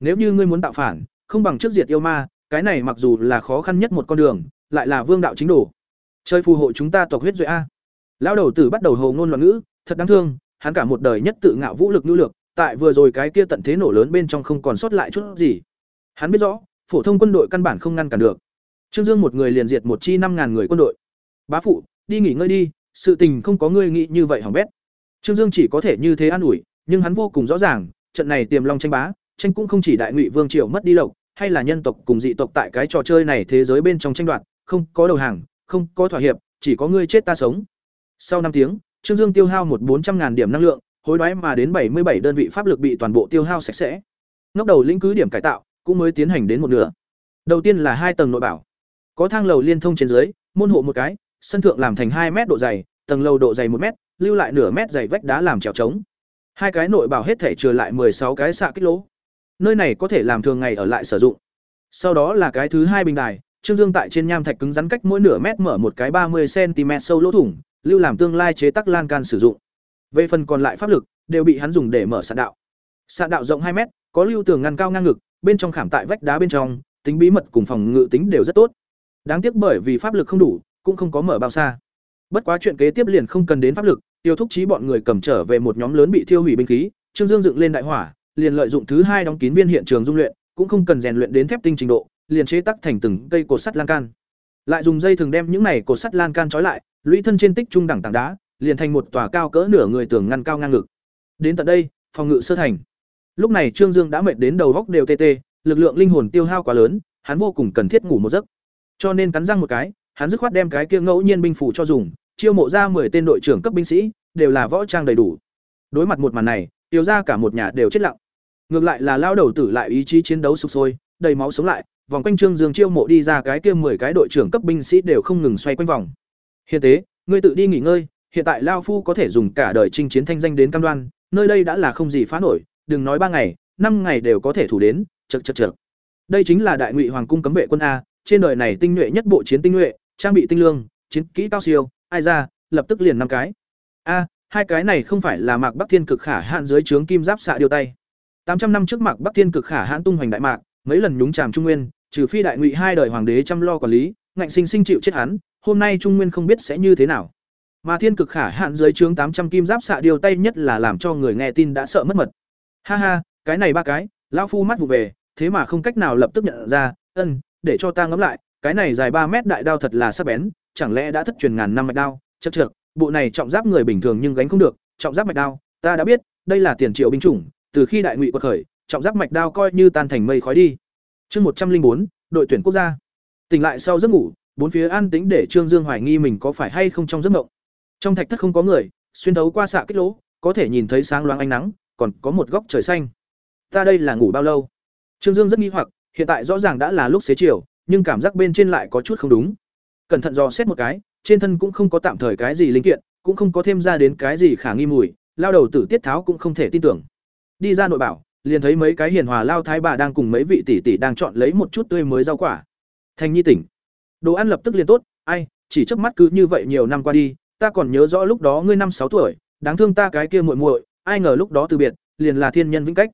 Nếu như ngươi muốn tạo phản, không bằng trước diệt yêu ma, cái này mặc dù là khó khăn nhất một con đường, lại là vương đạo chính đồ. Chơi phù hộ chúng ta tộc huyết duệ a. Lão đầu tử bắt đầu hồ ngôn loạn ngữ, thật đáng thương, hắn cả một đời nhất tự ngạo vũ lực nhu lược, tại vừa rồi cái kia tận thế nổ lớn bên trong không còn sót lại chút gì. Hắn biết rõ, phổ thông quân đội căn bản không ngăn cản được. Trương Dương một người liền diệt một chi năm ngàn người quân đội. Bá phụ, đi nghỉ ngơi đi, sự tình không có ngươi nghĩ như vậy hỏng bét. Trương Dương chỉ có thể như thế an ủi, nhưng hắn vô cùng rõ ràng, trận này tiềm long tranh bá, tranh cũng không chỉ đại ngụy vương triều mất đi lộc, hay là nhân tộc cùng dị tộc tại cái trò chơi này thế giới bên trong tranh đoạt, không có đầu hàng, không có thỏa hiệp, chỉ có ngươi chết ta sống. Sau năm tiếng, Trương Dương tiêu hao một bốn trăm ngàn điểm năng lượng, hối đoái mà đến bảy mươi bảy đơn vị pháp lực bị toàn bộ tiêu hao sạch sẽ. Ngóc đầu lĩnh cứ điểm cải tạo, cũng mới tiến hành đến một nửa. Đầu tiên là hai tầng nội bảo, có thang lầu liên thông trên dưới, môn hộ một cái, sân thượng làm thành hai mét độ dày, tầng lầu độ dày một mét, lưu lại nửa mét dày vách đá làm trèo trống. Hai cái nội bảo hết thể trừ lại sáu cái xạ kích lỗ. Nơi này có thể làm thường ngày ở lại sử dụng. Sau đó là cái thứ hai bình đài, Trương Dương tại trên nham thạch cứng rắn cách mỗi nửa mét mở một cái ba mươi cm sâu lỗ thủng, lưu làm tương lai chế tác lan can sử dụng. Về phần còn lại pháp lực, đều bị hắn dùng để mở sạn đạo. Sạn đạo rộng hai mét, có lưu tường ngăn cao ngang ngực, bên trong khảm tại vách đá bên trong, tính bí mật cùng phòng ngự tính đều rất tốt. Đáng tiếc bởi vì pháp lực không đủ, cũng không có mở bao xa. Bất quá chuyện kế tiếp liền không cần đến pháp lực, tiêu thúc chí bọn người cầm trở về một nhóm lớn bị thiêu hủy binh khí, Trương Dương dựng lên đại hỏa, liền lợi dụng thứ hai đóng kín viên hiện trường dung luyện, cũng không cần rèn luyện đến thép tinh trình độ, liền chế tác thành từng cây cột sắt lan can. Lại dùng dây thường đem những này cột sắt lan can trói lại, lũy thân trên tích trung đẳng tảng đá, liền thành một tòa cao cỡ nửa người tường ngăn cao ngang ngực. Đến tận đây, phòng ngự sơ thành. Lúc này Trương Dương đã mệt đến đầu góc đều tê tê, lực lượng linh hồn tiêu hao quá lớn, hắn vô cùng cần thiết ngủ một giấc. Cho nên cắn răng một cái, hắn dứt khoát đem cái kia ngẫu nhiên binh phủ cho dùng, chiêu mộ ra 10 tên đội trưởng cấp binh sĩ, đều là võ trang đầy đủ. Đối mặt một màn này, tiêu ra cả một nhà đều chết lặng. Ngược lại là lao đầu tử lại ý chí chiến đấu sục sôi, đầy máu sống lại, vòng quanh Trương Dương chiêu mộ đi ra cái kia 10 cái đội trưởng cấp binh sĩ đều không ngừng xoay quanh vòng. Hiện tế, ngươi tự đi nghỉ ngơi, hiện tại lao phu có thể dùng cả đời chinh chiến thanh danh đến cam đoan, nơi đây đã là không gì phá nổi, đừng nói ba ngày, năm ngày đều có thể thủ đến, chật chật chật Đây chính là đại ngụy hoàng cung cấm vệ quân a, trên đời này tinh nhuệ nhất bộ chiến tinh nhuệ, trang bị tinh lương, chiến kỹ cao siêu, ai ra, lập tức liền năm cái. A, hai cái này không phải là Mạc Bắc Thiên cực khả hạn dưới trướng kim giáp xạ điều tay. tám trăm năm trước Mạc Bắc Thiên cực khả hạn tung hoành đại mạc, mấy lần nhúng tràm trung nguyên, trừ phi đại ngụy hai đời hoàng đế chăm lo quản lý, ngạnh sinh sinh chịu chết hắn, hôm nay trung nguyên không biết sẽ như thế nào. Mà Thiên cực khả hạn dưới trướng tám trăm kim giáp xạ điều tay nhất là làm cho người nghe tin đã sợ mất mật. Ha ha, cái này ba cái, lão phu mắt vụ về, thế mà không cách nào lập tức nhận ra, ân, để cho ta ngẫm lại, cái này dài ba mét đại đao thật là sắc bén, chẳng lẽ đã thất truyền ngàn năm mạch đao, chật trượt bộ này trọng giáp người bình thường nhưng gánh không được, trọng giáp mạch đao, ta đã biết, đây là tiền triệu binh chủng, từ khi đại ngụy quật khởi, trọng giáp mạch đao coi như tan thành mây khói đi. Chương một trăm linh bốn, đội tuyển quốc gia. Tỉnh lại sau giấc ngủ, bốn phía an tĩnh để Trương Dương hoài nghi mình có phải hay không trong giấc mộng. Trong thạch thất không có người, xuyên thấu qua xạ kích lỗ, có thể nhìn thấy sáng loáng ánh nắng, còn có một góc trời xanh. Ta đây là ngủ bao lâu? Trương Dương rất nghi hoặc, hiện tại rõ ràng đã là lúc xế chiều, nhưng cảm giác bên trên lại có chút không đúng. cẩn thận dò xét một cái trên thân cũng không có tạm thời cái gì linh kiện, cũng không có thêm ra đến cái gì khả nghi mùi, lao đầu tử tiết tháo cũng không thể tin tưởng. Đi ra nội bảo, liền thấy mấy cái hiền hòa lao thái bà đang cùng mấy vị tỷ tỷ đang chọn lấy một chút tươi mới rau quả. Thành nhi tỉnh. Đồ ăn lập tức liền tốt, ai, chỉ chớp mắt cứ như vậy nhiều năm qua đi, ta còn nhớ rõ lúc đó ngươi năm sáu tuổi, đáng thương ta cái kia muội muội, ai ngờ lúc đó từ biệt, liền là thiên nhân vĩnh cách.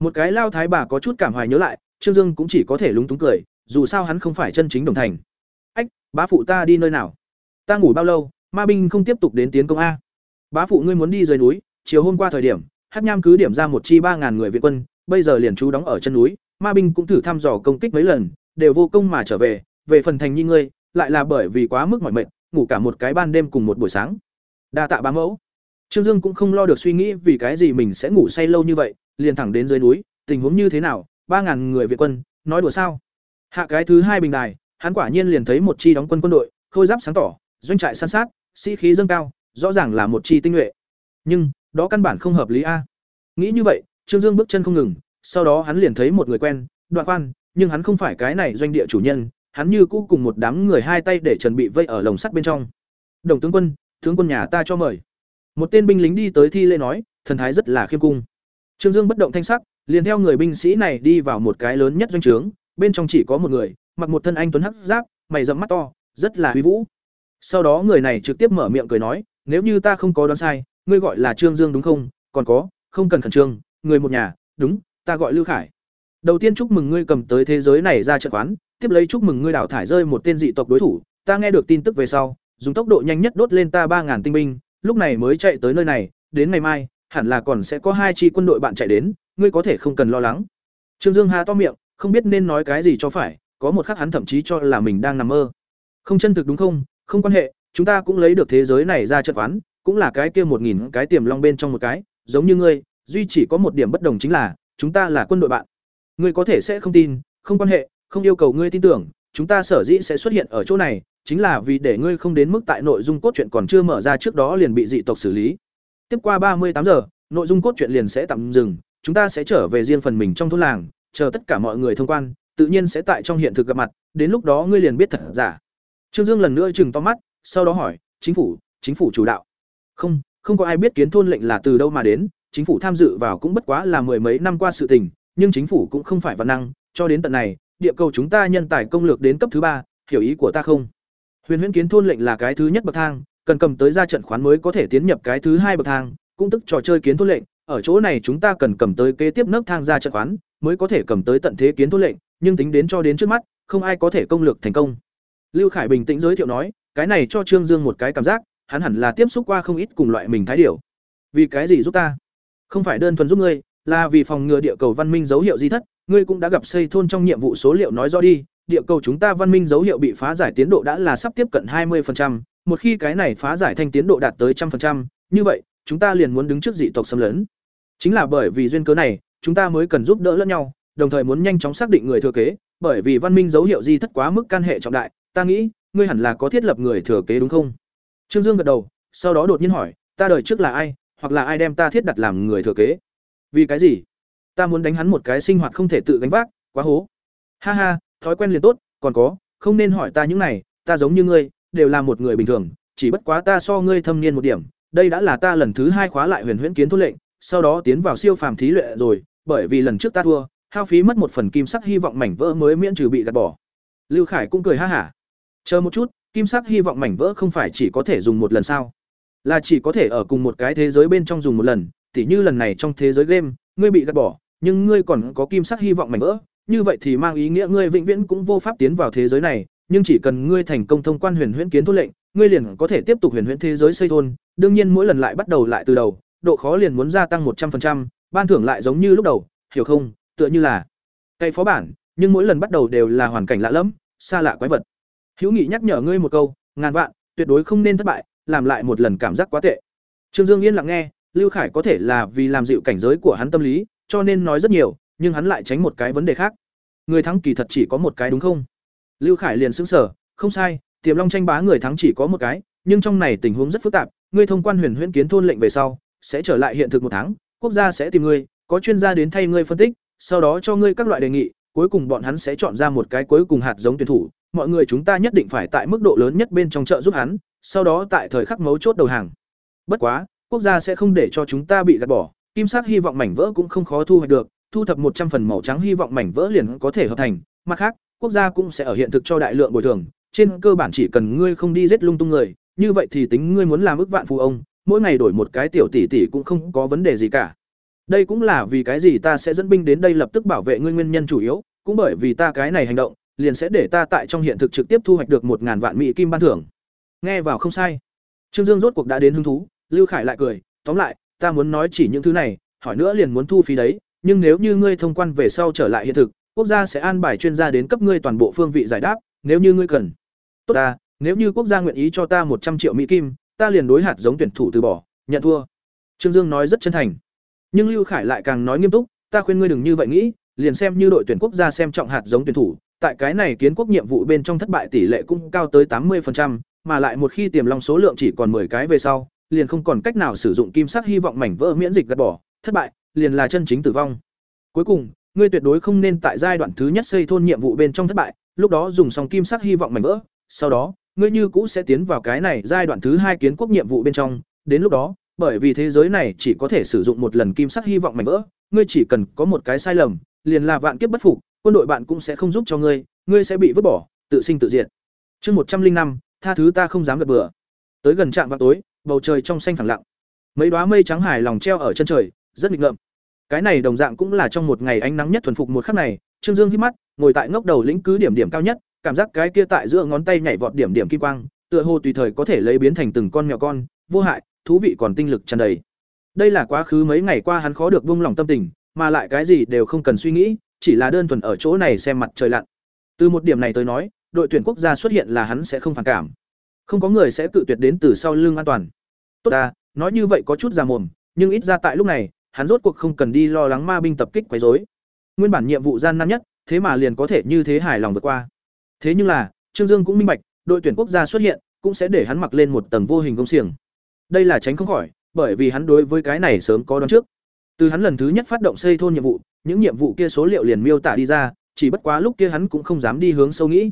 Một cái lao thái bà có chút cảm hoài nhớ lại, trương dương cũng chỉ có thể lúng túng cười, dù sao hắn không phải chân chính đồng thành. Ách, bá phụ ta đi nơi nào? Ta ngủ bao lâu, ma binh không tiếp tục đến tiến công a. Bá phụ ngươi muốn đi dưới núi, chiều hôm qua thời điểm, hát nham cứ điểm ra một chi ba ngàn người viện quân, bây giờ liền trú đóng ở chân núi, ma binh cũng thử thăm dò công kích mấy lần, đều vô công mà trở về về phần thành nhi ngươi, lại là bởi vì quá mức mỏi mệt, ngủ cả một cái ban đêm cùng một buổi sáng. Đa tạ bá mẫu. Trương dương cũng không lo được suy nghĩ vì cái gì mình sẽ ngủ say lâu như vậy, liền thẳng đến dưới núi, tình huống như thế nào, ba ngàn người việt quân, nói đùa sao? Hạ cái thứ hai bình đài, hắn quả nhiên liền thấy một chi đóng quân quân đội, khôi giáp sáng tỏ doanh trại san sát, sĩ khí dâng cao, rõ ràng là một chi tinh nhuệ. Nhưng, đó căn bản không hợp lý a. Nghĩ như vậy, trương dương bước chân không ngừng, sau đó hắn liền thấy một người quen, đoạn quan nhưng hắn không phải cái này doanh địa chủ nhân, hắn như cũ cùng một đám người hai tay để chuẩn bị vây ở lồng sắt bên trong. Đồng tướng quân tướng quân nhà ta cho mời. Một tên binh lính đi tới thi lễ nói, thần thái rất là khiêm cung. Trương dương bất động thanh sắc, liền theo người binh sĩ này đi vào một cái lớn nhất doanh trướng, bên trong chỉ có một người, mặc một thân anh tuấn hắc giáp, mày rậm mắt to, rất là uy vũ sau đó người này trực tiếp mở miệng cười nói, nếu như ta không có đoán sai, ngươi gọi là trương dương đúng không? Còn có, không cần khẩn trương, người một nhà, đúng, ta gọi lưu khải. Đầu tiên chúc mừng ngươi cầm tới thế giới này ra trận quán, tiếp lấy chúc mừng ngươi đảo thải rơi một tên dị tộc đối thủ, ta nghe được tin tức về sau, dùng tốc độ nhanh nhất đốt lên ta ba ngàn tinh binh, lúc này mới chạy tới nơi này, đến ngày mai, hẳn là còn sẽ có hai chi quân đội bạn chạy đến, ngươi có thể không cần lo lắng. Trương dương hà to miệng, không biết nên nói cái gì cho phải, có một khắc hắn thậm chí cho là mình đang nằm mơ. Không chân thực đúng không? Không quan hệ, chúng ta cũng lấy được thế giới này ra trận oán cũng là cái kia một nghìn cái tiềm long bên trong một cái, giống như ngươi, duy chỉ có một điểm bất đồng chính là, chúng ta là quân đội bạn. Ngươi có thể sẽ không tin, không quan hệ, không yêu cầu ngươi tin tưởng, chúng ta sở dĩ sẽ xuất hiện ở chỗ này, chính là vì để ngươi không đến mức tại nội dung cốt truyện còn chưa mở ra trước đó liền bị dị tộc xử lý. Tiếp qua ba mươi tám giờ, nội dung cốt truyện liền sẽ tạm dừng, chúng ta sẽ trở về riêng phần mình trong thôn làng, chờ tất cả mọi người thông quan, tự nhiên sẽ tại trong hiện thực gặp mặt, đến lúc đó ngươi liền biết thật giả trương dương lần nữa chừng to mắt, sau đó hỏi, chính phủ chính phủ chủ đạo? Không không có ai biết kiến thôn lệnh là từ đâu mà đến, chính phủ tham dự vào cũng bất quá là mười mấy năm qua sự tình, nhưng chính phủ cũng không phải văn năng, cho đến tận này, địa cầu chúng ta nhân tài công lược đến cấp thứ ba, hiểu ý của ta không? Huyền huyễn kiến thôn lệnh là cái thứ nhất bậc thang, cần cầm tới ra trận khoán mới có thể tiến nhập cái thứ hai bậc thang, cũng tức trò chơi kiến thôn lệnh, ở chỗ này chúng ta cần cầm tới kế tiếp nấc thang ra trận khoán, mới có thể cầm tới tận thế kiến thôn lệnh, nhưng tính đến cho đến trước mắt, không ai có thể công lược thành công lưu khải bình tĩnh giới thiệu nói cái này cho trương dương một cái cảm giác hắn hẳn là tiếp xúc qua không ít cùng loại mình thái điểu vì cái gì giúp ta không phải đơn thuần giúp ngươi là vì phòng ngừa địa cầu văn minh dấu hiệu di thất ngươi cũng đã gặp xây thôn trong nhiệm vụ số liệu nói rõ đi địa cầu chúng ta văn minh dấu hiệu bị phá giải tiến độ đã là sắp tiếp cận 20%, một khi cái này phá giải thành tiến độ đạt tới 100%, như vậy, chúng ta liền muốn đứng trước dị tộc xâm lấn. Chính là bởi vì duyên cớ này, chúng ta mới cần giúp đỡ lẫn nhau, đồng thời muốn nhanh chóng xác định người thừa kế, bởi vì văn minh dấu hiệu di thất quá mức can hệ trọng đại, ta nghĩ, ngươi hẳn là có thiết lập người thừa kế đúng không? Trương Dương gật đầu, sau đó đột nhiên hỏi, ta đời trước là ai, hoặc là ai đem ta thiết đặt làm người thừa kế? Vì cái gì? Ta muốn đánh hắn một cái sinh hoạt không thể tự gánh vác, quá hố. Ha ha, thói quen liền tốt, còn có, không nên hỏi ta những này, ta giống như ngươi, đều là một người bình thường, chỉ bất quá ta so ngươi thâm niên một điểm, đây đã là ta lần thứ hai khóa lại Huyền Huyễn Kiến thốt lệnh, sau đó tiến vào siêu phàm thí luyện rồi, bởi vì lần trước ta thua, hao phí mất một phần kim sắc hy vọng mảnh vỡ mới miễn trừ bị gạt bỏ. Lưu Khải cũng cười ha hả. Chờ một chút, kim sắc hy vọng mảnh vỡ không phải chỉ có thể dùng một lần sao? Là chỉ có thể ở cùng một cái thế giới bên trong dùng một lần, tỉ như lần này trong thế giới game, ngươi bị gạt bỏ, nhưng ngươi còn có kim sắc hy vọng mảnh vỡ, như vậy thì mang ý nghĩa ngươi vĩnh viễn cũng vô pháp tiến vào thế giới này, nhưng chỉ cần ngươi thành công thông quan huyền huyễn kiến thôn lệnh, ngươi liền có thể tiếp tục huyền huyễn thế giới xây thôn, đương nhiên mỗi lần lại bắt đầu lại từ đầu, độ khó liền muốn gia tăng một trăm 100%, ban thưởng lại giống như lúc đầu, hiểu không? Tựa như là cây phó bản, nhưng mỗi lần bắt đầu đều là hoàn cảnh lạ lẫm, xa lạ quái vật. Hữu Nghị nhắc nhở ngươi một câu, ngàn vạn, tuyệt đối không nên thất bại, làm lại một lần cảm giác quá tệ. Trương Dương yên lặng nghe, Lưu Khải có thể là vì làm dịu cảnh giới của hắn tâm lý, cho nên nói rất nhiều, nhưng hắn lại tránh một cái vấn đề khác. Người thắng kỳ thật chỉ có một cái đúng không? Lưu Khải liền sững sờ, không sai, Tiềm Long tranh bá người thắng chỉ có một cái, nhưng trong này tình huống rất phức tạp, ngươi thông quan Huyền Huyễn Kiến thôn lệnh về sau, sẽ trở lại hiện thực một tháng, quốc gia sẽ tìm ngươi, có chuyên gia đến thay ngươi phân tích, sau đó cho ngươi các loại đề nghị, cuối cùng bọn hắn sẽ chọn ra một cái cuối cùng hạt giống tuyển thủ, mọi người chúng ta nhất định phải tại mức độ lớn nhất bên trong chợ giúp hắn, sau đó tại thời khắc mấu chốt đầu hàng. Bất quá, quốc gia sẽ không để cho chúng ta bị gạt bỏ, kim sắc hy vọng mảnh vỡ cũng không khó thu hoạch được, thu thập một trăm phần màu trắng hy vọng mảnh vỡ liền có thể hợp thành, mặt khác, quốc gia cũng sẽ ở hiện thực cho đại lượng bồi thường, trên cơ bản chỉ cần ngươi không đi giết lung tung người, như vậy thì tính ngươi muốn làm ức vạn phú ông, mỗi ngày đổi một cái tiểu tỷ tỷ cũng không có vấn đề gì cả. Đây cũng là vì cái gì ta sẽ dẫn binh đến đây lập tức bảo vệ ngươi nguyên nhân chủ yếu, cũng bởi vì ta cái này hành động, liền sẽ để ta tại trong hiện thực trực tiếp thu hoạch được một ngàn vạn mỹ kim ban thưởng. Nghe vào không sai. Trương Dương rốt cuộc đã đến hứng thú, Lưu Khải lại cười, tóm lại, ta muốn nói chỉ những thứ này, hỏi nữa liền muốn thu phí đấy, nhưng nếu như ngươi thông quan về sau trở lại hiện thực, quốc gia sẽ an bài chuyên gia đến cấp ngươi toàn bộ phương vị giải đáp, nếu như ngươi cần. Tốt ta, nếu như quốc gia nguyện ý cho ta một trăm triệu mỹ kim, ta liền đối hạt giống tuyển thủ từ bỏ, nhận thua. Trương Dương nói rất chân thành. Nhưng Lưu Khải lại càng nói nghiêm túc, ta khuyên ngươi đừng như vậy nghĩ, liền xem như đội tuyển quốc gia xem trọng hạt giống tuyển thủ, tại cái này kiến quốc nhiệm vụ bên trong thất bại tỷ lệ cũng cao tới tám 80%, mà lại một khi tiềm long số lượng chỉ còn 10 cái về sau, liền không còn cách nào sử dụng kim sắc hy vọng mảnh vỡ miễn dịch gạt bỏ, thất bại, liền là chân chính tử vong. Cuối cùng, ngươi tuyệt đối không nên tại giai đoạn thứ nhất xây thôn nhiệm vụ bên trong thất bại, lúc đó dùng xong kim sắc hy vọng mảnh vỡ, sau đó, ngươi như cũ sẽ tiến vào cái này giai đoạn thứ hai kiến quốc nhiệm vụ bên trong, đến lúc đó, bởi vì thế giới này chỉ có thể sử dụng một lần kim sắc hy vọng mảnh vỡ, ngươi chỉ cần có một cái sai lầm, liền là vạn kiếp bất phục, quân đội bạn cũng sẽ không giúp cho ngươi, ngươi sẽ bị vứt bỏ, tự sinh tự diệt. Chương một trăm linh năm, tha thứ ta không dám gật bừa. Tới gần trạm vào tối, bầu trời trong xanh phẳng lặng. Mấy đóa mây trắng hài lòng treo ở chân trời, rất nghịch ngợm. Cái này đồng dạng cũng là trong một ngày ánh nắng nhất thuần phục một khắc này, Trương Dương hít mắt, ngồi tại ngốc đầu lĩnh cứ điểm điểm cao nhất, cảm giác cái kia tại giữa ngón tay nhảy vọt điểm điểm kim quang, tựa hồ tùy thời có thể lấy biến thành từng con mèo con, vô hại, thú vị còn tinh lực tràn đầy. Đây là quá khứ mấy ngày qua hắn khó được buông lòng tâm tình, mà lại cái gì đều không cần suy nghĩ, chỉ là đơn thuần ở chỗ này xem mặt trời lặn. Từ một điểm này tới nói, đội tuyển quốc gia xuất hiện là hắn sẽ không phản cảm. Không có người sẽ cự tuyệt đến từ sau lưng an toàn. Tốt ta, nói như vậy có chút già mồm, nhưng ít ra tại lúc này, hắn rốt cuộc không cần đi lo lắng ma binh tập kích quấy rối. Nguyên bản nhiệm vụ gian nan nhất, thế mà liền có thể như thế hài lòng vượt qua. Thế nhưng là, Trương Dương cũng minh bạch, đội tuyển quốc gia xuất hiện, cũng sẽ để hắn mặc lên một tầng vô hình công xiềng. Đây là tránh không khỏi, bởi vì hắn đối với cái này sớm có đoán trước. Từ hắn lần thứ nhất phát động xây thôn nhiệm vụ, những nhiệm vụ kia số liệu liền miêu tả đi ra, chỉ bất quá lúc kia hắn cũng không dám đi hướng sâu nghĩ.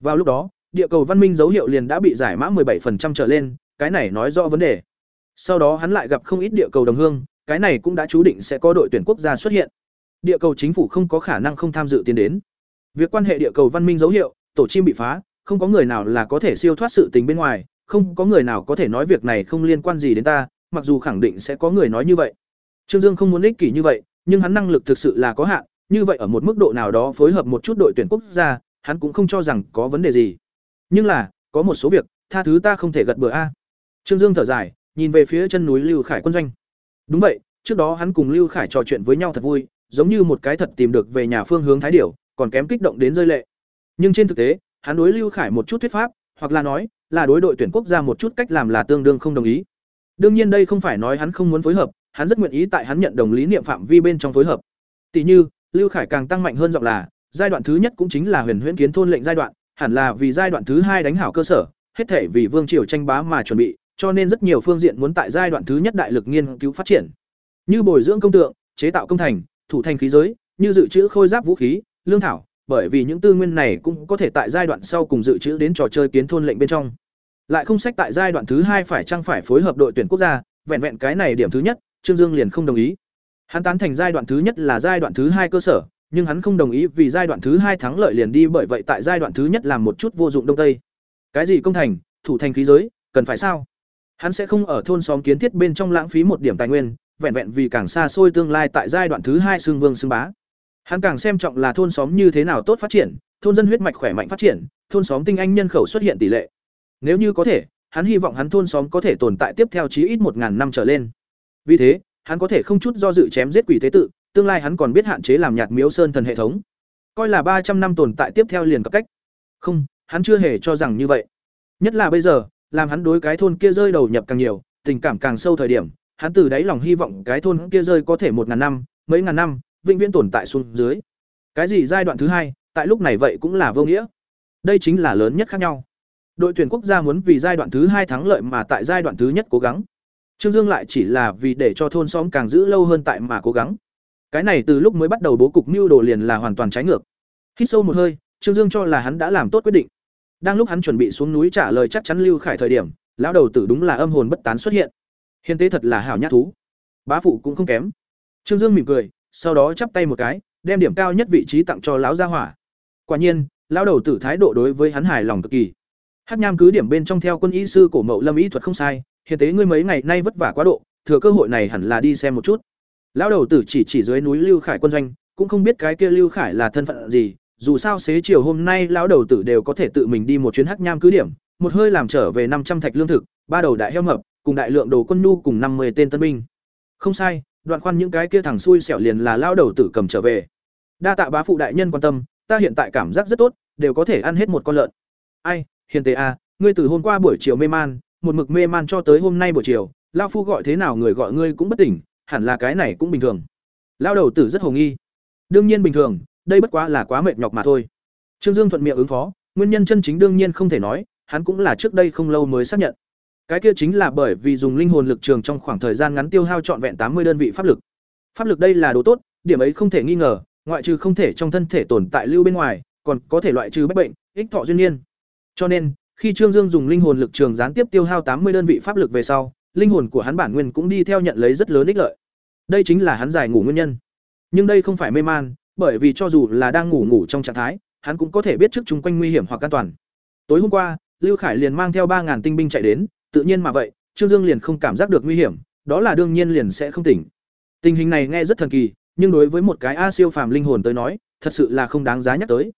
Vào lúc đó, địa cầu văn minh dấu hiệu liền đã bị giải mã 17% trở lên, cái này nói rõ vấn đề. Sau đó hắn lại gặp không ít địa cầu đồng hương, cái này cũng đã chú định sẽ có đội tuyển quốc gia xuất hiện. Địa cầu chính phủ không có khả năng không tham dự tiến đến. Việc quan hệ địa cầu văn minh dấu hiệu, tổ chim bị phá, không có người nào là có thể siêu thoát sự tình bên ngoài, không có người nào có thể nói việc này không liên quan gì đến ta, mặc dù khẳng định sẽ có người nói như vậy. Trương Dương không muốn ích kỷ như vậy, nhưng hắn năng lực thực sự là có hạn, như vậy ở một mức độ nào đó phối hợp một chút đội tuyển quốc gia, hắn cũng không cho rằng có vấn đề gì. Nhưng là, có một số việc, tha thứ ta không thể gật bừa a. Trương Dương thở dài, nhìn về phía chân núi Lưu Khải quân doanh. Đúng vậy, trước đó hắn cùng Lưu Khải trò chuyện với nhau thật vui, giống như một cái thật tìm được về nhà phương hướng thái điểu, còn kém kích động đến rơi lệ. Nhưng trên thực tế, hắn đối Lưu Khải một chút thuyết pháp, hoặc là nói, là đối đội tuyển quốc gia một chút cách làm là tương đương không đồng ý. Đương nhiên đây không phải nói hắn không muốn phối hợp, hắn rất nguyện ý tại hắn nhận đồng lý niệm phạm vi bên trong phối hợp. Tỷ như, Lưu Khải càng tăng mạnh hơn giọng là, giai đoạn thứ nhất cũng chính là huyền huyễn kiến thôn lệnh giai đoạn, hẳn là vì giai đoạn thứ hai đánh hảo cơ sở, hết thể vì vương triều tranh bá mà chuẩn bị, cho nên rất nhiều phương diện muốn tại giai đoạn thứ nhất đại lực nghiên cứu phát triển. Như bồi dưỡng công tượng, chế tạo công thành, thủ thành khí giới, như dự trữ khôi giáp vũ khí, lương thảo, bởi vì những tư nguyên này cũng có thể tại giai đoạn sau cùng dự trữ đến trò chơi kiến thôn lệnh bên trong. Lại không sách tại giai đoạn thứ hai phải chăng phải phối hợp đội tuyển quốc gia, vẹn vẹn cái này điểm thứ nhất, Trương Dương liền không đồng ý. Hắn tán thành giai đoạn thứ nhất là giai đoạn thứ hai cơ sở, nhưng hắn không đồng ý vì giai đoạn thứ hai thắng lợi liền đi bởi vậy tại giai đoạn thứ nhất làm một chút vô dụng đông tây. Cái gì công thành, thủ thành khí giới, cần phải sao? Hắn sẽ không ở thôn xóm kiến thiết bên trong lãng phí một điểm tài nguyên, vẹn vẹn vì càng xa xôi tương lai tại giai đoạn thứ hai xương vương xương bá. Hắn càng xem trọng là thôn xóm như thế nào tốt phát triển, thôn dân huyết mạch khỏe mạnh phát triển, thôn xóm tinh anh nhân khẩu xuất hiện tỷ lệ. Nếu như có thể, hắn hy vọng hắn thôn xóm có thể tồn tại tiếp theo chí ít một ngàn năm trở lên. Vì thế, hắn có thể không chút do dự chém giết quỷ tế tự, tương lai hắn còn biết hạn chế làm nhạt miếu sơn thần hệ thống. Coi là ba trăm năm tồn tại tiếp theo liền cấp cách. Không, hắn chưa hề cho rằng như vậy. Nhất là bây giờ, làm hắn đối cái thôn kia rơi đầu nhập càng nhiều, tình cảm càng sâu thời điểm, hắn từ đáy lòng hy vọng cái thôn kia rơi có thể một ngàn năm, mấy ngàn năm, vĩnh viễn tồn tại xuống dưới. Cái gì giai đoạn thứ hai, tại lúc này vậy cũng là vô nghĩa. Đây chính là lớn nhất khác nhau. Đội tuyển quốc gia muốn vì giai đoạn thứ hai thắng lợi mà tại giai đoạn thứ nhất cố gắng. Trương Dương lại chỉ là vì để cho thôn xóm càng giữ lâu hơn tại mà cố gắng. Cái này từ lúc mới bắt đầu bố cục mưu đồ liền là hoàn toàn trái ngược. Hít sâu một hơi, Trương Dương cho là hắn đã làm tốt quyết định. đang lúc hắn chuẩn bị xuống núi trả lời chắc chắn lưu khải thời điểm lão đầu tử đúng là âm hồn bất tán xuất hiện hiền tế thật là hảo nhát thú bá phụ cũng không kém trương dương mỉm cười sau đó chắp tay một cái đem điểm cao nhất vị trí tặng cho lão gia hỏa quả nhiên lão đầu tử thái độ đối với hắn hài lòng cực kỳ hát nham cứ điểm bên trong theo quân y sư cổ mậu lâm y thuật không sai hiền tế ngươi mấy ngày nay vất vả quá độ, thừa cơ hội này hẳn là đi xem một chút. Lão đầu tử chỉ chỉ dưới núi lưu khải quân doanh, cũng không biết cái kia lưu khải là thân phận gì, dù sao xế chiều hôm nay lão đầu tử đều có thể tự mình đi một chuyến hắc nham cứ điểm, một hơi làm trở về năm trăm thạch lương thực, ba đầu đại heo mập, cùng đại lượng đồ quân nhu cùng năm mươi tên tân binh. Không sai, đoạn khoan những cái kia thằng xui xẻo liền là lão đầu tử cầm trở về. Đa tạ bá phụ đại nhân quan tâm, ta hiện tại cảm giác rất tốt, đều có thể ăn hết một con lợn. Ai, hiền tế a ngươi từ hôm qua buổi chiều mê man một mực mê man cho tới hôm nay buổi chiều, lao phu gọi thế nào người gọi ngươi cũng bất tỉnh, hẳn là cái này cũng bình thường. Lao đầu tử rất hồ nghi. Đương nhiên bình thường, đây bất quá là quá mệt nhọc mà thôi. Trương dương thuận miệng ứng phó, nguyên nhân chân chính đương nhiên không thể nói, hắn cũng là trước đây không lâu mới xác nhận. Cái kia chính là bởi vì dùng linh hồn lực trường trong khoảng thời gian ngắn tiêu hao trọn vẹn tám mươi đơn vị pháp lực. Pháp lực đây là đồ tốt, điểm ấy không thể nghi ngờ, ngoại trừ không thể trong thân thể tồn tại lưu bên ngoài, còn có thể loại trừ bách bệnh, ích thọ duyên nhiên cho nên khi trương dương dùng linh hồn lực trường gián tiếp tiêu hao tám mươi đơn vị pháp lực về sau, linh hồn của hắn bản nguyên cũng đi theo nhận lấy rất lớn ích lợi. Đây chính là hắn giải ngủ nguyên nhân. Nhưng đây không phải mê man, bởi vì cho dù là đang ngủ ngủ trong trạng thái, hắn cũng có thể biết trước chung quanh nguy hiểm hoặc an toàn. Tối hôm qua, lưu khải liền mang theo ba ngàn tinh binh chạy đến, tự nhiên mà vậy, trương dương liền không cảm giác được nguy hiểm, đó là đương nhiên liền sẽ không tỉnh. Tình hình này nghe rất thần kỳ, nhưng đối với một cái a siêu phàm linh hồn tới nói, thật sự là không đáng giá nhắc tới.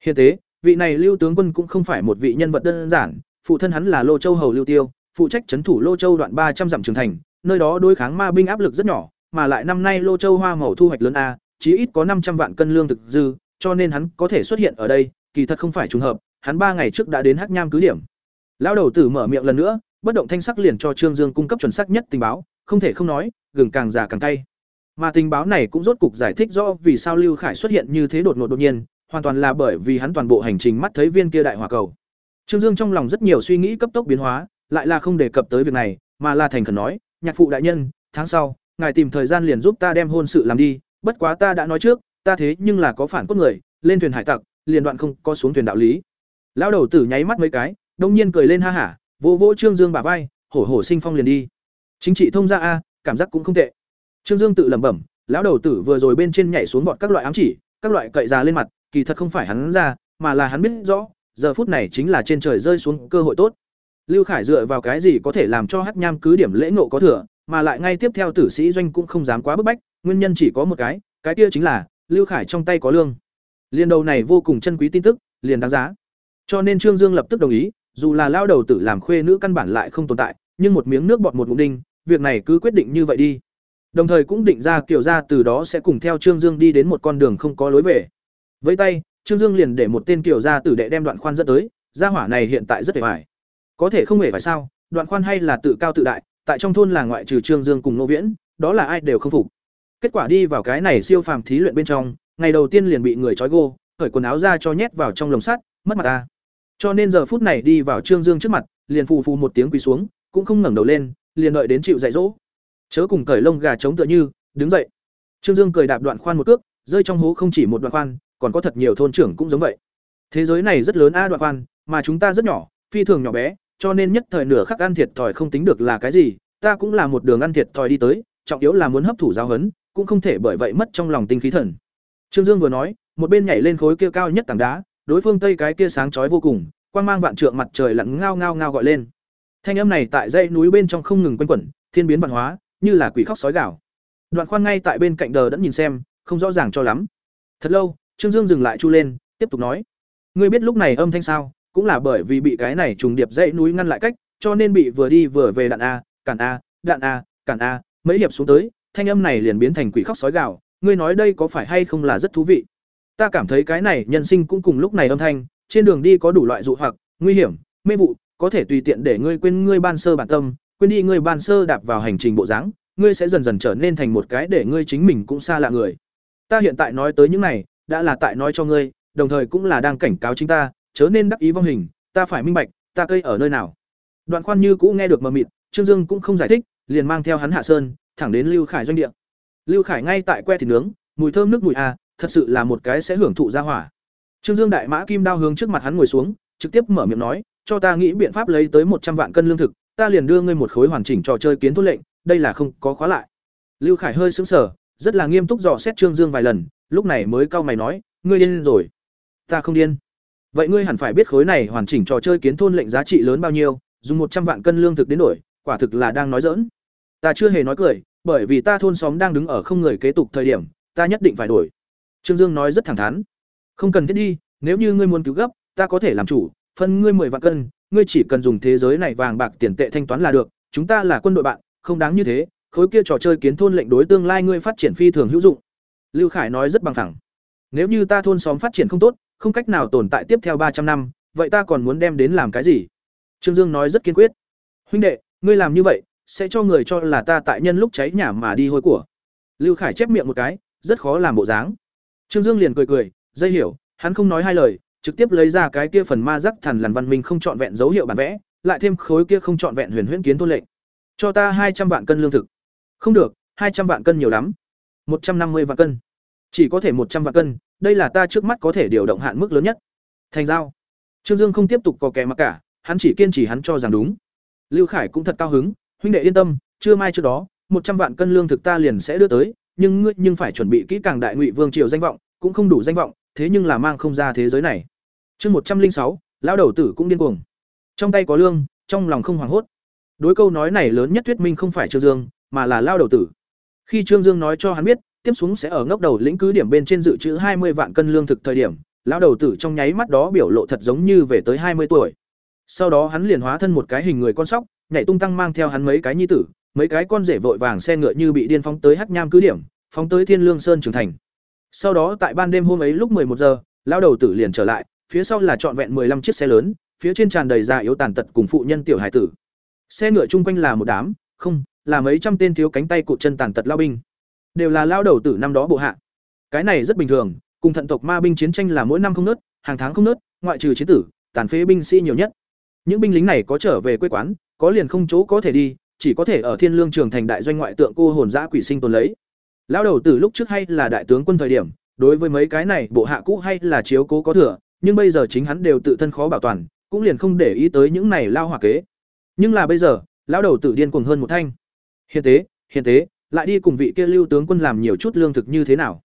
Hiện tế vị này lưu tướng quân cũng không phải một vị nhân vật đơn giản, phụ thân hắn là lô châu hầu lưu tiêu, phụ trách trấn thủ lô châu đoạn ba trăm dặm trường thành, nơi đó đối kháng ma binh áp lực rất nhỏ, mà lại năm nay lô châu hoa màu thu hoạch lớn a, chí ít có năm trăm vạn cân lương thực dư, cho nên hắn có thể xuất hiện ở đây, kỳ thật không phải trùng hợp, hắn ba ngày trước đã đến hắc nham cứ điểm. Lão đầu tử mở miệng lần nữa, bất động thanh sắc liền cho trương dương cung cấp chuẩn xác nhất tình báo, không thể không nói, gừng càng già càng cay. Mà tình báo này cũng rốt cục giải thích rõ vì sao lưu khải xuất hiện như thế đột ngột đột nhiên hoàn toàn là bởi vì hắn toàn bộ hành trình mắt thấy viên kia đại hỏa cầu. Trương dương trong lòng rất nhiều suy nghĩ cấp tốc biến hóa, lại là không đề cập tới việc này, mà là thành khẩn nói, nhạc phụ đại nhân, tháng sau, ngài tìm thời gian liền giúp ta đem hôn sự làm đi, bất quá ta đã nói trước, ta thế nhưng là có phản cốt người, lên thuyền hải tặc, liền đoạn không có xuống thuyền đạo lý. Lão đầu tử nháy mắt mấy cái, đông nhiên cười lên ha hả, vỗ vỗ trương dương bả vai, hổ hổ sinh phong liền đi. Chính trị thông ra a, cảm giác cũng không tệ. Trương dương tự lẩm bẩm, lão đầu tử vừa rồi bên trên nhảy xuống vọt các loại ám chỉ, các loại cậy ra lên mặt kỳ thật không phải hắn ra, mà là hắn biết rõ, giờ phút này chính là trên trời rơi xuống cơ hội tốt. Lưu khải dựa vào cái gì có thể làm cho hắc nham cứ điểm lễ ngộ có thừa, mà lại ngay tiếp theo tử sĩ doanh cũng không dám quá bức bách, nguyên nhân chỉ có một cái cái kia chính là, lưu khải trong tay có lương. Liên đầu này vô cùng chân quý tin tức, liền đáng giá. Cho nên trương dương lập tức đồng ý, dù là lao đầu tử làm khuê nữ căn bản lại không tồn tại, nhưng một miếng nước bọt một ngụm đinh, việc này cứ quyết định như vậy đi. Đồng thời cũng định ra kiểu ra từ đó sẽ cùng theo trương dương đi đến một con đường không có lối về với tay, trương dương liền để một tên kiểu gia tử đệ đem đoạn khoan dẫn tới, gia hỏa này hiện tại rất hề vải có thể không hề phải sao, đoạn khoan hay là tự cao tự đại, tại trong thôn là ngoại trừ trương dương cùng nô viễn, đó là ai đều không phục. Kết quả đi vào cái này siêu phàm thí luyện bên trong, ngày đầu tiên liền bị người trói gô, cởi quần áo ra cho nhét vào trong lồng sắt, mất mặt ta. Cho nên giờ phút này đi vào trương dương trước mặt, liền phù phù một tiếng quỳ xuống, cũng không ngẩng đầu lên, liền đợi đến chịu dạy dỗ. Chớ cùng cởi lông gà trống tựa như, đứng dậy. Trương dương cười đạp đoạn khoan một cước, rơi trong hố không chỉ một đoạn khoan còn có thật nhiều thôn trưởng cũng giống vậy. Thế giới này rất lớn a đoạn quan, mà chúng ta rất nhỏ, phi thường nhỏ bé, cho nên nhất thời nửa khắc ăn thiệt thòi không tính được là cái gì, ta cũng là một đường ăn thiệt thòi đi tới, trọng yếu là muốn hấp thụ giáo huấn, cũng không thể bởi vậy mất trong lòng tinh khí thần. Trương dương vừa nói, một bên nhảy lên khối kia cao nhất tảng đá, đối phương tây cái kia sáng chói vô cùng, quang mang vạn trượng mặt trời lặn ngao ngao ngao gọi lên. Thanh âm này tại dãy núi bên trong không ngừng quanh quẩn, thiên biến văn hóa, như là quỷ khóc sói gạo đoạn khoan ngay tại bên cạnh đờ đẫn nhìn xem, không rõ ràng cho lắm. Thật lâu trương dương dừng lại chu lên, tiếp tục nói, ngươi biết lúc này âm thanh sao? Cũng là bởi vì bị cái này trùng điệp dãy núi ngăn lại cách, cho nên bị vừa đi vừa về đạn a, cản a, đạn a, cản a, mấy hiệp xuống tới, thanh âm này liền biến thành quỷ khóc sói gào. ngươi nói đây có phải hay không là rất thú vị? Ta cảm thấy cái này nhân sinh cũng cùng lúc này âm thanh, trên đường đi có đủ loại dụ hoặc, nguy hiểm, mê vụ, có thể tùy tiện để ngươi quên ngươi ban sơ bản tâm, quên đi ngươi ban sơ đạp vào hành trình bộ dáng, ngươi sẽ dần dần trở nên thành một cái để ngươi chính mình cũng xa lạ người. Ta hiện tại nói tới những này đã là tại nói cho ngươi, đồng thời cũng là đang cảnh cáo chính ta, chớ nên đắc ý vong hình, ta phải minh bạch, ta cây ở nơi nào. Đoạn khoan như cũ nghe được mờ mịt, trương dương cũng không giải thích, liền mang theo hắn hạ sơn, thẳng đến lưu khải doanh địa. Lưu khải ngay tại que thịt nướng, mùi thơm nước mùi a thật sự là một cái sẽ hưởng thụ ra hỏa. Trương dương đại mã kim đao hướng trước mặt hắn ngồi xuống, trực tiếp mở miệng nói, cho ta nghĩ biện pháp lấy tới một trăm vạn cân lương thực, ta liền đưa ngươi một khối hoàn chỉnh trò chơi kiến thốt lệnh, đây là không có khóa lại. Lưu khải hơi sững sờ, rất là nghiêm túc dò xét trương dương vài lần lúc này mới cau mày nói, ngươi điên rồi. Ta không điên. Vậy ngươi hẳn phải biết khối này hoàn chỉnh trò chơi kiến thôn lệnh giá trị lớn bao nhiêu, dùng một trăm vạn cân lương thực đến đổi, quả thực là đang nói dỡn ta chưa hề nói cười, bởi vì ta thôn xóm đang đứng ở không người kế tục thời điểm, ta nhất định phải đổi. Trương dương nói rất thẳng thắn. Không cần thiết đi, nếu như ngươi muốn cứu gấp, ta có thể làm chủ, phân ngươi mười vạn cân, ngươi chỉ cần dùng thế giới này vàng bạc tiền tệ thanh toán là được, chúng ta là quân đội bạn, không đáng như thế, khối kia trò chơi kiến thôn lệnh đối tương lai ngươi phát triển phi thường hữu dụng lưu khải nói rất bằng thẳng nếu như ta thôn xóm phát triển không tốt, không cách nào tồn tại tiếp theo ba trăm năm, vậy ta còn muốn đem đến làm cái gì? Trương dương nói rất kiên quyết. Huynh đệ, ngươi làm như vậy, sẽ cho người cho là ta tại nhân lúc cháy nhà mà đi hôi của. Lưu khải chép miệng một cái, rất khó làm bộ dáng. Trương dương liền cười cười, dây hiểu, hắn không nói hai lời, trực tiếp lấy ra cái kia phần ma giác thần lằn văn minh không chọn vẹn dấu hiệu bản vẽ, lại thêm khối kia không chọn vẹn huyền huyễn kiến thôn lệnh. Cho ta hai trăm vạn cân lương thực. Không được, hai trăm vạn cân nhiều lắm một trăm năm mươi vạn cân. Chỉ có thể một trăm vạn cân, đây là ta trước mắt có thể điều động hạn mức lớn nhất. Thành giao. Trương dương không tiếp tục có kẻ mặc cả, hắn chỉ kiên trì hắn cho rằng đúng. Lưu khải cũng thật cao hứng, huynh đệ yên tâm chưa mai trước đó, một trăm vạn cân lương thực ta liền sẽ đưa tới, nhưng ngươi nhưng phải chuẩn bị kỹ càng đại ngụy vương triều danh vọng, cũng không đủ danh vọng, thế nhưng là mang không ra thế giới này. Chương một trăm linh sáu, lão đầu tử cũng điên cuồng. Trong tay có lương, trong lòng không hoảng hốt. Đối câu nói này lớn nhất thuyết minh không phải trương dương, mà là lao đầu tử khi trương dương nói cho hắn biết, tiếp xuống sẽ ở ngốc đầu lĩnh cứ điểm bên trên dự trữ hai mươi vạn cân lương thực thời điểm, lão đầu tử trong nháy mắt đó biểu lộ thật giống như về tới hai mươi tuổi. Sau đó hắn liền hóa thân một cái hình người con sóc, nhảy tung tăng mang theo hắn mấy cái nhi tử, mấy cái con rể vội vàng xe ngựa như bị điên phóng tới hắc nham cứ điểm, phóng tới thiên lương sơn trưởng thành. Sau đó tại ban đêm hôm ấy lúc một giờ, lão đầu tử liền trở lại, phía sau là trọn vẹn 15 chiếc xe lớn, phía trên tràn đầy già yếu tàn tật cùng phụ nhân tiểu hải tử. Xe ngựa chung quanh là một đám, không là mấy trăm tên thiếu cánh tay cụt chân tàn tật lao binh. Đều là lao đầu tử năm đó bộ hạ. Cái này rất bình thường, cùng thận tộc ma binh chiến tranh là mỗi năm không nớt hàng tháng không nớt ngoại trừ chiến tử, tàn phế binh sĩ nhiều nhất. Những binh lính này có trở về quê quán, có liền không chỗ có thể đi, chỉ có thể ở thiên lương trường thành đại doanh ngoại tượng cô hồn giã quỷ sinh tồn lấy. Lao đầu tử lúc trước hay là đại tướng quân thời điểm, đối với mấy cái này bộ hạ cũ hay là chiếu cố có thừa, nhưng bây giờ chính hắn đều tự thân khó bảo toàn, cũng liền không để ý tới những này lao hỏa kế. Nhưng là bây giờ, lao đầu tử điên cuồng hơn một thanh hiện tế hiện tế lại đi cùng vị kia lưu tướng quân làm nhiều chút lương thực như thế nào?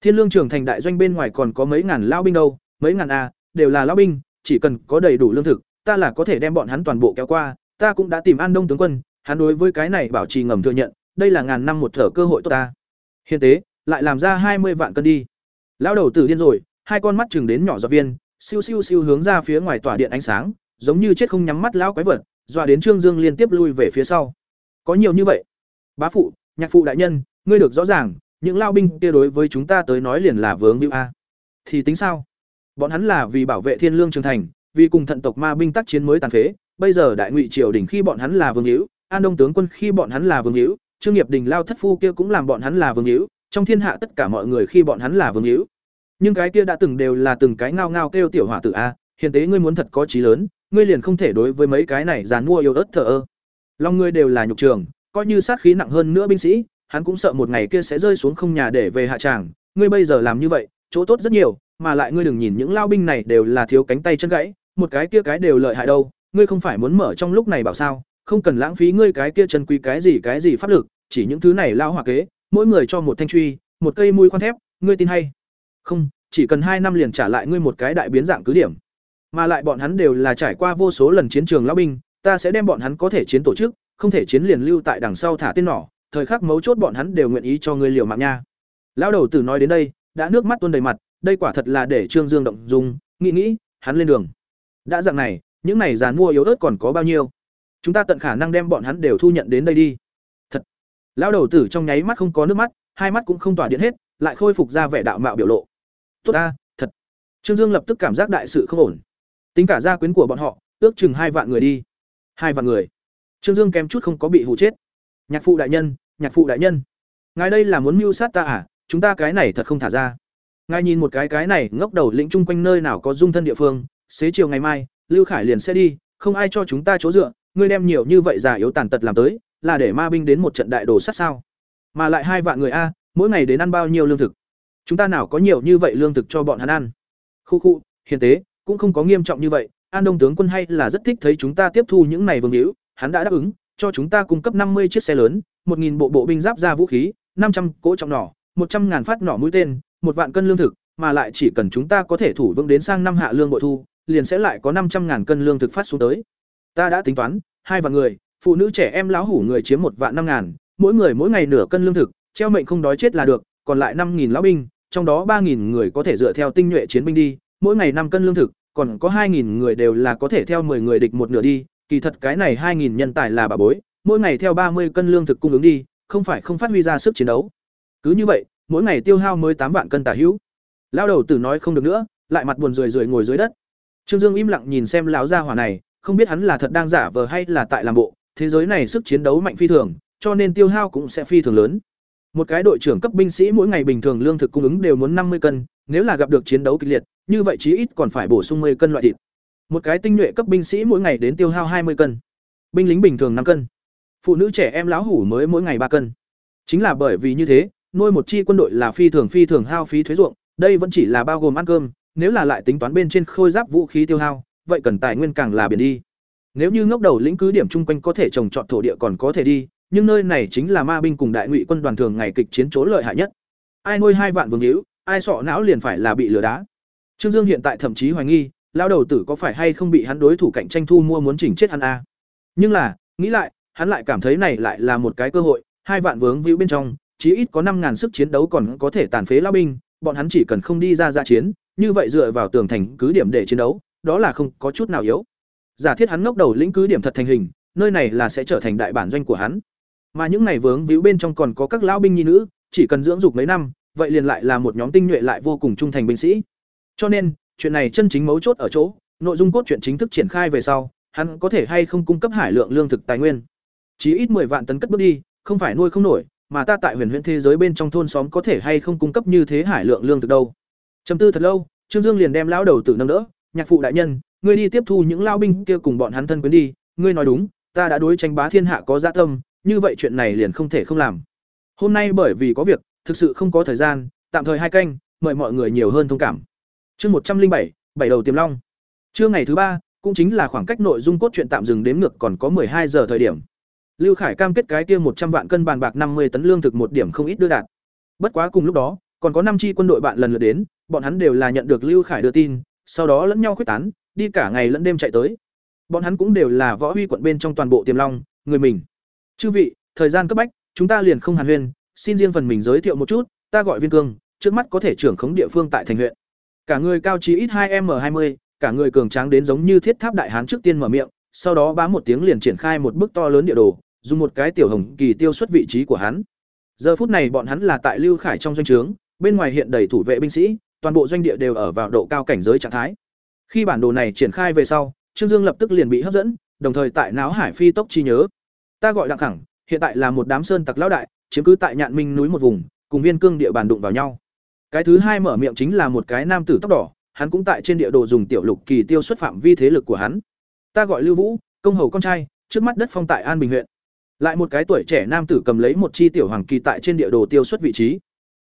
Thiên lương trưởng thành đại doanh bên ngoài còn có mấy ngàn lao binh đâu, mấy ngàn a, đều là lao binh, chỉ cần có đầy đủ lương thực, ta là có thể đem bọn hắn toàn bộ kéo qua, ta cũng đã tìm an đông tướng quân, hắn đối với cái này bảo trì ngầm thừa nhận, đây là ngàn năm một thở cơ hội tốt ta. Hiện tế lại làm ra hai mươi vạn cân đi. Lão đầu tử điên rồi, hai con mắt chừng đến nhỏ giọt viên, siêu siêu siêu hướng ra phía ngoài tỏa điện ánh sáng, giống như chết không nhắm mắt lão quái vật, dọa đến trương dương liên tiếp lui về phía sau có nhiều như vậy. Bá phụ, nhạc phụ đại nhân, ngươi được rõ ràng, những lao binh kia đối với chúng ta tới nói liền là vướng hữu a. Thì tính sao? Bọn hắn là vì bảo vệ thiên lương trường thành, vì cùng thận tộc ma binh tác chiến mới tàn phế. Bây giờ đại ngụy triều đình khi bọn hắn là vương hữu an đông tướng quân khi bọn hắn là vương hữu trương nghiệp đình lao thất phu kia cũng làm bọn hắn là vương hữu trong thiên hạ tất cả mọi người khi bọn hắn là vương hữu nhưng cái kia đã từng đều là từng cái ngao ngao kêu tiểu hỏa tử a hiện tế ngươi muốn thật có trí lớn, ngươi liền không thể đối với mấy cái này dàn mua yêu ớt thờ ơ lòng ngươi đều là nhục trường coi như sát khí nặng hơn nữa binh sĩ hắn cũng sợ một ngày kia sẽ rơi xuống không nhà để về hạ tràng. Ngươi bây giờ làm như vậy chỗ tốt rất nhiều mà lại ngươi đừng nhìn những lao binh này đều là thiếu cánh tay chân gãy một cái kia cái đều lợi hại đâu ngươi không phải muốn mở trong lúc này bảo sao? Không cần lãng phí ngươi cái kia chân quý cái gì cái gì pháp lực chỉ những thứ này lao hòa kế mỗi người cho một thanh truy một cây mũi khoan thép ngươi tin hay? Không, chỉ cần hai năm liền trả lại ngươi một cái đại biến dạng cứ điểm. Mà lại bọn hắn đều là trải qua vô số lần chiến trường lão binh, ta sẽ đem bọn hắn có thể chiến tổ chức, không thể chiến liền lưu tại đằng sau thả tên nỏ, thời khắc mấu chốt bọn hắn đều nguyện ý cho ngươi liều mạng nha. Lão đầu tử nói đến đây, đã nước mắt tuôn đầy mặt, đây quả thật là để Trương Dương động dung, nghĩ nghĩ, hắn lên đường. Đã dạng này, những này giàn mua yếu ớt còn có bao nhiêu? Chúng ta tận khả năng đem bọn hắn đều thu nhận đến đây đi. Thật. Lão đầu tử trong nháy mắt không có nước mắt, hai mắt cũng không tỏa điện hết, lại khôi phục ra vẻ đạo mạo biểu lộ tốt ta thật trương dương lập tức cảm giác đại sự không ổn tính cả gia quyến của bọn họ ước chừng hai vạn người đi hai vạn người. Trương dương kém chút không có bị hụ chết. Nhạc phụ đại nhân, nhạc phụ đại nhân. Ngài đây là muốn mưu sát ta à? Chúng ta cái này thật không thả ra. Ngài nhìn một cái cái này ngốc đầu lĩnh chung quanh nơi nào có dung thân địa phương, xế chiều ngày mai, lưu khải liền sẽ đi, không ai cho chúng ta chỗ dựa, ngươi đem nhiều như vậy già yếu tàn tật làm tới, là để ma binh đến một trận đại đồ sát sao? Mà lại hai vạn người a, mỗi ngày đến ăn bao nhiêu lương thực? Chúng ta nào có nhiều như vậy lương thực cho bọn hắn ăn? Khu khu, hiền tế, cũng không có nghiêm trọng như vậy An Đông tướng quân hay là rất thích thấy chúng ta tiếp thu những này vương hữu, hắn đã đáp ứng cho chúng ta cung cấp năm mươi chiếc xe lớn, 1000 bộ bộ binh giáp ra vũ khí, 500 cỗ trọng nỏ, 100 ngàn phát nỏ mũi tên, một vạn cân lương thực, mà lại chỉ cần chúng ta có thể thủ vững đến sang năm hạ lương bội thu, liền sẽ lại có 500 ngàn cân lương thực phát xuống tới. Ta đã tính toán, hai vạn người, phụ nữ trẻ em lão hủ người chiếm một vạn năm ngàn, mỗi người mỗi ngày nửa cân lương thực, treo mệnh không đói chết là được, còn lại 5000 lão binh, trong đó 3000 người có thể dựa theo tinh nhuệ chiến binh đi, mỗi ngày năm cân lương thực, còn có 2000 người đều là có thể theo 10 người địch một nửa đi, kỳ thật cái này 2000 nhân tài là bà bối, mỗi ngày theo 30 cân lương thực cung ứng đi, không phải không phát huy ra sức chiến đấu. Cứ như vậy, mỗi ngày tiêu hao mới tám vạn cân tả hữu. Lão đầu tử nói không được nữa, lại mặt buồn rười rượi ngồi dưới đất. Trương Dương im lặng nhìn xem lão gia hỏa này, không biết hắn là thật đang giả vờ hay là tại làm bộ, thế giới này sức chiến đấu mạnh phi thường, cho nên tiêu hao cũng sẽ phi thường lớn. Một cái đội trưởng cấp binh sĩ mỗi ngày bình thường lương thực cung ứng đều muốn năm mươi cân, nếu là gặp được chiến đấu kịch liệt, như vậy chí ít còn phải bổ sung 10 cân loại thịt. Một cái tinh nhuệ cấp binh sĩ mỗi ngày đến tiêu hao hai mươi cân. Binh lính bình thường năm cân. Phụ nữ trẻ em lão hủ mới mỗi ngày ba cân. Chính là bởi vì như thế, nuôi một chi quân đội là phi thường phi thường hao phí thuế ruộng, đây vẫn chỉ là bao gồm ăn cơm, nếu là lại tính toán bên trên khôi giáp vũ khí tiêu hao, vậy cần tài nguyên càng là biển đi. Nếu như ngốc đầu lĩnh cứ điểm chung quanh có thể trồng trọt thổ địa còn có thể đi, nhưng nơi này chính là ma binh cùng đại ngụy quân đoàn thường ngày kịch chiến chỗ lợi hại nhất. Ai nuôi hai vạn vương hữu, ai sọ não liền phải là bị lừa đá. Trương Dương hiện tại thậm chí hoài nghi, lao đầu tử có phải hay không bị hắn đối thủ cạnh tranh thu mua muốn chỉnh chết hắn a. Nhưng là, nghĩ lại, hắn lại cảm thấy này lại là một cái cơ hội, hai vạn vướng víu bên trong, chí ít có năm ngàn sức chiến đấu còn có thể tàn phế lao binh, bọn hắn chỉ cần không đi ra ra chiến, như vậy dựa vào tường thành cứ điểm để chiến đấu, đó là không có chút nào yếu. Giả thiết hắn ngốc đầu lĩnh cứ điểm thật thành hình, nơi này là sẽ trở thành đại bản doanh của hắn. Mà những này vướng víu bên trong còn có các lão binh nhi nữ, chỉ cần dưỡng dục mấy năm, vậy liền lại là một nhóm tinh nhuệ lại vô cùng trung thành binh sĩ. Cho nên, chuyện này chân chính mấu chốt ở chỗ, nội dung cốt truyện chính thức triển khai về sau, hắn có thể hay không cung cấp hải lượng lương thực tài nguyên. Chí ít 10 vạn tấn cất bước đi, không phải nuôi không nổi, mà ta tại huyền huyễn thế giới bên trong thôn xóm có thể hay không cung cấp như thế hải lượng lương thực đâu. Trầm tư thật lâu, Trương Dương liền đem lão đầu tử nâng đỡ, "Nhạc phụ đại nhân, ngươi đi tiếp thu những lao binh kia cùng bọn hắn thân quyến đi, ngươi nói đúng, ta đã đối tranh bá thiên hạ có dạ tâm, như vậy chuyện này liền không thể không làm. Hôm nay bởi vì có việc, thực sự không có thời gian, tạm thời hai canh, mời mọi người nhiều hơn thông cảm." Chương một trăm linh bảy, bảy đầu tiềm long. Trưa ngày thứ ba, cũng chính là khoảng cách nội dung cốt truyện tạm dừng đếm ngược còn có hai giờ thời điểm. Lưu Khải cam kết cái kia một trăm vạn cân bàn bạc năm mươi tấn lương thực một điểm không ít đưa đạt. Bất quá cùng lúc đó, còn có năm chi quân đội bạn lần lượt đến, bọn hắn đều là nhận được Lưu Khải đưa tin, sau đó lẫn nhau khuyết tán, đi cả ngày lẫn đêm chạy tới. Bọn hắn cũng đều là võ huy quận bên trong toàn bộ Tiềm Long, người mình. Chư vị, thời gian cấp bách, chúng ta liền không hàn huyên, xin riêng phần mình giới thiệu một chút, ta gọi Viên Cương, trước mắt có thể trưởng khống địa phương tại thành huyện. Cả người cao chí ít hai m hai mươi, cả người cường tráng đến giống như thiết tháp đại hán trước tiên mở miệng, sau đó bám một tiếng liền triển khai một bức to lớn địa đồ, dùng một cái tiểu hồng kỳ tiêu xuất vị trí của hắn. Giờ phút này bọn hắn là tại Lưu Khải trong doanh trướng, bên ngoài hiện đầy thủ vệ binh sĩ, toàn bộ doanh địa đều ở vào độ cao cảnh giới trạng thái. Khi bản đồ này triển khai về sau, Trương Dương lập tức liền bị hấp dẫn, đồng thời tại não hải phi tốc chi nhớ. Ta gọi Đặng Khẳng, hiện tại là một đám sơn tặc lão đại, chiếm cứ tại Nhạn Minh núi một vùng, cùng viên cương địa bàn đụng vào nhau. Cái thứ hai mở miệng chính là một cái nam tử tóc đỏ, hắn cũng tại trên địa đồ dùng tiểu lục kỳ tiêu xuất phạm vi thế lực của hắn. Ta gọi Lưu Vũ, công hầu con trai, trước mắt đất phong tại An Bình huyện. Lại một cái tuổi trẻ nam tử cầm lấy một chi tiểu hoàng kỳ tại trên địa đồ tiêu xuất vị trí.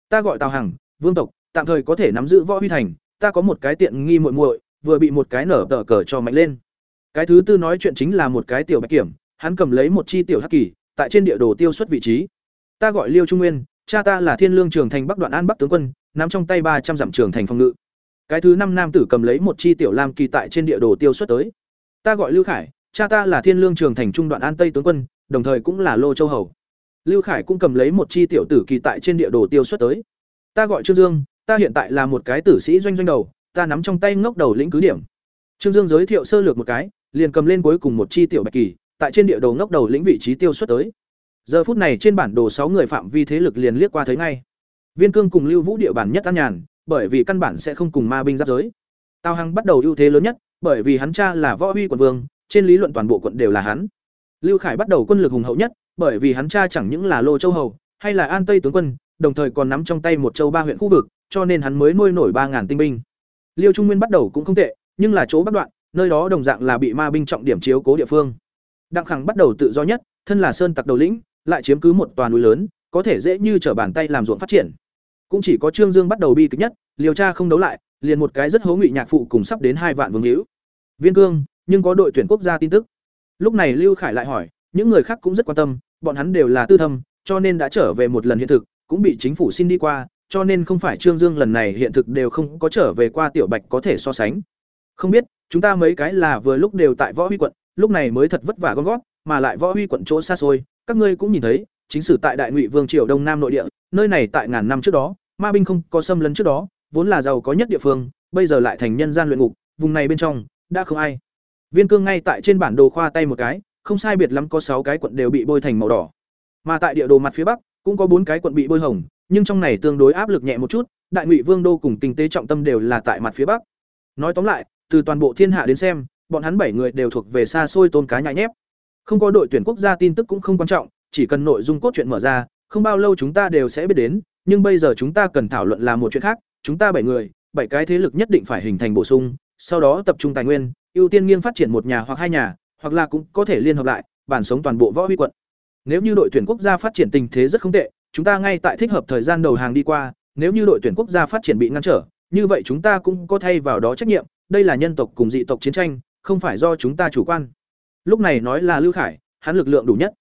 Ta gọi Tào Hằng, vương tộc, tạm thời có thể nắm giữ võ huy thành, ta có một cái tiện nghi muội muội, vừa bị một cái nở tờ cờ cho mạnh lên. Cái thứ tư nói chuyện chính là một cái tiểu bạch kiểm, hắn cầm lấy một chi tiểu hắc kỳ, tại trên địa đồ tiêu xuất vị trí. Ta gọi Liêu Trung Nguyên, cha ta là Thiên Lương Trường Thành Bắc Đoạn An Bắc tướng quân, nắm trong tay ba trăm dặm trường thành phòng ngự. Cái thứ năm nam tử cầm lấy một chi tiểu lam kỳ tại trên địa đồ tiêu xuất tới. Ta gọi Lưu Khải, cha ta là Thiên Lương Trường Thành Trung Đoạn An Tây tướng quân, đồng thời cũng là Lô Châu hầu. Lưu Khải cũng cầm lấy một chi tiểu tử kỳ tại trên địa đồ tiêu xuất tới. Ta gọi Trương Dương, ta hiện tại là một cái tử sĩ doanh doanh đầu, ta nắm trong tay ngốc đầu lĩnh cứ điểm. Trương Dương giới thiệu sơ lược một cái, liền cầm lên cuối cùng một chi tiểu bạch kỳ, tại trên địa đồ ngốc đầu lĩnh vị trí tiêu xuất tới. Giờ phút này trên bản đồ sáu người phạm vi thế lực liền liếc qua thấy ngay. Viên Cương cùng Lưu Vũ địa bản nhất an nhàn, bởi vì căn bản sẽ không cùng ma binh giáp giới. Tào Hằng bắt đầu ưu thế lớn nhất, bởi vì hắn cha là võ uy quận vương, trên lý luận toàn bộ quận đều là hắn. Lưu Khải bắt đầu quân lực hùng hậu nhất, bởi vì hắn cha chẳng những là Lô Châu hầu, hay là An Tây tướng quân, đồng thời còn nắm trong tay một châu ba huyện khu vực, cho nên hắn mới nuôi nổi ba ngàn tinh binh. Liêu Trung Nguyên bắt đầu cũng không tệ, nhưng là chỗ bắt đoạn, nơi đó đồng dạng là bị ma binh trọng điểm chiếu cố địa phương. Đặng Khẳng bắt đầu tự do nhất, thân là sơn tặc đầu lĩnh, lại chiếm cứ một tòa núi lớn, có thể dễ như trở bàn tay làm ruộng phát triển. Cũng chỉ có Trương Dương bắt đầu bi kịch nhất, Liêu cha không đấu lại, liền một cái rất hố ngụy nhạc phụ cùng sắp đến hai vạn vương hữu. Viên Cương, nhưng có đội tuyển quốc gia tin tức. Lúc này Lưu Khải lại hỏi, những người khác cũng rất quan tâm, bọn hắn đều là tư thâm, cho nên đã trở về một lần hiện thực, cũng bị chính phủ xin đi qua, cho nên không phải Trương Dương lần này hiện thực đều không có trở về qua tiểu Bạch có thể so sánh. Không biết, chúng ta mấy cái là vừa lúc đều tại Võ Huy quận, lúc này mới thật vất vả con gót, mà lại Võ Huy quận chỗ xa xôi, các ngươi cũng nhìn thấy, chính sử tại Đại Ngụy Vương triều Đông Nam nội địa, nơi này tại ngàn năm trước đó, ma binh không có xâm lấn trước đó, vốn là giàu có nhất địa phương, bây giờ lại thành nhân gian luyện ngục, vùng này bên trong đã không ai. Viên Cương ngay tại trên bản đồ khoa tay một cái, không sai biệt lắm có sáu cái quận đều bị bôi thành màu đỏ. Mà tại địa đồ mặt phía bắc, cũng có bốn cái quận bị bôi hồng, nhưng trong này tương đối áp lực nhẹ một chút, Đại Ngụy Vương đô cùng kinh tế trọng tâm đều là tại mặt phía bắc. Nói tóm lại, từ toàn bộ thiên hạ đến xem, bọn hắn bảy người đều thuộc về xa xôi tôn cá nhại nhép. Không có đội tuyển quốc gia tin tức cũng không quan trọng, chỉ cần nội dung cốt truyện mở ra, không bao lâu chúng ta đều sẽ biết đến, nhưng bây giờ chúng ta cần thảo luận là một chuyện khác, chúng ta bảy người, bảy cái thế lực nhất định phải hình thành bổ sung, sau đó tập trung tài nguyên, ưu tiên nghiêng phát triển một nhà hoặc hai nhà, hoặc là cũng có thể liên hợp lại, bản sống toàn bộ võ huy quận. Nếu như đội tuyển quốc gia phát triển tình thế rất không tệ, chúng ta ngay tại thích hợp thời gian đầu hàng đi qua, nếu như đội tuyển quốc gia phát triển bị ngăn trở, như vậy chúng ta cũng có thay vào đó trách nhiệm, đây là nhân tộc cùng dị tộc chiến tranh, không phải do chúng ta chủ quan. Lúc này nói là Lưu Khải, hắn lực lượng đủ nhất.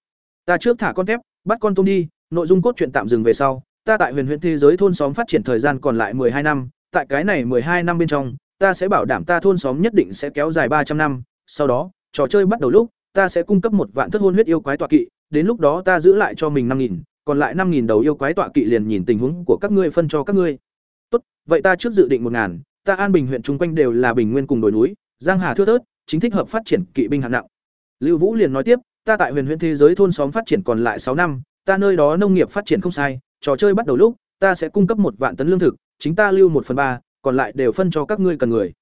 Ta trước thả con thép, bắt con tôm đi, nội dung cốt truyện tạm dừng về sau, ta tại huyền huyện thế giới thôn xóm phát triển thời gian còn lại hai năm, tại cái này hai năm bên trong, ta sẽ bảo đảm ta thôn xóm nhất định sẽ kéo dài ba trăm năm, sau đó, trò chơi bắt đầu lúc, ta sẽ cung cấp một vạn thất hôn huyết yêu quái tọa kỵ, đến lúc đó ta giữ lại cho mình năm nghìn, còn lại năm nghìn đầu yêu quái tọa kỵ liền nhìn tình huống của các ngươi phân cho các ngươi. Tốt, vậy ta trước dự định một ngàn, ta An Bình huyện chung quanh đều là bình nguyên cùng đồi núi, giang hà thưa thớt, chính thích hợp phát triển kỵ binh hạng nặng. Lưu Vũ liền nói tiếp, ta tại huyền huyền thế giới thôn xóm phát triển còn lại sáu năm, ta nơi đó nông nghiệp phát triển không sai, trò chơi bắt đầu lúc, ta sẽ cung cấp một vạn tấn lương thực, chính ta lưu một phần ba, còn lại đều phân cho các ngươi cần người.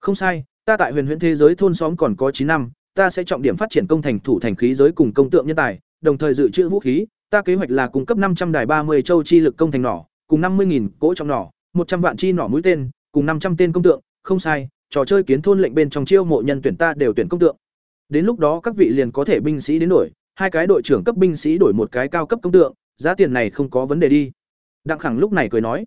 Không sai, ta tại huyền huyền thế giới thôn xóm còn có chín năm, ta sẽ trọng điểm phát triển công thành thủ thành khí giới cùng công tượng nhân tài, đồng thời dự trữ vũ khí, ta kế hoạch là cung cấp năm trăm đài ba mươi châu chi lực công thành nỏ, cùng năm mươi cỗ trong nỏ, một trăm vạn chi nỏ mũi tên, cùng năm trăm tên công tượng, không sai, trò chơi kiến thôn lệnh bên trong chiêu mộ nhân tuyển ta đều tuyển công tượng. Đến lúc đó các vị liền có thể binh sĩ đến đổi, hai cái đội trưởng cấp binh sĩ đổi một cái cao cấp công tượng, giá tiền này không có vấn đề đi. Đặng Khẳng lúc này cười nói.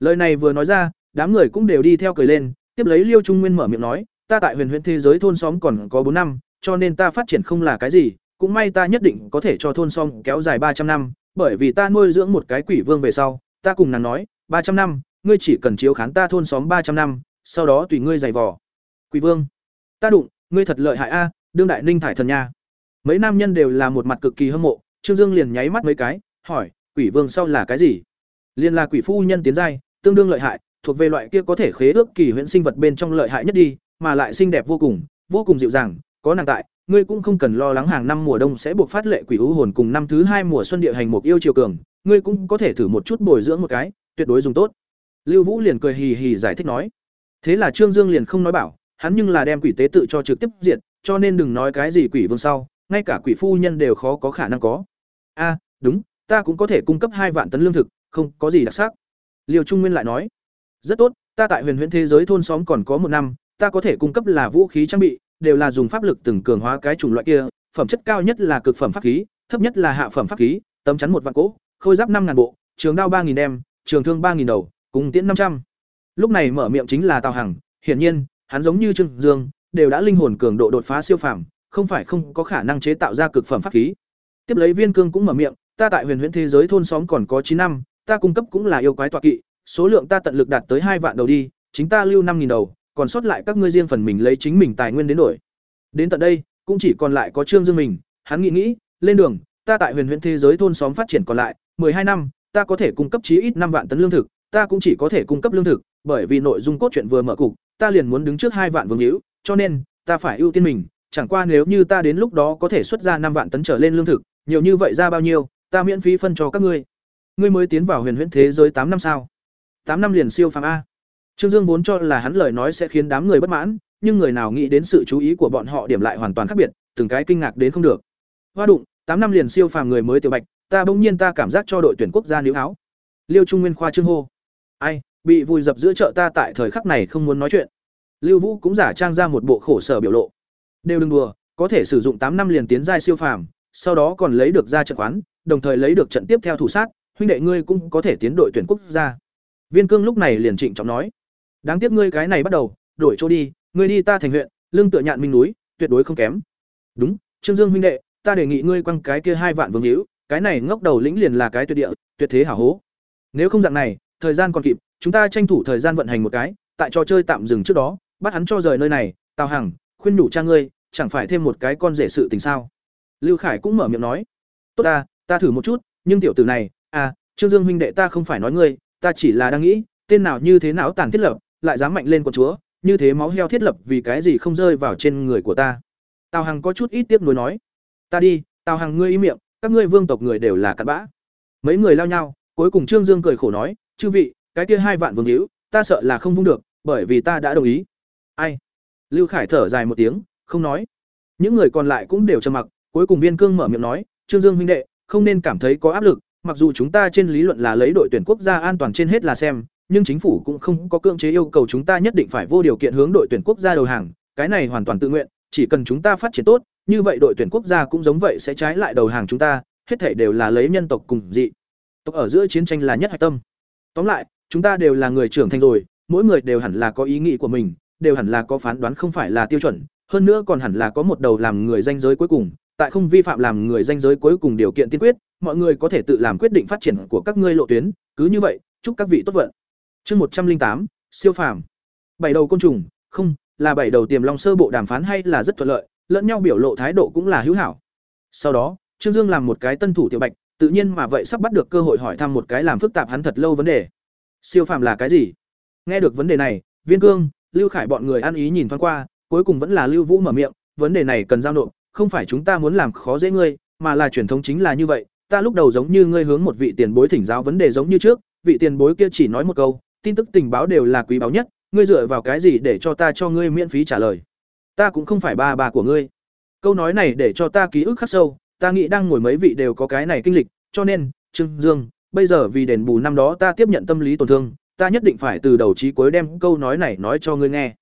Lời này vừa nói ra, đám người cũng đều đi theo cười lên, tiếp lấy Liêu Trung Nguyên mở miệng nói, ta tại huyền huyền thế giới thôn xóm còn có bốn năm, cho nên ta phát triển không là cái gì, cũng may ta nhất định có thể cho thôn xóm kéo dài ba trăm năm, bởi vì ta nuôi dưỡng một cái quỷ vương về sau, ta cùng nàng nói, ba trăm năm, ngươi chỉ cần chiếu khán ta thôn xóm ba trăm năm, sau đó tùy ngươi giày vò. Quỷ vương, ta đụng, ngươi thật lợi hại a, đương đại ninh thải thần nha. Mấy nam nhân đều là một mặt cực kỳ hâm mộ, Trương Dương liền nháy mắt mấy cái, hỏi, quỷ vương sau là cái gì? liền là quỷ phu nhân tiến giai, tương đương lợi hại, thuộc về loại kia có thể khế ước kỳ huyễn sinh vật bên trong lợi hại nhất đi, mà lại xinh đẹp vô cùng, vô cùng dịu dàng, có nàng tại, ngươi cũng không cần lo lắng hàng năm mùa đông sẽ buộc phát lệ quỷ u hồn cùng năm thứ hai mùa xuân địa hành một yêu chiều cường, ngươi cũng có thể thử một chút bồi dưỡng một cái, tuyệt đối dùng tốt. Lưu Vũ liền cười hì hì giải thích nói. Thế là Trương Dương liền không nói bảo, hắn nhưng là đem quỷ tế tự cho trực tiếp diện cho nên đừng nói cái gì quỷ vương sau, ngay cả quỷ phu nhân đều khó có khả năng có. A, đúng, ta cũng có thể cung cấp hai vạn tấn lương thực, không có gì đặc sắc. Liêu Trung Nguyên lại nói, rất tốt, ta tại huyền huyễn thế giới thôn xóm còn có một năm, ta có thể cung cấp là vũ khí trang bị, đều là dùng pháp lực từng cường hóa cái chủng loại kia, phẩm chất cao nhất là cực phẩm pháp khí, thấp nhất là hạ phẩm pháp khí, tấm chắn một vạn cỗ, khôi giáp năm ngàn bộ, trường đao ba nghìn đem, trường thương ba nghìn đầu, cùng tiễn năm trăm. Lúc này mở miệng chính là Tào Hằng, hiển nhiên, hắn giống như Trương Dương, đều đã linh hồn cường độ đột phá siêu phàm, không phải không có khả năng chế tạo ra cực phẩm pháp khí. Tiếp lấy Viên Cương cũng mở miệng, ta tại Huyền Huyễn thế giới thôn xóm còn có chín năm, ta cung cấp cũng là yêu quái tọa kỵ, số lượng ta tận lực đạt tới hai vạn đầu đi, chính ta lưu năm nghìn đầu, còn sót lại các ngươi riêng phần mình lấy chính mình tài nguyên đến đổi. Đến tận đây, cũng chỉ còn lại có Trương Dương mình, hắn nghĩ nghĩ, lên đường, ta tại Huyền Huyễn thế giới thôn xóm phát triển còn lại, hai năm, ta có thể cung cấp chí ít năm vạn tấn lương thực, ta cũng chỉ có thể cung cấp lương thực, bởi vì nội dung cốt truyện vừa mở cục, ta liền muốn đứng trước hai vạn vương hữu, cho nên ta phải ưu tiên mình, chẳng qua nếu như ta đến lúc đó có thể xuất ra năm vạn tấn trở lên lương thực, nhiều như vậy ra bao nhiêu, ta miễn phí phân cho các ngươi. Ngươi mới tiến vào huyền huyễn thế giới tám năm sao? tám năm liền siêu phàm a. Trương Dương vốn cho là hắn lời nói sẽ khiến đám người bất mãn, nhưng người nào nghĩ đến sự chú ý của bọn họ điểm lại hoàn toàn khác biệt, từng cái kinh ngạc đến không được. Hoa đụng, tám năm liền siêu phàm người mới tiểu bạch, ta bỗng nhiên ta cảm giác cho đội tuyển quốc gia níu áo. Liêu Trung Nguyên khoa trương hô. Ai, bị vùi dập giữa chợ ta tại thời khắc này không muốn nói chuyện. Lưu Vũ cũng giả trang ra một bộ khổ sở biểu lộ. Đều đừng đùa, có thể sử dụng tám năm liền tiến giai siêu phàm, sau đó còn lấy được ra trận quán, đồng thời lấy được trận tiếp theo thủ sát, huynh đệ ngươi cũng có thể tiến đội tuyển quốc gia. Viên Cương lúc này liền trịnh trọng nói: "Đáng tiếc ngươi cái này bắt đầu, đổi chỗ đi, ngươi đi ta thành huyện, lương tựa nhạn minh núi, tuyệt đối không kém. Đúng, Trương Dương huynh đệ, ta đề nghị ngươi quăng cái kia hai vạn vương hữu, cái này ngốc đầu lĩnh liền là cái tuyệt địa, tuyệt thế hảo hố. Nếu không dạng này, thời gian còn kịp, chúng ta tranh thủ thời gian vận hành một cái, tại trò chơi tạm dừng trước đó, bắt hắn cho rời nơi này, Tào Hằng, khuyên nhủ cha ngươi, chẳng phải thêm một cái con rể sự tình sao? Lưu Khải cũng mở miệng nói, "Tốt ta, ta thử một chút, nhưng tiểu tử này, à, Trương Dương huynh đệ ta không phải nói ngươi, ta chỉ là đang nghĩ, tên nào như thế nào tàn thiết lập, lại dám mạnh lên con chúa, như thế máu heo thiết lập vì cái gì không rơi vào trên người của ta?" Tào Hằng có chút ít tiếp nối nói, "Ta đi, Tào Hằng ngươi im miệng, các ngươi vương tộc người đều là cặn bã." Mấy người lao nhau, cuối cùng Trương Dương cười khổ nói, "Chư vị, cái kia hai vạn vương hữu, ta sợ là không vung được, bởi vì ta đã đồng ý." Ai? Lưu Khải thở dài một tiếng, không nói. Những người còn lại cũng đều trầm mặc, cuối cùng Viên Cương mở miệng nói, "Trương Dương huynh đệ, không nên cảm thấy có áp lực, mặc dù chúng ta trên lý luận là lấy đội tuyển quốc gia an toàn trên hết là xem, nhưng chính phủ cũng không có cưỡng chế yêu cầu chúng ta nhất định phải vô điều kiện hướng đội tuyển quốc gia đầu hàng, cái này hoàn toàn tự nguyện, chỉ cần chúng ta phát triển tốt, như vậy đội tuyển quốc gia cũng giống vậy sẽ trái lại đầu hàng chúng ta, hết thể đều là lấy nhân tộc cùng dị. Tộc ở giữa chiến tranh là nhất hạch tâm. Tóm lại, chúng ta đều là người trưởng thành rồi, mỗi người đều hẳn là có ý nghĩ của mình, đều hẳn là có phán đoán không phải là tiêu chuẩn, hơn nữa còn hẳn là có một đầu làm người danh giới cuối cùng, tại không vi phạm làm người danh giới cuối cùng điều kiện tiên quyết, mọi người có thể tự làm quyết định phát triển của các ngươi lộ tuyến, cứ như vậy, chúc các vị tốt vận. Chương một trăm linh tám siêu phàm. Bảy đầu côn trùng, không, là bảy đầu tiềm long sơ bộ đàm phán hay là rất thuận lợi, lẫn nhau biểu lộ thái độ cũng là hữu hảo. Sau đó, Trương Dương làm một cái tân thủ tiểu bạch, tự nhiên mà vậy sắp bắt được cơ hội hỏi thăm một cái làm phức tạp hắn thật lâu vấn đề. Siêu phàm là cái gì? Nghe được vấn đề này, Viên Cương, Lưu Khải bọn người ăn ý nhìn thoáng qua, cuối cùng vẫn là Lưu Vũ mở miệng, vấn đề này cần giao nộp, không phải chúng ta muốn làm khó dễ ngươi, mà là truyền thống chính là như vậy, ta lúc đầu giống như ngươi hướng một vị tiền bối thỉnh giáo vấn đề giống như trước, vị tiền bối kia chỉ nói một câu, tin tức tình báo đều là quý báu nhất, ngươi dựa vào cái gì để cho ta cho ngươi miễn phí trả lời? Ta cũng không phải ba bà của ngươi. Câu nói này để cho ta ký ức khắc sâu, ta nghĩ đang ngồi mấy vị đều có cái này kinh lịch, cho nên, Trương Dương, bây giờ vì đền bù năm đó ta tiếp nhận tâm lý tổn thương, ta nhất định phải từ đầu chí cuối đem câu nói này nói cho ngươi nghe.